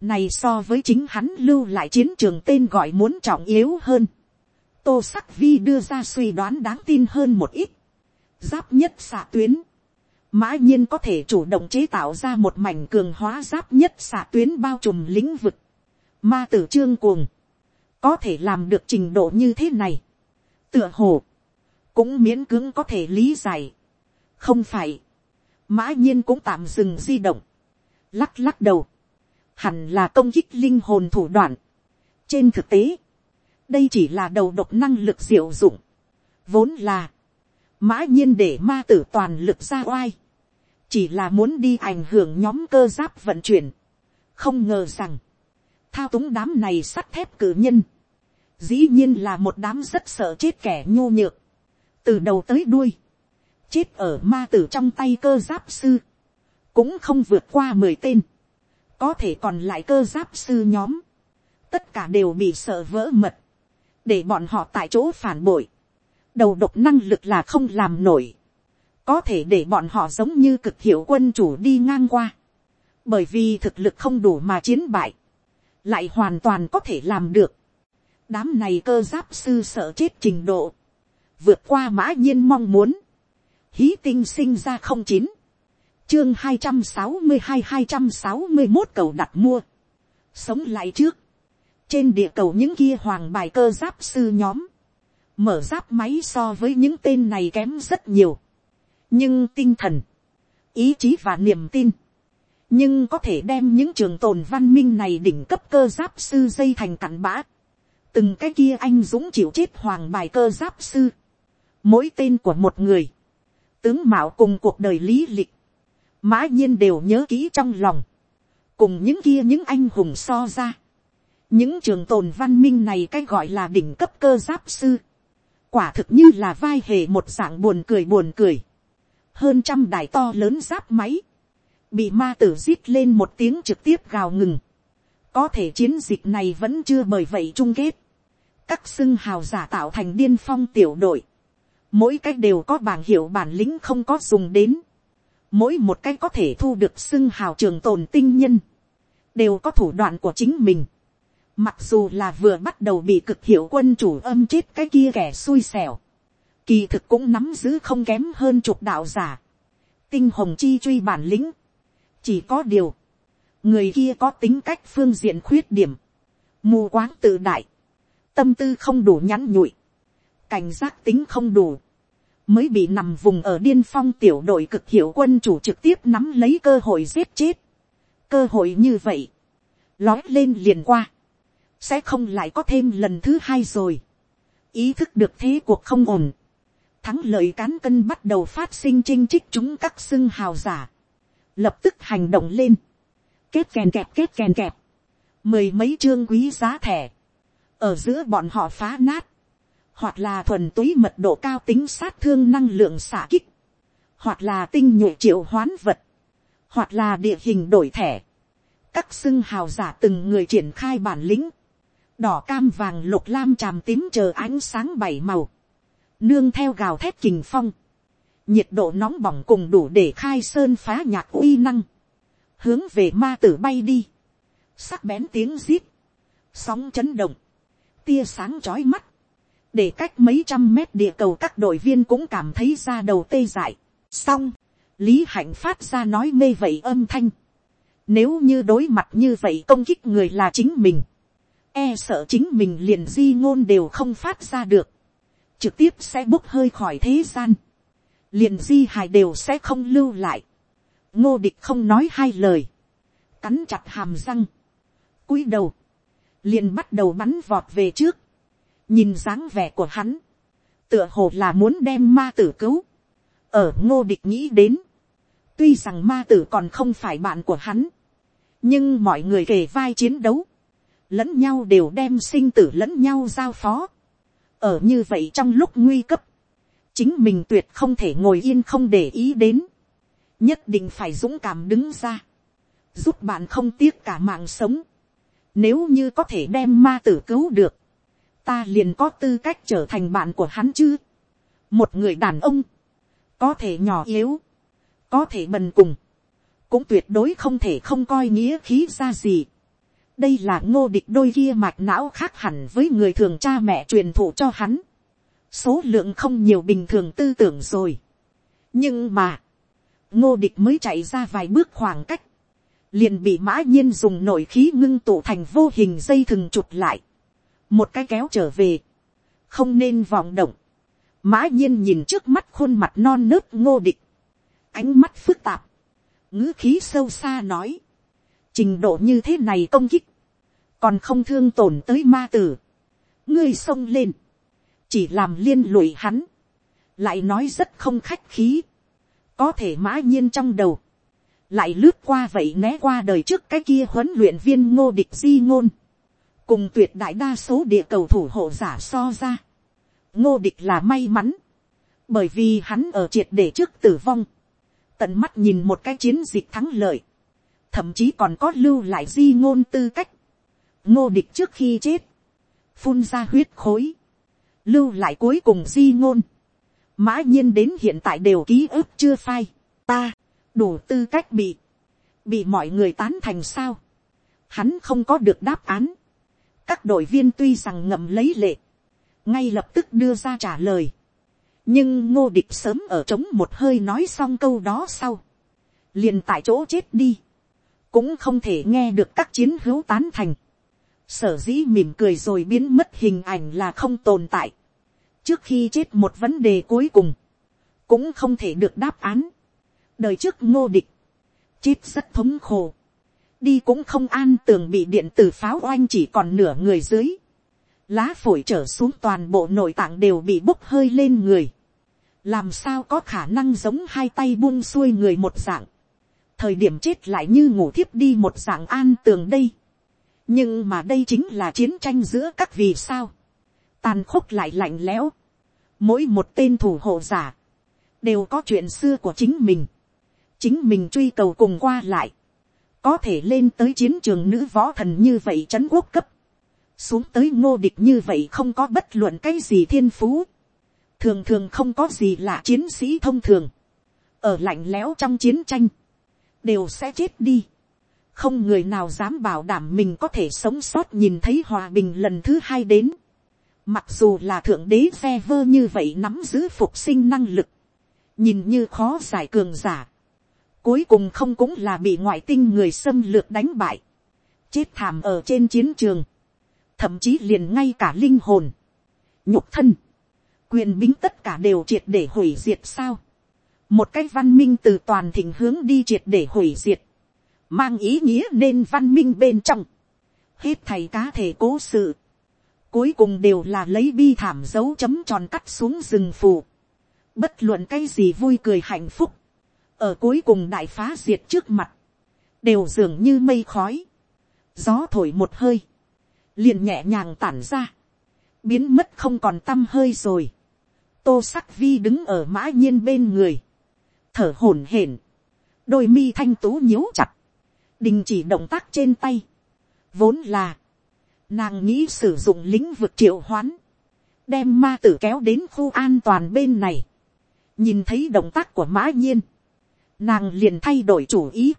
[SPEAKER 1] này so với chính hắn lưu lại chiến trường tên gọi muốn trọng yếu hơn, tô sắc vi đưa ra suy đoán đáng tin hơn một ít, giáp nhất xạ tuyến, mã nhiên có thể chủ động chế tạo ra một mảnh cường hóa giáp nhất xạ tuyến bao trùm lĩnh vực, ma tử trương cuồng, có thể làm được trình độ như thế này, tựa hồ, cũng miễn cưỡng có thể lý giải. không phải, mã nhiên cũng tạm dừng di động, lắc lắc đầu, hẳn là công kích linh hồn thủ đoạn. trên thực tế, đây chỉ là đầu độc năng lực diệu dụng, vốn là, mã nhiên để ma tử toàn lực ra oai, chỉ là muốn đi ảnh hưởng nhóm cơ giáp vận chuyển, không ngờ rằng, thao túng đám này sắt thép cử nhân, dĩ nhiên là một đám rất sợ chết kẻ nhô nhược, từ đầu tới đuôi, chết ở ma tử trong tay cơ giáp sư, cũng không vượt qua mười tên, có thể còn lại cơ giáp sư nhóm, tất cả đều bị sợ vỡ mật, để bọn họ tại chỗ phản bội, đầu độc năng lực là không làm nổi, có thể để bọn họ giống như cực hiệu quân chủ đi ngang qua, bởi vì thực lực không đủ mà chiến bại, lại hoàn toàn có thể làm được. đám này cơ giáp sư sợ chết trình độ, vượt qua mã nhiên mong muốn, hí tinh sinh ra không chín, chương hai trăm sáu mươi hai hai trăm sáu mươi một cầu đặt mua, sống lại trước, trên địa cầu những kia hoàng bài cơ giáp sư nhóm, mở giáp máy so với những tên này kém rất nhiều, nhưng tinh thần, ý chí và niềm tin, nhưng có thể đem những trường tồn văn minh này đỉnh cấp cơ giáp sư dây thành cặn bã, từng cái kia anh dũng chịu chết hoàng bài cơ giáp sư, mỗi tên của một người, tướng mạo cùng cuộc đời lý lịch, mã nhiên đều nhớ kỹ trong lòng, cùng những kia những anh hùng so ra, những trường tồn văn minh này cái gọi là đỉnh cấp cơ giáp sư, quả thực như là vai hề một dạng buồn cười buồn cười, hơn trăm đài to lớn giáp máy, bị ma tử giết lên một tiếng trực tiếp gào ngừng, có thể chiến dịch này vẫn chưa bởi vậy chung kết, các xưng hào giả tạo thành điên phong tiểu đội, mỗi cách đều có bảng hiệu bản lĩnh không có dùng đến, mỗi một cách có thể thu được xưng hào trường tồn tinh nhân, đều có thủ đoạn của chính mình. Mặc dù là vừa bắt đầu bị cực hiệu quân chủ âm chết cái kia kẻ xui xẻo, kỳ thực cũng nắm giữ không kém hơn chục đạo giả. Tinh hồng chi truy bản lĩnh, chỉ có điều, người kia có tính cách phương diện khuyết điểm, mù quáng tự đại, tâm tư không đủ nhắn nhụi, cảnh giác tính không đủ, mới bị nằm vùng ở điên phong tiểu đội cực hiệu quân chủ trực tiếp nắm lấy cơ hội giết chết. cơ hội như vậy, lói lên liền qua, sẽ không lại có thêm lần thứ hai rồi. ý thức được thế cuộc không ổn, thắng lợi cán cân bắt đầu phát sinh chinh trích chúng các xưng hào giả, lập tức hành động lên, kết kèn kẹp kết kèn kẹp, mười mấy chương quý giá thẻ, ở giữa bọn họ phá nát, hoặc là thuần túy mật độ cao tính sát thương năng lượng xả kích, hoặc là tinh nhuệ triệu hoán vật, hoặc là địa hình đổi thẻ, các xưng hào giả từng người triển khai bản lĩnh, đỏ cam vàng lục lam tràm tím chờ ánh sáng bảy màu, nương theo gào thét kình phong, nhiệt độ nóng bỏng cùng đủ để khai sơn phá nhạc uy năng, hướng về ma tử bay đi, sắc bén tiếng zip, sóng chấn động, tia sáng chói mắt, để cách mấy trăm mét địa cầu các đội viên cũng cảm thấy ra đầu tê dại. xong, lý hạnh phát ra nói mê vậy âm thanh. nếu như đối mặt như vậy công kích người là chính mình, e sợ chính mình liền di ngôn đều không phát ra được, trực tiếp sẽ bốc hơi khỏi thế gian, liền di hài đều sẽ không lưu lại. ngô địch không nói hai lời, cắn chặt hàm răng, cúi đầu, liền bắt đầu bắn vọt về trước, nhìn dáng vẻ của hắn, tựa hồ là muốn đem ma tử cứu, ở ngô địch nghĩ đến, tuy rằng ma tử còn không phải bạn của hắn, nhưng mọi người kề vai chiến đấu, lẫn nhau đều đem sinh tử lẫn nhau giao phó, ở như vậy trong lúc nguy cấp, chính mình tuyệt không thể ngồi yên không để ý đến, nhất định phải dũng cảm đứng ra, giúp bạn không tiếc cả mạng sống, nếu như có thể đem ma tử cứu được, ta liền có tư cách trở thành bạn của hắn chứ. một người đàn ông, có thể nhỏ yếu, có thể bần cùng, cũng tuyệt đối không thể không coi nghĩa khí ra gì. đây là ngô địch đôi kia mạch não khác hẳn với người thường cha mẹ truyền thụ cho hắn. số lượng không nhiều bình thường tư tưởng rồi. nhưng mà, ngô địch mới chạy ra vài bước khoảng cách, liền bị mã nhiên dùng nội khí ngưng tụ thành vô hình dây thừng chụp lại một cái kéo trở về, không nên vọng động, mã nhiên nhìn trước mắt khuôn mặt non nớt ngô địch, ánh mắt phức tạp, ngữ khí sâu xa nói, trình độ như thế này công kích, còn không thương tổn tới ma tử, ngươi xông lên, chỉ làm liên lụy hắn, lại nói rất không khách khí, có thể mã nhiên trong đầu, lại lướt qua vậy né qua đời trước cái kia huấn luyện viên ngô địch di ngôn, cùng tuyệt đại đa số địa cầu thủ hộ giả so ra, ngô địch là may mắn, bởi vì hắn ở triệt để trước tử vong, tận mắt nhìn một cái chiến dịch thắng lợi, thậm chí còn có lưu lại di ngôn tư cách, ngô địch trước khi chết, phun ra huyết khối, lưu lại cuối cùng di ngôn, mã nhiên đến hiện tại đều ký ức chưa phai, ta, đủ tư cách bị, bị mọi người tán thành sao, hắn không có được đáp án, các đội viên tuy rằng ngậm lấy lệ, ngay lập tức đưa ra trả lời, nhưng ngô địch sớm ở trống một hơi nói xong câu đó sau, liền tại chỗ chết đi, cũng không thể nghe được các chiến hữu tán thành, sở dĩ mỉm cười rồi biến mất hình ảnh là không tồn tại, trước khi chết một vấn đề cuối cùng, cũng không thể được đáp án, đời trước ngô địch, chết rất thống khổ, đi cũng không an tường bị điện tử pháo oanh chỉ còn nửa người dưới, lá phổi trở xuống toàn bộ nội tạng đều bị bốc hơi lên người, làm sao có khả năng giống hai tay buông xuôi người một dạng, thời điểm chết lại như ngủ thiếp đi một dạng an tường đây, nhưng mà đây chính là chiến tranh giữa các vì sao, tàn khốc lại lạnh lẽo, mỗi một tên thủ hộ giả, đều có chuyện xưa của chính mình, chính mình truy cầu cùng qua lại, có thể lên tới chiến trường nữ võ thần như vậy c h ấ n quốc cấp, xuống tới ngô địch như vậy không có bất luận cái gì thiên phú, thường thường không có gì là chiến sĩ thông thường, ở lạnh lẽo trong chiến tranh, đều sẽ chết đi, không người nào dám bảo đảm mình có thể sống sót nhìn thấy hòa bình lần thứ hai đến, mặc dù là thượng đế phe vơ như vậy nắm giữ phục sinh năng lực, nhìn như khó giải cường giả, cuối cùng không cũng là bị ngoại tinh người xâm lược đánh bại, chết thảm ở trên chiến trường, thậm chí liền ngay cả linh hồn, nhục thân, quyền bính tất cả đều triệt để hủy diệt sao. một cái văn minh từ toàn thịnh hướng đi triệt để hủy diệt, mang ý nghĩa nên văn minh bên trong, hết thầy cá thể cố sự, cuối cùng đều là lấy bi thảm dấu chấm tròn cắt xuống rừng phù, bất luận cái gì vui cười hạnh phúc, ở cuối cùng đại phá diệt trước mặt, đều dường như mây khói, gió thổi một hơi, liền nhẹ nhàng tản ra, biến mất không còn t â m hơi rồi, tô sắc vi đứng ở mã nhiên bên người, thở hổn hển, đôi mi thanh tú nhíu chặt, đình chỉ động tác trên tay, vốn là, nàng nghĩ sử dụng lĩnh vực triệu hoán, đem ma tử kéo đến khu an toàn bên này, nhìn thấy động tác của mã nhiên, nàng liền thay đổi chủ ý,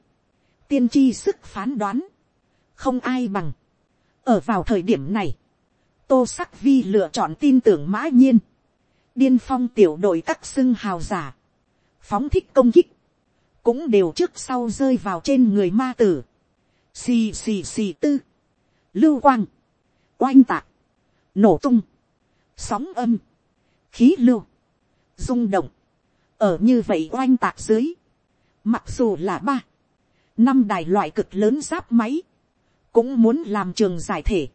[SPEAKER 1] tiên tri sức phán đoán, không ai bằng. ở vào thời điểm này, tô sắc vi lựa chọn tin tưởng mã nhiên, điên phong tiểu đội các xưng hào giả, phóng thích công kích, cũng đều trước sau rơi vào trên người ma tử, xì xì xì tư, lưu quang, oanh tạc, nổ tung, sóng âm, khí lưu, rung động, ở như vậy oanh tạc dưới, Mặc dù là ba, năm đài loại cực lớn giáp máy, cũng muốn làm trường giải thể,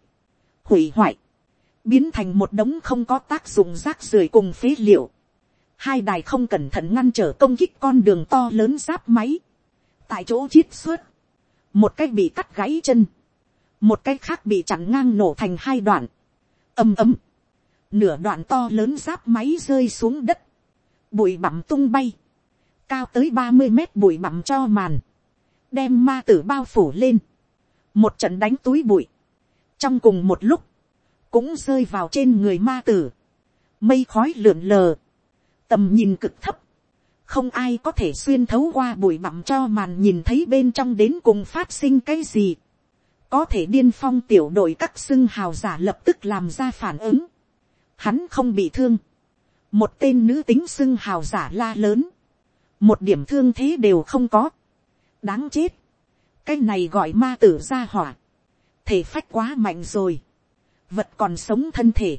[SPEAKER 1] hủy hoại, biến thành một đống không có tác dụng rác rưởi cùng phế liệu. Hai đài không cẩn thận ngăn trở công kích con đường to lớn giáp máy. Tại chỗ chiết xuất, một cái bị cắt gãy chân, một cái khác bị chặn ngang nổ thành hai đoạn. ầm ầm, nửa đoạn to lớn giáp máy rơi xuống đất, bụi bặm tung bay cao tới ba mươi mét bụi bặm cho màn, đem ma tử bao phủ lên, một trận đánh túi bụi, trong cùng một lúc, cũng rơi vào trên người ma tử, mây khói lượn lờ, tầm nhìn cực thấp, không ai có thể xuyên thấu qua bụi bặm cho màn nhìn thấy bên trong đến cùng phát sinh cái gì, có thể điên phong tiểu đội các xưng hào giả lập tức làm ra phản ứng, hắn không bị thương, một tên nữ tính xưng hào giả la lớn, một điểm thương thế đều không có, đáng chết, cái này gọi ma tử ra hỏa, thể phách quá mạnh rồi, vật còn sống thân thể,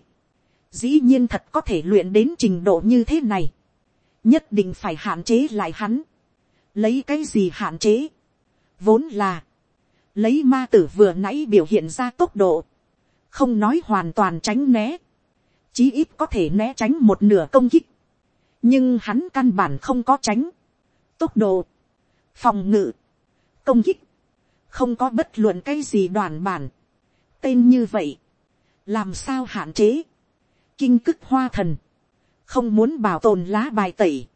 [SPEAKER 1] dĩ nhiên thật có thể luyện đến trình độ như thế này, nhất định phải hạn chế lại hắn, lấy cái gì hạn chế, vốn là, lấy ma tử vừa nãy biểu hiện ra tốc độ, không nói hoàn toàn tránh né, chí ít có thể né tránh một nửa công kích, nhưng hắn căn bản không có tránh, tốc độ, phòng ngự, công kích, không có bất luận cái gì đoàn bản, tên như vậy, làm sao hạn chế, kinh cức hoa thần, không muốn bảo tồn lá bài tẩy,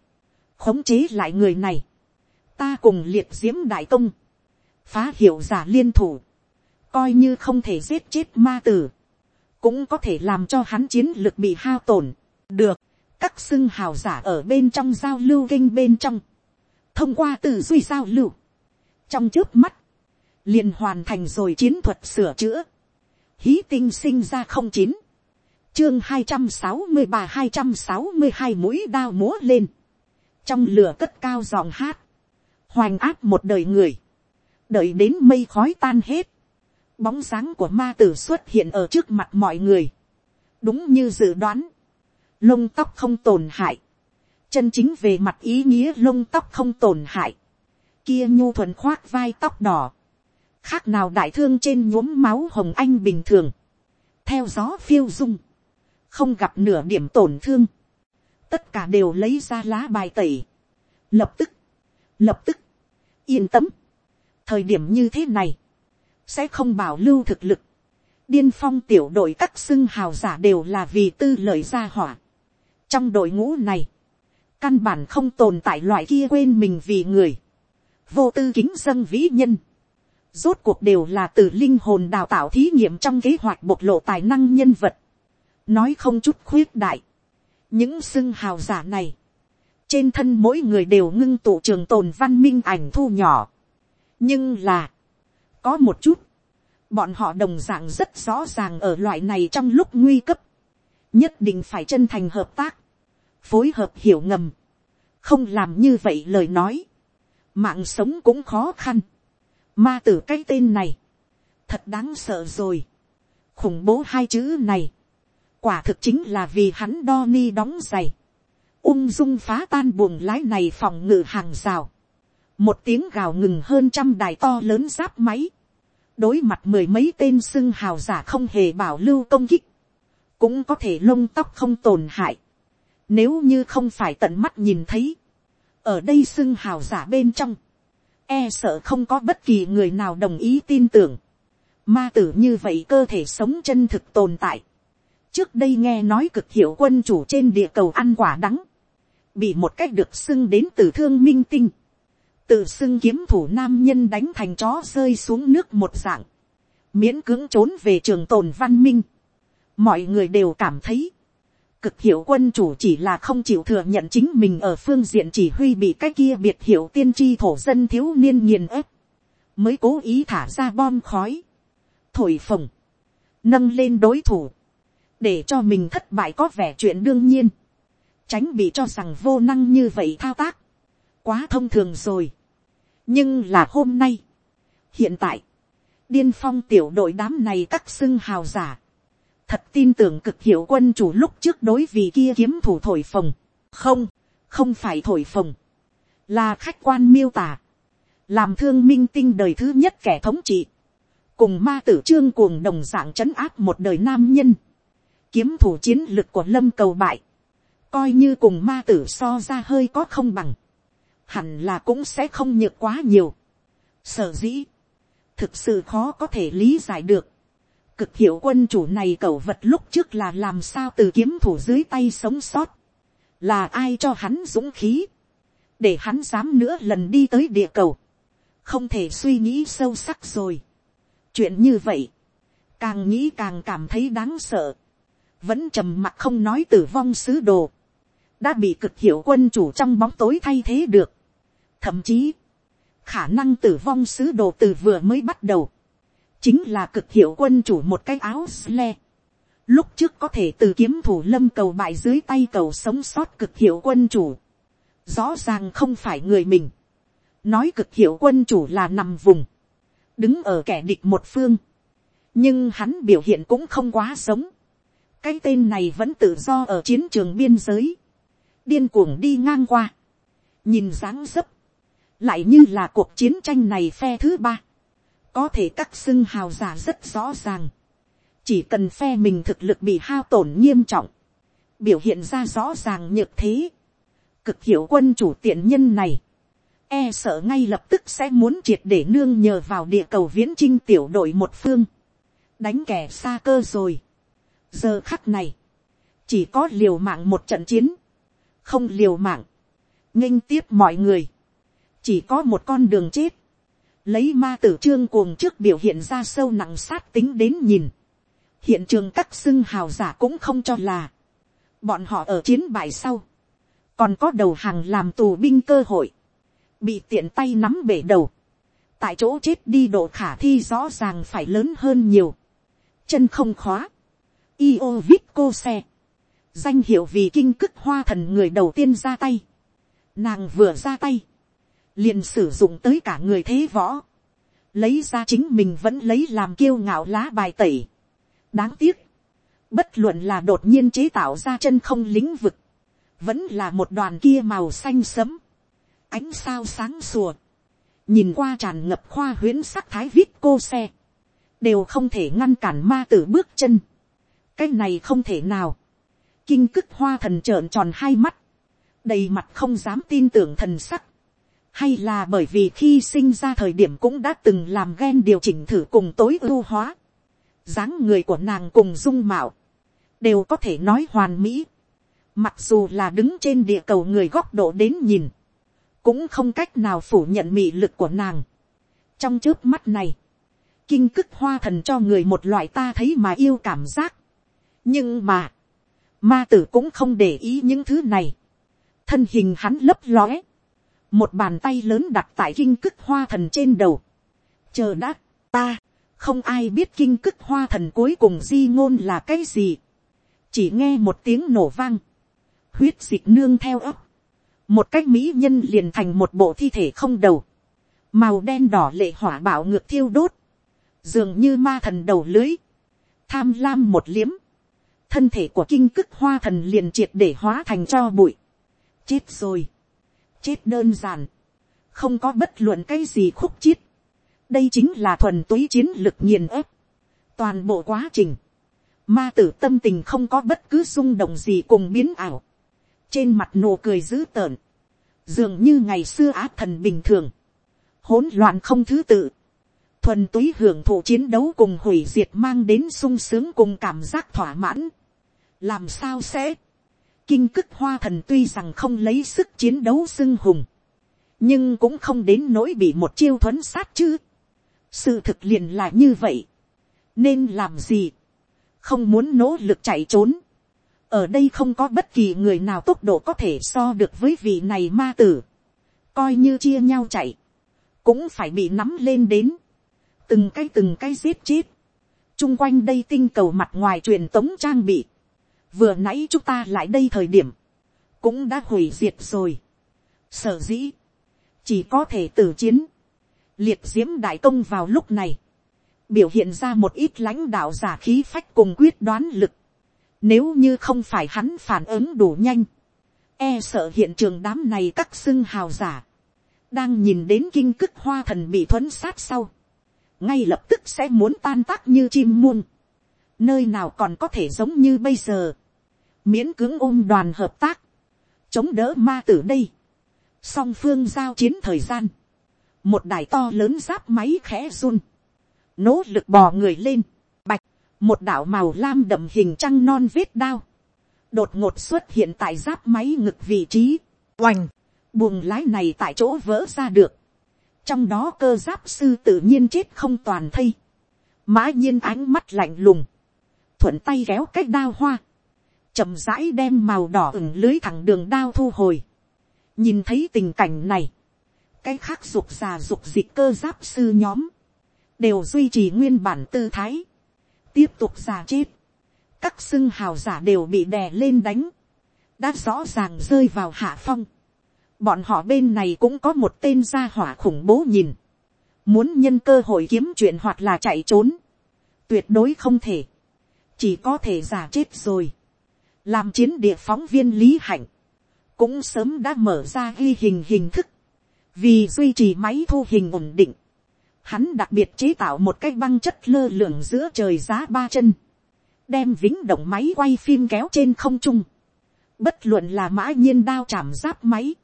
[SPEAKER 1] khống chế lại người này, ta cùng liệt diễm đại công, phá hiệu giả liên thủ, coi như không thể giết chết ma tử, cũng có thể làm cho hắn chiến lực bị hao tổn, được, các xưng hào giả ở bên trong giao lưu kinh bên trong, thông qua từ duy giao lưu, trong trước mắt, liền hoàn thành rồi chiến thuật sửa chữa, hí tinh sinh ra không chín, chương hai trăm sáu mươi ba hai trăm sáu mươi hai mũi đao múa lên, trong lửa cất cao giọng hát, hoành áp một đời người, đợi đến mây khói tan hết, bóng dáng của ma tử xuất hiện ở trước mặt mọi người, đúng như dự đoán, lông tóc không tổn hại, chân chính về mặt ý nghĩa lông tóc không tổn hại, kia nhu thuần khoác vai tóc đỏ, khác nào đại thương trên nhuốm máu hồng anh bình thường, theo gió phiêu dung, không gặp nửa điểm tổn thương, tất cả đều lấy ra lá bài tẩy, lập tức, lập tức, yên tâm, thời điểm như thế này, sẽ không bảo lưu thực lực, điên phong tiểu đội các xưng hào giả đều là vì tư lợi gia hỏa trong đội ngũ này, căn bản không tồn tại loại kia quên mình vì người, vô tư kính dân vĩ nhân, rốt cuộc đều là từ linh hồn đào tạo thí nghiệm trong kế hoạch bộc lộ tài năng nhân vật, nói không chút khuyết đại, những xưng hào giả này, trên thân mỗi người đều ngưng tụ trường tồn văn minh ảnh thu nhỏ, nhưng là, có một chút, bọn họ đồng d ạ n g rất rõ ràng ở loại này trong lúc nguy cấp, nhất định phải chân thành hợp tác, phối hợp hiểu ngầm, không làm như vậy lời nói, mạng sống cũng khó khăn, ma tử cái tên này, thật đáng sợ rồi, khủng bố hai chữ này, quả thực chính là vì hắn đo ni đóng giày, ung dung phá tan buồng lái này phòng ngự hàng rào, một tiếng gào ngừng hơn trăm đài to lớn giáp máy, đối mặt mười mấy tên xưng hào giả không hề bảo lưu công kích, cũng có thể lông tóc không tổn hại, nếu như không phải tận mắt nhìn thấy, ở đây xưng hào giả bên trong, e sợ không có bất kỳ người nào đồng ý tin tưởng, ma tử như vậy cơ thể sống chân thực tồn tại, trước đây nghe nói cực hiệu quân chủ trên địa cầu ăn quả đắng, bị một cách được xưng đến từ thương minh tinh, tự xưng kiếm thủ nam nhân đánh thành chó rơi xuống nước một dạng, miễn cưỡng trốn về trường tồn văn minh. mọi người đều cảm thấy, cực hiệu quân chủ chỉ là không chịu thừa nhận chính mình ở phương diện chỉ huy bị cái kia biệt hiệu tiên tri thổ dân thiếu niên nghiền ép, mới cố ý thả ra bom khói, thổi phồng, nâng lên đối thủ, để cho mình thất bại có vẻ chuyện đương nhiên, tránh bị cho rằng vô năng như vậy thao tác, quá thông thường rồi. nhưng là hôm nay, hiện tại, điên phong tiểu đội đám này các xưng hào giả, thật tin tưởng cực hiệu quân chủ lúc trước đối vì kia kiếm thủ thổi phồng, không, không phải thổi phồng, là khách quan miêu tả, làm thương minh tinh đời thứ nhất kẻ thống trị, cùng ma tử trương cuồng đồng dạng trấn áp một đời nam nhân, kiếm thủ chiến lực của lâm cầu bại, coi như cùng ma tử so ra hơi có không bằng, hẳn là cũng sẽ không nhược quá nhiều. Sở dĩ, thực sự khó có thể lý giải được. Cực hiệu quân chủ này cẩu vật lúc trước là làm sao từ kiếm thủ dưới tay sống sót. Là ai cho hắn dũng khí. Để hắn dám nữa lần đi tới địa cầu. Không thể suy nghĩ sâu sắc rồi. Chuyện như vậy. Càng nghĩ càng cảm thấy đáng sợ. Vẫn trầm mặc không nói tử vong sứ đồ đã bị cực hiệu quân chủ trong bóng tối thay thế được. Thậm chí, khả năng tử vong sứ đồ từ vừa mới bắt đầu, chính là cực hiệu quân chủ một cái áo sle. Lúc trước có thể từ kiếm thủ lâm cầu bại dưới tay cầu sống sót cực hiệu quân chủ. Rõ ràng không phải người mình. Nói cực hiệu quân chủ là nằm vùng. Đứng ở kẻ địch một phương. Nhưng hắn biểu hiện cũng không quá sống. Cái tên này vẫn tự do ở chiến trường biên giới điên cuồng đi ngang qua, nhìn dáng dấp, lại như là cuộc chiến tranh này phe thứ ba, có thể các xưng hào giả rất rõ ràng, chỉ cần phe mình thực lực bị hao tổn nghiêm trọng, biểu hiện ra rõ ràng nhược thế, cực hiểu quân chủ tiện nhân này, e sợ ngay lập tức sẽ muốn triệt để nương nhờ vào địa cầu viễn trinh tiểu đội một phương, đánh kẻ xa cơ rồi. giờ khắc này, chỉ có liều mạng một trận chiến, không liều mạng, nghênh tiếp mọi người, chỉ có một con đường chết, lấy ma tử trương cuồng trước biểu hiện ra sâu nặng sát tính đến nhìn, hiện trường các xưng hào giả cũng không cho là, bọn họ ở chiến bại sau, còn có đầu hàng làm tù binh cơ hội, bị tiện tay nắm bể đầu, tại chỗ chết đi độ khả thi rõ ràng phải lớn hơn nhiều, chân không khóa, io cô xe, danh hiệu vì kinh cức hoa thần người đầu tiên ra tay, nàng vừa ra tay, liền sử dụng tới cả người thế võ, lấy ra chính mình vẫn lấy làm kiêu ngạo lá bài tẩy. đáng tiếc, bất luận là đột nhiên chế tạo ra chân không lĩnh vực, vẫn là một đoàn kia màu xanh sấm, ánh sao sáng sùa, nhìn qua tràn ngập khoa huyễn sắc thái vít cô xe, đều không thể ngăn cản ma tử bước chân. cái này không thể nào. kinh cức hoa thần trợn tròn hai mắt, đầy mặt không dám tin tưởng thần sắc, hay là bởi vì khi sinh ra thời điểm cũng đã từng làm ghen điều chỉnh thử cùng tối ưu hóa, dáng người của nàng cùng dung mạo, đều có thể nói hoàn mỹ, mặc dù là đứng trên địa cầu người góc độ đến nhìn, cũng không cách nào phủ nhận mị lực của nàng. trong trước mắt này, kinh cức hoa thần cho người một loại ta thấy mà yêu cảm giác. nhưng mà, ma tử cũng không để ý những thứ này. thân hình hắn lấp lóe, một bàn tay lớn đặt tại kinh cức hoa thần trên đầu. chờ đã, ta, không ai biết kinh cức hoa thần cuối cùng di ngôn là cái gì. chỉ nghe một tiếng nổ vang, huyết dịch nương theo ấp, một cách mỹ nhân liền thành một bộ thi thể không đầu, màu đen đỏ lệ hỏa bảo ngược thiêu đốt, dường như ma thần đầu lưới, tham lam một liếm, thân thể của kinh cức hoa thần liền triệt để hóa thành cho bụi, chết rồi, chết đơn giản, không có bất luận cái gì khúc chiết, đây chính là thuần túy chiến lực nghiền ép, toàn bộ quá trình, ma tử tâm tình không có bất cứ rung động gì cùng biến ảo, trên mặt nụ cười dữ tợn, dường như ngày xưa á thần bình thường, hỗn loạn không thứ tự, thuần túy hưởng thụ chiến đấu cùng hủy diệt mang đến sung sướng cùng cảm giác thỏa mãn. làm sao sẽ, kinh cức hoa thần tuy rằng không lấy sức chiến đấu xưng hùng, nhưng cũng không đến nỗi bị một chiêu thuấn sát chứ. sự thực liền là như vậy, nên làm gì, không muốn nỗ lực chạy trốn, ở đây không có bất kỳ người nào tốc độ có thể so được với vị này ma tử, coi như chia nhau chạy, cũng phải bị nắm lên đến, từng cái từng cái giết chết, chung quanh đây tinh cầu mặt ngoài truyền tống trang bị, vừa nãy chúng ta lại đây thời điểm, cũng đã hủy diệt rồi. Sở dĩ, chỉ có thể tử chiến, liệt diễm đại công vào lúc này, biểu hiện ra một ít lãnh đạo giả khí phách cùng quyết đoán lực. Nếu như không phải hắn phản ứng đủ nhanh, e sợ hiện trường đám này các xưng hào giả, đang nhìn đến kinh cức hoa thần bị thuấn sát sau, ngay lập tức sẽ muốn tan tác như chim muôn, nơi nào còn có thể giống như bây giờ, miễn cưỡng ôm đoàn hợp tác, chống đỡ ma tử đây, song phương giao chiến thời gian, một đài to lớn giáp máy khẽ run, nỗ lực bò người lên, bạch, một đạo màu lam đậm hình trăng non vết đao, đột ngột xuất hiện tại giáp máy ngực vị trí, oành, buồng lái này tại chỗ vỡ ra được, trong đó cơ giáp sư tự nhiên chết không toàn thây, mã nhiên ánh mắt lạnh lùng, thuận tay kéo cách đao hoa, chậm rãi đem màu đỏ ửng lưới thẳng đường đao thu hồi, nhìn thấy tình cảnh này, cái khác dục già dục dịch cơ giáp sư nhóm, đều duy trì nguyên bản tư thái, tiếp tục già chết, các xưng hào giả đều bị đè lên đánh, đã rõ ràng rơi vào hạ phong, bọn họ bên này cũng có một tên gia hỏa khủng bố nhìn, muốn nhân cơ hội kiếm chuyện hoặc là chạy trốn, tuyệt đối không thể, chỉ có thể giả chết rồi, làm chiến địa phóng viên lý hạnh, cũng sớm đã mở ra ghi hình hình thức, vì duy trì máy thu hình ổn định, hắn đặc biệt chế tạo một cái băng chất lơ lửng giữa trời giá ba chân, đem vĩnh động máy quay phim kéo trên không trung, bất luận là mã nhiên đao chạm giáp máy,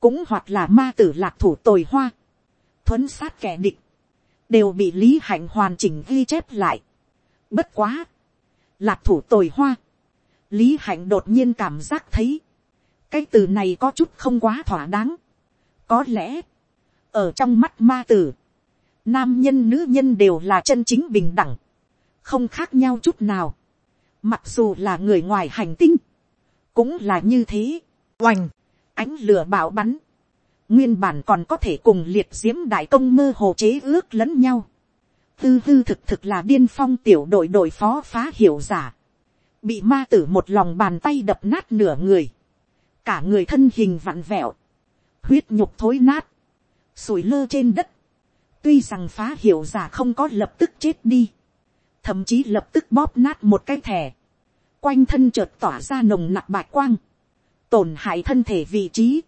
[SPEAKER 1] cũng hoặc là ma tử lạc thủ tồi hoa, thuấn sát kẻ địch, đều bị lý hạnh hoàn chỉnh ghi chép lại. Bất quá, lạc thủ tồi hoa, lý hạnh đột nhiên cảm giác thấy, cái từ này có chút không quá thỏa đáng. có lẽ, ở trong mắt ma tử, nam nhân nữ nhân đều là chân chính bình đẳng, không khác nhau chút nào. mặc dù là người ngoài hành tinh, cũng là như thế, oành, ánh lửa bạo bắn, nguyên bản còn có thể cùng liệt diễm đại công mơ hồ chế ước lẫn nhau. tư tư thực thực là điên phong tiểu đội đội phó phá hiểu giả bị ma tử một lòng bàn tay đập nát nửa người. cả người thân hình vặn vẹo. huyết nhục thối nát. sủi lơ trên đất. tuy rằng phá hiểu giả không có lập tức chết đi. thậm chí lập tức bóp nát một cái thẻ. quanh thân chợt tỏa ra nồng nặc bạch quang. tổn hại thân thể vị trí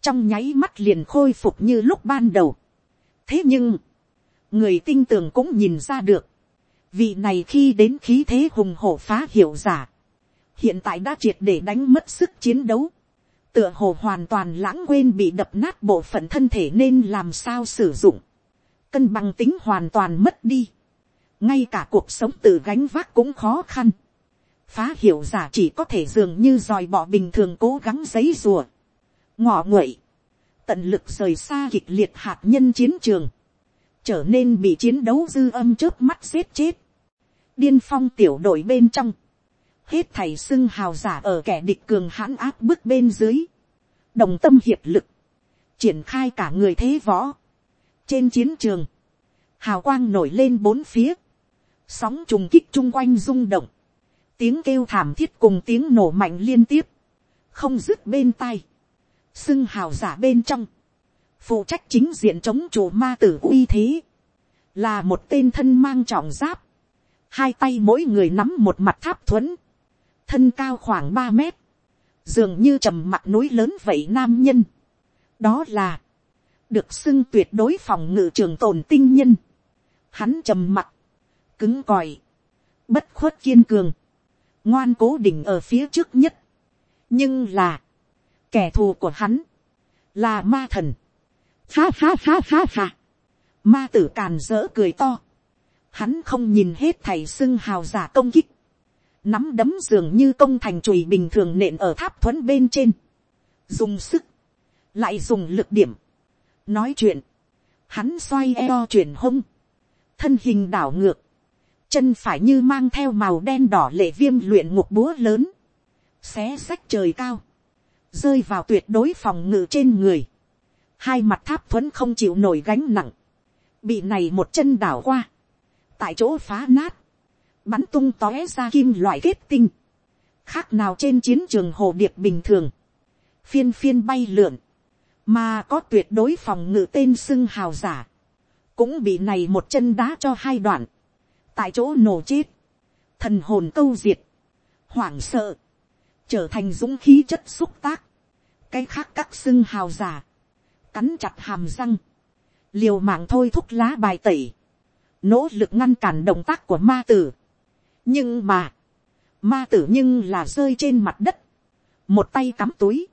[SPEAKER 1] trong nháy mắt liền khôi phục như lúc ban đầu. thế nhưng, người tinh tường cũng nhìn ra được, vị này khi đến khí thế hùng hổ phá hiểu giả, hiện tại đã triệt để đánh mất sức chiến đấu, tựa hồ hoàn toàn lãng quên bị đập nát bộ phận thân thể nên làm sao sử dụng, cân bằng tính hoàn toàn mất đi, ngay cả cuộc sống tự gánh vác cũng khó khăn, phá hiểu giả chỉ có thể dường như dòi bọ bình thường cố gắng giấy rùa, ngọ nguậy, tận lực rời xa kịch liệt hạt nhân chiến trường, trở nên bị chiến đấu dư âm trước mắt giết chết điên phong tiểu đội bên trong, hết thầy xưng hào giả ở kẻ địch cường hãn áp bức bên dưới, đồng tâm hiệp lực, triển khai cả người thế võ. trên chiến trường, hào quang nổi lên bốn phía, sóng trùng kích chung quanh rung động, tiếng kêu thảm thiết cùng tiếng nổ mạnh liên tiếp, không dứt bên tai. Xưng hào giả bên trong, phụ trách chính diện chống chủ ma tử uy thế, là một tên thân mang trọng giáp, hai tay mỗi người nắm một mặt tháp thuấn, thân cao khoảng ba mét, dường như trầm mặt núi lớn vậy nam nhân. đó là, được xưng tuyệt đối phòng ngự trường tồn tinh nhân, hắn trầm mặt, cứng còi, bất khuất kiên cường, ngoan cố đỉnh ở phía trước nhất, nhưng là, kẻ thù của hắn, là ma thần. Ha ha ha ha ha. Ma tử càn dỡ cười to. Hắn không nhìn hết thầy xưng hào giả công kích. Nắm đấm dường như công thành chùy bình thường nện ở tháp thuẫn bên trên. Dùng sức. Lại dùng lực điểm. Nói chuyện. Hắn xoay eo chuyển hông. Thân hình đảo ngược. Chân phải như mang theo màu đen đỏ lệ viêm luyện ngục búa lớn. Xé sách trời cao rơi vào tuyệt đối phòng ngự trên người, hai mặt tháp thuẫn không chịu nổi gánh nặng, bị này một chân đảo qua, tại chỗ phá nát, bắn tung tóe ra kim loại kết tinh, khác nào trên chiến trường hồ điệp bình thường, phiên phiên bay lượn, mà có tuyệt đối phòng ngự tên xưng hào giả, cũng bị này một chân đá cho hai đoạn, tại chỗ nổ chết, thần hồn câu diệt, hoảng sợ, trở thành dũng khí chất xúc tác, cái khác các xưng hào giả, cắn chặt hàm răng, liều mạng thôi thúc lá bài tẩy, nỗ lực ngăn cản động tác của ma tử. nhưng mà, ma tử nhưng là rơi trên mặt đất, một tay cắm túi,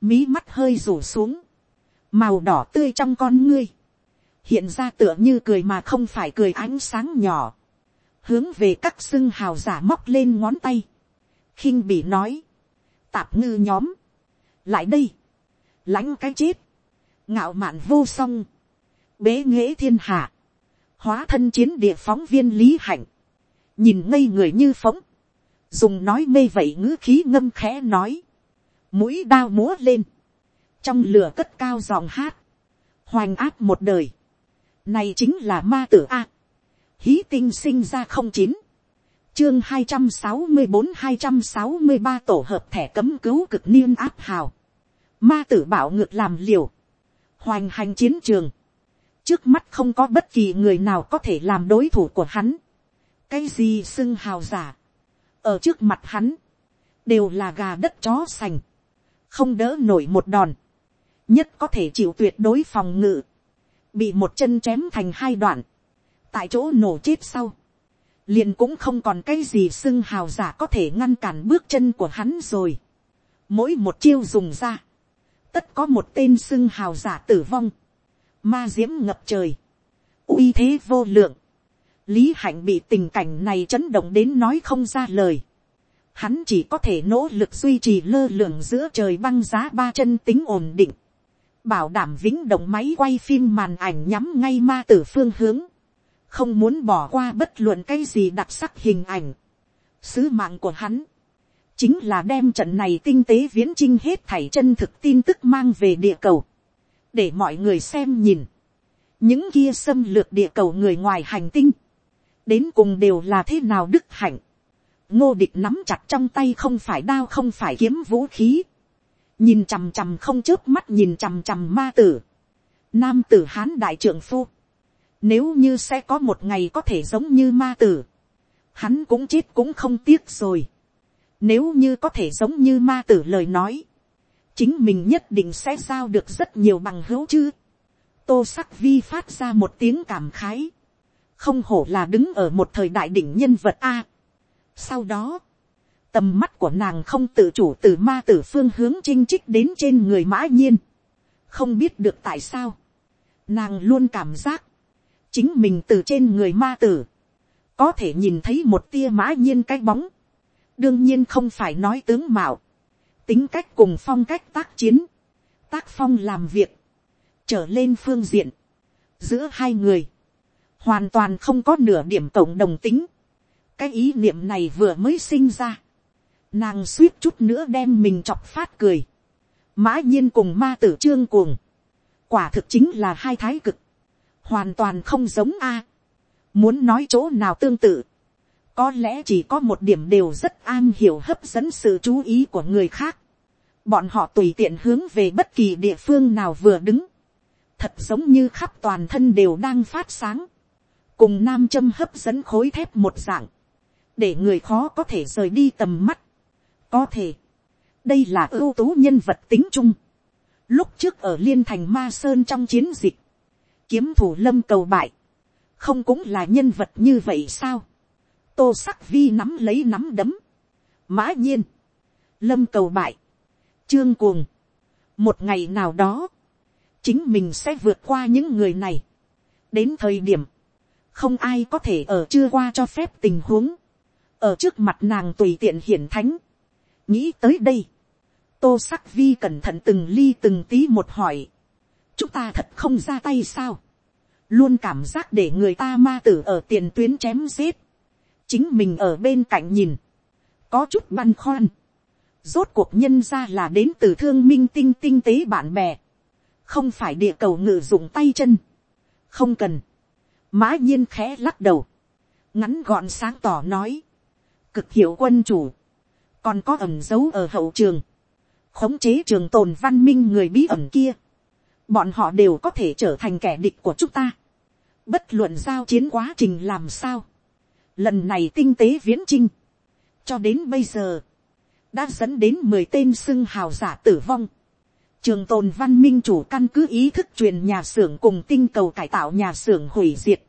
[SPEAKER 1] mí mắt hơi rủ xuống, màu đỏ tươi trong con ngươi, hiện ra tựa như cười mà không phải cười ánh sáng nhỏ, hướng về các xưng hào giả móc lên ngón tay, khinh bỉ nói, tạp ngư nhóm, lại đây, lãnh cái chết, ngạo mạn vô song, bế nghễ thiên hạ, hóa thân chiến địa phóng viên lý hạnh, nhìn ngây người như phóng, dùng nói mê vậy ngữ khí ngâm khẽ nói, mũi đao múa lên, trong lửa cất cao giọng hát, hoành áp một đời, này chính là ma tử a, hí tinh sinh ra không chín, chương hai trăm sáu mươi bốn hai trăm sáu mươi ba tổ hợp thẻ cấm cứu cực niên áp hào. Ma tử bảo ngược làm liều. Hoành hành chiến trường. Trước mắt không có bất kỳ người nào có thể làm đối thủ của hắn. Cái gì xưng hào giả. Ở trước mặt hắn. Đều là gà đất chó sành. Không đỡ nổi một đòn. Nhất có thể chịu tuyệt đối phòng ngự. bị một chân chém thành hai đoạn, tại chỗ nổ chết sau, liền cũng không còn cái gì xưng hào giả có thể ngăn cản bước chân của hắn rồi. Mỗi một chiêu dùng ra, tất có một tên xưng hào giả tử vong, ma diễm ngập trời, uy thế vô lượng, lý hạnh bị tình cảnh này chấn động đến nói không ra lời, hắn chỉ có thể nỗ lực duy trì lơ lửng giữa trời băng giá ba chân tính ổn định, bảo đảm vĩnh động máy quay phim màn ảnh nhắm ngay ma tử phương hướng, không muốn bỏ qua bất luận cái gì đặc sắc hình ảnh. Sứ mạng của hắn, chính là đem trận này tinh tế viễn chinh hết thảy chân thực tin tức mang về địa cầu, để mọi người xem nhìn, những kia xâm lược địa cầu người ngoài hành tinh, đến cùng đều là thế nào đức hạnh, ngô địch nắm chặt trong tay không phải đao không phải kiếm vũ khí, nhìn chằm chằm không chớp mắt nhìn chằm chằm ma tử, nam tử hán đại trưởng phu, nếu như sẽ có một ngày có thể giống như ma tử, hắn cũng chết cũng không tiếc rồi. Nếu như có thể giống như ma tử lời nói, chính mình nhất định sẽ giao được rất nhiều bằng hữu chứ. Tô sắc vi phát ra một tiếng cảm khái. Không hổ là đứng ở một thời đại đỉnh nhân vật A. Sau đó, tầm mắt của nàng không tự chủ từ ma tử phương hướng chinh trích đến trên người mã nhiên. Không biết được tại sao. Nàng luôn cảm giác, chính mình từ trên người ma tử, có thể nhìn thấy một tia mã nhiên cái bóng, đương nhiên không phải nói tướng mạo, tính cách cùng phong cách tác chiến, tác phong làm việc, trở lên phương diện, giữa hai người, hoàn toàn không có nửa điểm cộng đồng tính, cái ý niệm này vừa mới sinh ra, nàng suýt chút nữa đem mình chọc phát cười, mã nhiên cùng ma tử trương cuồng, quả thực chính là hai thái cực, hoàn toàn không giống a. muốn nói chỗ nào tương tự, có lẽ chỉ có một điểm đều rất an hiểu hấp dẫn sự chú ý của người khác. bọn họ tùy tiện hướng về bất kỳ địa phương nào vừa đứng, thật giống như khắp toàn thân đều đang phát sáng, cùng nam châm hấp dẫn khối thép một dạng, để người khó có thể rời đi tầm mắt. có thể, đây là ưu tú nhân vật tính chung. lúc trước ở liên thành ma sơn trong chiến dịch, kiếm thủ lâm cầu bại, không cũng là nhân vật như vậy sao tô sắc vi nắm lấy nắm đấm, mã nhiên, lâm cầu bại, trương cuồng, một ngày nào đó, chính mình sẽ vượt qua những người này. đến thời điểm, không ai có thể ở chưa qua cho phép tình huống, ở trước mặt nàng tùy tiện hiển thánh. nghĩ tới đây, tô sắc vi cẩn thận từng ly từng tí một hỏi, chúng ta thật không ra tay sao, luôn cảm giác để người ta ma tử ở tiền tuyến chém giết, chính mình ở bên cạnh nhìn, có chút băn khoăn, rốt cuộc nhân ra là đến từ thương minh tinh tinh tế bạn bè, không phải địa cầu ngự dụng tay chân, không cần, mã nhiên khẽ lắc đầu, ngắn gọn sáng tỏ nói, cực hiệu quân chủ, còn có ẩm dấu ở hậu trường, khống chế trường tồn văn minh người bí ẩn kia, bọn họ đều có thể trở thành kẻ địch của chúng ta. Bất luận giao chiến quá trình làm sao. Lần này tinh tế viễn trinh. Cho đến bây giờ. Đã dẫn đến mười tên xưng hào giả tử vong. Trường tồn văn minh chủ căn cứ ý thức truyền nhà xưởng cùng tinh cầu cải tạo nhà xưởng hủy diệt.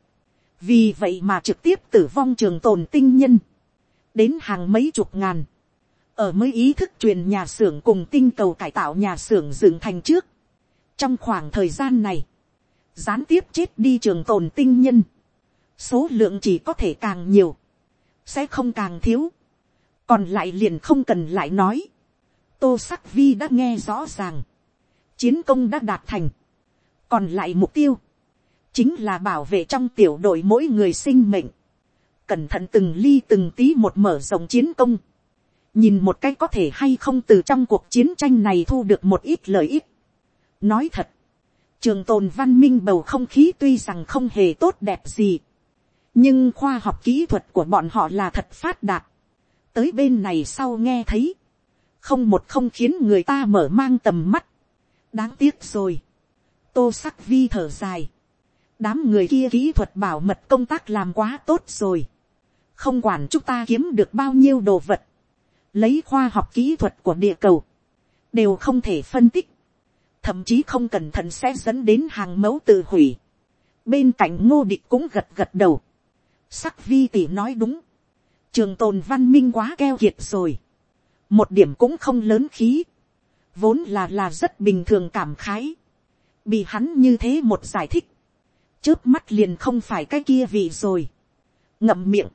[SPEAKER 1] Vì vậy mà trực tiếp tử vong trường tồn tinh nhân. Đến hàng mấy chục ngàn. Ở mới ý thức truyền nhà xưởng cùng tinh cầu cải tạo nhà xưởng dựng thành trước trong khoảng thời gian này, gián tiếp chết đi trường tồn tinh nhân, số lượng chỉ có thể càng nhiều, sẽ không càng thiếu, còn lại liền không cần lại nói, tô sắc vi đã nghe rõ ràng, chiến công đã đạt thành, còn lại mục tiêu, chính là bảo vệ trong tiểu đội mỗi người sinh mệnh, cẩn thận từng ly từng tí một mở rộng chiến công, nhìn một cách có thể hay không từ trong cuộc chiến tranh này thu được một ít lợi ích, nói thật, trường tồn văn minh bầu không khí tuy rằng không hề tốt đẹp gì, nhưng khoa học kỹ thuật của bọn họ là thật phát đạt. tới bên này sau nghe thấy, không một không khiến người ta mở mang tầm mắt. đáng tiếc rồi. tô sắc vi thở dài. đám người kia kỹ thuật bảo mật công tác làm quá tốt rồi. không quản chúng ta kiếm được bao nhiêu đồ vật. lấy khoa học kỹ thuật của địa cầu, đều không thể phân tích thậm chí không cẩn thận sẽ dẫn đến hàng mẫu tự hủy. bên cạnh ngô địch cũng gật gật đầu, sắc vi tỷ nói đúng, trường tồn văn minh quá keo kiệt rồi, một điểm cũng không lớn khí, vốn là là rất bình thường cảm khái, bị hắn như thế một giải thích, trước mắt liền không phải cái kia vị rồi, ngậm miệng,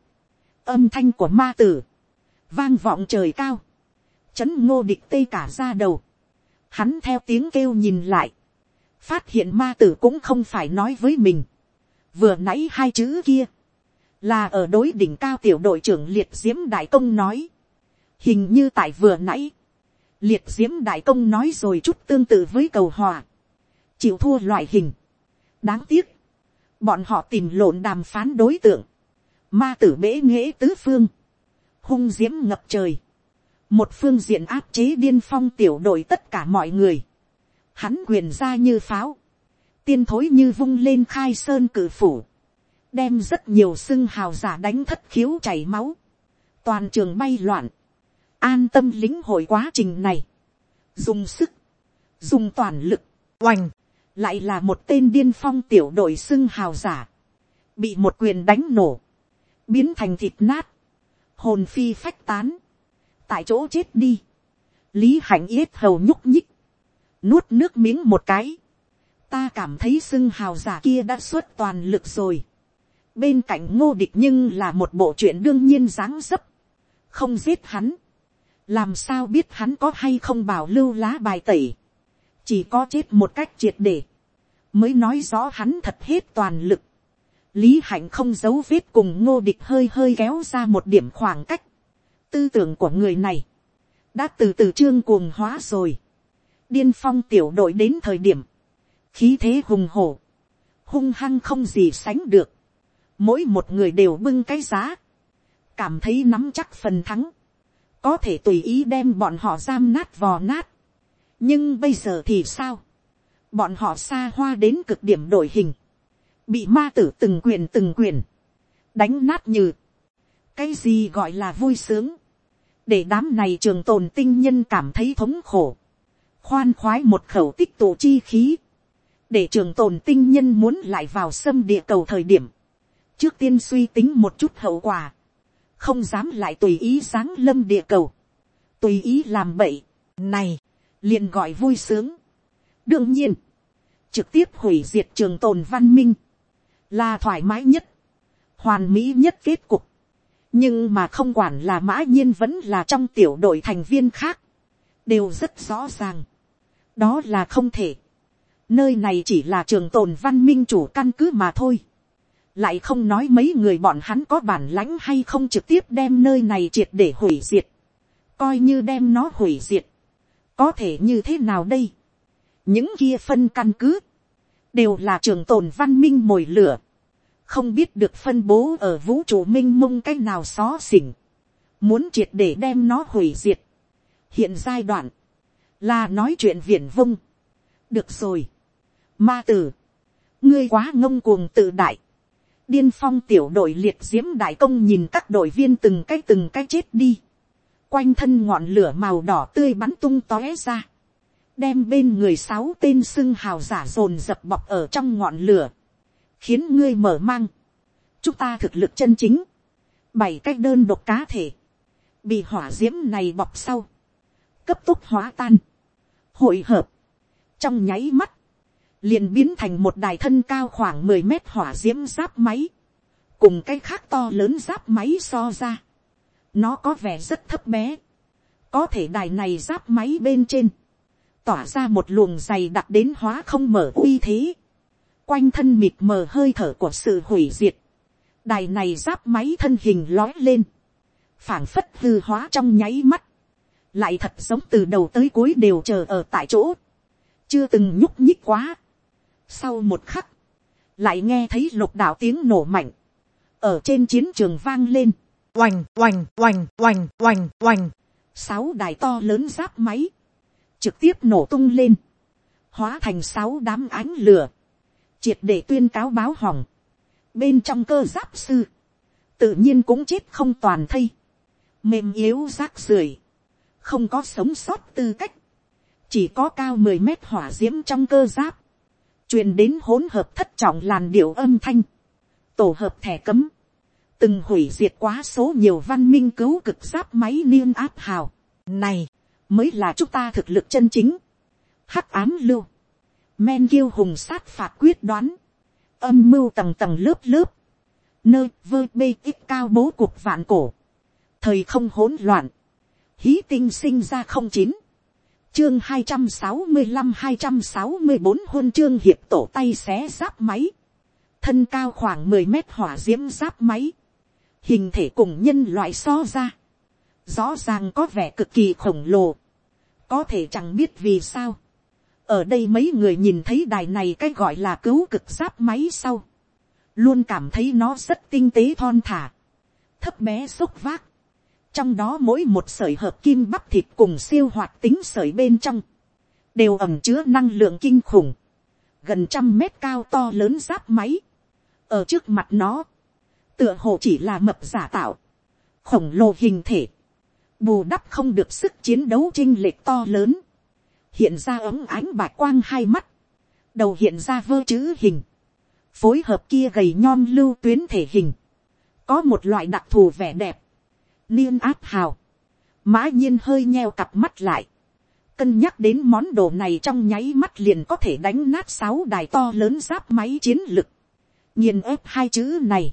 [SPEAKER 1] âm thanh của ma tử, vang vọng trời cao, chấn ngô địch tê cả ra đầu, hắn theo tiếng kêu nhìn lại, phát hiện ma tử cũng không phải nói với mình, vừa nãy hai chữ kia, là ở đối đỉnh cao tiểu đội trưởng liệt diễm đại công nói, hình như tại vừa nãy, liệt diễm đại công nói rồi chút tương tự với cầu hòa, chịu thua loại hình. đáng tiếc, bọn họ tìm lộn đàm phán đối tượng, ma tử bể nghễ tứ phương, hung diễm ngập trời, một phương diện áp chế điên phong tiểu đội tất cả mọi người, hắn quyền ra như pháo, tiên thối như vung lên khai sơn cử phủ, đem rất nhiều xưng hào giả đánh thất khiếu chảy máu, toàn trường bay loạn, an tâm lính hội quá trình này, dùng sức, dùng toàn lực, oành, lại là một tên điên phong tiểu đội xưng hào giả, bị một quyền đánh nổ, biến thành thịt nát, hồn phi phách tán, tại chỗ chết đi, lý hạnh yết hầu nhúc nhích, nuốt nước miếng một cái, ta cảm thấy xưng hào giả kia đã xuất toàn lực rồi, bên cạnh ngô địch nhưng là một bộ chuyện đương nhiên dáng dấp, không giết hắn, làm sao biết hắn có hay không bảo lưu lá bài tẩy, chỉ có chết một cách triệt để, mới nói rõ hắn thật hết toàn lực. lý hạnh không giấu vết cùng ngô địch hơi hơi kéo ra một điểm khoảng cách. tư tưởng của người này, đã từ từ trương cuồng hóa rồi. điên phong tiểu đội đến thời điểm, khí thế hùng hổ, hung hăng không gì sánh được mỗi một người đều bưng cái giá, cảm thấy nắm chắc phần thắng, có thể tùy ý đem bọn họ giam nát vò nát. nhưng bây giờ thì sao, bọn họ xa hoa đến cực điểm đổi hình, bị ma tử từng quyền từng quyền, đánh nát như, cái gì gọi là vui sướng, để đám này trường tồn tinh nhân cảm thấy thống khổ, khoan khoái một khẩu tích tụ chi khí, để trường tồn tinh nhân muốn lại vào xâm địa cầu thời điểm, trước tiên suy tính một chút hậu quả, không dám lại tùy ý sáng lâm địa cầu, tùy ý làm bậy, này, liền gọi vui sướng. đương nhiên, trực tiếp hủy diệt trường tồn văn minh, là thoải mái nhất, hoàn mỹ nhất kết cục. nhưng mà không quản là mã nhiên vẫn là trong tiểu đội thành viên khác, đều rất rõ ràng. đó là không thể. nơi này chỉ là trường tồn văn minh chủ căn cứ mà thôi lại không nói mấy người bọn hắn có bản lãnh hay không trực tiếp đem nơi này triệt để hủy diệt. coi như đem nó hủy diệt. có thể như thế nào đây những kia phân căn cứ, đều là trường tồn văn minh mồi lửa, không biết được phân bố ở vũ trụ minh mông cái nào xó xỉnh, muốn triệt để đem nó hủy diệt. hiện giai đoạn, là nói chuyện viển vông. được rồi, ma tử, ngươi quá ngông cuồng tự đại, điên phong tiểu đội liệt diễm đại công nhìn các đội viên từng cái từng cái chết đi, quanh thân ngọn lửa màu đỏ tươi bắn tung tóe ra, đem bên người sáu tên sưng hào giả dồn dập bọc ở trong ngọn lửa, khiến ngươi mở mang, chúng ta thực lực chân chính, bảy cách đơn độc cá thể, bị hỏa diễm này bọc sau, cấp tốc hóa tan, hội hợp, trong nháy mắt, liền biến thành một đài thân cao khoảng mười mét hỏa d i ễ m giáp máy, cùng cái khác to lớn giáp máy so ra, nó có vẻ rất thấp bé, có thể đài này giáp máy bên trên, tỏa ra một luồng dày đặc đến hóa không mở uy thế, quanh thân mịt mờ hơi thở của sự hủy diệt, đài này giáp máy thân hình lói lên, phảng phất hư hóa trong nháy mắt, lại thật giống từ đầu tới cuối đều chờ ở tại chỗ, chưa từng nhúc nhích quá. Sau một khắc, lại nghe thấy lục đạo tiếng nổ mạnh, ở trên chiến trường vang lên, oành oành oành oành oành oành, sáu đài to lớn giáp máy, trực tiếp nổ tung lên, hóa thành sáu đám ánh lửa, triệt để tuyên cáo báo hỏng, bên trong cơ giáp sư, tự nhiên cũng chết không toàn thây, mềm yếu rác rưởi, không có sống sót tư cách, chỉ có cao mười mét hỏa d i ễ m trong cơ giáp, truyền đến hỗn hợp thất trọng làn điệu âm thanh, tổ hợp thẻ cấm, từng hủy diệt quá số nhiều văn minh cứu cực giáp máy niêm áp hào. Này, mới là chúng ta thực lực chân chính. Hắc ám lưu, men kiêu hùng sát phạt quyết đoán, âm mưu tầng tầng lớp lớp, nơi vơ bê ít cao bố cuộc vạn cổ, thời không hỗn loạn, hí tinh sinh ra không chín, chương hai trăm sáu mươi năm hai trăm sáu mươi bốn huân chương hiệp tổ tay xé giáp máy, thân cao khoảng mười mét hỏa diễm giáp máy, hình thể cùng nhân loại so ra, rõ ràng có vẻ cực kỳ khổng lồ, có thể chẳng biết vì sao, ở đây mấy người nhìn thấy đài này cái gọi là cứu cực giáp máy sau, luôn cảm thấy nó rất tinh tế thon thả, thấp bé xúc vác, trong đó mỗi một sợi hợp kim bắp thịt cùng siêu hoạt tính sợi bên trong, đều ẩm chứa năng lượng kinh khủng, gần trăm mét cao to lớn giáp máy, ở trước mặt nó, tựa hồ chỉ là mập giả tạo, khổng lồ hình thể, bù đắp không được sức chiến đấu chinh lệch to lớn, hiện ra ấm ánh bạc quang hai mắt, đầu hiện ra vơ chữ hình, phối hợp kia gầy nhom lưu tuyến thể hình, có một loại đặc thù vẻ đẹp, niên áp hào, mã nhiên hơi nheo cặp mắt lại, cân nhắc đến món đồ này trong nháy mắt liền có thể đánh nát sáu đài to lớn giáp máy chiến lực, nghiền ép hai chữ này,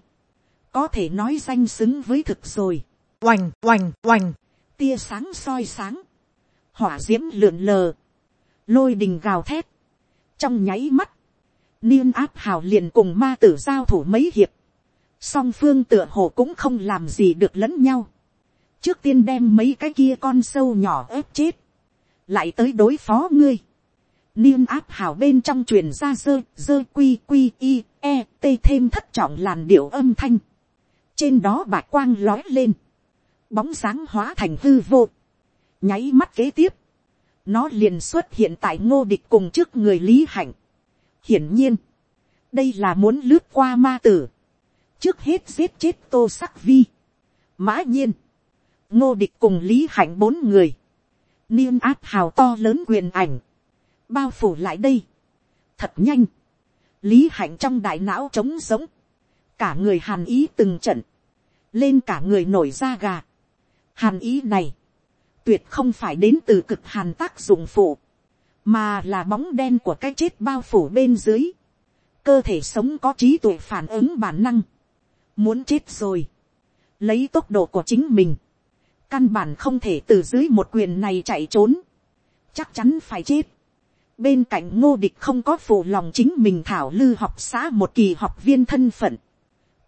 [SPEAKER 1] có thể nói danh xứng với thực rồi, oành oành oành, tia sáng soi sáng, hỏa d i ễ m lượn lờ, lôi đình gào thét, trong nháy mắt, niên áp hào liền cùng ma tử giao thủ mấy hiệp, song phương tựa hồ cũng không làm gì được lẫn nhau, trước tiên đem mấy cái kia con sâu nhỏ ép chết, lại tới đối phó ngươi. Niên áp hào bên trong truyền ra dơ, dơ quy quy y, e, t thêm thất trọng làn điệu âm thanh. Trên đó bạc quang lói lên. Bóng sáng hóa thành hư vô. Nháy mắt kế tiếp. Nó liền xuất hiện tại ngô địch cùng trước người Lý Hạnh. Hiển nhiên. Đây là muốn lướt qua ma tử. Trước hết giết chết tô sắc vi. Mã nhiên ngô địch cùng lý hạnh bốn người, niên áp hào to lớn quyền ảnh, bao phủ lại đây, thật nhanh, lý hạnh trong đại não trống sống cả người hàn ý từng trận, lên cả người nổi da gà. Hàn ý này, tuyệt không phải đến từ cực hàn tác dụng phụ, mà là bóng đen của cái chết bao phủ bên dưới. Cơ thể sống có trí tuệ phản ứng bản năng. Muốn chết rồi. Lấy tốc độ của chính mình căn bản không thể từ dưới một quyền này chạy trốn, chắc chắn phải chết. bên cạnh ngô địch không có phụ lòng chính mình thảo lư học xã một kỳ học viên thân phận,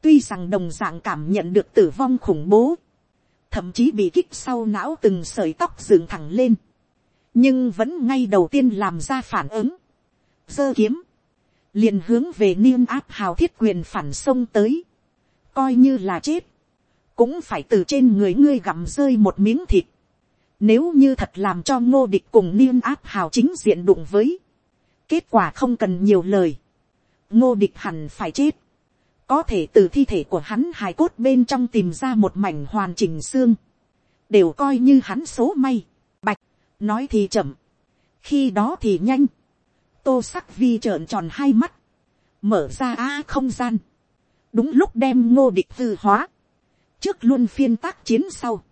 [SPEAKER 1] tuy rằng đồng d ạ n g cảm nhận được tử vong khủng bố, thậm chí bị kích sau não từng sợi tóc dựng thẳng lên, nhưng vẫn ngay đầu tiên làm ra phản ứng, giơ kiếm, liền hướng về Niêm áp hào thiết quyền phản sông tới, coi như là chết, cũng phải từ trên người ngươi gặm rơi một miếng thịt. Nếu như thật làm cho ngô địch cùng niên áp hào chính diện đụng với. Kết quả không cần nhiều lời. Ngô địch hẳn phải chết. Có thể từ thi thể của hắn hài cốt bên trong tìm ra một mảnh hoàn chỉnh xương. Đều coi như hắn số may. Bạch, nói thì chậm. Khi đó thì nhanh. Tô sắc vi trợn tròn hai mắt. Mở ra á không gian. Đúng lúc đem ngô địch tư hóa trước luôn phiên tác chiến sau,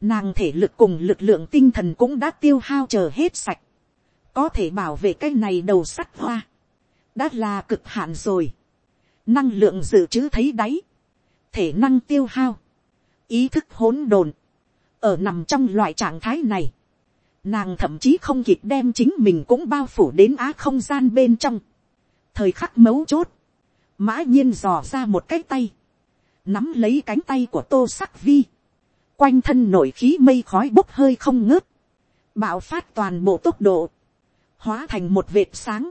[SPEAKER 1] nàng thể lực cùng lực lượng tinh thần cũng đã tiêu hao chờ hết sạch, có thể bảo vệ cái này đầu sắt hoa, đã là cực hạn rồi, năng lượng dự trữ thấy đáy, thể năng tiêu hao, ý thức hỗn độn, ở nằm trong loại trạng thái này, nàng thậm chí không kịp đem chính mình cũng bao phủ đến á không gian bên trong, thời khắc mấu chốt, mã nhiên dò ra một cái tay, nắm lấy cánh tay của tô sắc vi, quanh thân nổi khí mây khói bốc hơi không ngớt, bạo phát toàn bộ tốc độ, hóa thành một vệt sáng,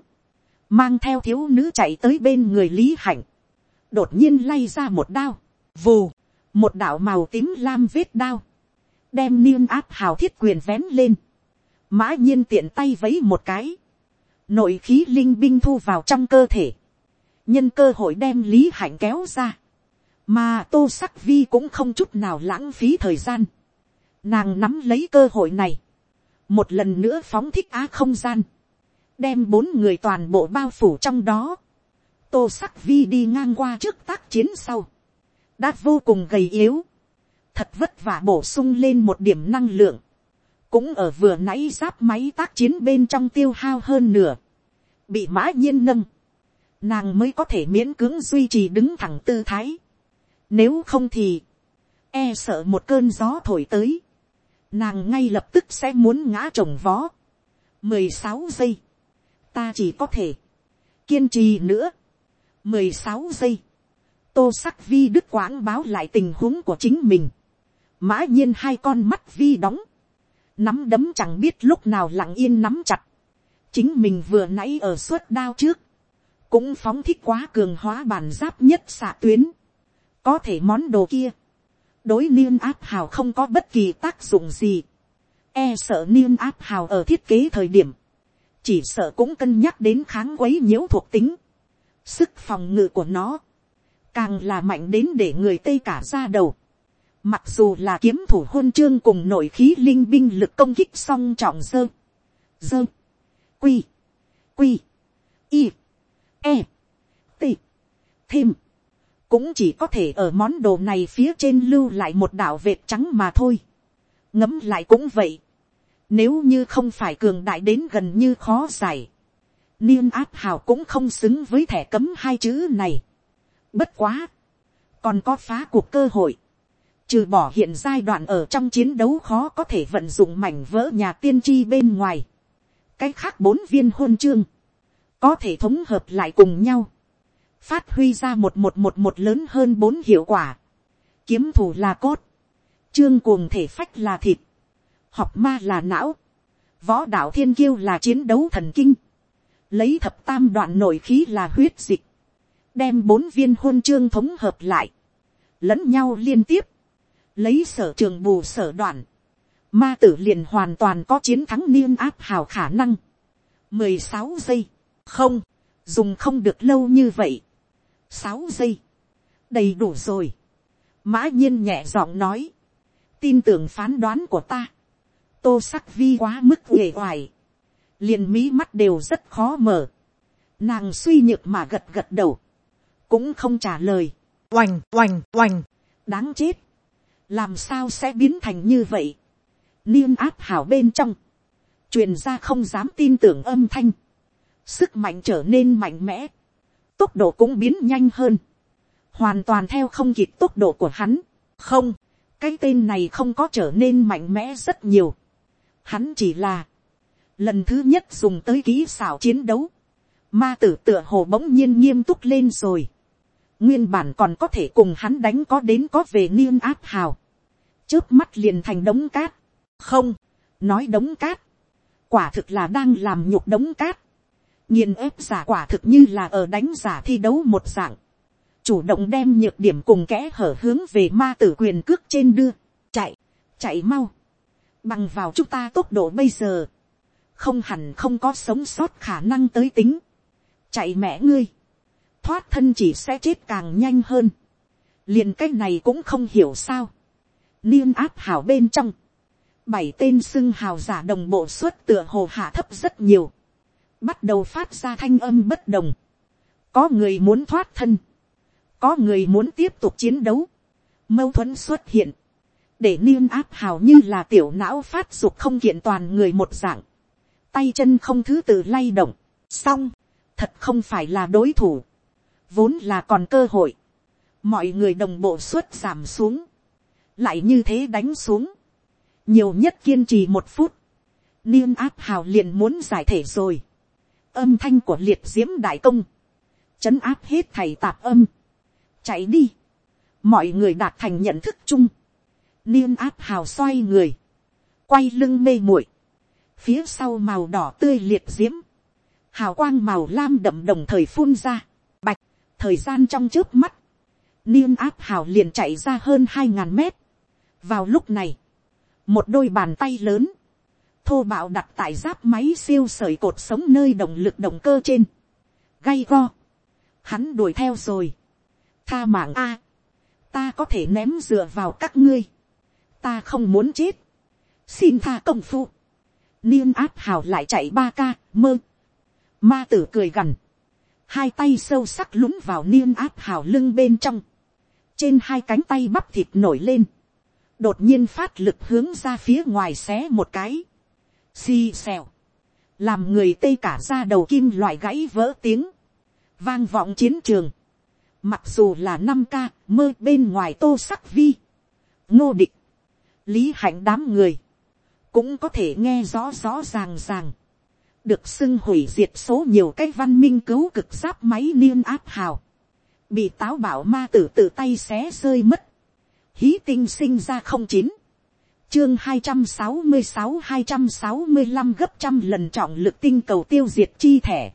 [SPEAKER 1] mang theo thiếu nữ chạy tới bên người lý hạnh, đột nhiên lay ra một đao, vù, một đạo màu tím lam vết đao, đem niên áp hào thiết quyền vén lên, mã nhiên tiện tay vấy một cái, nội khí linh binh thu vào trong cơ thể, nhân cơ hội đem lý hạnh kéo ra, mà tô sắc vi cũng không chút nào lãng phí thời gian. nàng nắm lấy cơ hội này, một lần nữa phóng thích á không gian, đem bốn người toàn bộ bao phủ trong đó, tô sắc vi đi ngang qua trước tác chiến sau, đã vô cùng gầy yếu, thật vất vả bổ sung lên một điểm năng lượng, cũng ở vừa nãy giáp máy tác chiến bên trong tiêu hao hơn nửa, bị mã nhiên nâng, nàng mới có thể miễn cưỡng duy trì đứng thẳng tư thái. Nếu không thì, e sợ một cơn gió thổi tới, nàng ngay lập tức sẽ muốn ngã trồng vó. mười sáu giây, ta chỉ có thể, kiên trì nữa. mười sáu giây, tô sắc vi đức quãng báo lại tình huống của chính mình. mã nhiên hai con mắt vi đóng, nắm đấm chẳng biết lúc nào lặng yên nắm chặt. chính mình vừa nãy ở suốt đao trước, cũng phóng thích quá cường hóa bản giáp nhất xạ tuyến có thể món đồ kia, đối niên áp hào không có bất kỳ tác dụng gì. E sợ niên áp hào ở thiết kế thời điểm, chỉ sợ cũng cân nhắc đến kháng quấy nhiễu thuộc tính. Sức phòng ngự của nó, càng là mạnh đến để người tây cả ra đầu. Mặc dù là kiếm thủ hôn chương cùng nội khí linh binh lực công kích song trọng dơ. Dơ. Quy. Quy. Y. E. T. Thêm cũng chỉ có thể ở món đồ này phía trên lưu lại một đạo vệt trắng mà thôi. ngấm lại cũng vậy. nếu như không phải cường đại đến gần như khó giải, niên áp hào cũng không xứng với thẻ cấm hai chữ này. bất quá, còn có phá cuộc cơ hội. trừ bỏ hiện giai đoạn ở trong chiến đấu khó có thể vận dụng mảnh vỡ nhà tiên tri bên ngoài. cái khác bốn viên hôn chương, có thể thống hợp lại cùng nhau phát huy ra một một một một lớn hơn bốn hiệu quả. Kiếm thủ là cốt, trương cuồng thể phách là thịt, học ma là não, võ đạo thiên kiêu là chiến đấu thần kinh, lấy thập tam đoạn nội khí là huyết dịch, đem bốn viên hôn chương thống hợp lại, lẫn nhau liên tiếp, lấy sở trường bù sở đoạn, ma tử liền hoàn toàn có chiến thắng niên áp hào khả năng. mười sáu giây, không, dùng không được lâu như vậy, sáu giây, đầy đủ rồi. mã nhiên nhẹ giọng nói, tin tưởng phán đoán của ta, tô sắc vi quá mức uể oải, liền mí mắt đều rất khó mở, nàng suy nhược mà gật gật đầu, cũng không trả lời, oành oành oành, đáng chết, làm sao sẽ biến thành như vậy, Niêm áp hảo bên trong, truyền ra không dám tin tưởng âm thanh, sức mạnh trở nên mạnh mẽ, tốc độ cũng biến nhanh hơn, hoàn toàn theo không kịp tốc độ của hắn. không, cái tên này không có trở nên mạnh mẽ rất nhiều. hắn chỉ là, lần thứ nhất dùng tới kỹ xảo chiến đấu, ma tử tựa hồ bỗng nhiên nghiêm túc lên rồi. nguyên bản còn có thể cùng hắn đánh có đến có về niên áp hào. trước mắt liền thành đống cát. không, nói đống cát. quả thực là đang làm nhục đống cát nghiền ép giả quả thực như là ở đánh giả thi đấu một dạng, chủ động đem nhược điểm cùng kẽ hở hướng về ma tử quyền cước trên đưa, chạy, chạy mau, bằng vào chúng ta tốc độ bây giờ, không hẳn không có sống sót khả năng tới tính, chạy mẹ ngươi, thoát thân chỉ sẽ chết càng nhanh hơn, liền cái này cũng không hiểu sao, niên áp hảo bên trong, bảy tên xưng hào giả đồng bộ suất tựa hồ hạ thấp rất nhiều, bắt đầu phát ra thanh âm bất đồng. Có người muốn thoát thân, có người muốn tiếp tục chiến đấu, mâu thuẫn xuất hiện, để niên áp hào như là tiểu não phát dục không kiện toàn người một dạng, tay chân không thứ tự lay động, xong, thật không phải là đối thủ, vốn là còn cơ hội, mọi người đồng bộ suất giảm xuống, lại như thế đánh xuống, nhiều nhất kiên trì một phút, niên áp hào liền muốn giải thể rồi, âm thanh của liệt diễm đại công, chấn áp hết thầy tạp âm, chạy đi, mọi người đạt thành nhận thức chung, niên áp hào xoay người, quay lưng mê muội, phía sau màu đỏ tươi liệt diễm, hào quang màu lam đậm đồng thời phun ra, bạch, thời gian trong trước mắt, niên áp hào liền chạy ra hơn hai ngàn mét. vào lúc này, một đôi bàn tay lớn, thô bạo đặt tại giáp máy siêu sởi cột sống nơi động lực động cơ trên, gay go, hắn đuổi theo rồi, tha mạng a, ta có thể ném dựa vào các ngươi, ta không muốn chết, xin tha công phu, niên áp hào lại chạy ba ca, mơ, Ma tử cười gằn. Hai tay sâu sắc lún vào niên áp hào lưng bên trong. Trên hai cánh tay bắp thịt nổi lên. Đột nhiên phát lực hướng ra phía ngoài xé một cái. Xì xèo. Làm người tây cả ra đầu kim loại gãy vỡ tiếng. Vang vọng chiến trường. Mặc dù là năm ca mơ bên ngoài tô sắc vi. Ngô địch. Lý hạnh đám người. Cũng có thể nghe rõ rõ ràng ràng được xưng hủy diệt số nhiều cái văn minh cứu cực giáp máy niên áp hào, bị táo bảo ma tử tự tay xé rơi mất, hí tinh sinh ra không chín, chương hai trăm sáu mươi sáu hai trăm sáu mươi năm gấp trăm lần trọng lực tinh cầu tiêu diệt chi thẻ,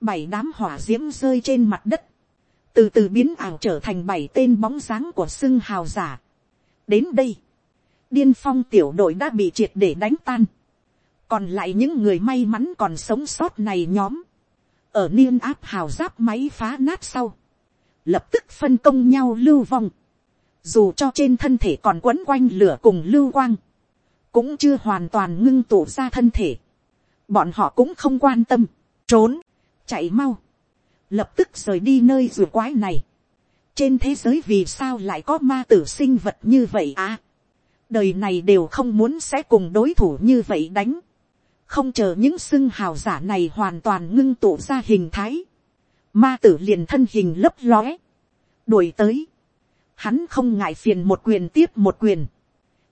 [SPEAKER 1] bảy đám hỏa d i ễ m rơi trên mặt đất, từ từ biến ảo trở thành bảy tên bóng dáng của xưng hào giả. đến đây, điên phong tiểu đội đã bị triệt để đánh tan, còn lại những người may mắn còn sống sót này nhóm, ở niên áp hào giáp máy phá nát sau, lập tức phân công nhau lưu vong, dù cho trên thân thể còn quấn quanh lửa cùng lưu quang, cũng chưa hoàn toàn ngưng tụ ra thân thể, bọn họ cũng không quan tâm, trốn, chạy mau, lập tức rời đi nơi rùa quái này. trên thế giới vì sao lại có ma tử sinh vật như vậy à, đời này đều không muốn sẽ cùng đối thủ như vậy đánh, không chờ những xưng hào giả này hoàn toàn ngưng tụ ra hình thái, ma tử liền thân hình lấp lóe, đuổi tới, hắn không ngại phiền một quyền tiếp một quyền,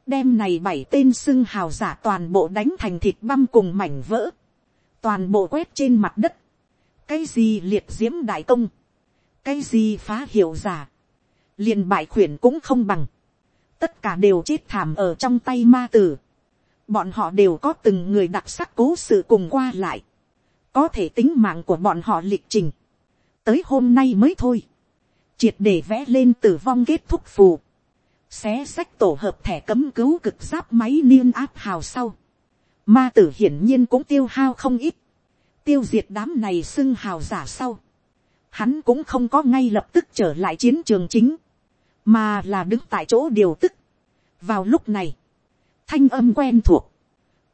[SPEAKER 1] đem này bảy tên xưng hào giả toàn bộ đánh thành thịt băm cùng mảnh vỡ, toàn bộ quét trên mặt đất, cái gì liệt diễm đại công, cái gì phá hiệu giả, liền bại khuyển cũng không bằng, tất cả đều chết thảm ở trong tay ma tử, bọn họ đều có từng người đặc sắc cố sự cùng qua lại, có thể tính mạng của bọn họ lịch trình, tới hôm nay mới thôi, triệt để vẽ lên tử vong kết thúc phù, xé sách tổ hợp thẻ cấm cứu cực giáp máy niên áp hào sau, ma tử hiển nhiên cũng tiêu hao không ít, tiêu diệt đám này xưng hào giả sau, hắn cũng không có ngay lập tức trở lại chiến trường chính, mà là đứng tại chỗ điều tức. vào lúc này, thanh âm quen thuộc,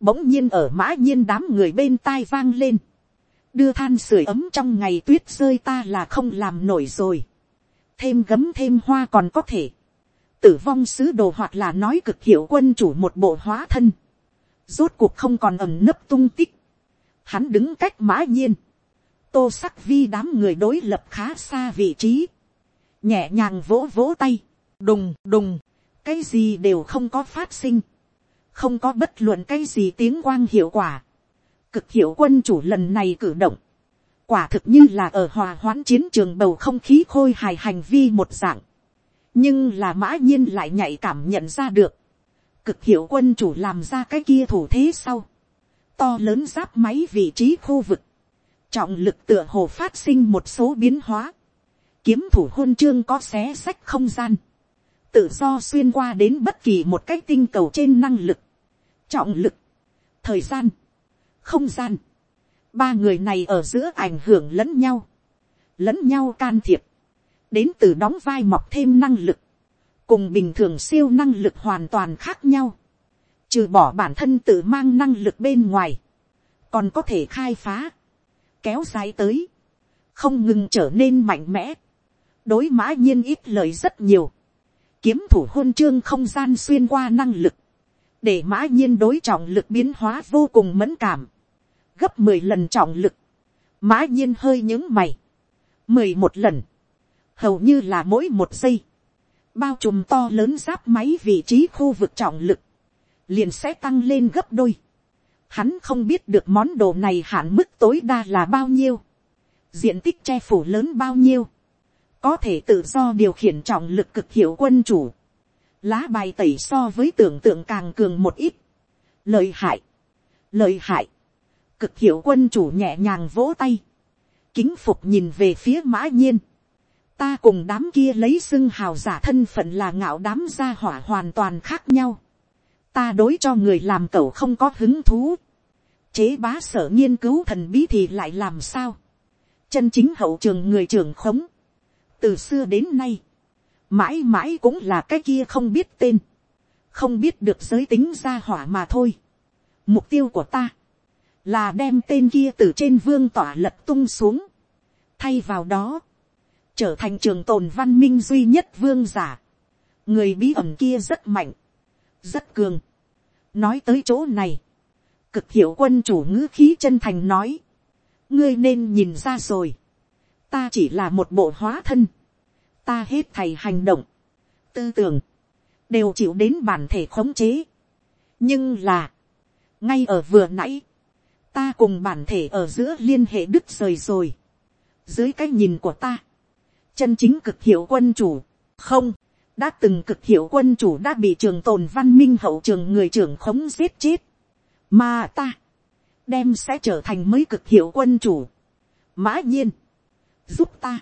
[SPEAKER 1] bỗng nhiên ở mã nhiên đám người bên tai vang lên, đưa than sưởi ấm trong ngày tuyết rơi ta là không làm nổi rồi, thêm gấm thêm hoa còn có thể, tử vong sứ đồ hoặc là nói cực hiệu quân chủ một bộ hóa thân, rốt cuộc không còn ẩm nấp tung tích, hắn đứng cách mã nhiên, tô sắc vi đám người đối lập khá xa vị trí, nhẹ nhàng vỗ vỗ tay, đùng đùng, cái gì đều không có phát sinh, không có bất luận cái gì tiếng quang hiệu quả. Cực hiệu quân chủ lần này cử động, quả thực như là ở hòa hoãn chiến trường bầu không khí khôi hài hành vi một dạng. nhưng là mã nhiên lại nhạy cảm nhận ra được. cực hiệu quân chủ làm ra cái kia thủ thế sau. to lớn giáp máy vị trí khu vực. trọng lực tựa hồ phát sinh một số biến hóa. kiếm thủ hôn chương có xé sách không gian. tự do xuyên qua đến bất kỳ một cái tinh cầu trên năng lực trọng lực, thời gian, không gian, ba người này ở giữa ảnh hưởng lẫn nhau, lẫn nhau can thiệp, đến từ đóng vai mọc thêm năng lực, cùng bình thường siêu năng lực hoàn toàn khác nhau, trừ bỏ bản thân tự mang năng lực bên ngoài, còn có thể khai phá, kéo dài tới, không ngừng trở nên mạnh mẽ, đối mã nhiên ít lời rất nhiều, kiếm thủ hôn chương không gian xuyên qua năng lực, để mã nhiên đối trọng lực biến hóa vô cùng mẫn cảm, gấp mười lần trọng lực, mã nhiên hơi những mày, mười một lần, hầu như là mỗi một giây, bao trùm to lớn giáp máy vị trí khu vực trọng lực, liền sẽ tăng lên gấp đôi. Hắn không biết được món đồ này hạn mức tối đa là bao nhiêu, diện tích che phủ lớn bao nhiêu, có thể tự do điều khiển trọng lực cực hiệu quân chủ, lá bài tẩy so với tưởng tượng càng cường một ít. Lợi hại, lợi hại, cực hiệu quân chủ nhẹ nhàng vỗ tay, kính phục nhìn về phía mã nhiên. Ta cùng đám kia lấy xưng hào giả thân phận là ngạo đám gia hỏa hoàn toàn khác nhau. Ta đối cho người làm cậu không có hứng thú. Chế bá sở nghiên cứu thần bí thì lại làm sao? Chân chính hậu trường người trưởng khống. Từ xưa đến nay mãi mãi cũng là cái kia không biết tên, không biết được giới tính gia hỏa mà thôi. Mục tiêu của ta, là đem tên kia từ trên vương tỏa lật tung xuống, thay vào đó, trở thành trường tồn văn minh duy nhất vương giả, người bí ẩn kia rất mạnh, rất cường. nói tới chỗ này, cực hiệu quân chủ ngữ khí chân thành nói, ngươi nên nhìn ra rồi, ta chỉ là một bộ hóa thân, ta hết thầy hành động, tư tưởng, đều chịu đến bản thể khống chế. nhưng là, ngay ở vừa nãy, ta cùng bản thể ở giữa liên hệ đứt rời rồi. dưới cái nhìn của ta, chân chính cực hiệu quân chủ, không, đã từng cực hiệu quân chủ đã bị trường tồn văn minh hậu trường người trưởng khống giết chết, mà ta, đem sẽ trở thành mới cực hiệu quân chủ, mã nhiên, giúp ta,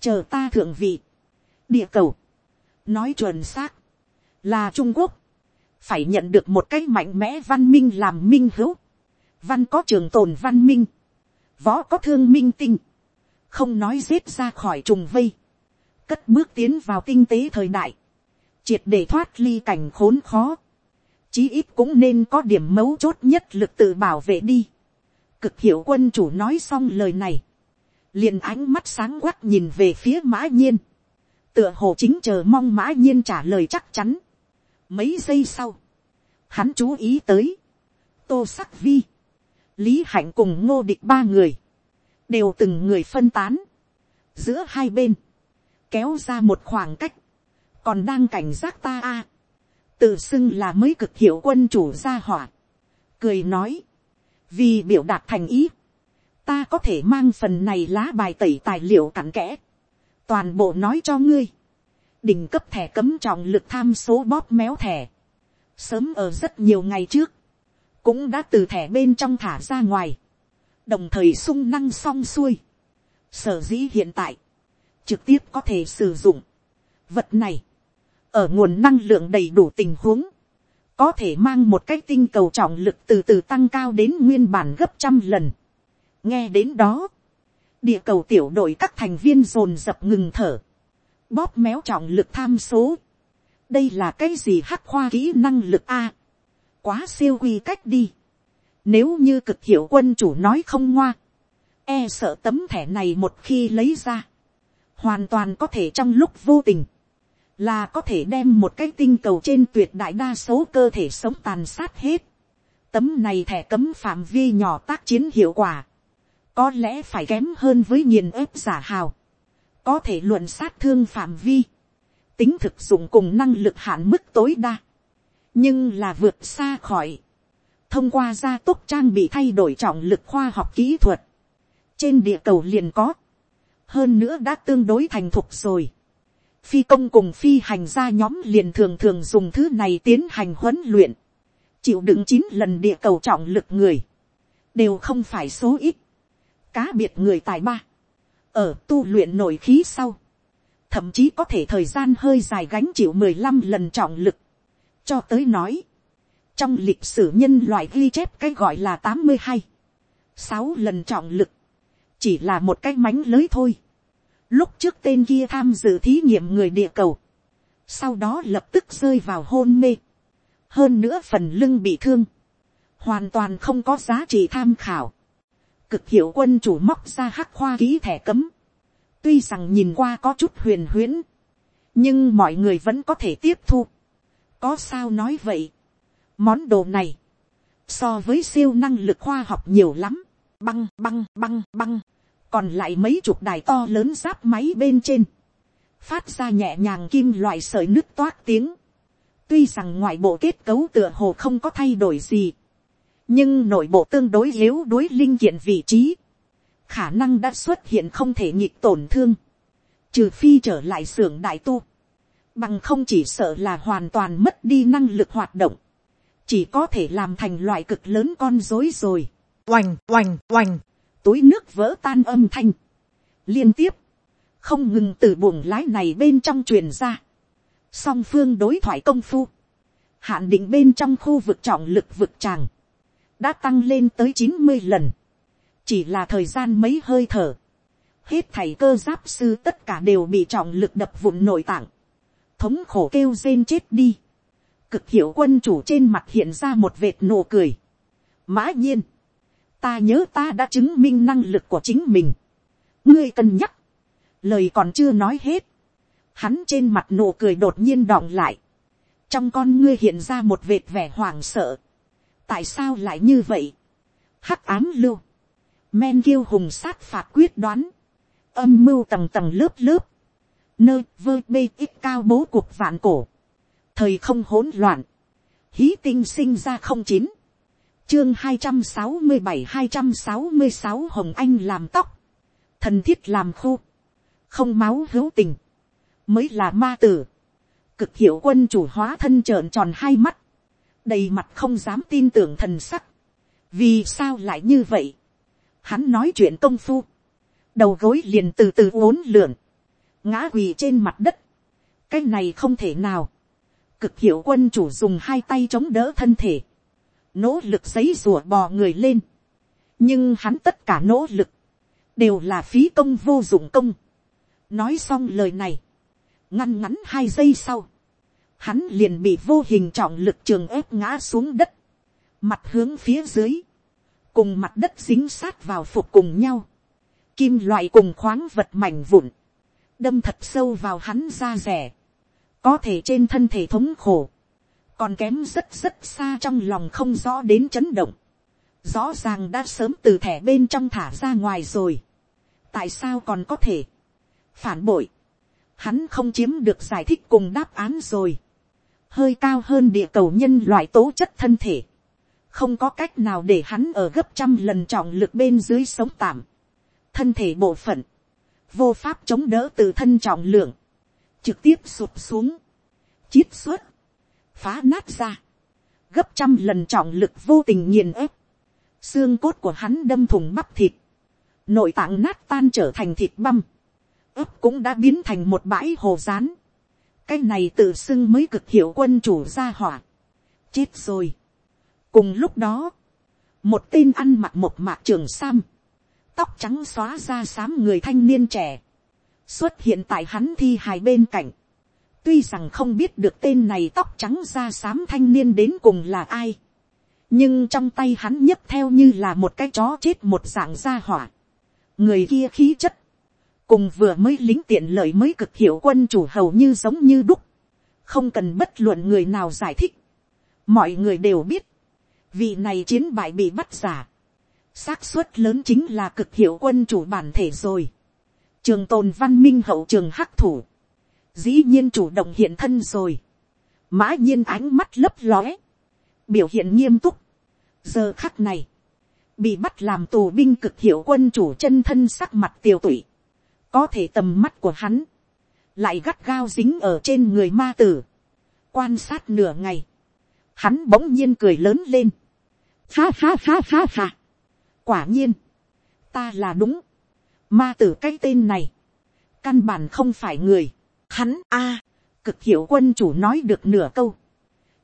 [SPEAKER 1] chờ ta thượng vị, địa cầu, nói chuẩn xác, là trung quốc, phải nhận được một cái mạnh mẽ văn minh làm minh hữu, văn có trường tồn văn minh, võ có thương minh tinh, không nói giết ra khỏi trùng vây, cất bước tiến vào tinh tế thời đại, triệt để thoát ly cảnh khốn khó, chí ít cũng nên có điểm mấu chốt nhất lực tự bảo vệ đi. Cực hiệu quân chủ nói xong lời này, liền ánh mắt sáng quắc nhìn về phía mã nhiên, tựa hồ chính chờ mong mã nhiên trả lời chắc chắn. Mấy giây sau, hắn chú ý tới, tô sắc vi, lý hạnh cùng ngô địch ba người, đều từng người phân tán, giữa hai bên, kéo ra một khoảng cách, còn đang cảnh giác ta a, tự xưng là mới cực hiệu quân chủ gia hỏa, cười nói, vì biểu đạt thành ý, ta có thể mang phần này lá bài tẩy tài liệu cặn kẽ, toàn bộ nói cho ngươi, đỉnh cấp thẻ cấm trọng lực tham số bóp méo thẻ, sớm ở rất nhiều ngày trước, cũng đã từ thẻ bên trong thả ra ngoài, đồng thời sung năng xong xuôi, sở dĩ hiện tại, trực tiếp có thể sử dụng. Vật này, ở nguồn năng lượng đầy đủ tình huống, có thể mang một cái tinh cầu trọng lực từ từ tăng cao đến nguyên bản gấp trăm lần. nghe đến đó, địa cầu tiểu đội các thành viên dồn dập ngừng thở, bóp méo trọng lực tham số. đây là cái gì hắc khoa kỹ năng lực a, quá siêu quy cách đi. nếu như cực hiệu quân chủ nói không ngoa, e sợ tấm thẻ này một khi lấy ra, hoàn toàn có thể trong lúc vô tình, là có thể đem một cái tinh cầu trên tuyệt đại đa số cơ thể sống tàn sát hết. Tấm này thẻ cấm phạm vi nhỏ tác chiến hiệu quả, có lẽ phải kém hơn với nghiền ép giả hào, có thể luận sát thương phạm vi, tính thực dụng cùng năng lực hạn mức tối đa, nhưng là vượt xa khỏi, thông qua gia tốc trang bị thay đổi trọng lực khoa học kỹ thuật, trên địa cầu liền có, hơn nữa đã tương đối thành thục rồi. Phi công cùng phi hành gia nhóm liền thường thường dùng thứ này tiến hành huấn luyện. Chịu đựng chín lần địa cầu trọng lực người. Đều không phải số ít. Cá biệt người tài ba. Ở tu luyện nổi khí sau. Thậm chí có thể thời gian hơi dài gánh chịu mười lăm lần trọng lực. Cho tới nói. Trong lịch sử nhân loại ghi chép cái gọi là tám mươi hai sáu lần trọng lực chỉ là một cái mánh lới thôi. Lúc trước tên kia tham dự thí nghiệm người địa cầu, sau đó lập tức rơi vào hôn mê. Hơn nữa phần lưng bị thương, hoàn toàn không có giá trị tham khảo. Cực hiệu quân chủ móc ra hắc khoa ký thẻ cấm. Tuy rằng nhìn qua có chút huyền huyễn, nhưng mọi người vẫn có thể tiếp thu. Có sao nói vậy? Món đồ này, so với siêu năng lực khoa học nhiều lắm. Băng băng băng băng còn lại mấy chục đài to lớn giáp máy bên trên, phát ra nhẹ nhàng kim loại sợi nước toát tiếng. tuy rằng ngoại bộ kết cấu tựa hồ không có thay đổi gì, nhưng nội bộ tương đối yếu đối linh kiện vị trí, khả năng đã xuất hiện không thể nhịp tổn thương, trừ phi trở lại xưởng đại tu, bằng không chỉ sợ là hoàn toàn mất đi năng lực hoạt động, chỉ có thể làm thành loại cực lớn con dối rồi, oành oành oành, túi nước vỡ tan âm thanh, liên tiếp, không ngừng từ buồng lái này bên trong truyền ra, song phương đối thoại công phu, hạn định bên trong khu vực trọng lực vực tràng, đã tăng lên tới chín mươi lần, chỉ là thời gian mấy hơi thở, hết thảy cơ giáp sư tất cả đều bị trọng lực đập vụn nội tạng, thống khổ kêu rên chết đi, cực hiệu quân chủ trên mặt hiện ra một vệt nụ cười, mã nhiên, ta nhớ ta đã chứng minh năng lực của chính mình. ngươi cân nhắc, lời còn chưa nói hết, hắn trên mặt nụ cười đột nhiên đọng lại, trong con ngươi hiện ra một vệt vẻ hoảng sợ, tại sao lại như vậy, hắc ám lưu, men kiêu hùng sát phạt quyết đoán, âm mưu tầng tầng lớp lớp, nơi vơ bê ít cao bố cuộc vạn cổ, thời không hỗn loạn, hí tinh sinh ra không chín, chương hai trăm sáu mươi bảy hai trăm sáu mươi sáu hồng anh làm tóc, thần thiết làm khu, không máu hữu tình, mới là ma tử, cực hiệu quân chủ hóa thân trợn tròn hai mắt, đầy mặt không dám tin tưởng thần sắc, vì sao lại như vậy, hắn nói chuyện công phu, đầu gối liền từ từ uốn lượn, ngã quỳ trên mặt đất, cái này không thể nào, cực hiệu quân chủ dùng hai tay chống đỡ thân thể, nỗ lực giấy rùa bò người lên, nhưng hắn tất cả nỗ lực, đều là phí công vô dụng công. nói xong lời này, ngăn ngắn hai giây sau, hắn liền bị vô hình trọng lực trường ép ngã xuống đất, mặt hướng phía dưới, cùng mặt đất dính sát vào phục cùng nhau, kim loại cùng khoáng vật mảnh vụn, đâm thật sâu vào hắn da rẻ, có thể trên thân thể thống khổ, còn kém rất rất xa trong lòng không rõ đến chấn động, rõ ràng đã sớm từ thẻ bên trong thả ra ngoài rồi, tại sao còn có thể, phản bội, hắn không chiếm được giải thích cùng đáp án rồi, hơi cao hơn địa cầu nhân loại tố chất thân thể, không có cách nào để hắn ở gấp trăm lần trọng lực bên dưới sống tạm, thân thể bộ phận, vô pháp chống đỡ từ thân trọng lượng, trực tiếp sụp xuống, chiết xuất, phá nát ra, gấp trăm lần trọng lực vô tình nghiền ép, xương cốt của hắn đâm thùng bắp thịt, nội tạng nát tan trở thành thịt băm, ấp cũng đã biến thành một bãi hồ rán, cái này tự xưng mới cực hiệu quân chủ ra hỏa, chết rồi. cùng lúc đó, một tên ăn mặc một mạc trường sam, tóc trắng xóa ra xám người thanh niên trẻ, xuất hiện tại hắn thi hài bên cạnh, tuy rằng không biết được tên này tóc trắng da xám thanh niên đến cùng là ai, nhưng trong tay hắn nhấp theo như là một cái chó chết một dạng da hỏa, người kia khí chất, cùng vừa mới lính tiện lợi mới cực hiệu quân chủ hầu như giống như đúc, không cần bất luận người nào giải thích, mọi người đều biết, vị này chiến bại bị bắt giả, xác suất lớn chính là cực hiệu quân chủ bản thể rồi, trường tồn văn minh hậu trường hắc thủ, dĩ nhiên chủ động hiện thân rồi, mã nhiên ánh mắt lấp lóe, biểu hiện nghiêm túc, giờ khắc này, bị bắt làm tù binh cực hiệu quân chủ chân thân sắc mặt tiêu tụy, có thể tầm mắt của hắn, lại gắt gao dính ở trên người ma tử, quan sát nửa ngày, hắn bỗng nhiên cười lớn lên, ha ha ha ha ha, quả nhiên, ta là đúng, ma tử cái tên này, căn bản không phải người, hắn a, cực hiệu quân chủ nói được nửa câu,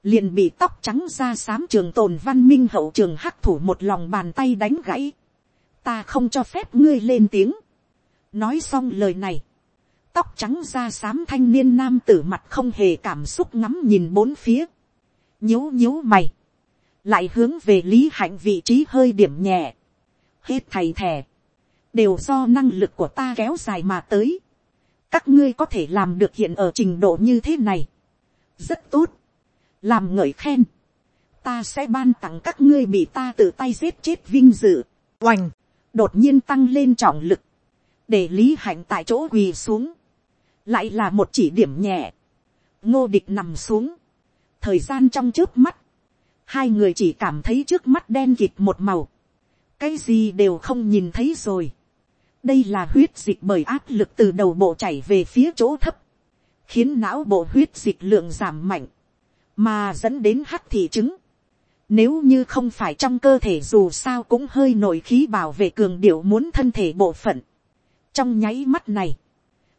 [SPEAKER 1] liền bị tóc trắng ra xám trường tồn văn minh hậu trường hắc thủ một lòng bàn tay đánh gãy, ta không cho phép ngươi lên tiếng, nói xong lời này, tóc trắng da xám thanh niên nam tử mặt không hề cảm xúc ngắm nhìn bốn phía, nhíu nhíu mày, lại hướng về lý hạnh vị trí hơi điểm nhẹ, hết thầy thẻ, đều do năng lực của ta kéo dài mà tới, các ngươi có thể làm được hiện ở trình độ như thế này, rất tốt, làm ngợi khen, ta sẽ ban tặng các ngươi bị ta tự tay giết chết vinh dự, oành, đột nhiên tăng lên trọng lực, để lý hạnh tại chỗ quỳ xuống, lại là một chỉ điểm nhẹ, ngô địch nằm xuống, thời gian trong trước mắt, hai người chỉ cảm thấy trước mắt đen kịt một màu, cái gì đều không nhìn thấy rồi, đây là huyết dịch bởi áp lực từ đầu bộ chảy về phía chỗ thấp, khiến não bộ huyết dịch lượng giảm mạnh, mà dẫn đến hắc thị chứng. Nếu như không phải trong cơ thể dù sao cũng hơi nổi khí bảo vệ cường điệu muốn thân thể bộ phận, trong nháy mắt này,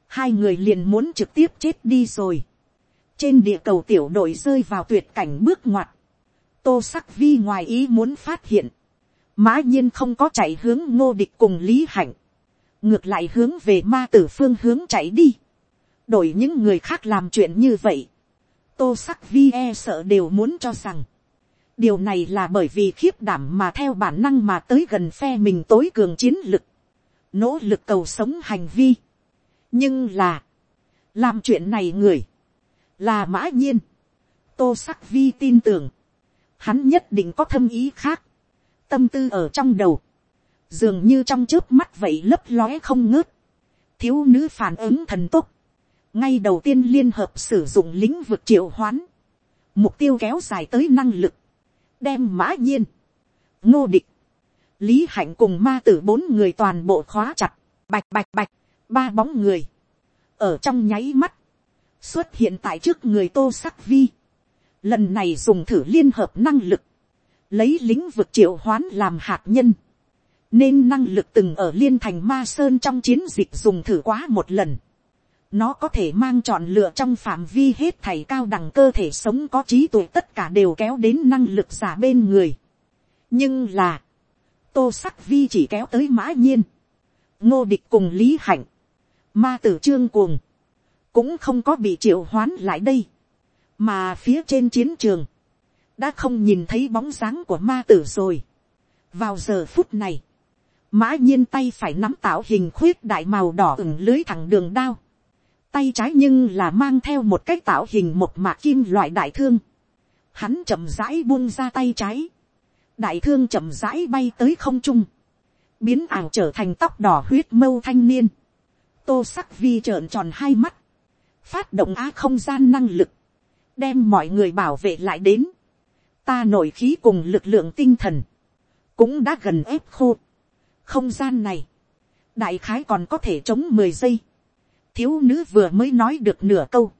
[SPEAKER 1] hai người liền muốn trực tiếp chết đi rồi. trên địa cầu tiểu đội rơi vào tuyệt cảnh bước ngoặt, tô sắc vi ngoài ý muốn phát hiện, mã nhiên không có chạy hướng ngô địch cùng lý hạnh, ngược lại hướng về ma tử phương hướng chạy đi, đổi những người khác làm chuyện như vậy, tô sắc vi e sợ đều muốn cho rằng, điều này là bởi vì khiếp đảm mà theo bản năng mà tới gần phe mình tối cường chiến lực, nỗ lực cầu sống hành vi. nhưng là, làm chuyện này người, là mã nhiên, tô sắc vi tin tưởng, hắn nhất định có thâm ý khác, tâm tư ở trong đầu, dường như trong trước mắt vậy lấp lóe không ngớt, thiếu nữ phản ứng thần tốc, ngay đầu tiên liên hợp sử dụng lĩnh vực triệu hoán, mục tiêu kéo dài tới năng lực, đem mã nhiên, ngô địch, lý hạnh cùng ma tử bốn người toàn bộ khóa chặt, bạch bạch bạch, ba bóng người, ở trong nháy mắt, xuất hiện tại trước người tô sắc vi, lần này dùng thử liên hợp năng lực, lấy lĩnh vực triệu hoán làm hạt nhân, nên năng lực từng ở liên thành ma sơn trong chiến dịch dùng thử quá một lần, nó có thể mang chọn lựa trong phạm vi hết thầy cao đẳng cơ thể sống có trí tuệ tất cả đều kéo đến năng lực giả bên người. nhưng là, tô sắc vi chỉ kéo tới mã nhiên, ngô địch cùng lý hạnh, ma tử trương cuồng, cũng không có bị triệu hoán lại đây, mà phía trên chiến trường, đã không nhìn thấy bóng dáng của ma tử rồi. vào giờ phút này, mã nhiên tay phải nắm tạo hình khuyết đại màu đỏ ửng lưới thẳng đường đao, tay trái nhưng là mang theo một cái tạo hình một mạc kim loại đại thương. Hắn chậm rãi buông ra tay trái. Đại thương chậm rãi bay tới không trung. Biến ảo trở thành tóc đỏ huyết mâu thanh niên. Tô sắc vi trợn tròn hai mắt. Phát động á không gian năng lực. Đem mọi người bảo vệ lại đến. Ta nội khí cùng lực lượng tinh thần. Cũng đã gần ép khô. Không gian này. Đại khái còn có thể chống mười giây thiếu nữ vừa mới nói được nửa câu,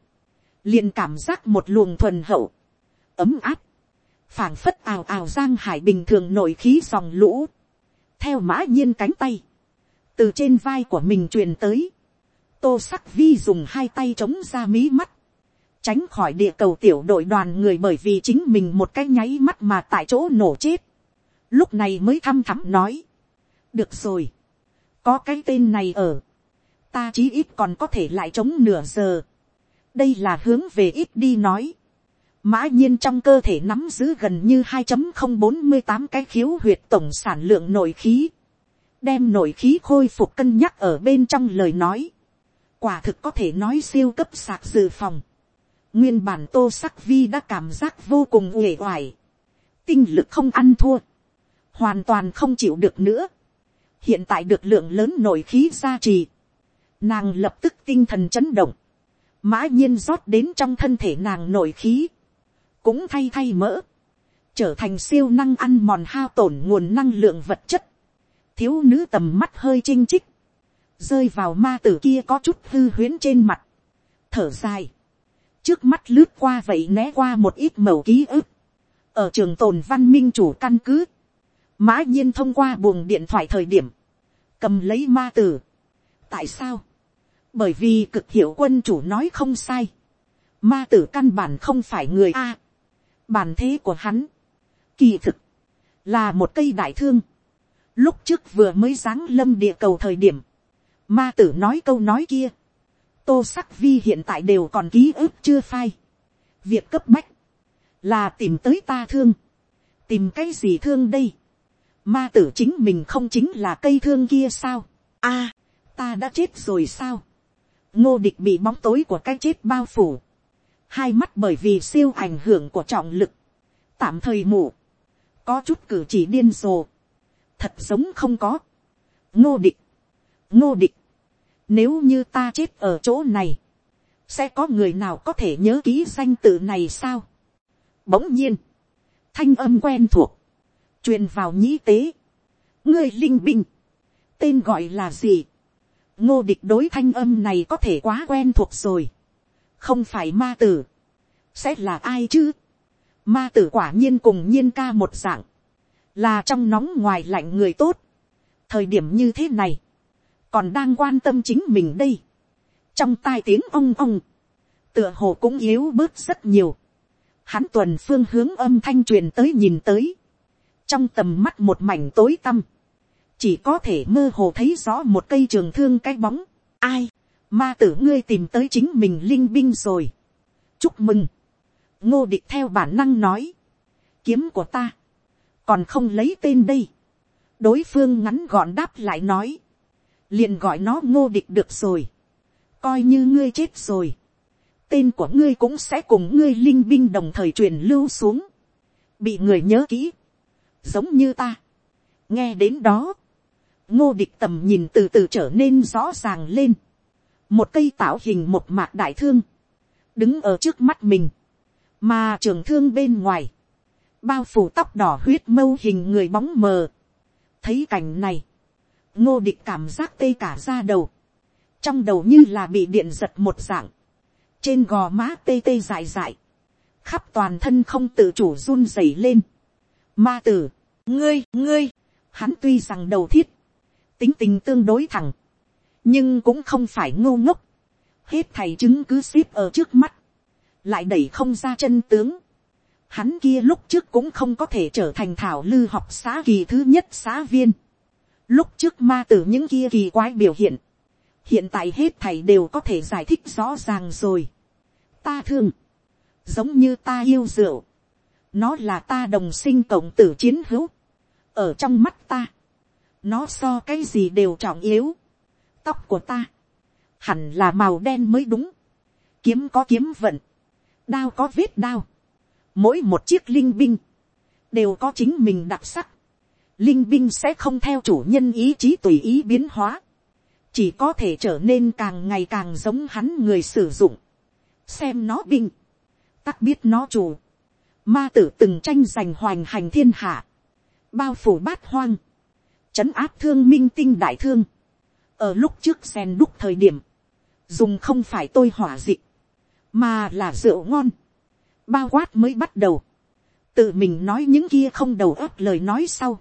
[SPEAKER 1] liền cảm giác một luồng thuần hậu, ấm áp, phảng phất ào ào giang hải bình thường nội khí dòng lũ, theo mã nhiên cánh tay, từ trên vai của mình truyền tới, tô sắc vi dùng hai tay chống ra mí mắt, tránh khỏi địa cầu tiểu đội đoàn người bởi vì chính mình một cái nháy mắt mà tại chỗ nổ chết, lúc này mới thăm thắm nói, được rồi, có cái tên này ở, ta chí ít còn có thể lại chống nửa giờ. đây là hướng về ít đi nói. mã nhiên trong cơ thể nắm giữ gần như hai không bốn mươi tám cái khiếu huyệt tổng sản lượng nội khí. đem nội khí khôi phục cân nhắc ở bên trong lời nói. quả thực có thể nói siêu cấp sạc dự phòng nguyên bản tô sắc vi đã cảm giác vô cùng uể oải. tinh lực không ăn thua. hoàn toàn không chịu được nữa. hiện tại được lượng lớn nội khí gia trì Nàng lập tức tinh thần chấn động. Mã nhiên rót đến trong thân thể nàng nội khí. Cũng thay thay mỡ. Trở thành siêu năng ăn mòn hao tổn nguồn năng lượng vật chất. Thiếu nữ tầm mắt hơi chinh chích. Rơi vào ma tử kia có chút hư huyến trên mặt. Thở dài. Trước mắt lướt qua vậy né qua một ít màu ký ức. Ở trường tồn văn minh chủ căn cứ. Mã nhiên thông qua buồng điện thoại thời điểm. Cầm lấy ma tử. Tại sao? bởi vì cực hiệu quân chủ nói không sai, ma tử căn bản không phải người a, bản thế của hắn, kỳ thực, là một cây đại thương, lúc trước vừa mới giáng lâm địa cầu thời điểm, ma tử nói câu nói kia, tô sắc vi hiện tại đều còn ký ức chưa phai, việc cấp bách, là tìm tới ta thương, tìm cái gì thương đây, ma tử chính mình không chính là cây thương kia sao, a, ta đã chết rồi sao, ngô địch bị bóng tối của cái chết bao phủ, hai mắt bởi vì siêu ảnh hưởng của trọng lực, tạm thời mù, có chút cử chỉ điên rồ, thật giống không có, ngô địch, ngô địch, nếu như ta chết ở chỗ này, sẽ có người nào có thể nhớ ký danh tự này sao. Bỗng nhiên, thanh âm quen thuộc, truyền vào nhĩ tế, ngươi linh binh, tên gọi là gì, ngô địch đối thanh âm này có thể quá quen thuộc rồi. không phải ma tử. sẽ là ai chứ. ma tử quả nhiên cùng nhiên ca một dạng. là trong nóng ngoài lạnh người tốt. thời điểm như thế này, còn đang quan tâm chính mình đây. trong tai tiếng ong ong, tựa hồ cũng yếu bớt rất nhiều. hắn tuần phương hướng âm thanh truyền tới nhìn tới. trong tầm mắt một mảnh tối tăm chỉ có thể mơ hồ thấy rõ một cây trường thương cái bóng. ai, ma tử ngươi tìm tới chính mình linh binh rồi. chúc mừng. ngô địch theo bản năng nói. kiếm của ta, còn không lấy tên đây, đối phương ngắn gọn đáp lại nói, liền gọi nó ngô địch được rồi, coi như ngươi chết rồi, tên của ngươi cũng sẽ cùng ngươi linh binh đồng thời truyền lưu xuống, bị người nhớ kỹ, giống như ta. nghe đến đó, ngô địch tầm nhìn từ từ trở nên rõ ràng lên, một cây tạo hình một mạc đại thương, đứng ở trước mắt mình, mà trường thương bên ngoài, bao phủ tóc đỏ huyết mâu hình người bóng mờ. thấy cảnh này, ngô địch cảm giác tê cả ra đầu, trong đầu như là bị điện giật một dạng, trên gò má tê tê dại dại, khắp toàn thân không tự chủ run rẩy lên. Ma tử, ngươi, ngươi, hắn tuy rằng đầu thiết, tính tình tương đối thẳng, nhưng cũng không phải ngô ngốc, hết thầy chứng cứ xếp ở trước mắt, lại đẩy không ra chân tướng. Hắn kia lúc trước cũng không có thể trở thành thảo lư học xã kỳ thứ nhất xã viên. Lúc trước ma tử những kia kỳ quái biểu hiện. Hiện tại hết thầy đều có thể giải thích rõ ràng rồi. Ta thương. Giống như ta yêu rượu. Nó là ta đồng sinh cộng tử chiến hữu. Ở trong mắt ta. Nó so cái gì đều trọng yếu. Tóc của ta. Hẳn là màu đen mới đúng. Kiếm có kiếm vận đao có vết đao, mỗi một chiếc linh binh, đều có chính mình đặc sắc, linh binh sẽ không theo chủ nhân ý chí tùy ý biến hóa, chỉ có thể trở nên càng ngày càng giống hắn người sử dụng, xem nó binh, tắc biết nó chủ, ma tử từng tranh giành hoành hành thiên hạ, bao phủ bát hoang, trấn áp thương minh tinh đại thương, ở lúc trước sen đúc thời điểm, dùng không phải tôi hỏa dị, mà là rượu ngon, bao quát mới bắt đầu, tự mình nói những kia không đầu ấp lời nói sau,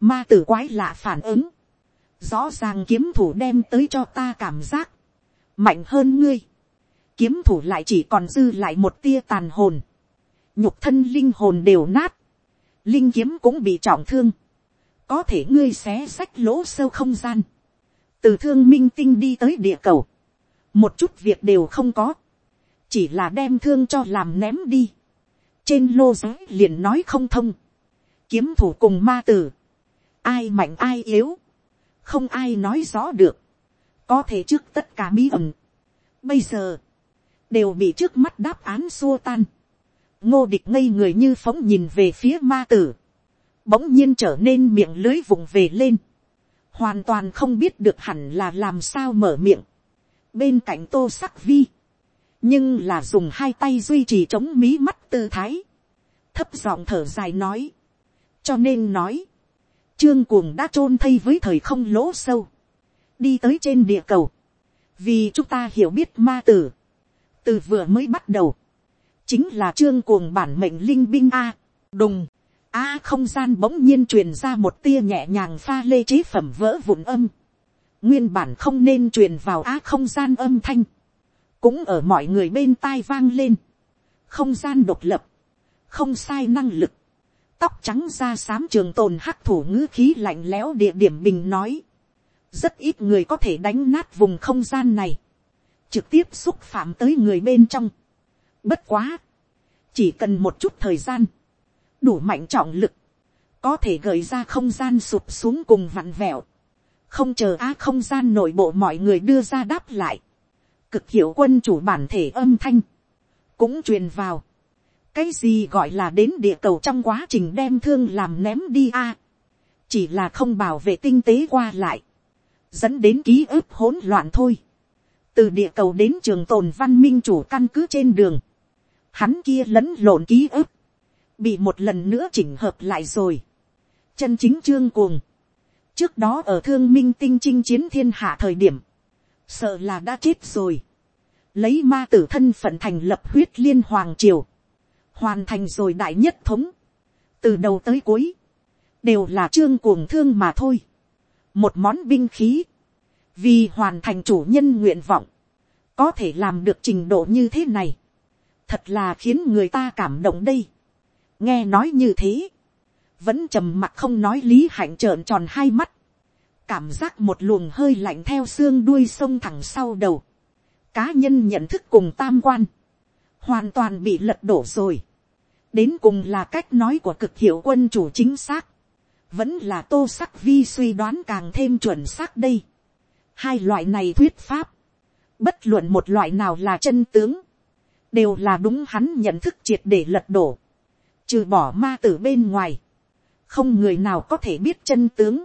[SPEAKER 1] ma tử quái lạ phản ứng, rõ ràng kiếm thủ đem tới cho ta cảm giác, mạnh hơn ngươi, kiếm thủ lại chỉ còn dư lại một tia tàn hồn, nhục thân linh hồn đều nát, linh kiếm cũng bị trọng thương, có thể ngươi xé sách lỗ sâu không gian, từ thương minh tinh đi tới địa cầu, một chút việc đều không có, chỉ là đem thương cho làm ném đi. trên lô giới liền nói không thông, kiếm thủ cùng ma tử, ai mạnh ai yếu, không ai nói rõ được, có thể trước tất cả bí ẩn, bây giờ, đều bị trước mắt đáp án xua tan, ngô địch ngây người như phóng nhìn về phía ma tử, bỗng nhiên trở nên miệng lưới vùng về lên, hoàn toàn không biết được hẳn là làm sao mở miệng, bên cạnh tô sắc vi, nhưng là dùng hai tay duy trì chống mí mắt tư thái, thấp giọng thở dài nói, cho nên nói, trương cuồng đã chôn thây với thời không lỗ sâu, đi tới trên địa cầu, vì chúng ta hiểu biết ma tử, từ vừa mới bắt đầu, chính là trương cuồng bản mệnh linh binh a, đùng, a không gian bỗng nhiên truyền ra một tia nhẹ nhàng pha lê chế phẩm vỡ vụn âm, nguyên bản không nên truyền vào a không gian âm thanh, cũng ở mọi người bên tai vang lên, không gian độc lập, không sai năng lực, tóc trắng da xám trường tồn hắc thủ ngữ khí lạnh lẽo địa điểm bình nói, rất ít người có thể đánh nát vùng không gian này, trực tiếp xúc phạm tới người bên trong. Bất quá, chỉ cần một chút thời gian, đủ mạnh trọng lực, có thể gợi ra không gian sụp xuống cùng vặn vẹo, không chờ á không gian nội bộ mọi người đưa ra đáp lại, cực hiệu quân chủ bản thể âm thanh, cũng truyền vào cái gì gọi là đến địa cầu trong quá trình đem thương làm ném đi a, chỉ là không bảo vệ tinh tế qua lại, dẫn đến ký ức hỗn loạn thôi. từ địa cầu đến trường tồn văn minh chủ căn cứ trên đường, hắn kia lẫn lộn ký ức, bị một lần nữa chỉnh hợp lại rồi. chân chính trương cuồng, trước đó ở thương minh tinh chinh chiến thiên hạ thời điểm, sợ là đã chết rồi, lấy ma tử thân phận thành lập huyết liên hoàng triều, hoàn thành rồi đại nhất thống, từ đầu tới cuối, đều là trương cuồng thương mà thôi, một món binh khí, vì hoàn thành chủ nhân nguyện vọng, có thể làm được trình độ như thế này, thật là khiến người ta cảm động đây. nghe nói như thế, vẫn trầm mặc không nói lý hạnh trợn tròn hai mắt, cảm giác một luồng hơi lạnh theo xương đuôi sông thẳng sau đầu, cá nhân nhận thức cùng tam quan, hoàn toàn bị lật đổ rồi, đến cùng là cách nói của cực hiệu quân chủ chính xác, vẫn là tô sắc vi suy đoán càng thêm chuẩn xác đây. hai loại này thuyết pháp, bất luận một loại nào là chân tướng, đều là đúng hắn nhận thức triệt để lật đổ, trừ bỏ ma tử bên ngoài, không người nào có thể biết chân tướng,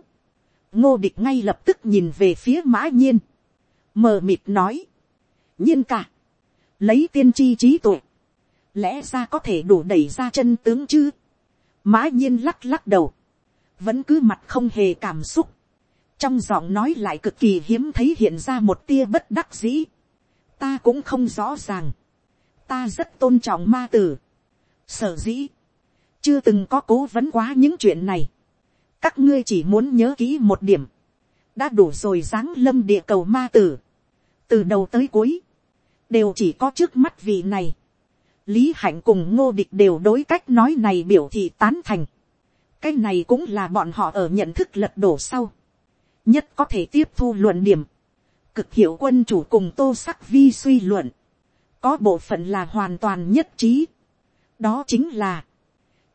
[SPEAKER 1] ngô địch ngay lập tức nhìn về phía mã nhiên, mờ mịt nói, nhiên cả, lấy tiên tri trí tuệ, lẽ ra có thể đủ đẩy ra chân tướng chứ, mã nhiên lắc lắc đầu, vẫn cứ mặt không hề cảm xúc, trong giọng nói lại cực kỳ hiếm thấy hiện ra một tia bất đắc dĩ, ta cũng không rõ ràng, ta rất tôn trọng ma tử, sở dĩ, chưa từng có cố vấn quá những chuyện này, các ngươi chỉ muốn nhớ kỹ một điểm, đã đủ rồi giáng lâm địa cầu ma tử, từ đầu tới cuối, đều chỉ có trước mắt vị này, lý hạnh cùng ngô địch đều đối cách nói này biểu thị tán thành, cái này cũng là bọn họ ở nhận thức lật đổ sau, nhất có thể tiếp thu luận điểm, cực hiệu quân chủ cùng tô sắc vi suy luận, có bộ phận là hoàn toàn nhất trí, đó chính là,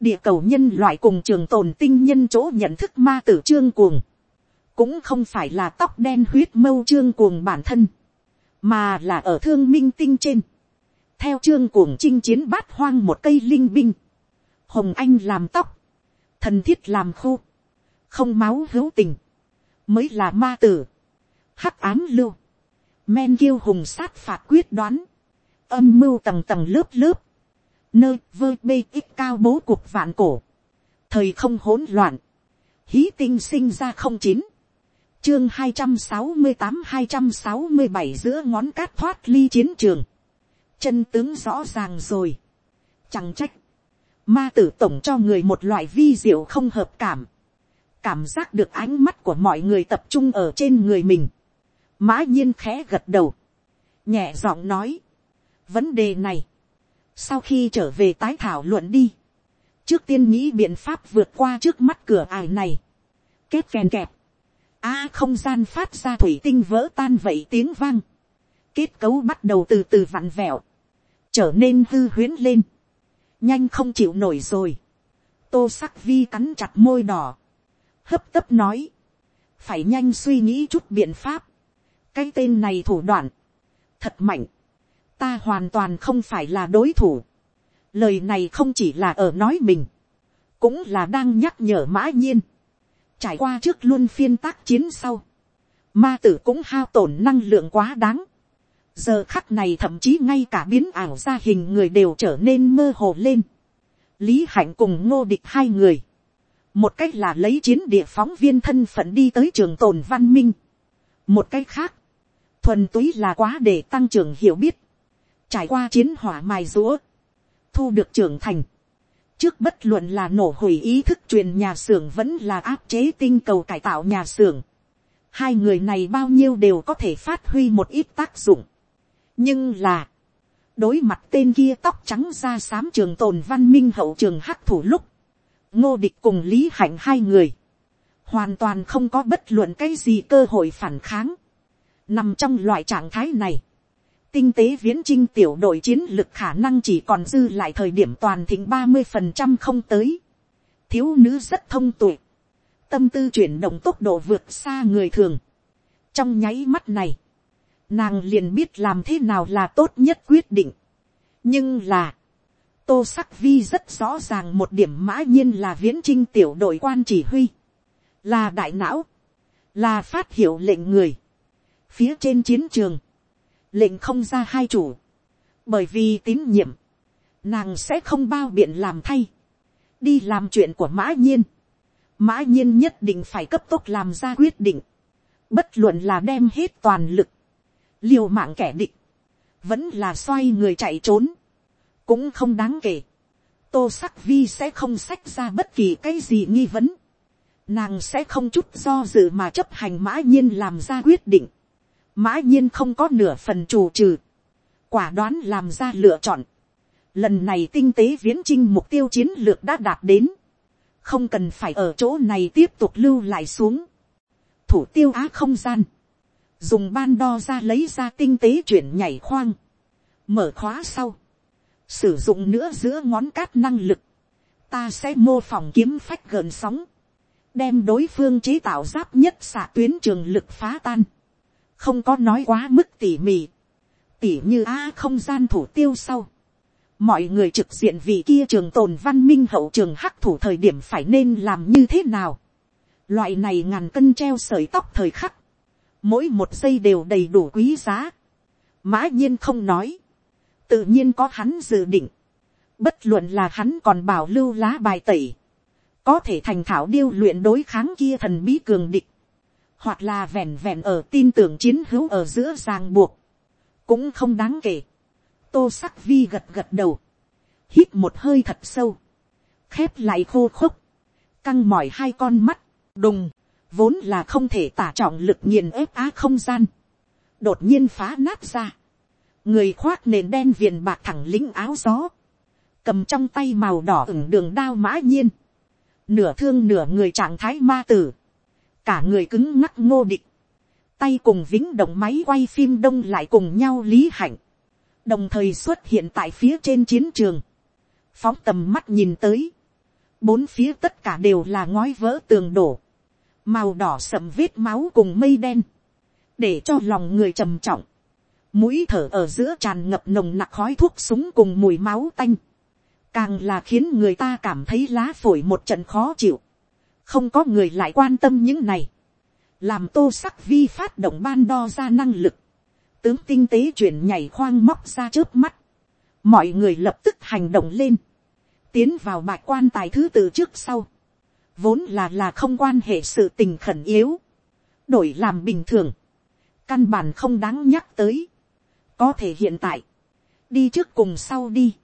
[SPEAKER 1] địa cầu nhân loại cùng trường tồn tinh nhân chỗ nhận thức ma tử trương cuồng, cũng không phải là tóc đen huyết mâu trương cuồng bản thân, mà là ở thương minh tinh trên, theo trương cuồng chinh chiến bát hoang một cây linh binh, hồng anh làm tóc, thần thiết làm khô, không máu hữu tình, mới là ma tử, hắc ám lưu, men kiêu hùng sát phạt quyết đoán, âm mưu tầng tầng lớp lớp, nơi vơ bê ít cao bố cuộc vạn cổ, thời không hỗn loạn, hí tinh sinh ra không chín, chương hai trăm sáu mươi tám hai trăm sáu mươi bảy giữa ngón cát thoát ly chiến trường, chân tướng rõ ràng rồi, chẳng trách, ma tử tổng cho người một loại vi diệu không hợp cảm, cảm giác được ánh mắt của mọi người tập trung ở trên người mình, mã nhiên khẽ gật đầu, nhẹ giọng nói, vấn đề này, sau khi trở về tái thảo luận đi, trước tiên nghĩ biện pháp vượt qua trước mắt cửa ải này, kết kèn kẹp, a không gian phát ra thủy tinh vỡ tan vậy tiếng vang, kết cấu bắt đầu từ từ vặn vẹo, trở nên hư huyến lên, nhanh không chịu nổi rồi, tô sắc vi cắn chặt môi đỏ, hấp tấp nói, phải nhanh suy nghĩ chút biện pháp, cái tên này thủ đoạn, thật mạnh, ta hoàn toàn không phải là đối thủ. lời này không chỉ là ở nói mình, cũng là đang nhắc nhở mã nhiên. trải qua trước luôn phiên tác chiến sau, ma tử cũng hao tổn năng lượng quá đáng giờ khắc này thậm chí ngay cả biến ảo ra hình người đều trở nên mơ hồ lên. lý hạnh cùng ngô địch hai người. một cách là lấy chiến địa phóng viên thân phận đi tới trường tồn văn minh. một cách khác, thuần túy là quá để tăng trưởng hiểu biết trải qua chiến hỏa mài rũa, thu được trưởng thành, trước bất luận là nổ hủy ý thức truyền nhà xưởng vẫn là áp chế tinh cầu cải tạo nhà xưởng, hai người này bao nhiêu đều có thể phát huy một ít tác dụng, nhưng là, đối mặt tên kia tóc trắng ra xám trường tồn văn minh hậu trường hắc thủ lúc, ngô địch cùng lý hạnh hai người, hoàn toàn không có bất luận cái gì cơ hội phản kháng, nằm trong loại trạng thái này, tinh tế viễn trinh tiểu đội chiến lực khả năng chỉ còn dư lại thời điểm toàn thịnh ba mươi phần trăm không tới. thiếu nữ rất thông tuệ. tâm tư chuyển động tốc độ vượt xa người thường. trong nháy mắt này, nàng liền biết làm thế nào là tốt nhất quyết định. nhưng là, tô sắc vi rất rõ ràng một điểm mã nhiên là viễn trinh tiểu đội quan chỉ huy, là đại não, là phát hiệu lệnh người. phía trên chiến trường, lệnh không ra hai chủ, bởi vì tín nhiệm, nàng sẽ không bao biện làm thay, đi làm chuyện của mã nhiên, mã nhiên nhất định phải cấp tốc làm ra quyết định, bất luận là đem hết toàn lực, liều mạng kẻ địch, vẫn là xoay người chạy trốn, cũng không đáng kể, tô sắc vi sẽ không sách ra bất kỳ cái gì nghi vấn, nàng sẽ không chút do dự mà chấp hành mã nhiên làm ra quyết định, mã nhiên không có nửa phần trù trừ, quả đoán làm ra lựa chọn. Lần này tinh tế viễn trinh mục tiêu chiến lược đã đạt đến, không cần phải ở chỗ này tiếp tục lưu lại xuống. Thủ tiêu á không gian, dùng ban đo ra lấy ra tinh tế chuyển nhảy khoang, mở khóa sau, sử dụng nữa giữa ngón cát năng lực, ta sẽ mô phỏng kiếm phách gần sóng, đem đối phương chế tạo giáp nhất xạ tuyến trường lực phá tan, không có nói quá mức tỉ mỉ, tỉ như a không gian thủ tiêu sau, mọi người trực diện vì kia trường tồn văn minh hậu trường hắc thủ thời điểm phải nên làm như thế nào, loại này ngàn cân treo sợi tóc thời khắc, mỗi một giây đều đầy đủ quý giá, mã nhiên không nói, tự nhiên có hắn dự định, bất luận là hắn còn bảo lưu lá bài tẩy, có thể thành thảo điêu luyện đối kháng kia thần bí cường địch, hoặc là vẹn vẹn ở tin tưởng chiến hữu ở giữa ràng buộc, cũng không đáng kể. tô sắc vi gật gật đầu, hít một hơi thật sâu, khép lại khô khốc, căng mỏi hai con mắt, đùng, vốn là không thể tả trọng lực nghiền ép á không gian, đột nhiên phá nát ra, người khoác nền đen viền bạc thẳng lính áo gió, cầm trong tay màu đỏ ửng đường đao mã nhiên, nửa thương nửa người trạng thái ma tử, cả người cứng ngắc ngô địch, tay cùng vĩnh động máy quay phim đông lại cùng nhau lý hạnh, đồng thời xuất hiện tại phía trên chiến trường, phóng tầm mắt nhìn tới, bốn phía tất cả đều là ngói vỡ tường đổ, màu đỏ sậm vết máu cùng mây đen, để cho lòng người trầm trọng, mũi thở ở giữa tràn ngập nồng nặc khói thuốc súng cùng mùi máu tanh, càng là khiến người ta cảm thấy lá phổi một trận khó chịu, không có người lại quan tâm những này, làm tô sắc vi phát động ban đo ra năng lực, tướng tinh tế chuyển nhảy khoang móc ra trước mắt, mọi người lập tức hành động lên, tiến vào bạc quan tài thứ tự trước sau, vốn là là không quan hệ sự tình khẩn yếu, đổi làm bình thường, căn bản không đáng nhắc tới, có thể hiện tại, đi trước cùng sau đi,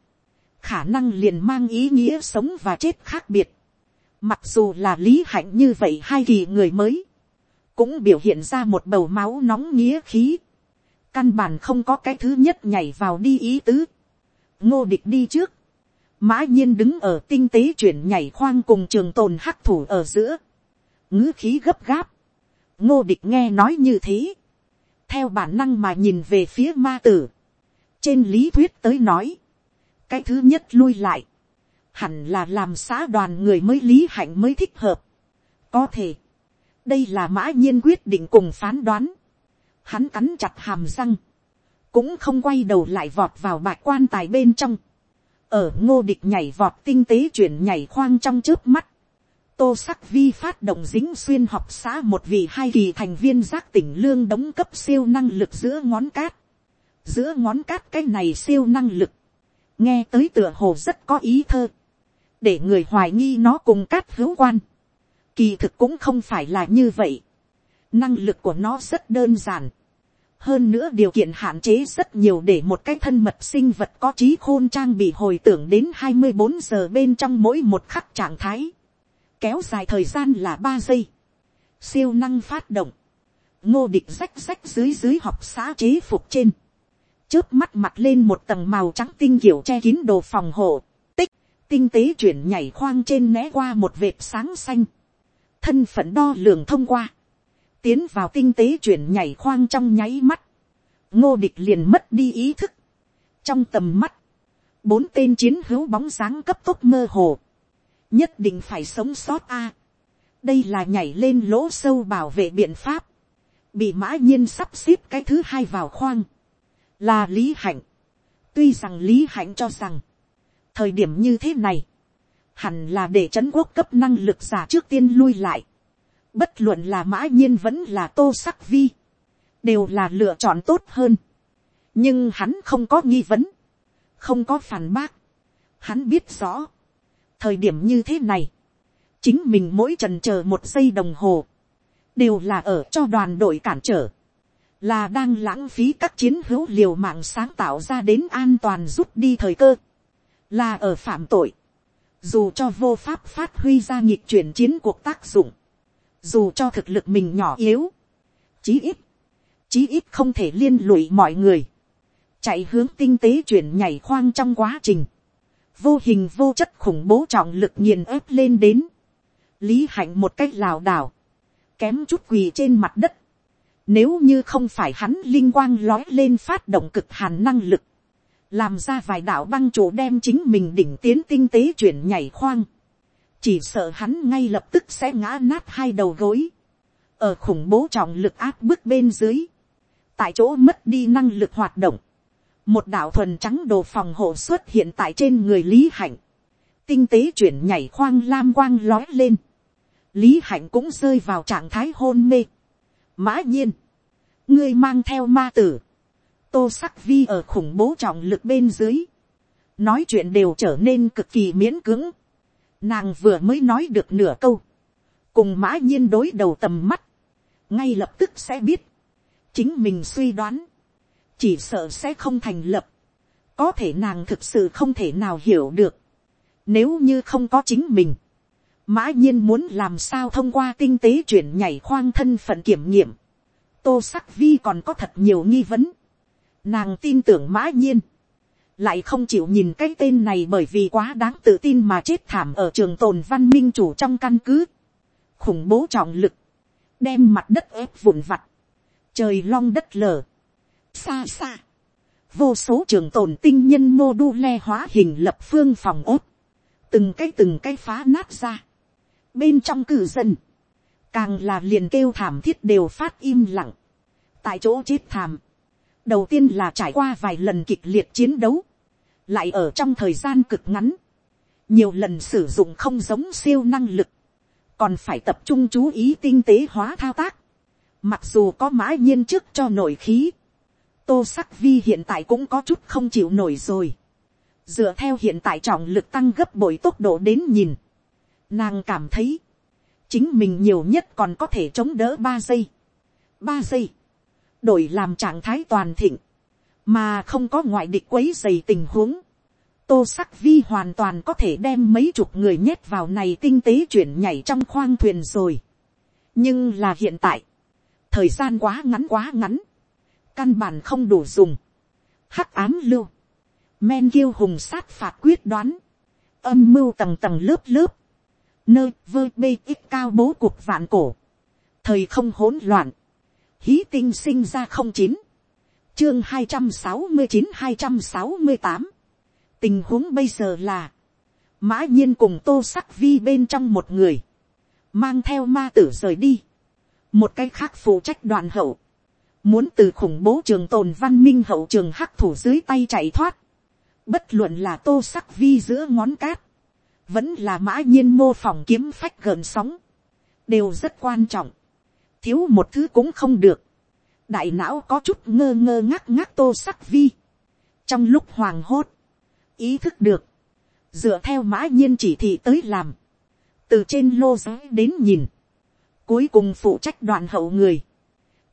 [SPEAKER 1] khả năng liền mang ý nghĩa sống và chết khác biệt, mặc dù là lý hạnh như vậy hai kỳ người mới, cũng biểu hiện ra một bầu máu nóng nghĩa khí, căn bản không có cái thứ nhất nhảy vào đi ý tứ, ngô địch đi trước, mã nhiên đứng ở tinh tế chuyển nhảy khoang cùng trường tồn hắc thủ ở giữa, ngữ khí gấp gáp, ngô địch nghe nói như thế, theo bản năng mà nhìn về phía ma tử, trên lý thuyết tới nói, cái thứ nhất lui lại, hẳn là làm xã đoàn người mới lý hạnh mới thích hợp, có thể, đây là mã nhiên quyết định cùng phán đoán, hắn cắn chặt hàm răng, cũng không quay đầu lại vọt vào bạc quan tài bên trong, ở ngô địch nhảy vọt tinh tế chuyển nhảy khoang trong trước mắt, tô sắc vi phát động dính xuyên học xã một vị hai kỳ thành viên giác tỉnh lương đóng cấp siêu năng lực giữa ngón cát, giữa ngón cát cái này siêu năng lực, nghe tới tựa hồ rất có ý thơ, để người hoài nghi nó cùng cát hữu quan, kỳ thực cũng không phải là như vậy, năng lực của nó rất đơn giản, hơn nữa điều kiện hạn chế rất nhiều để một cái thân mật sinh vật có trí khôn trang bị hồi tưởng đến hai mươi bốn giờ bên trong mỗi một khắc trạng thái. Kéo dài thời gian là ba giây. Siêu năng phát động. Ngô địch rách rách dưới dưới học xã chế phục trên. Trước mắt mặt lên một tầng màu trắng tinh kiểu che kín đồ phòng hộ. Tích, tinh tế chuyển nhảy khoang trên né qua một vệt sáng xanh. Thân phận đo lường thông qua tiến vào tinh tế chuyển nhảy khoang trong nháy mắt, ngô địch liền mất đi ý thức. trong tầm mắt, bốn tên chiến hữu bóng dáng cấp tốc mơ hồ, nhất định phải sống sót a. đây là nhảy lên lỗ sâu bảo vệ biện pháp, bị mã nhiên sắp xếp cái thứ hai vào khoang, là lý hạnh. tuy rằng lý hạnh cho rằng, thời điểm như thế này, hẳn là để trấn quốc cấp năng lực giả trước tiên lui lại bất luận là mã nhiên vẫn là tô sắc vi, đều là lựa chọn tốt hơn. nhưng hắn không có nghi vấn, không có phản bác. hắn biết rõ, thời điểm như thế này, chính mình mỗi trần c h ờ một giây đồng hồ, đều là ở cho đoàn đội cản trở, là đang lãng phí các chiến hữu liều mạng sáng tạo ra đến an toàn rút đi thời cơ, là ở phạm tội, dù cho vô pháp phát huy ra nhịp chuyển chiến cuộc tác dụng, dù cho thực lực mình nhỏ yếu, chí ít, chí ít không thể liên lụy mọi người, chạy hướng tinh tế chuyển nhảy khoang trong quá trình, vô hình vô chất khủng bố trọng lực nghiền ép lên đến, lý hạnh một cách lảo đảo, kém chút quỳ trên mặt đất, nếu như không phải hắn linh quang lói lên phát động cực hàn năng lực, làm ra vài đạo băng chủ đem chính mình đỉnh tiến tinh tế chuyển nhảy khoang, chỉ sợ hắn ngay lập tức sẽ ngã nát hai đầu gối, ở khủng bố trọng lực áp bức bên dưới, tại chỗ mất đi năng lực hoạt động, một đạo thuần trắng đồ phòng hộ xuất hiện tại trên người lý hạnh, tinh tế chuyển nhảy khoang lam quang lói lên, lý hạnh cũng rơi vào trạng thái hôn mê. mã nhiên, ngươi mang theo ma tử, tô sắc vi ở khủng bố trọng lực bên dưới, nói chuyện đều trở nên cực kỳ miễn cưỡng, nàng vừa mới nói được nửa câu, cùng mã nhiên đối đầu tầm mắt, ngay lập tức sẽ biết, chính mình suy đoán, chỉ sợ sẽ không thành lập, có thể nàng thực sự không thể nào hiểu được, nếu như không có chính mình, mã nhiên muốn làm sao thông qua tinh tế chuyển nhảy khoang thân phận kiểm nghiệm, tô sắc vi còn có thật nhiều nghi vấn, nàng tin tưởng mã nhiên, lại không chịu nhìn cái tên này bởi vì quá đáng tự tin mà chết thảm ở trường tồn văn minh chủ trong căn cứ, khủng bố trọng lực, đem mặt đất ép vụn vặt, trời long đất lở, xa xa, vô số trường tồn tinh nhân mô đu le hóa hình lập phương phòng ốt, từng cái từng cái phá nát ra, bên trong cử dân, càng là liền kêu thảm thiết đều phát im lặng, tại chỗ chết thảm, đầu tiên là trải qua vài lần kịch liệt chiến đấu, lại ở trong thời gian cực ngắn, nhiều lần sử dụng không giống siêu năng lực, còn phải tập trung chú ý tinh tế hóa thao tác, mặc dù có mã nhiên trước cho nổi khí, tô sắc vi hiện tại cũng có chút không chịu nổi rồi, dựa theo hiện tại trọng lực tăng gấp bội tốc độ đến nhìn, nàng cảm thấy, chính mình nhiều nhất còn có thể chống đỡ ba giây, ba giây, đổi làm trạng thái toàn thịnh, mà không có ngoại địch quấy dày tình huống, tô sắc vi hoàn toàn có thể đem mấy chục người nhét vào này tinh tế chuyển nhảy trong khoang thuyền rồi. nhưng là hiện tại, thời gian quá ngắn quá ngắn, căn bản không đủ dùng, hắc ám lưu, men kiêu hùng sát phạt quyết đoán, âm mưu tầng tầng lớp lớp, nơi vơ bê ít cao bố cuộc vạn cổ, thời không hỗn loạn, hí tinh sinh ra không chín, chương hai trăm sáu mươi chín hai trăm sáu mươi tám, tình huống bây giờ là, mã nhiên cùng tô sắc vi bên trong một người, mang theo ma tử rời đi, một cái khác phụ trách đoàn hậu, muốn từ khủng bố trường tồn văn minh hậu trường hắc thủ dưới tay chạy thoát, bất luận là tô sắc vi giữa ngón cát, vẫn là mã nhiên mô phỏng kiếm phách gợn sóng, đều rất quan trọng, thiếu một thứ cũng không được, đại não có chút ngơ ngơ ngác ngác tô sắc vi, trong lúc hoàng hốt, ý thức được, dựa theo mã nhiên chỉ thị tới làm, từ trên lô giới đến nhìn, cuối cùng phụ trách đoạn hậu người,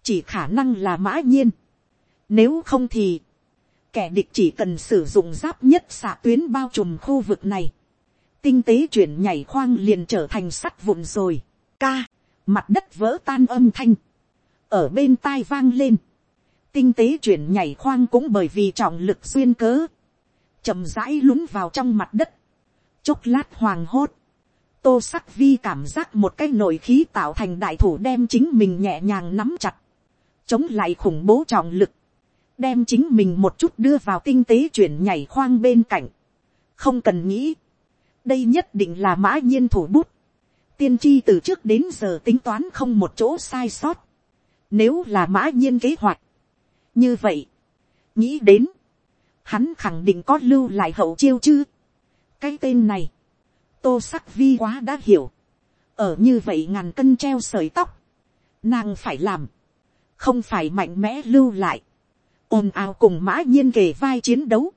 [SPEAKER 1] chỉ khả năng là mã nhiên, nếu không thì, kẻ địch chỉ cần sử dụng giáp nhất xạ tuyến bao trùm khu vực này, tinh tế chuyển nhảy khoang liền trở thành sắt vụn rồi, ca, mặt đất vỡ tan âm thanh, ở bên tai vang lên, tinh tế chuyển nhảy khoang cũng bởi vì trọng lực xuyên cớ, chậm rãi lún vào trong mặt đất, chốc lát hoàng hốt, tô sắc vi cảm giác một cái nội khí tạo thành đại thủ đem chính mình nhẹ nhàng nắm chặt, chống lại khủng bố trọng lực, đem chính mình một chút đưa vào tinh tế chuyển nhảy khoang bên cạnh, không cần nghĩ, đây nhất định là mã nhiên thủ bút, tiên tri từ trước đến giờ tính toán không một chỗ sai sót, nếu là mã nhiên kế hoạch, như vậy, nghĩ đến, hắn khẳng định có lưu lại hậu chiêu chứ. cái tên này, tô sắc vi quá đã hiểu, ở như vậy ngàn cân treo sợi tóc, nàng phải làm, không phải mạnh mẽ lưu lại, ồn ào cùng mã nhiên kề vai chiến đấu,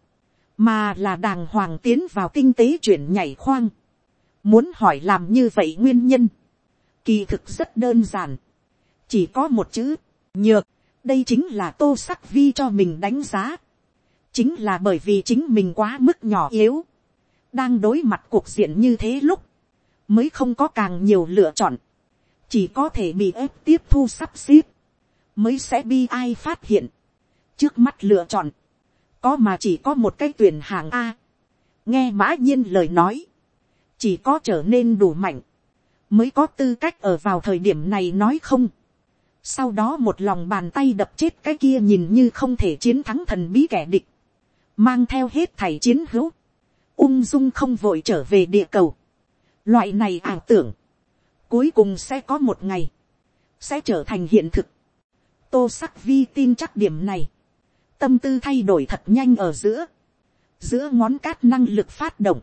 [SPEAKER 1] mà là đàng hoàng tiến vào kinh tế chuyển nhảy khoang, muốn hỏi làm như vậy nguyên nhân, kỳ thực rất đơn giản, chỉ có một chữ, nhược, đây chính là tô sắc vi cho mình đánh giá, chính là bởi vì chính mình quá mức nhỏ yếu, đang đối mặt cuộc diện như thế lúc, mới không có càng nhiều lựa chọn, chỉ có thể bị ép tiếp thu sắp xếp, mới sẽ bi ai phát hiện, trước mắt lựa chọn, có mà chỉ có một cái tuyển hàng a, nghe mã nhiên lời nói, chỉ có trở nên đủ mạnh, mới có tư cách ở vào thời điểm này nói không, sau đó một lòng bàn tay đập chết cái kia nhìn như không thể chiến thắng thần bí kẻ địch, mang theo hết thầy chiến hữu, ung dung không vội trở về địa cầu, Loại này ảo tưởng, cuối cùng sẽ có một ngày, sẽ trở thành hiện thực. Tô sắc vi tin chắc điểm này, tâm tư thay đổi thật nhanh ở giữa, giữa ngón cát năng lực phát động,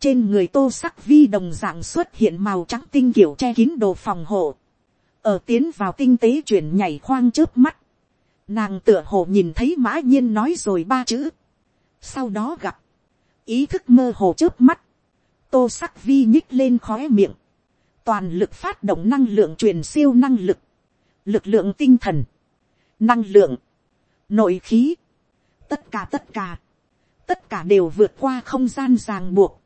[SPEAKER 1] trên người tô sắc vi đồng dạng xuất hiện màu trắng tinh kiểu che kín đồ phòng hộ, ở tiến vào tinh tế chuyển nhảy khoang trước mắt, nàng tựa hồ nhìn thấy mã nhiên nói rồi ba chữ, sau đó gặp, ý thức mơ hồ trước mắt, tô sắc vi nhích lên khóe miệng, toàn lực phát động năng lượng truyền siêu năng lực, lực lượng tinh thần, năng lượng, nội khí, tất cả tất cả, tất cả đều vượt qua không gian ràng buộc,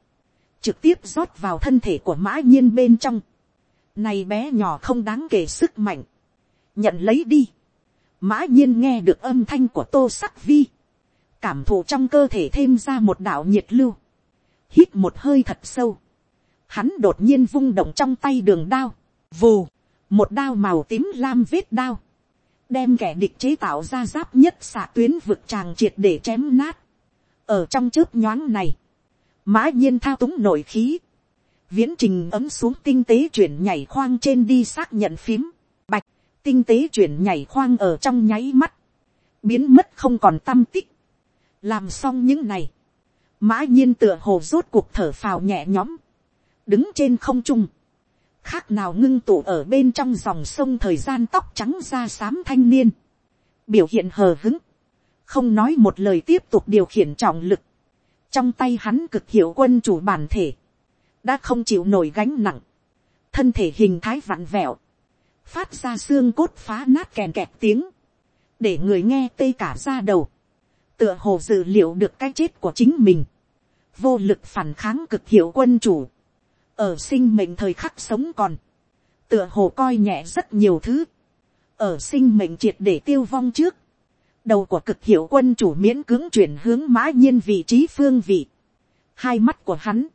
[SPEAKER 1] trực tiếp rót vào thân thể của mã nhiên bên trong. Này bé nhỏ không đáng kể sức mạnh. Nhận lấy đi. Mã nhiên nghe được âm thanh của tô sắc vi. Cảm thụ trong cơ thể thêm ra một đạo nhiệt lưu. Hít một hơi thật sâu. Hắn đột nhiên vung động trong tay đường đao. Vù. Một đao màu tím lam vết đao. Đem kẻ địch chế tạo ra giáp nhất xạ tuyến vực tràng triệt để chém nát. Ở trong chớp nhoáng này mã nhiên thao túng nội khí, viễn trình ấm xuống tinh tế chuyển nhảy khoang trên đi xác nhận phím, bạch, tinh tế chuyển nhảy khoang ở trong nháy mắt, biến mất không còn tâm tích, làm xong những này, mã nhiên tựa hồ rốt cuộc thở phào nhẹ nhõm, đứng trên không trung, khác nào ngưng tụ ở bên trong dòng sông thời gian tóc trắng da xám thanh niên, biểu hiện hờ hứng, không nói một lời tiếp tục điều khiển trọng lực, trong tay hắn cực hiệu quân chủ bản thể, đã không chịu nổi gánh nặng, thân thể hình thái vặn vẹo, phát ra xương cốt phá nát kèn kẹt tiếng, để người nghe tê cả ra đầu, tựa hồ dự liệu được cái chết của chính mình, vô lực phản kháng cực hiệu quân chủ, ở sinh mệnh thời khắc sống còn, tựa hồ coi nhẹ rất nhiều thứ, ở sinh mệnh triệt để tiêu vong trước, đầu của cực hiệu quân chủ miễn cưỡng chuyển hướng mã nhiên vị trí phương vị. Hai mắt của hắn,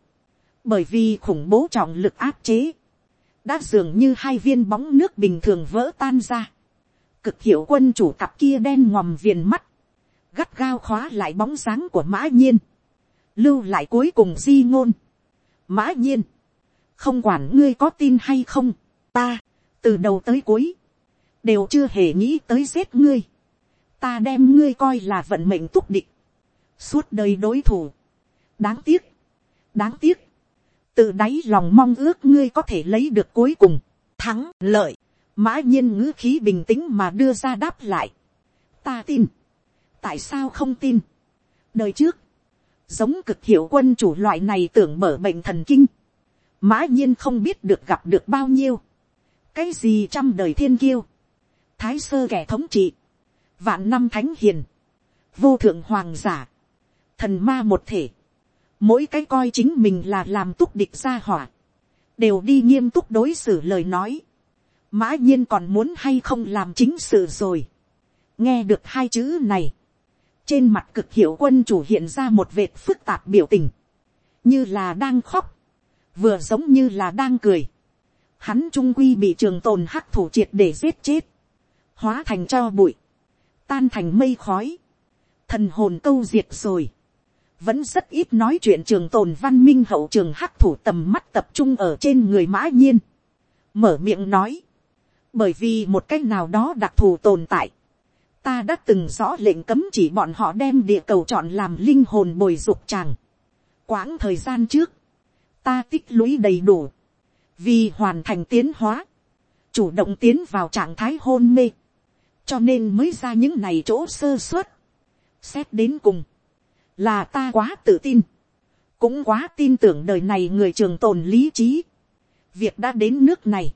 [SPEAKER 1] bởi vì khủng bố trọng lực áp chế, đã dường như hai viên bóng nước bình thường vỡ tan ra. Cực hiệu quân chủ cặp kia đen ngòm viền mắt, gắt gao khóa lại bóng dáng của mã nhiên, lưu lại cuối cùng di ngôn. Mã nhiên, không quản ngươi có tin hay không, ta, từ đầu tới cuối, đều chưa hề nghĩ tới giết ngươi ta đem ngươi coi là vận mệnh túc định, suốt đời đối thủ. đáng tiếc, đáng tiếc, từ đáy lòng mong ước ngươi có thể lấy được cuối cùng, thắng lợi, mã nhiên ngữ khí bình tĩnh mà đưa ra đáp lại. ta tin, tại sao không tin, đời trước, giống cực hiệu quân chủ loại này tưởng mở bệnh thần kinh, mã nhiên không biết được gặp được bao nhiêu, cái gì trăm đời thiên kiêu, thái sơ kẻ thống trị, vạn năm thánh hiền, vô thượng hoàng giả, thần ma một thể, mỗi cái coi chính mình là làm túc địch gia hỏa, đều đi nghiêm túc đối xử lời nói, mã nhiên còn muốn hay không làm chính sự rồi, nghe được hai chữ này, trên mặt cực hiệu quân chủ hiện ra một vệt phức tạp biểu tình, như là đang khóc, vừa giống như là đang cười, hắn trung quy bị trường tồn hắc thủ triệt để giết chết, hóa thành cho bụi, tan thành mây khói, thần hồn câu diệt rồi, vẫn rất ít nói chuyện trường tồn văn minh hậu trường hắc thủ tầm mắt tập trung ở trên người mã nhiên, mở miệng nói, bởi vì một cách nào đó đặc thù tồn tại, ta đã từng rõ lệnh cấm chỉ bọn họ đem địa cầu chọn làm linh hồn bồi dục chàng. quãng thời gian trước, ta tích lũy đầy đủ, vì hoàn thành tiến hóa, chủ động tiến vào trạng thái hôn mê, cho nên mới ra những này chỗ sơ suất. xét đến cùng, là ta quá tự tin, cũng quá tin tưởng đời này người trường tồn lý trí. việc đã đến nước này,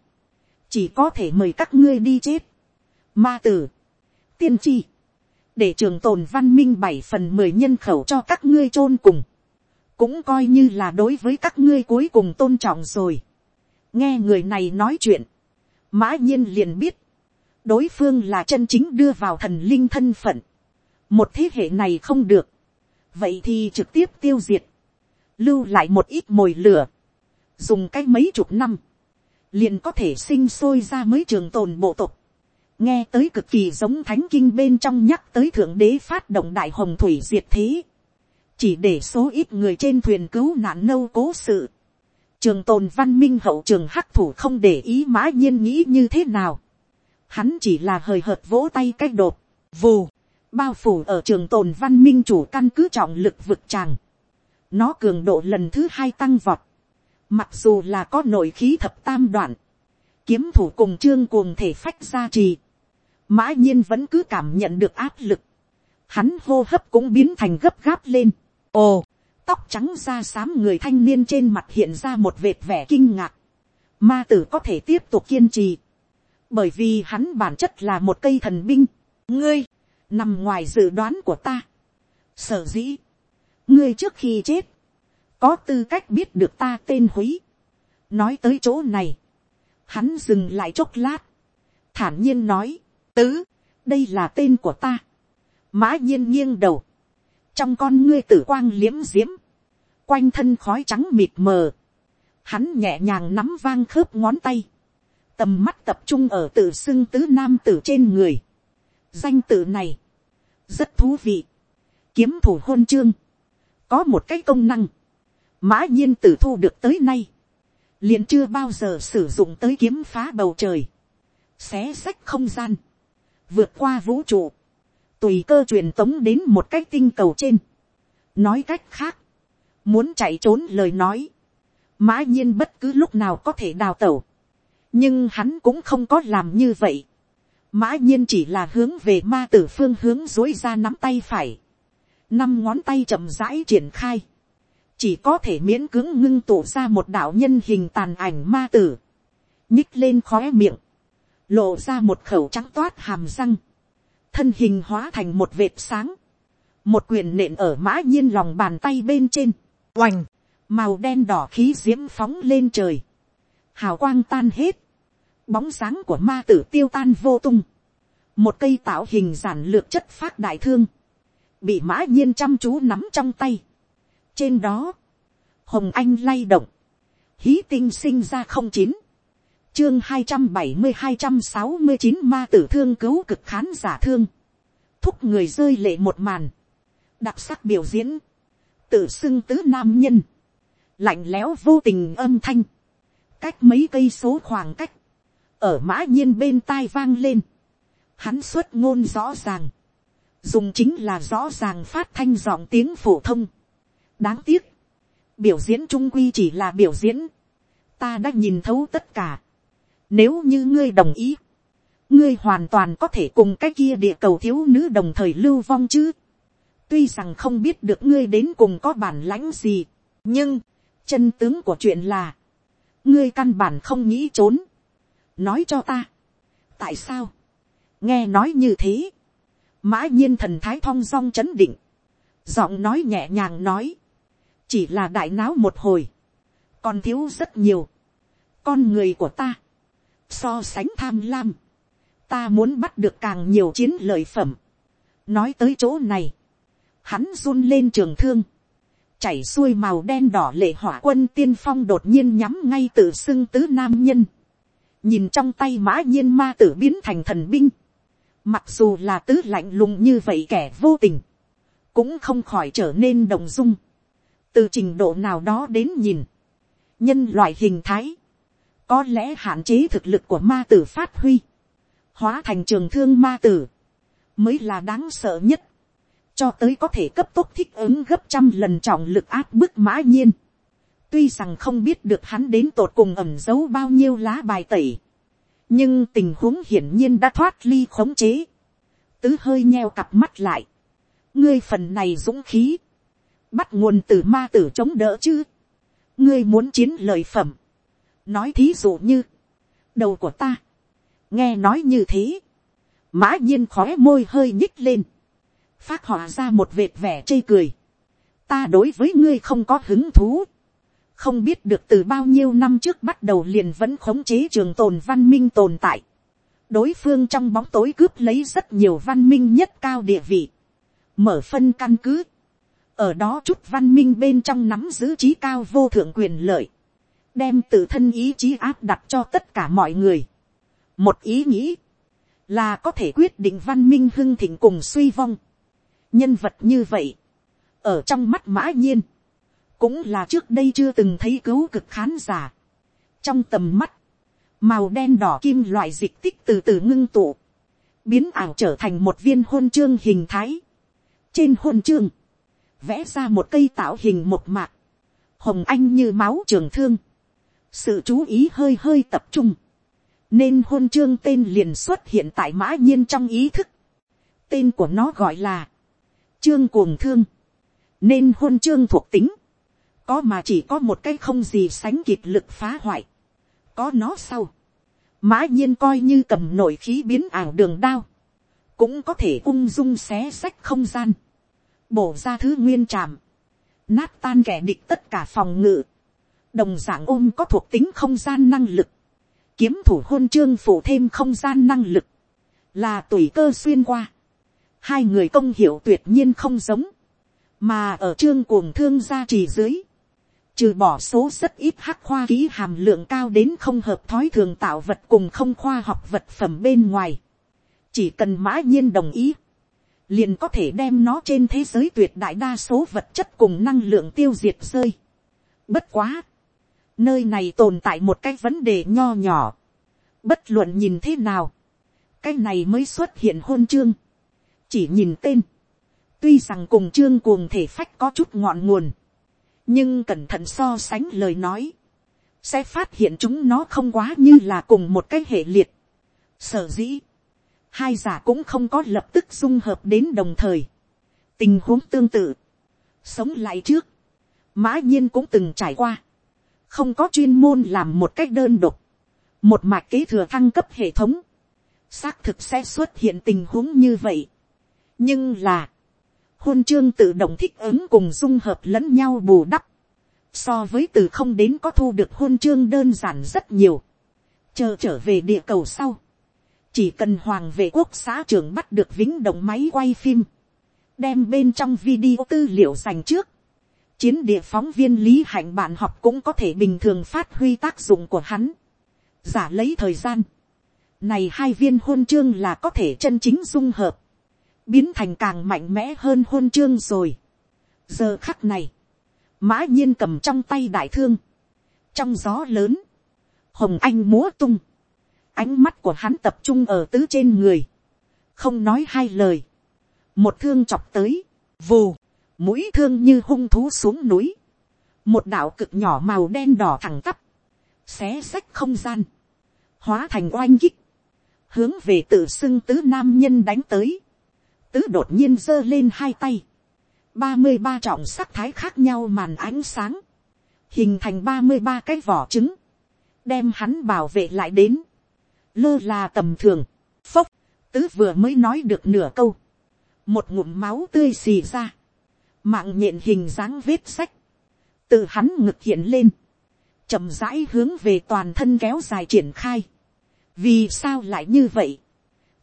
[SPEAKER 1] chỉ có thể mời các ngươi đi chết. ma tử, tiên tri, để trường tồn văn minh bảy phần mười nhân khẩu cho các ngươi chôn cùng, cũng coi như là đối với các ngươi cuối cùng tôn trọng rồi. nghe người này nói chuyện, mã nhiên liền biết, đối phương là chân chính đưa vào thần linh thân phận. một thế hệ này không được, vậy thì trực tiếp tiêu diệt, lưu lại một ít mồi lửa, dùng cách mấy chục năm, liền có thể sinh sôi ra mới trường tồn bộ tộc. nghe tới cực kỳ giống thánh kinh bên trong nhắc tới thượng đế phát động đại hồng thủy diệt thế, chỉ để số ít người trên thuyền cứu nạn nâu cố sự, trường tồn văn minh hậu trường hắc thủ không để ý mã nhiên nghĩ như thế nào. Hắn chỉ là hời hợt vỗ tay cách đột, vù, bao phủ ở trường tồn văn minh chủ căn cứ trọng lực vực tràng. Nó cường độ lần thứ hai tăng vọt. Mặc dù là có nội khí thập tam đoạn, kiếm thủ cùng trương cuồng thể phách ra trì. Mã nhiên vẫn cứ cảm nhận được áp lực. Hắn hô hấp cũng biến thành gấp gáp lên. Ồ, tóc trắng da xám người thanh niên trên mặt hiện ra một vệt vẻ kinh ngạc. Ma tử có thể tiếp tục kiên trì. Bởi vì hắn bản chất là một cây thần binh. Ngươi, nằm ngoài dự đoán của ta. Sở dĩ, ngươi trước khi chết, có tư cách biết được ta tên húy. Nói tới chỗ này, hắn dừng lại chốc lát, thản nhiên nói, tứ, đây là tên của ta. Mã nhiên nghiêng đầu, trong con ngươi tử quang liếm diễm, quanh thân khói trắng mịt mờ, hắn nhẹ nhàng nắm vang khớp ngón tay, tầm mắt tập trung ở tự xưng tứ nam tử trên người, danh tự này, rất thú vị, kiếm thủ hôn chương, có một cái công năng, mã nhiên tử thu được tới nay, liền chưa bao giờ sử dụng tới kiếm phá bầu trời, xé sách không gian, vượt qua vũ trụ, tùy cơ truyền tống đến một cái tinh cầu trên. nói cách khác, muốn chạy trốn lời nói, mã nhiên bất cứ lúc nào có thể đào tẩu, nhưng hắn cũng không có làm như vậy. mã nhiên chỉ là hướng về ma tử phương hướng dối ra nắm tay phải, năm ngón tay chậm rãi triển khai, chỉ có thể miễn cưỡng ngưng tụ ra một đạo nhân hình tàn ảnh ma tử, nhích lên khóe miệng, lộ ra một khẩu trắng toát hàm răng, thân hình hóa thành một vệt sáng, một quyền nện ở mã nhiên lòng bàn tay bên trên, oành, màu đen đỏ khí diễm phóng lên trời, hào quang tan hết, bóng sáng của ma tử tiêu tan vô tung, một cây tạo hình giản lược chất phát đại thương, bị mã nhiên chăm chú nắm trong tay, trên đó, hồng anh lay động, hí tinh sinh ra không chín, chương hai trăm bảy mươi hai trăm sáu mươi chín ma tử thương cứu cực khán giả thương, thúc người rơi lệ một màn, đặc sắc biểu diễn, tự xưng tứ nam nhân, lạnh lẽo vô tình âm thanh, cách mấy cây số khoảng cách, ở mã nhiên bên tai vang lên, hắn xuất ngôn rõ ràng, dùng chính là rõ ràng phát thanh giọng tiếng phổ thông, đáng tiếc, biểu diễn trung quy chỉ là biểu diễn, ta đã nhìn thấu tất cả, nếu như ngươi đồng ý, ngươi hoàn toàn có thể cùng cái kia địa cầu thiếu nữ đồng thời lưu vong chứ. tuy rằng không biết được ngươi đến cùng có bản lãnh gì, nhưng, chân tướng của chuyện là, ngươi căn bản không nghĩ trốn nói cho ta, tại sao, nghe nói như thế, mã nhiên thần thái thong dong c h ấ n định, giọng nói nhẹ nhàng nói, chỉ là đại náo một hồi, còn thiếu rất nhiều, con người của ta, so sánh tham lam, ta muốn bắt được càng nhiều chiến lợi phẩm. nói tới chỗ này, hắn run lên trường thương, chảy xuôi màu đen đỏ lệ hỏa quân tiên phong đột nhiên nhắm ngay tự xưng tứ nam nhân, nhìn trong tay mã nhiên ma tử biến thành thần binh, mặc dù là tứ lạnh lùng như vậy kẻ vô tình, cũng không khỏi trở nên đồng dung, từ trình độ nào đó đến nhìn, nhân loại hình thái, có lẽ hạn chế thực lực của ma tử phát huy, hóa thành trường thương ma tử, mới là đáng sợ nhất, cho tới có thể cấp tốc thích ứng gấp trăm lần trọng lực áp bức mã nhiên tuy rằng không biết được hắn đến tột cùng ẩm giấu bao nhiêu lá bài tẩy, nhưng tình huống hiển nhiên đã thoát ly khống chế, tứ hơi nheo cặp mắt lại, ngươi phần này dũng khí, bắt nguồn từ ma tử chống đỡ chứ, ngươi muốn chiến lợi phẩm, nói thí dụ như, đầu của ta, nghe nói như thế, mã nhiên khói môi hơi nhích lên, phát họa ra một vệt vẻ chê cười, ta đối với ngươi không có hứng thú, không biết được từ bao nhiêu năm trước bắt đầu liền vẫn khống chế trường tồn văn minh tồn tại, đối phương trong bóng tối cướp lấy rất nhiều văn minh nhất cao địa vị, mở phân căn cứ, ở đó chút văn minh bên trong nắm giữ trí cao vô thượng quyền lợi, đem tự thân ý chí áp đặt cho tất cả mọi người. một ý nghĩ, là có thể quyết định văn minh hưng thịnh cùng suy vong. nhân vật như vậy, ở trong mắt mã nhiên, cũng là trước đây chưa từng thấy cứu cực khán giả. trong tầm mắt, màu đen đỏ kim loại dịch tích từ từ ngưng tụ, biến ảo trở thành một viên hôn chương hình thái. trên hôn chương, vẽ ra một cây tạo hình một mạc, hồng anh như máu trường thương, sự chú ý hơi hơi tập trung, nên hôn chương tên liền xuất hiện tại mã nhiên trong ý thức. tên của nó gọi là chương cuồng thương, nên hôn chương thuộc tính, có mà chỉ có một cái không gì sánh kịp lực phá hoại, có nó sau, mã nhiên coi như cầm nổi khí biến ảo đường đao, cũng có thể ung dung xé sách không gian, bổ ra thứ nguyên tràm, nát tan kẻ địch tất cả phòng ngự, đồng d ạ n g ôm có thuộc tính không gian năng lực, kiếm thủ hôn chương phủ thêm không gian năng lực, là tùy cơ xuyên qua, hai người công hiệu tuyệt nhiên không giống, mà ở trương cuồng thương gia trì dưới, trừ bỏ số rất ít hắc khoa ký hàm lượng cao đến không hợp thói thường tạo vật cùng không khoa học vật phẩm bên ngoài, chỉ cần mã nhiên đồng ý, liền có thể đem nó trên thế giới tuyệt đại đa số vật chất cùng năng lượng tiêu diệt rơi. Bất quá, nơi này tồn tại một cái vấn đề nho nhỏ. Bất luận nhìn thế nào, cái này mới xuất hiện hôn chương. Chỉ nhìn tên, tuy rằng cùng chương cuồng thể phách có chút ngọn nguồn, nhưng cẩn thận so sánh lời nói, sẽ phát hiện chúng nó không quá như là cùng một cái hệ liệt. Sở dĩ, hai giả cũng không có lập tức dung hợp đến đồng thời. tình huống tương tự, sống lại trước, mã nhiên cũng từng trải qua, không có chuyên môn làm một cách đơn độc, một mạch kế thừa thăng cấp hệ thống, xác thực sẽ xuất hiện tình huống như vậy. nhưng là, hôn chương tự động thích ứng cùng dung hợp lẫn nhau bù đắp, so với từ không đến có thu được hôn chương đơn giản rất nhiều, chờ trở về địa cầu sau, chỉ cần hoàng vệ quốc xã trưởng bắt được vĩnh động máy quay phim, đem bên trong video tư liệu dành trước, chiến địa phóng viên lý hạnh bạn học cũng có thể bình thường phát huy tác dụng của hắn, giả lấy thời gian, này hai viên hôn chương là có thể chân chính dung hợp, biến thành càng mạnh mẽ hơn hôn chương rồi. giờ khắc này, mã nhiên cầm trong tay đại thương, trong gió lớn, hồng anh múa tung, ánh mắt của hắn tập trung ở tứ trên người, không nói hai lời, một thương chọc tới, vù, mũi thương như hung thú xuống núi, một đạo cực nhỏ màu đen đỏ thẳng tắp, xé xách không gian, hóa thành oanh kích, hướng về tự xưng tứ nam nhân đánh tới, tứ đột nhiên giơ lên hai tay, ba mươi ba trọng sắc thái khác nhau màn ánh sáng, hình thành ba mươi ba cái vỏ trứng, đem hắn bảo vệ lại đến, lơ là tầm thường, phốc, tứ vừa mới nói được nửa câu, một ngụm máu tươi xì ra, mạng nhện hình dáng vết sách, từ hắn ngực hiện lên, chậm rãi hướng về toàn thân kéo dài triển khai, vì sao lại như vậy,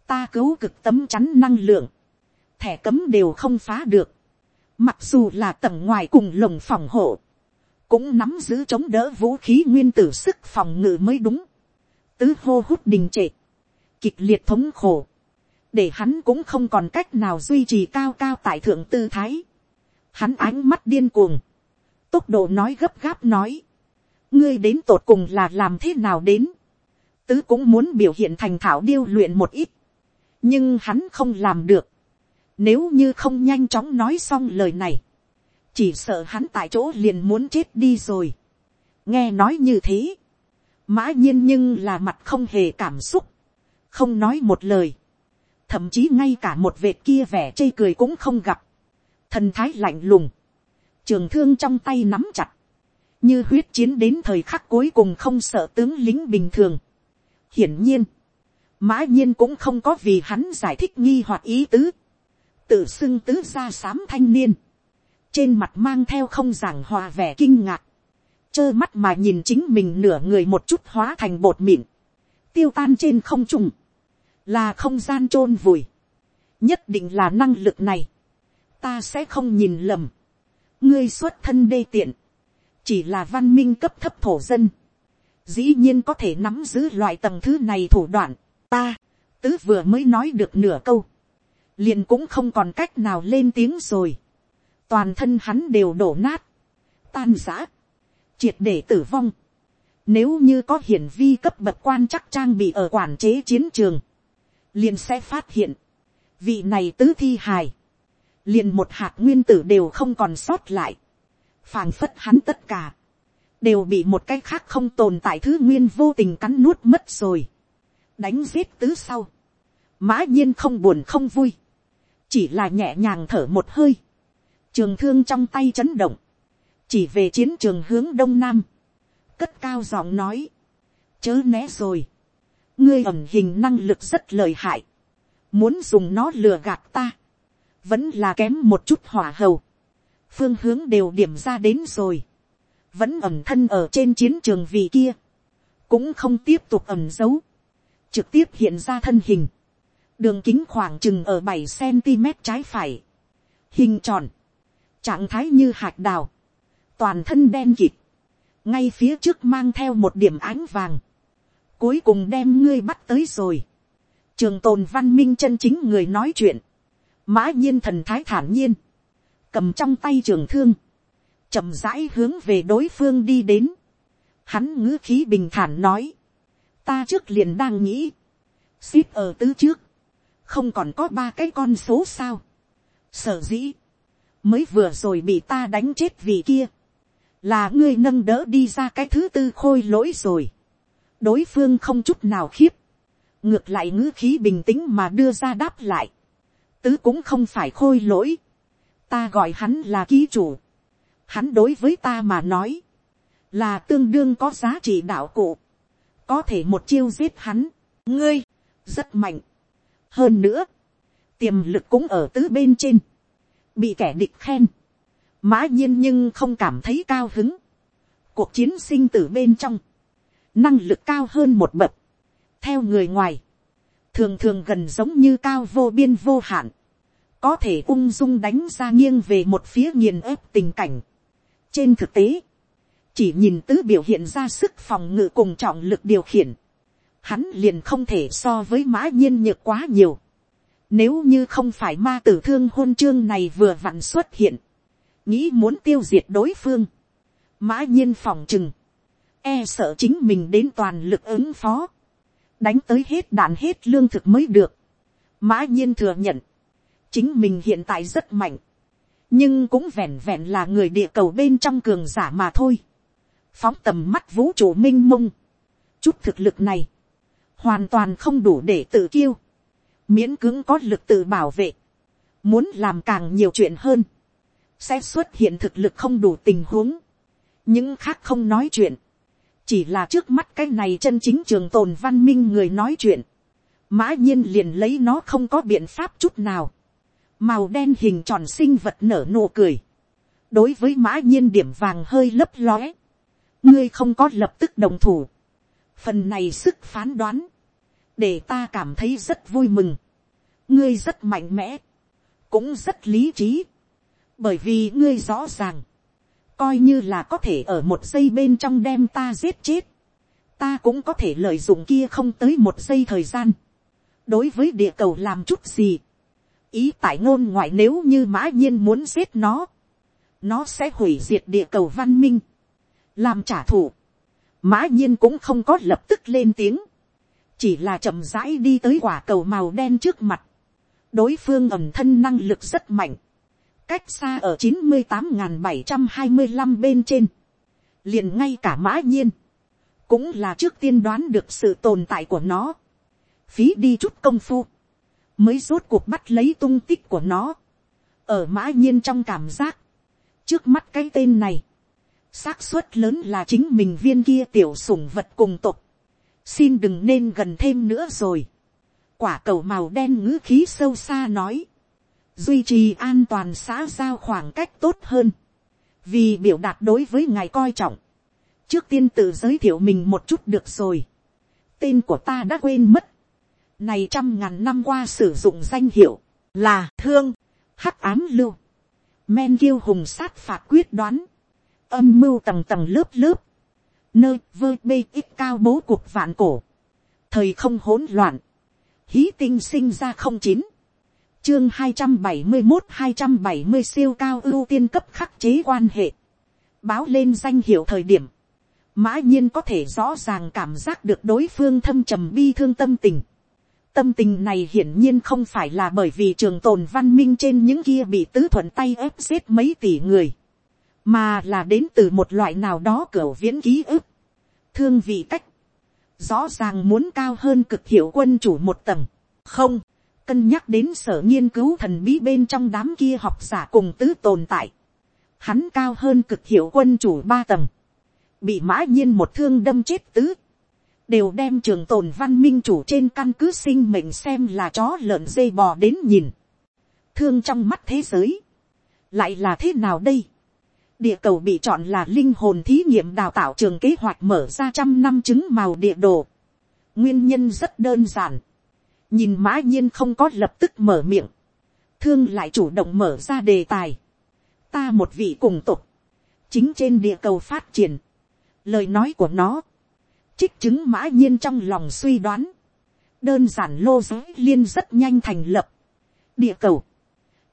[SPEAKER 1] ta cứu cực tấm chắn năng lượng, thẻ cấm đều không phá được, mặc dù là tầng ngoài cùng lồng phòng hộ, cũng nắm giữ chống đỡ vũ khí nguyên tử sức phòng ngự mới đúng. Tứ hô hút đình trệ, kịch liệt thống khổ, để hắn cũng không còn cách nào duy trì cao cao tại thượng tư thái. Hắn ánh mắt điên cuồng, tốc độ nói gấp gáp nói, ngươi đến tột cùng là làm thế nào đến, tứ cũng muốn biểu hiện thành thảo điêu luyện một ít, nhưng hắn không làm được, nếu như không nhanh chóng nói xong lời này, chỉ sợ hắn tại chỗ liền muốn chết đi rồi. nghe nói như thế, mã nhiên nhưng là mặt không hề cảm xúc, không nói một lời, thậm chí ngay cả một vệt kia vẻ chê cười cũng không gặp, thần thái lạnh lùng, trường thương trong tay nắm chặt, như huyết chiến đến thời khắc cuối cùng không sợ tướng lính bình thường. hiển nhiên, mã nhiên cũng không có vì hắn giải thích nghi hoặc ý tứ, tự xưng tứ gia sám thanh niên, trên mặt mang theo không giảng hòa vẻ kinh ngạc, trơ mắt mà nhìn chính mình nửa người một chút hóa thành bột mịn, tiêu tan trên không trung, là không gian t r ô n vùi, nhất định là năng lực này, ta sẽ không nhìn lầm, ngươi xuất thân đê tiện, chỉ là văn minh cấp thấp thổ dân, dĩ nhiên có thể nắm giữ loại tầng thứ này thủ đoạn, ta, tứ vừa mới nói được nửa câu, liền cũng không còn cách nào lên tiếng rồi, toàn thân hắn đều đổ nát, tan giã, triệt để tử vong. Nếu như có hiển vi cấp bậc quan chắc trang bị ở quản chế chiến trường, liền sẽ phát hiện, vị này tứ thi hài, liền một hạt nguyên tử đều không còn sót lại, phàng phất hắn tất cả, đều bị một cái khác không tồn tại thứ nguyên vô tình cắn nuốt mất rồi, đánh giết tứ sau, mã nhiên không buồn không vui, chỉ là nhẹ nhàng thở một hơi, trường thương trong tay chấn động, chỉ về chiến trường hướng đông nam, cất cao giọng nói, chớ né rồi, ngươi ẩm hình năng lực rất lời hại, muốn dùng nó lừa gạt ta, vẫn là kém một chút hỏa hầu, phương hướng đều điểm ra đến rồi, vẫn ẩm thân ở trên chiến trường vì kia, cũng không tiếp tục ẩm giấu, trực tiếp hiện ra thân hình, đường kính khoảng chừng ở bảy cm trái phải, hình tròn, trạng thái như hạt đào, toàn thân đen kịt, ngay phía trước mang theo một điểm ánh vàng, cuối cùng đem ngươi bắt tới rồi, trường tồn văn minh chân chính người nói chuyện, mã nhiên thần thái thản nhiên, cầm trong tay trường thương, chậm rãi hướng về đối phương đi đến, hắn ngữ khí bình thản nói, ta trước liền đang nghĩ, ship ở tứ trước, không còn có ba cái con số sao, sở dĩ, mới vừa rồi bị ta đánh chết vì kia, là ngươi nâng đỡ đi ra cái thứ tư khôi lỗi rồi, đối phương không chút nào khiếp, ngược lại ngữ khí bình tĩnh mà đưa ra đáp lại, tứ cũng không phải khôi lỗi, ta gọi hắn là ký chủ, hắn đối với ta mà nói, là tương đương có giá trị đạo cụ, có thể một chiêu giết hắn, ngươi, rất mạnh hơn nữa, tiềm lực cũng ở tứ bên trên, bị kẻ địch khen, mã nhiên nhưng không cảm thấy cao hứng, cuộc chiến sinh tử bên trong, năng lực cao hơn một bậc, theo người ngoài, thường thường gần giống như cao vô biên vô hạn, có thể ung dung đánh ra nghiêng về một phía nghiền ép tình cảnh. trên thực tế, chỉ nhìn tứ biểu hiện ra sức phòng ngự cùng trọng lực điều khiển, hắn liền không thể so với mã nhiên nhược quá nhiều. Nếu như không phải ma tử thương hôn chương này vừa vặn xuất hiện, nghĩ muốn tiêu diệt đối phương, mã nhiên phòng chừng, e sợ chính mình đến toàn lực ứng phó, đánh tới hết đạn hết lương thực mới được. mã nhiên thừa nhận, chính mình hiện tại rất mạnh, nhưng cũng vẹn vẹn là người địa cầu bên trong cường giả mà thôi. phóng tầm mắt vũ trụ m i n h mông, chút thực lực này, hoàn toàn không đủ để tự kiêu, miễn cưỡng có lực tự bảo vệ, muốn làm càng nhiều chuyện hơn, sẽ xuất hiện thực lực không đủ tình huống, những khác không nói chuyện, chỉ là trước mắt cái này chân chính trường tồn văn minh người nói chuyện, mã nhiên liền lấy nó không có biện pháp chút nào, màu đen hình tròn sinh vật nở nụ cười, đối với mã nhiên điểm vàng hơi lấp lóe, ngươi không có lập tức đồng thủ, phần này sức phán đoán, để ta cảm thấy rất vui mừng, ngươi rất mạnh mẽ, cũng rất lý trí, bởi vì ngươi rõ ràng, coi như là có thể ở một giây bên trong đem ta giết chết, ta cũng có thể lợi dụng kia không tới một giây thời gian, đối với địa cầu làm chút gì, ý tại ngôn ngoại nếu như mã nhiên muốn giết nó, nó sẽ hủy diệt địa cầu văn minh, làm trả thù. mã nhiên cũng không có lập tức lên tiếng, chỉ là chậm rãi đi tới quả cầu màu đen trước mặt, đối phương ẩm thân năng lực rất mạnh, cách xa ở chín mươi tám bảy trăm hai mươi năm bên trên, liền ngay cả mã nhiên, cũng là trước tiên đoán được sự tồn tại của nó, phí đi chút công phu, mới rốt cuộc bắt lấy tung tích của nó, ở mã nhiên trong cảm giác, trước mắt cái tên này, xác suất lớn là chính mình viên kia tiểu sủng vật cùng tục, xin đừng nên gần thêm nữa rồi, quả cầu màu đen ngữ khí sâu xa nói, duy trì an toàn xã giao khoảng cách tốt hơn, vì biểu đạt đối với ngài coi trọng, trước tiên tự giới thiệu mình một chút được rồi, tên của ta đã quên mất, này trăm ngàn năm qua sử dụng danh hiệu là thương, hắc ám lưu, men kiêu hùng sát phạt quyết đoán, âm mưu tầng tầng lớp lớp, nơi vơ bê ít cao bố cuộc vạn cổ, thời không hỗn loạn, hí tinh sinh ra không chín, chương hai trăm bảy mươi một hai trăm bảy mươi siêu cao ưu tiên cấp khắc chế quan hệ, báo lên danh hiệu thời điểm, mã nhiên có thể rõ ràng cảm giác được đối phương thâm trầm bi thương tâm tình. Tâm tình này hiển nhiên không phải là bởi vì trường tồn văn minh trên những kia bị tứ thuận tay ép giết mấy tỷ người, mà là đến từ một loại nào đó cửa viễn ký ức, thương vị cách, rõ ràng muốn cao hơn cực hiệu quân chủ một tầng, không, cân nhắc đến sở nghiên cứu thần bí bên trong đám kia học giả cùng tứ tồn tại, hắn cao hơn cực hiệu quân chủ ba tầng, bị mã nhiên một thương đâm chết tứ, đều đem trường tồn văn minh chủ trên căn cứ sinh mệnh xem là chó lợn dây bò đến nhìn. Thương trong mắt thế giới. Lại là thế nào đây? Địa cầu bị chọn là linh hồn thí nghiệm đào tạo trường kế hoạch mở ra trăm năm chứng màu địa đồ. Nguyên nhân rất đơn giản. Nhìn mã nhiên không có lập tức mở miệng. Thương lại chủ động mở ra đề tài. Ta một vị cùng tục. Chính trên địa cầu phát triển. Lời nói của nó trích chứng mã nhiên trong lòng suy đoán, đơn giản lô giới liên rất nhanh thành lập, địa cầu,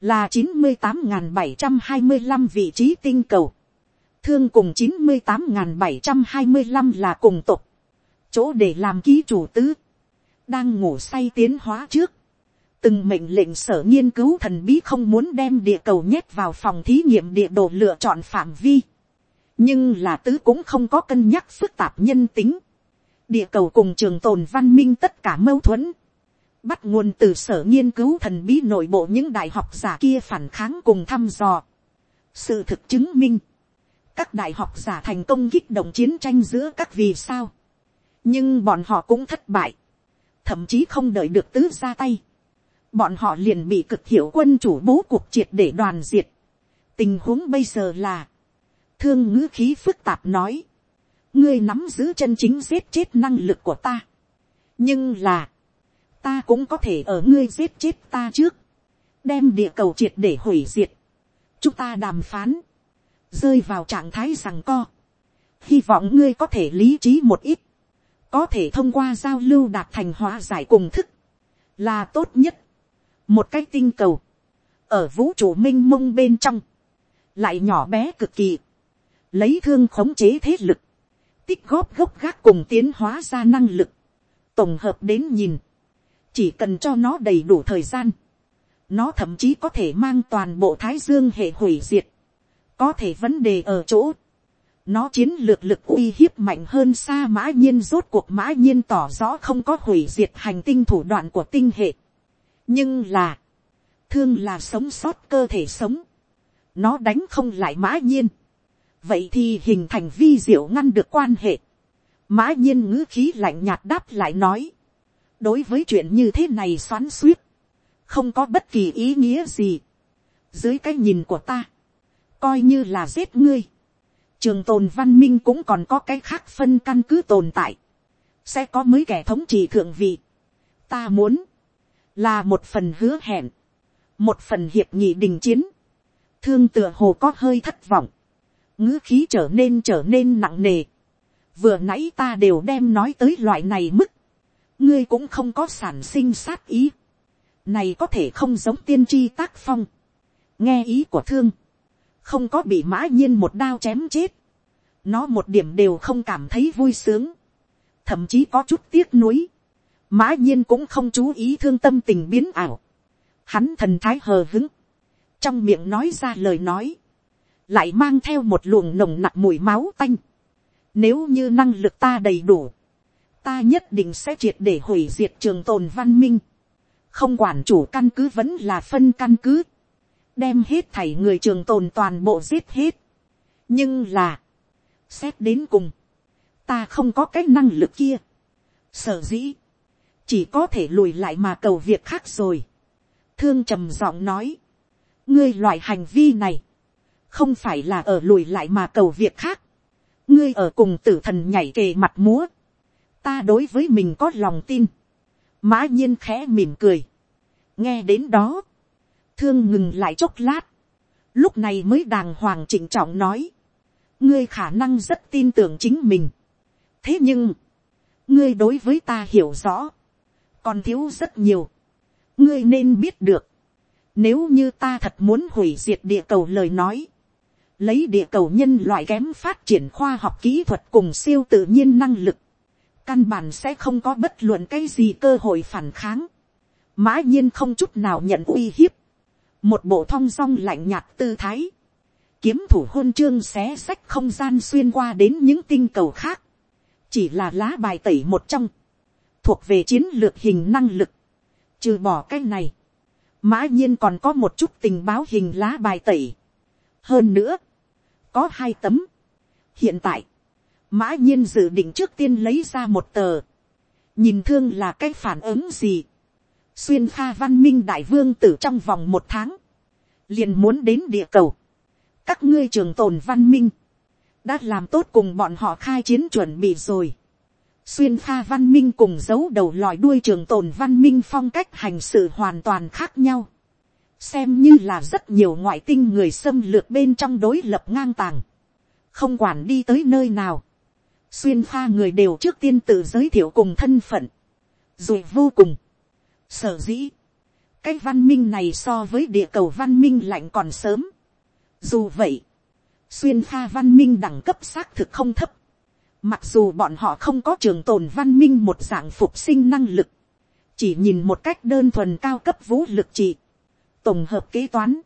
[SPEAKER 1] là chín mươi tám bảy trăm hai mươi năm vị trí tinh cầu, thương cùng chín mươi tám bảy trăm hai mươi năm là cùng tục, chỗ để làm ký chủ tứ, đang ngủ say tiến hóa trước, từng mệnh lệnh sở nghiên cứu thần bí không muốn đem địa cầu nhét vào phòng thí nghiệm địa đồ lựa chọn phạm vi, nhưng là tứ cũng không có cân nhắc phức tạp nhân tính, địa cầu cùng trường tồn văn minh tất cả mâu thuẫn, bắt nguồn từ sở nghiên cứu thần bí nội bộ những đại học giả kia phản kháng cùng thăm dò. sự thực chứng minh, các đại học giả thành công kích động chiến tranh giữa các vì sao, nhưng bọn họ cũng thất bại, thậm chí không đợi được tứ ra tay, bọn họ liền bị cực hiệu quân chủ bố cuộc triệt để đoàn diệt. tình huống bây giờ là, thương ngữ khí phức tạp nói, ngươi nắm giữ chân chính giết chết năng lực của ta. nhưng là, ta cũng có thể ở ngươi giết chết ta trước, đem địa cầu triệt để hủy diệt. chúng ta đàm phán, rơi vào trạng thái rằng co. hy vọng ngươi có thể lý trí một ít, có thể thông qua giao lưu đạt thành hóa giải cùng thức, là tốt nhất. một cái tinh cầu, ở vũ trụ m i n h mông bên trong, lại nhỏ bé cực kỳ, lấy thương khống chế thế lực, tích góp gốc gác cùng tiến hóa ra năng lực, tổng hợp đến nhìn, chỉ cần cho nó đầy đủ thời gian, nó thậm chí có thể mang toàn bộ thái dương hệ hủy diệt, có thể vấn đề ở chỗ, nó chiến lược lực uy hiếp mạnh hơn xa mã nhiên rốt cuộc mã nhiên tỏ rõ không có hủy diệt hành tinh thủ đoạn của tinh hệ. nhưng là, thương là sống sót cơ thể sống, nó đánh không lại mã nhiên, vậy thì hình thành vi diệu ngăn được quan hệ. mã nhiên ngữ khí lạnh nhạt đáp lại nói, đối với chuyện như thế này xoắn suýt, không có bất kỳ ý nghĩa gì. dưới cái nhìn của ta, coi như là giết ngươi, trường tồn văn minh cũng còn có cái khác phân căn cứ tồn tại, sẽ có mấy kẻ thống trị thượng vị. ta muốn, là một phần hứa hẹn, một phần hiệp nghị đình chiến, thương tựa hồ có hơi thất vọng, ngữ khí trở nên trở nên nặng nề. vừa nãy ta đều đem nói tới loại này mức, ngươi cũng không có sản sinh sát ý. này có thể không giống tiên tri tác phong. nghe ý của thương, không có bị mã nhiên một đao chém chết. nó một điểm đều không cảm thấy vui sướng, thậm chí có chút tiếc nuối. mã nhiên cũng không chú ý thương tâm tình biến ảo. hắn thần thái hờ hứng, trong miệng nói ra lời nói, lại mang theo một luồng nồng nặc mùi máu tanh. Nếu như năng lực ta đầy đủ, ta nhất định sẽ triệt để hủy diệt trường tồn văn minh. Không quản chủ căn cứ vẫn là phân căn cứ. Đem hết thảy người trường tồn toàn bộ giết hết. Nhưng là, xét đến cùng, ta không có cái năng lực kia. Sở dĩ, chỉ có thể lùi lại mà cầu việc khác rồi. Thương trầm giọng nói, ngươi loại hành vi này, không phải là ở lùi lại mà cầu việc khác, ngươi ở cùng tử thần nhảy kề mặt múa, ta đối với mình có lòng tin, mã nhiên khẽ mỉm cười, nghe đến đó, thương ngừng lại chốc lát, lúc này mới đàng hoàng chỉnh trọng nói, ngươi khả năng rất tin tưởng chính mình, thế nhưng, ngươi đối với ta hiểu rõ, còn thiếu rất nhiều, ngươi nên biết được, nếu như ta thật muốn hủy diệt địa cầu lời nói, lấy địa cầu nhân loại kém phát triển khoa học kỹ thuật cùng siêu tự nhiên năng lực, căn bản sẽ không có bất luận cái gì cơ hội phản kháng, mã nhiên không chút nào nhận uy hiếp, một bộ thong dong lạnh nhạt tư thái, kiếm thủ hôn chương xé sách không gian xuyên qua đến những tinh cầu khác, chỉ là lá bài tẩy một trong, thuộc về chiến lược hình năng lực, trừ bỏ cái này, mã nhiên còn có một chút tình báo hình lá bài tẩy. hơn nữa, có hai tấm. hiện tại, mã nhiên dự định trước tiên lấy ra một tờ, nhìn thương là cái phản ứng gì. xuyên pha văn minh đại vương tử trong vòng một tháng, liền muốn đến địa cầu. các ngươi trường tồn văn minh, đã làm tốt cùng bọn họ khai chiến chuẩn bị rồi xuyên pha văn minh cùng giấu đầu lòi đuôi trường tồn văn minh phong cách hành sự hoàn toàn khác nhau. xem như là rất nhiều ngoại tinh người xâm lược bên trong đối lập ngang tàng. không quản đi tới nơi nào xuyên pha người đều trước tiên tự giới thiệu cùng thân phận. rồi vô cùng. sở dĩ. cái văn minh này so với địa cầu văn minh lạnh còn sớm. dù vậy, xuyên pha văn minh đẳng cấp xác thực không thấp Mặc dù bọn họ không có trường tồn văn minh một dạng phục sinh năng lực. Chỉ nhìn một cách đơn thuần cao cấp vũ lực trị. Tổng hợp kế toán.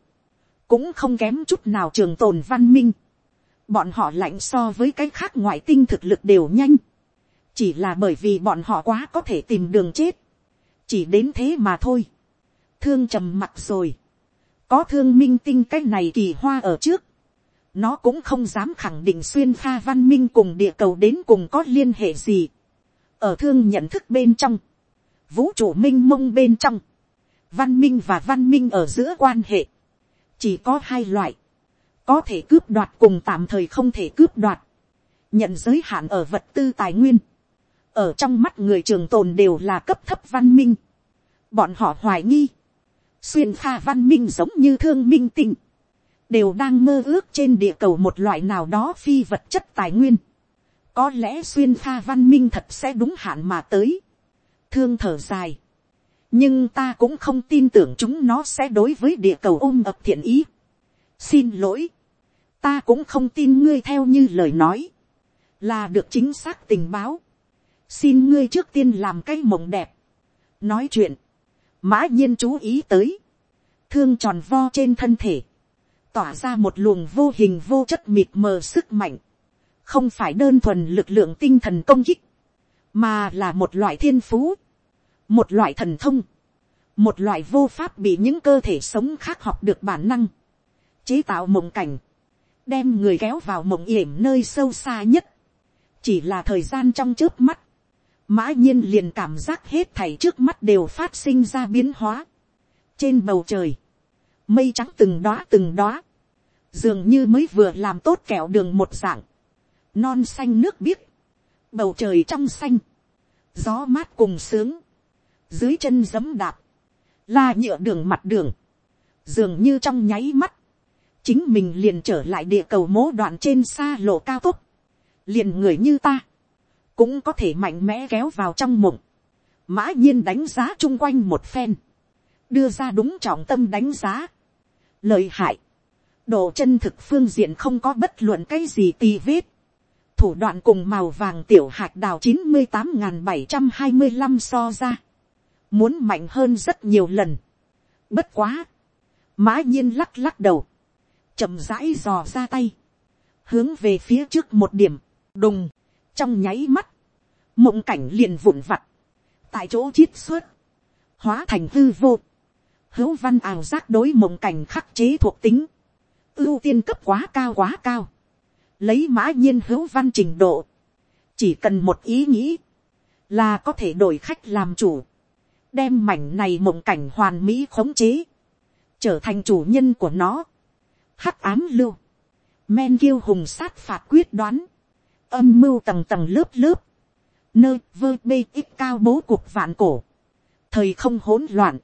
[SPEAKER 1] Cũng không kém chút nào trường tồn văn minh. Bọn họ lạnh so với cái khác ngoại tinh thực lực đều nhanh. Chỉ là bởi vì bọn họ quá có thể tìm đường chết. Chỉ đến thế mà thôi. Thương trầm mặt rồi. Có thương minh tinh cái này kỳ hoa ở trước nó cũng không dám khẳng định xuyên pha văn minh cùng địa cầu đến cùng có liên hệ gì. ở thương nhận thức bên trong, vũ trụ minh mông bên trong, văn minh và văn minh ở giữa quan hệ, chỉ có hai loại, có thể cướp đoạt cùng tạm thời không thể cướp đoạt, nhận giới hạn ở vật tư tài nguyên, ở trong mắt người trường tồn đều là cấp thấp văn minh, bọn họ hoài nghi, xuyên pha văn minh giống như thương minh tinh, đều đang mơ ước trên địa cầu một loại nào đó phi vật chất tài nguyên. có lẽ xuyên pha văn minh thật sẽ đúng hạn mà tới. thương thở dài. nhưng ta cũng không tin tưởng chúng nó sẽ đối với địa cầu ôm ập thiện ý xin lỗi. ta cũng không tin ngươi theo như lời nói. là được chính xác tình báo. xin ngươi trước tiên làm cái mộng đẹp. nói chuyện. mã nhiên chú ý tới. thương tròn vo trên thân thể tỏa ra một luồng vô hình vô chất mịt mờ sức mạnh, không phải đơn thuần lực lượng tinh thần công kích, mà là một loại thiên phú, một loại thần thông, một loại vô pháp bị những cơ thể sống khác học được bản năng, chế tạo mộng cảnh, đem người kéo vào mộng yểm nơi sâu xa nhất, chỉ là thời gian trong trước mắt, mã nhiên liền cảm giác hết thảy trước mắt đều phát sinh ra biến hóa. trên bầu trời, mây trắng từng đóa từng đóa, dường như mới vừa làm tốt kẹo đường một dạng, non xanh nước biếc, bầu trời trong xanh, gió mát cùng sướng, dưới chân giấm đạp, la nhựa đường mặt đường, dường như trong nháy mắt, chính mình liền trở lại địa cầu mố đoạn trên xa lộ cao tốc, liền người như ta, cũng có thể mạnh mẽ kéo vào trong mộng, mã nhiên đánh giá chung quanh một phen, đưa ra đúng trọng tâm đánh giá, lợi hại, độ chân thực phương diện không có bất luận cái gì tì vết, thủ đoạn cùng màu vàng tiểu hạt đào chín mươi tám n bảy trăm hai mươi năm so ra, muốn mạnh hơn rất nhiều lần. Bất quá, mã nhiên lắc lắc đầu, chậm rãi dò ra tay, hướng về phía trước một điểm, đùng, trong nháy mắt, mộng cảnh liền vụn vặt, tại chỗ chiết xuất, hóa thành hư vô, hữu văn ảo giác đối mộng cảnh khắc chế thuộc tính, ưu tiên cấp quá cao quá cao, lấy mã nhiên hữu văn trình độ, chỉ cần một ý nghĩ, là có thể đổi khách làm chủ, đem mảnh này mộng cảnh hoàn mỹ khống chế, trở thành chủ nhân của nó, hắc ám lưu, men kiêu hùng sát phạt quyết đoán, âm mưu tầng tầng lớp lớp, nơi vơ bê ít cao bố cuộc vạn cổ, thời không hỗn loạn,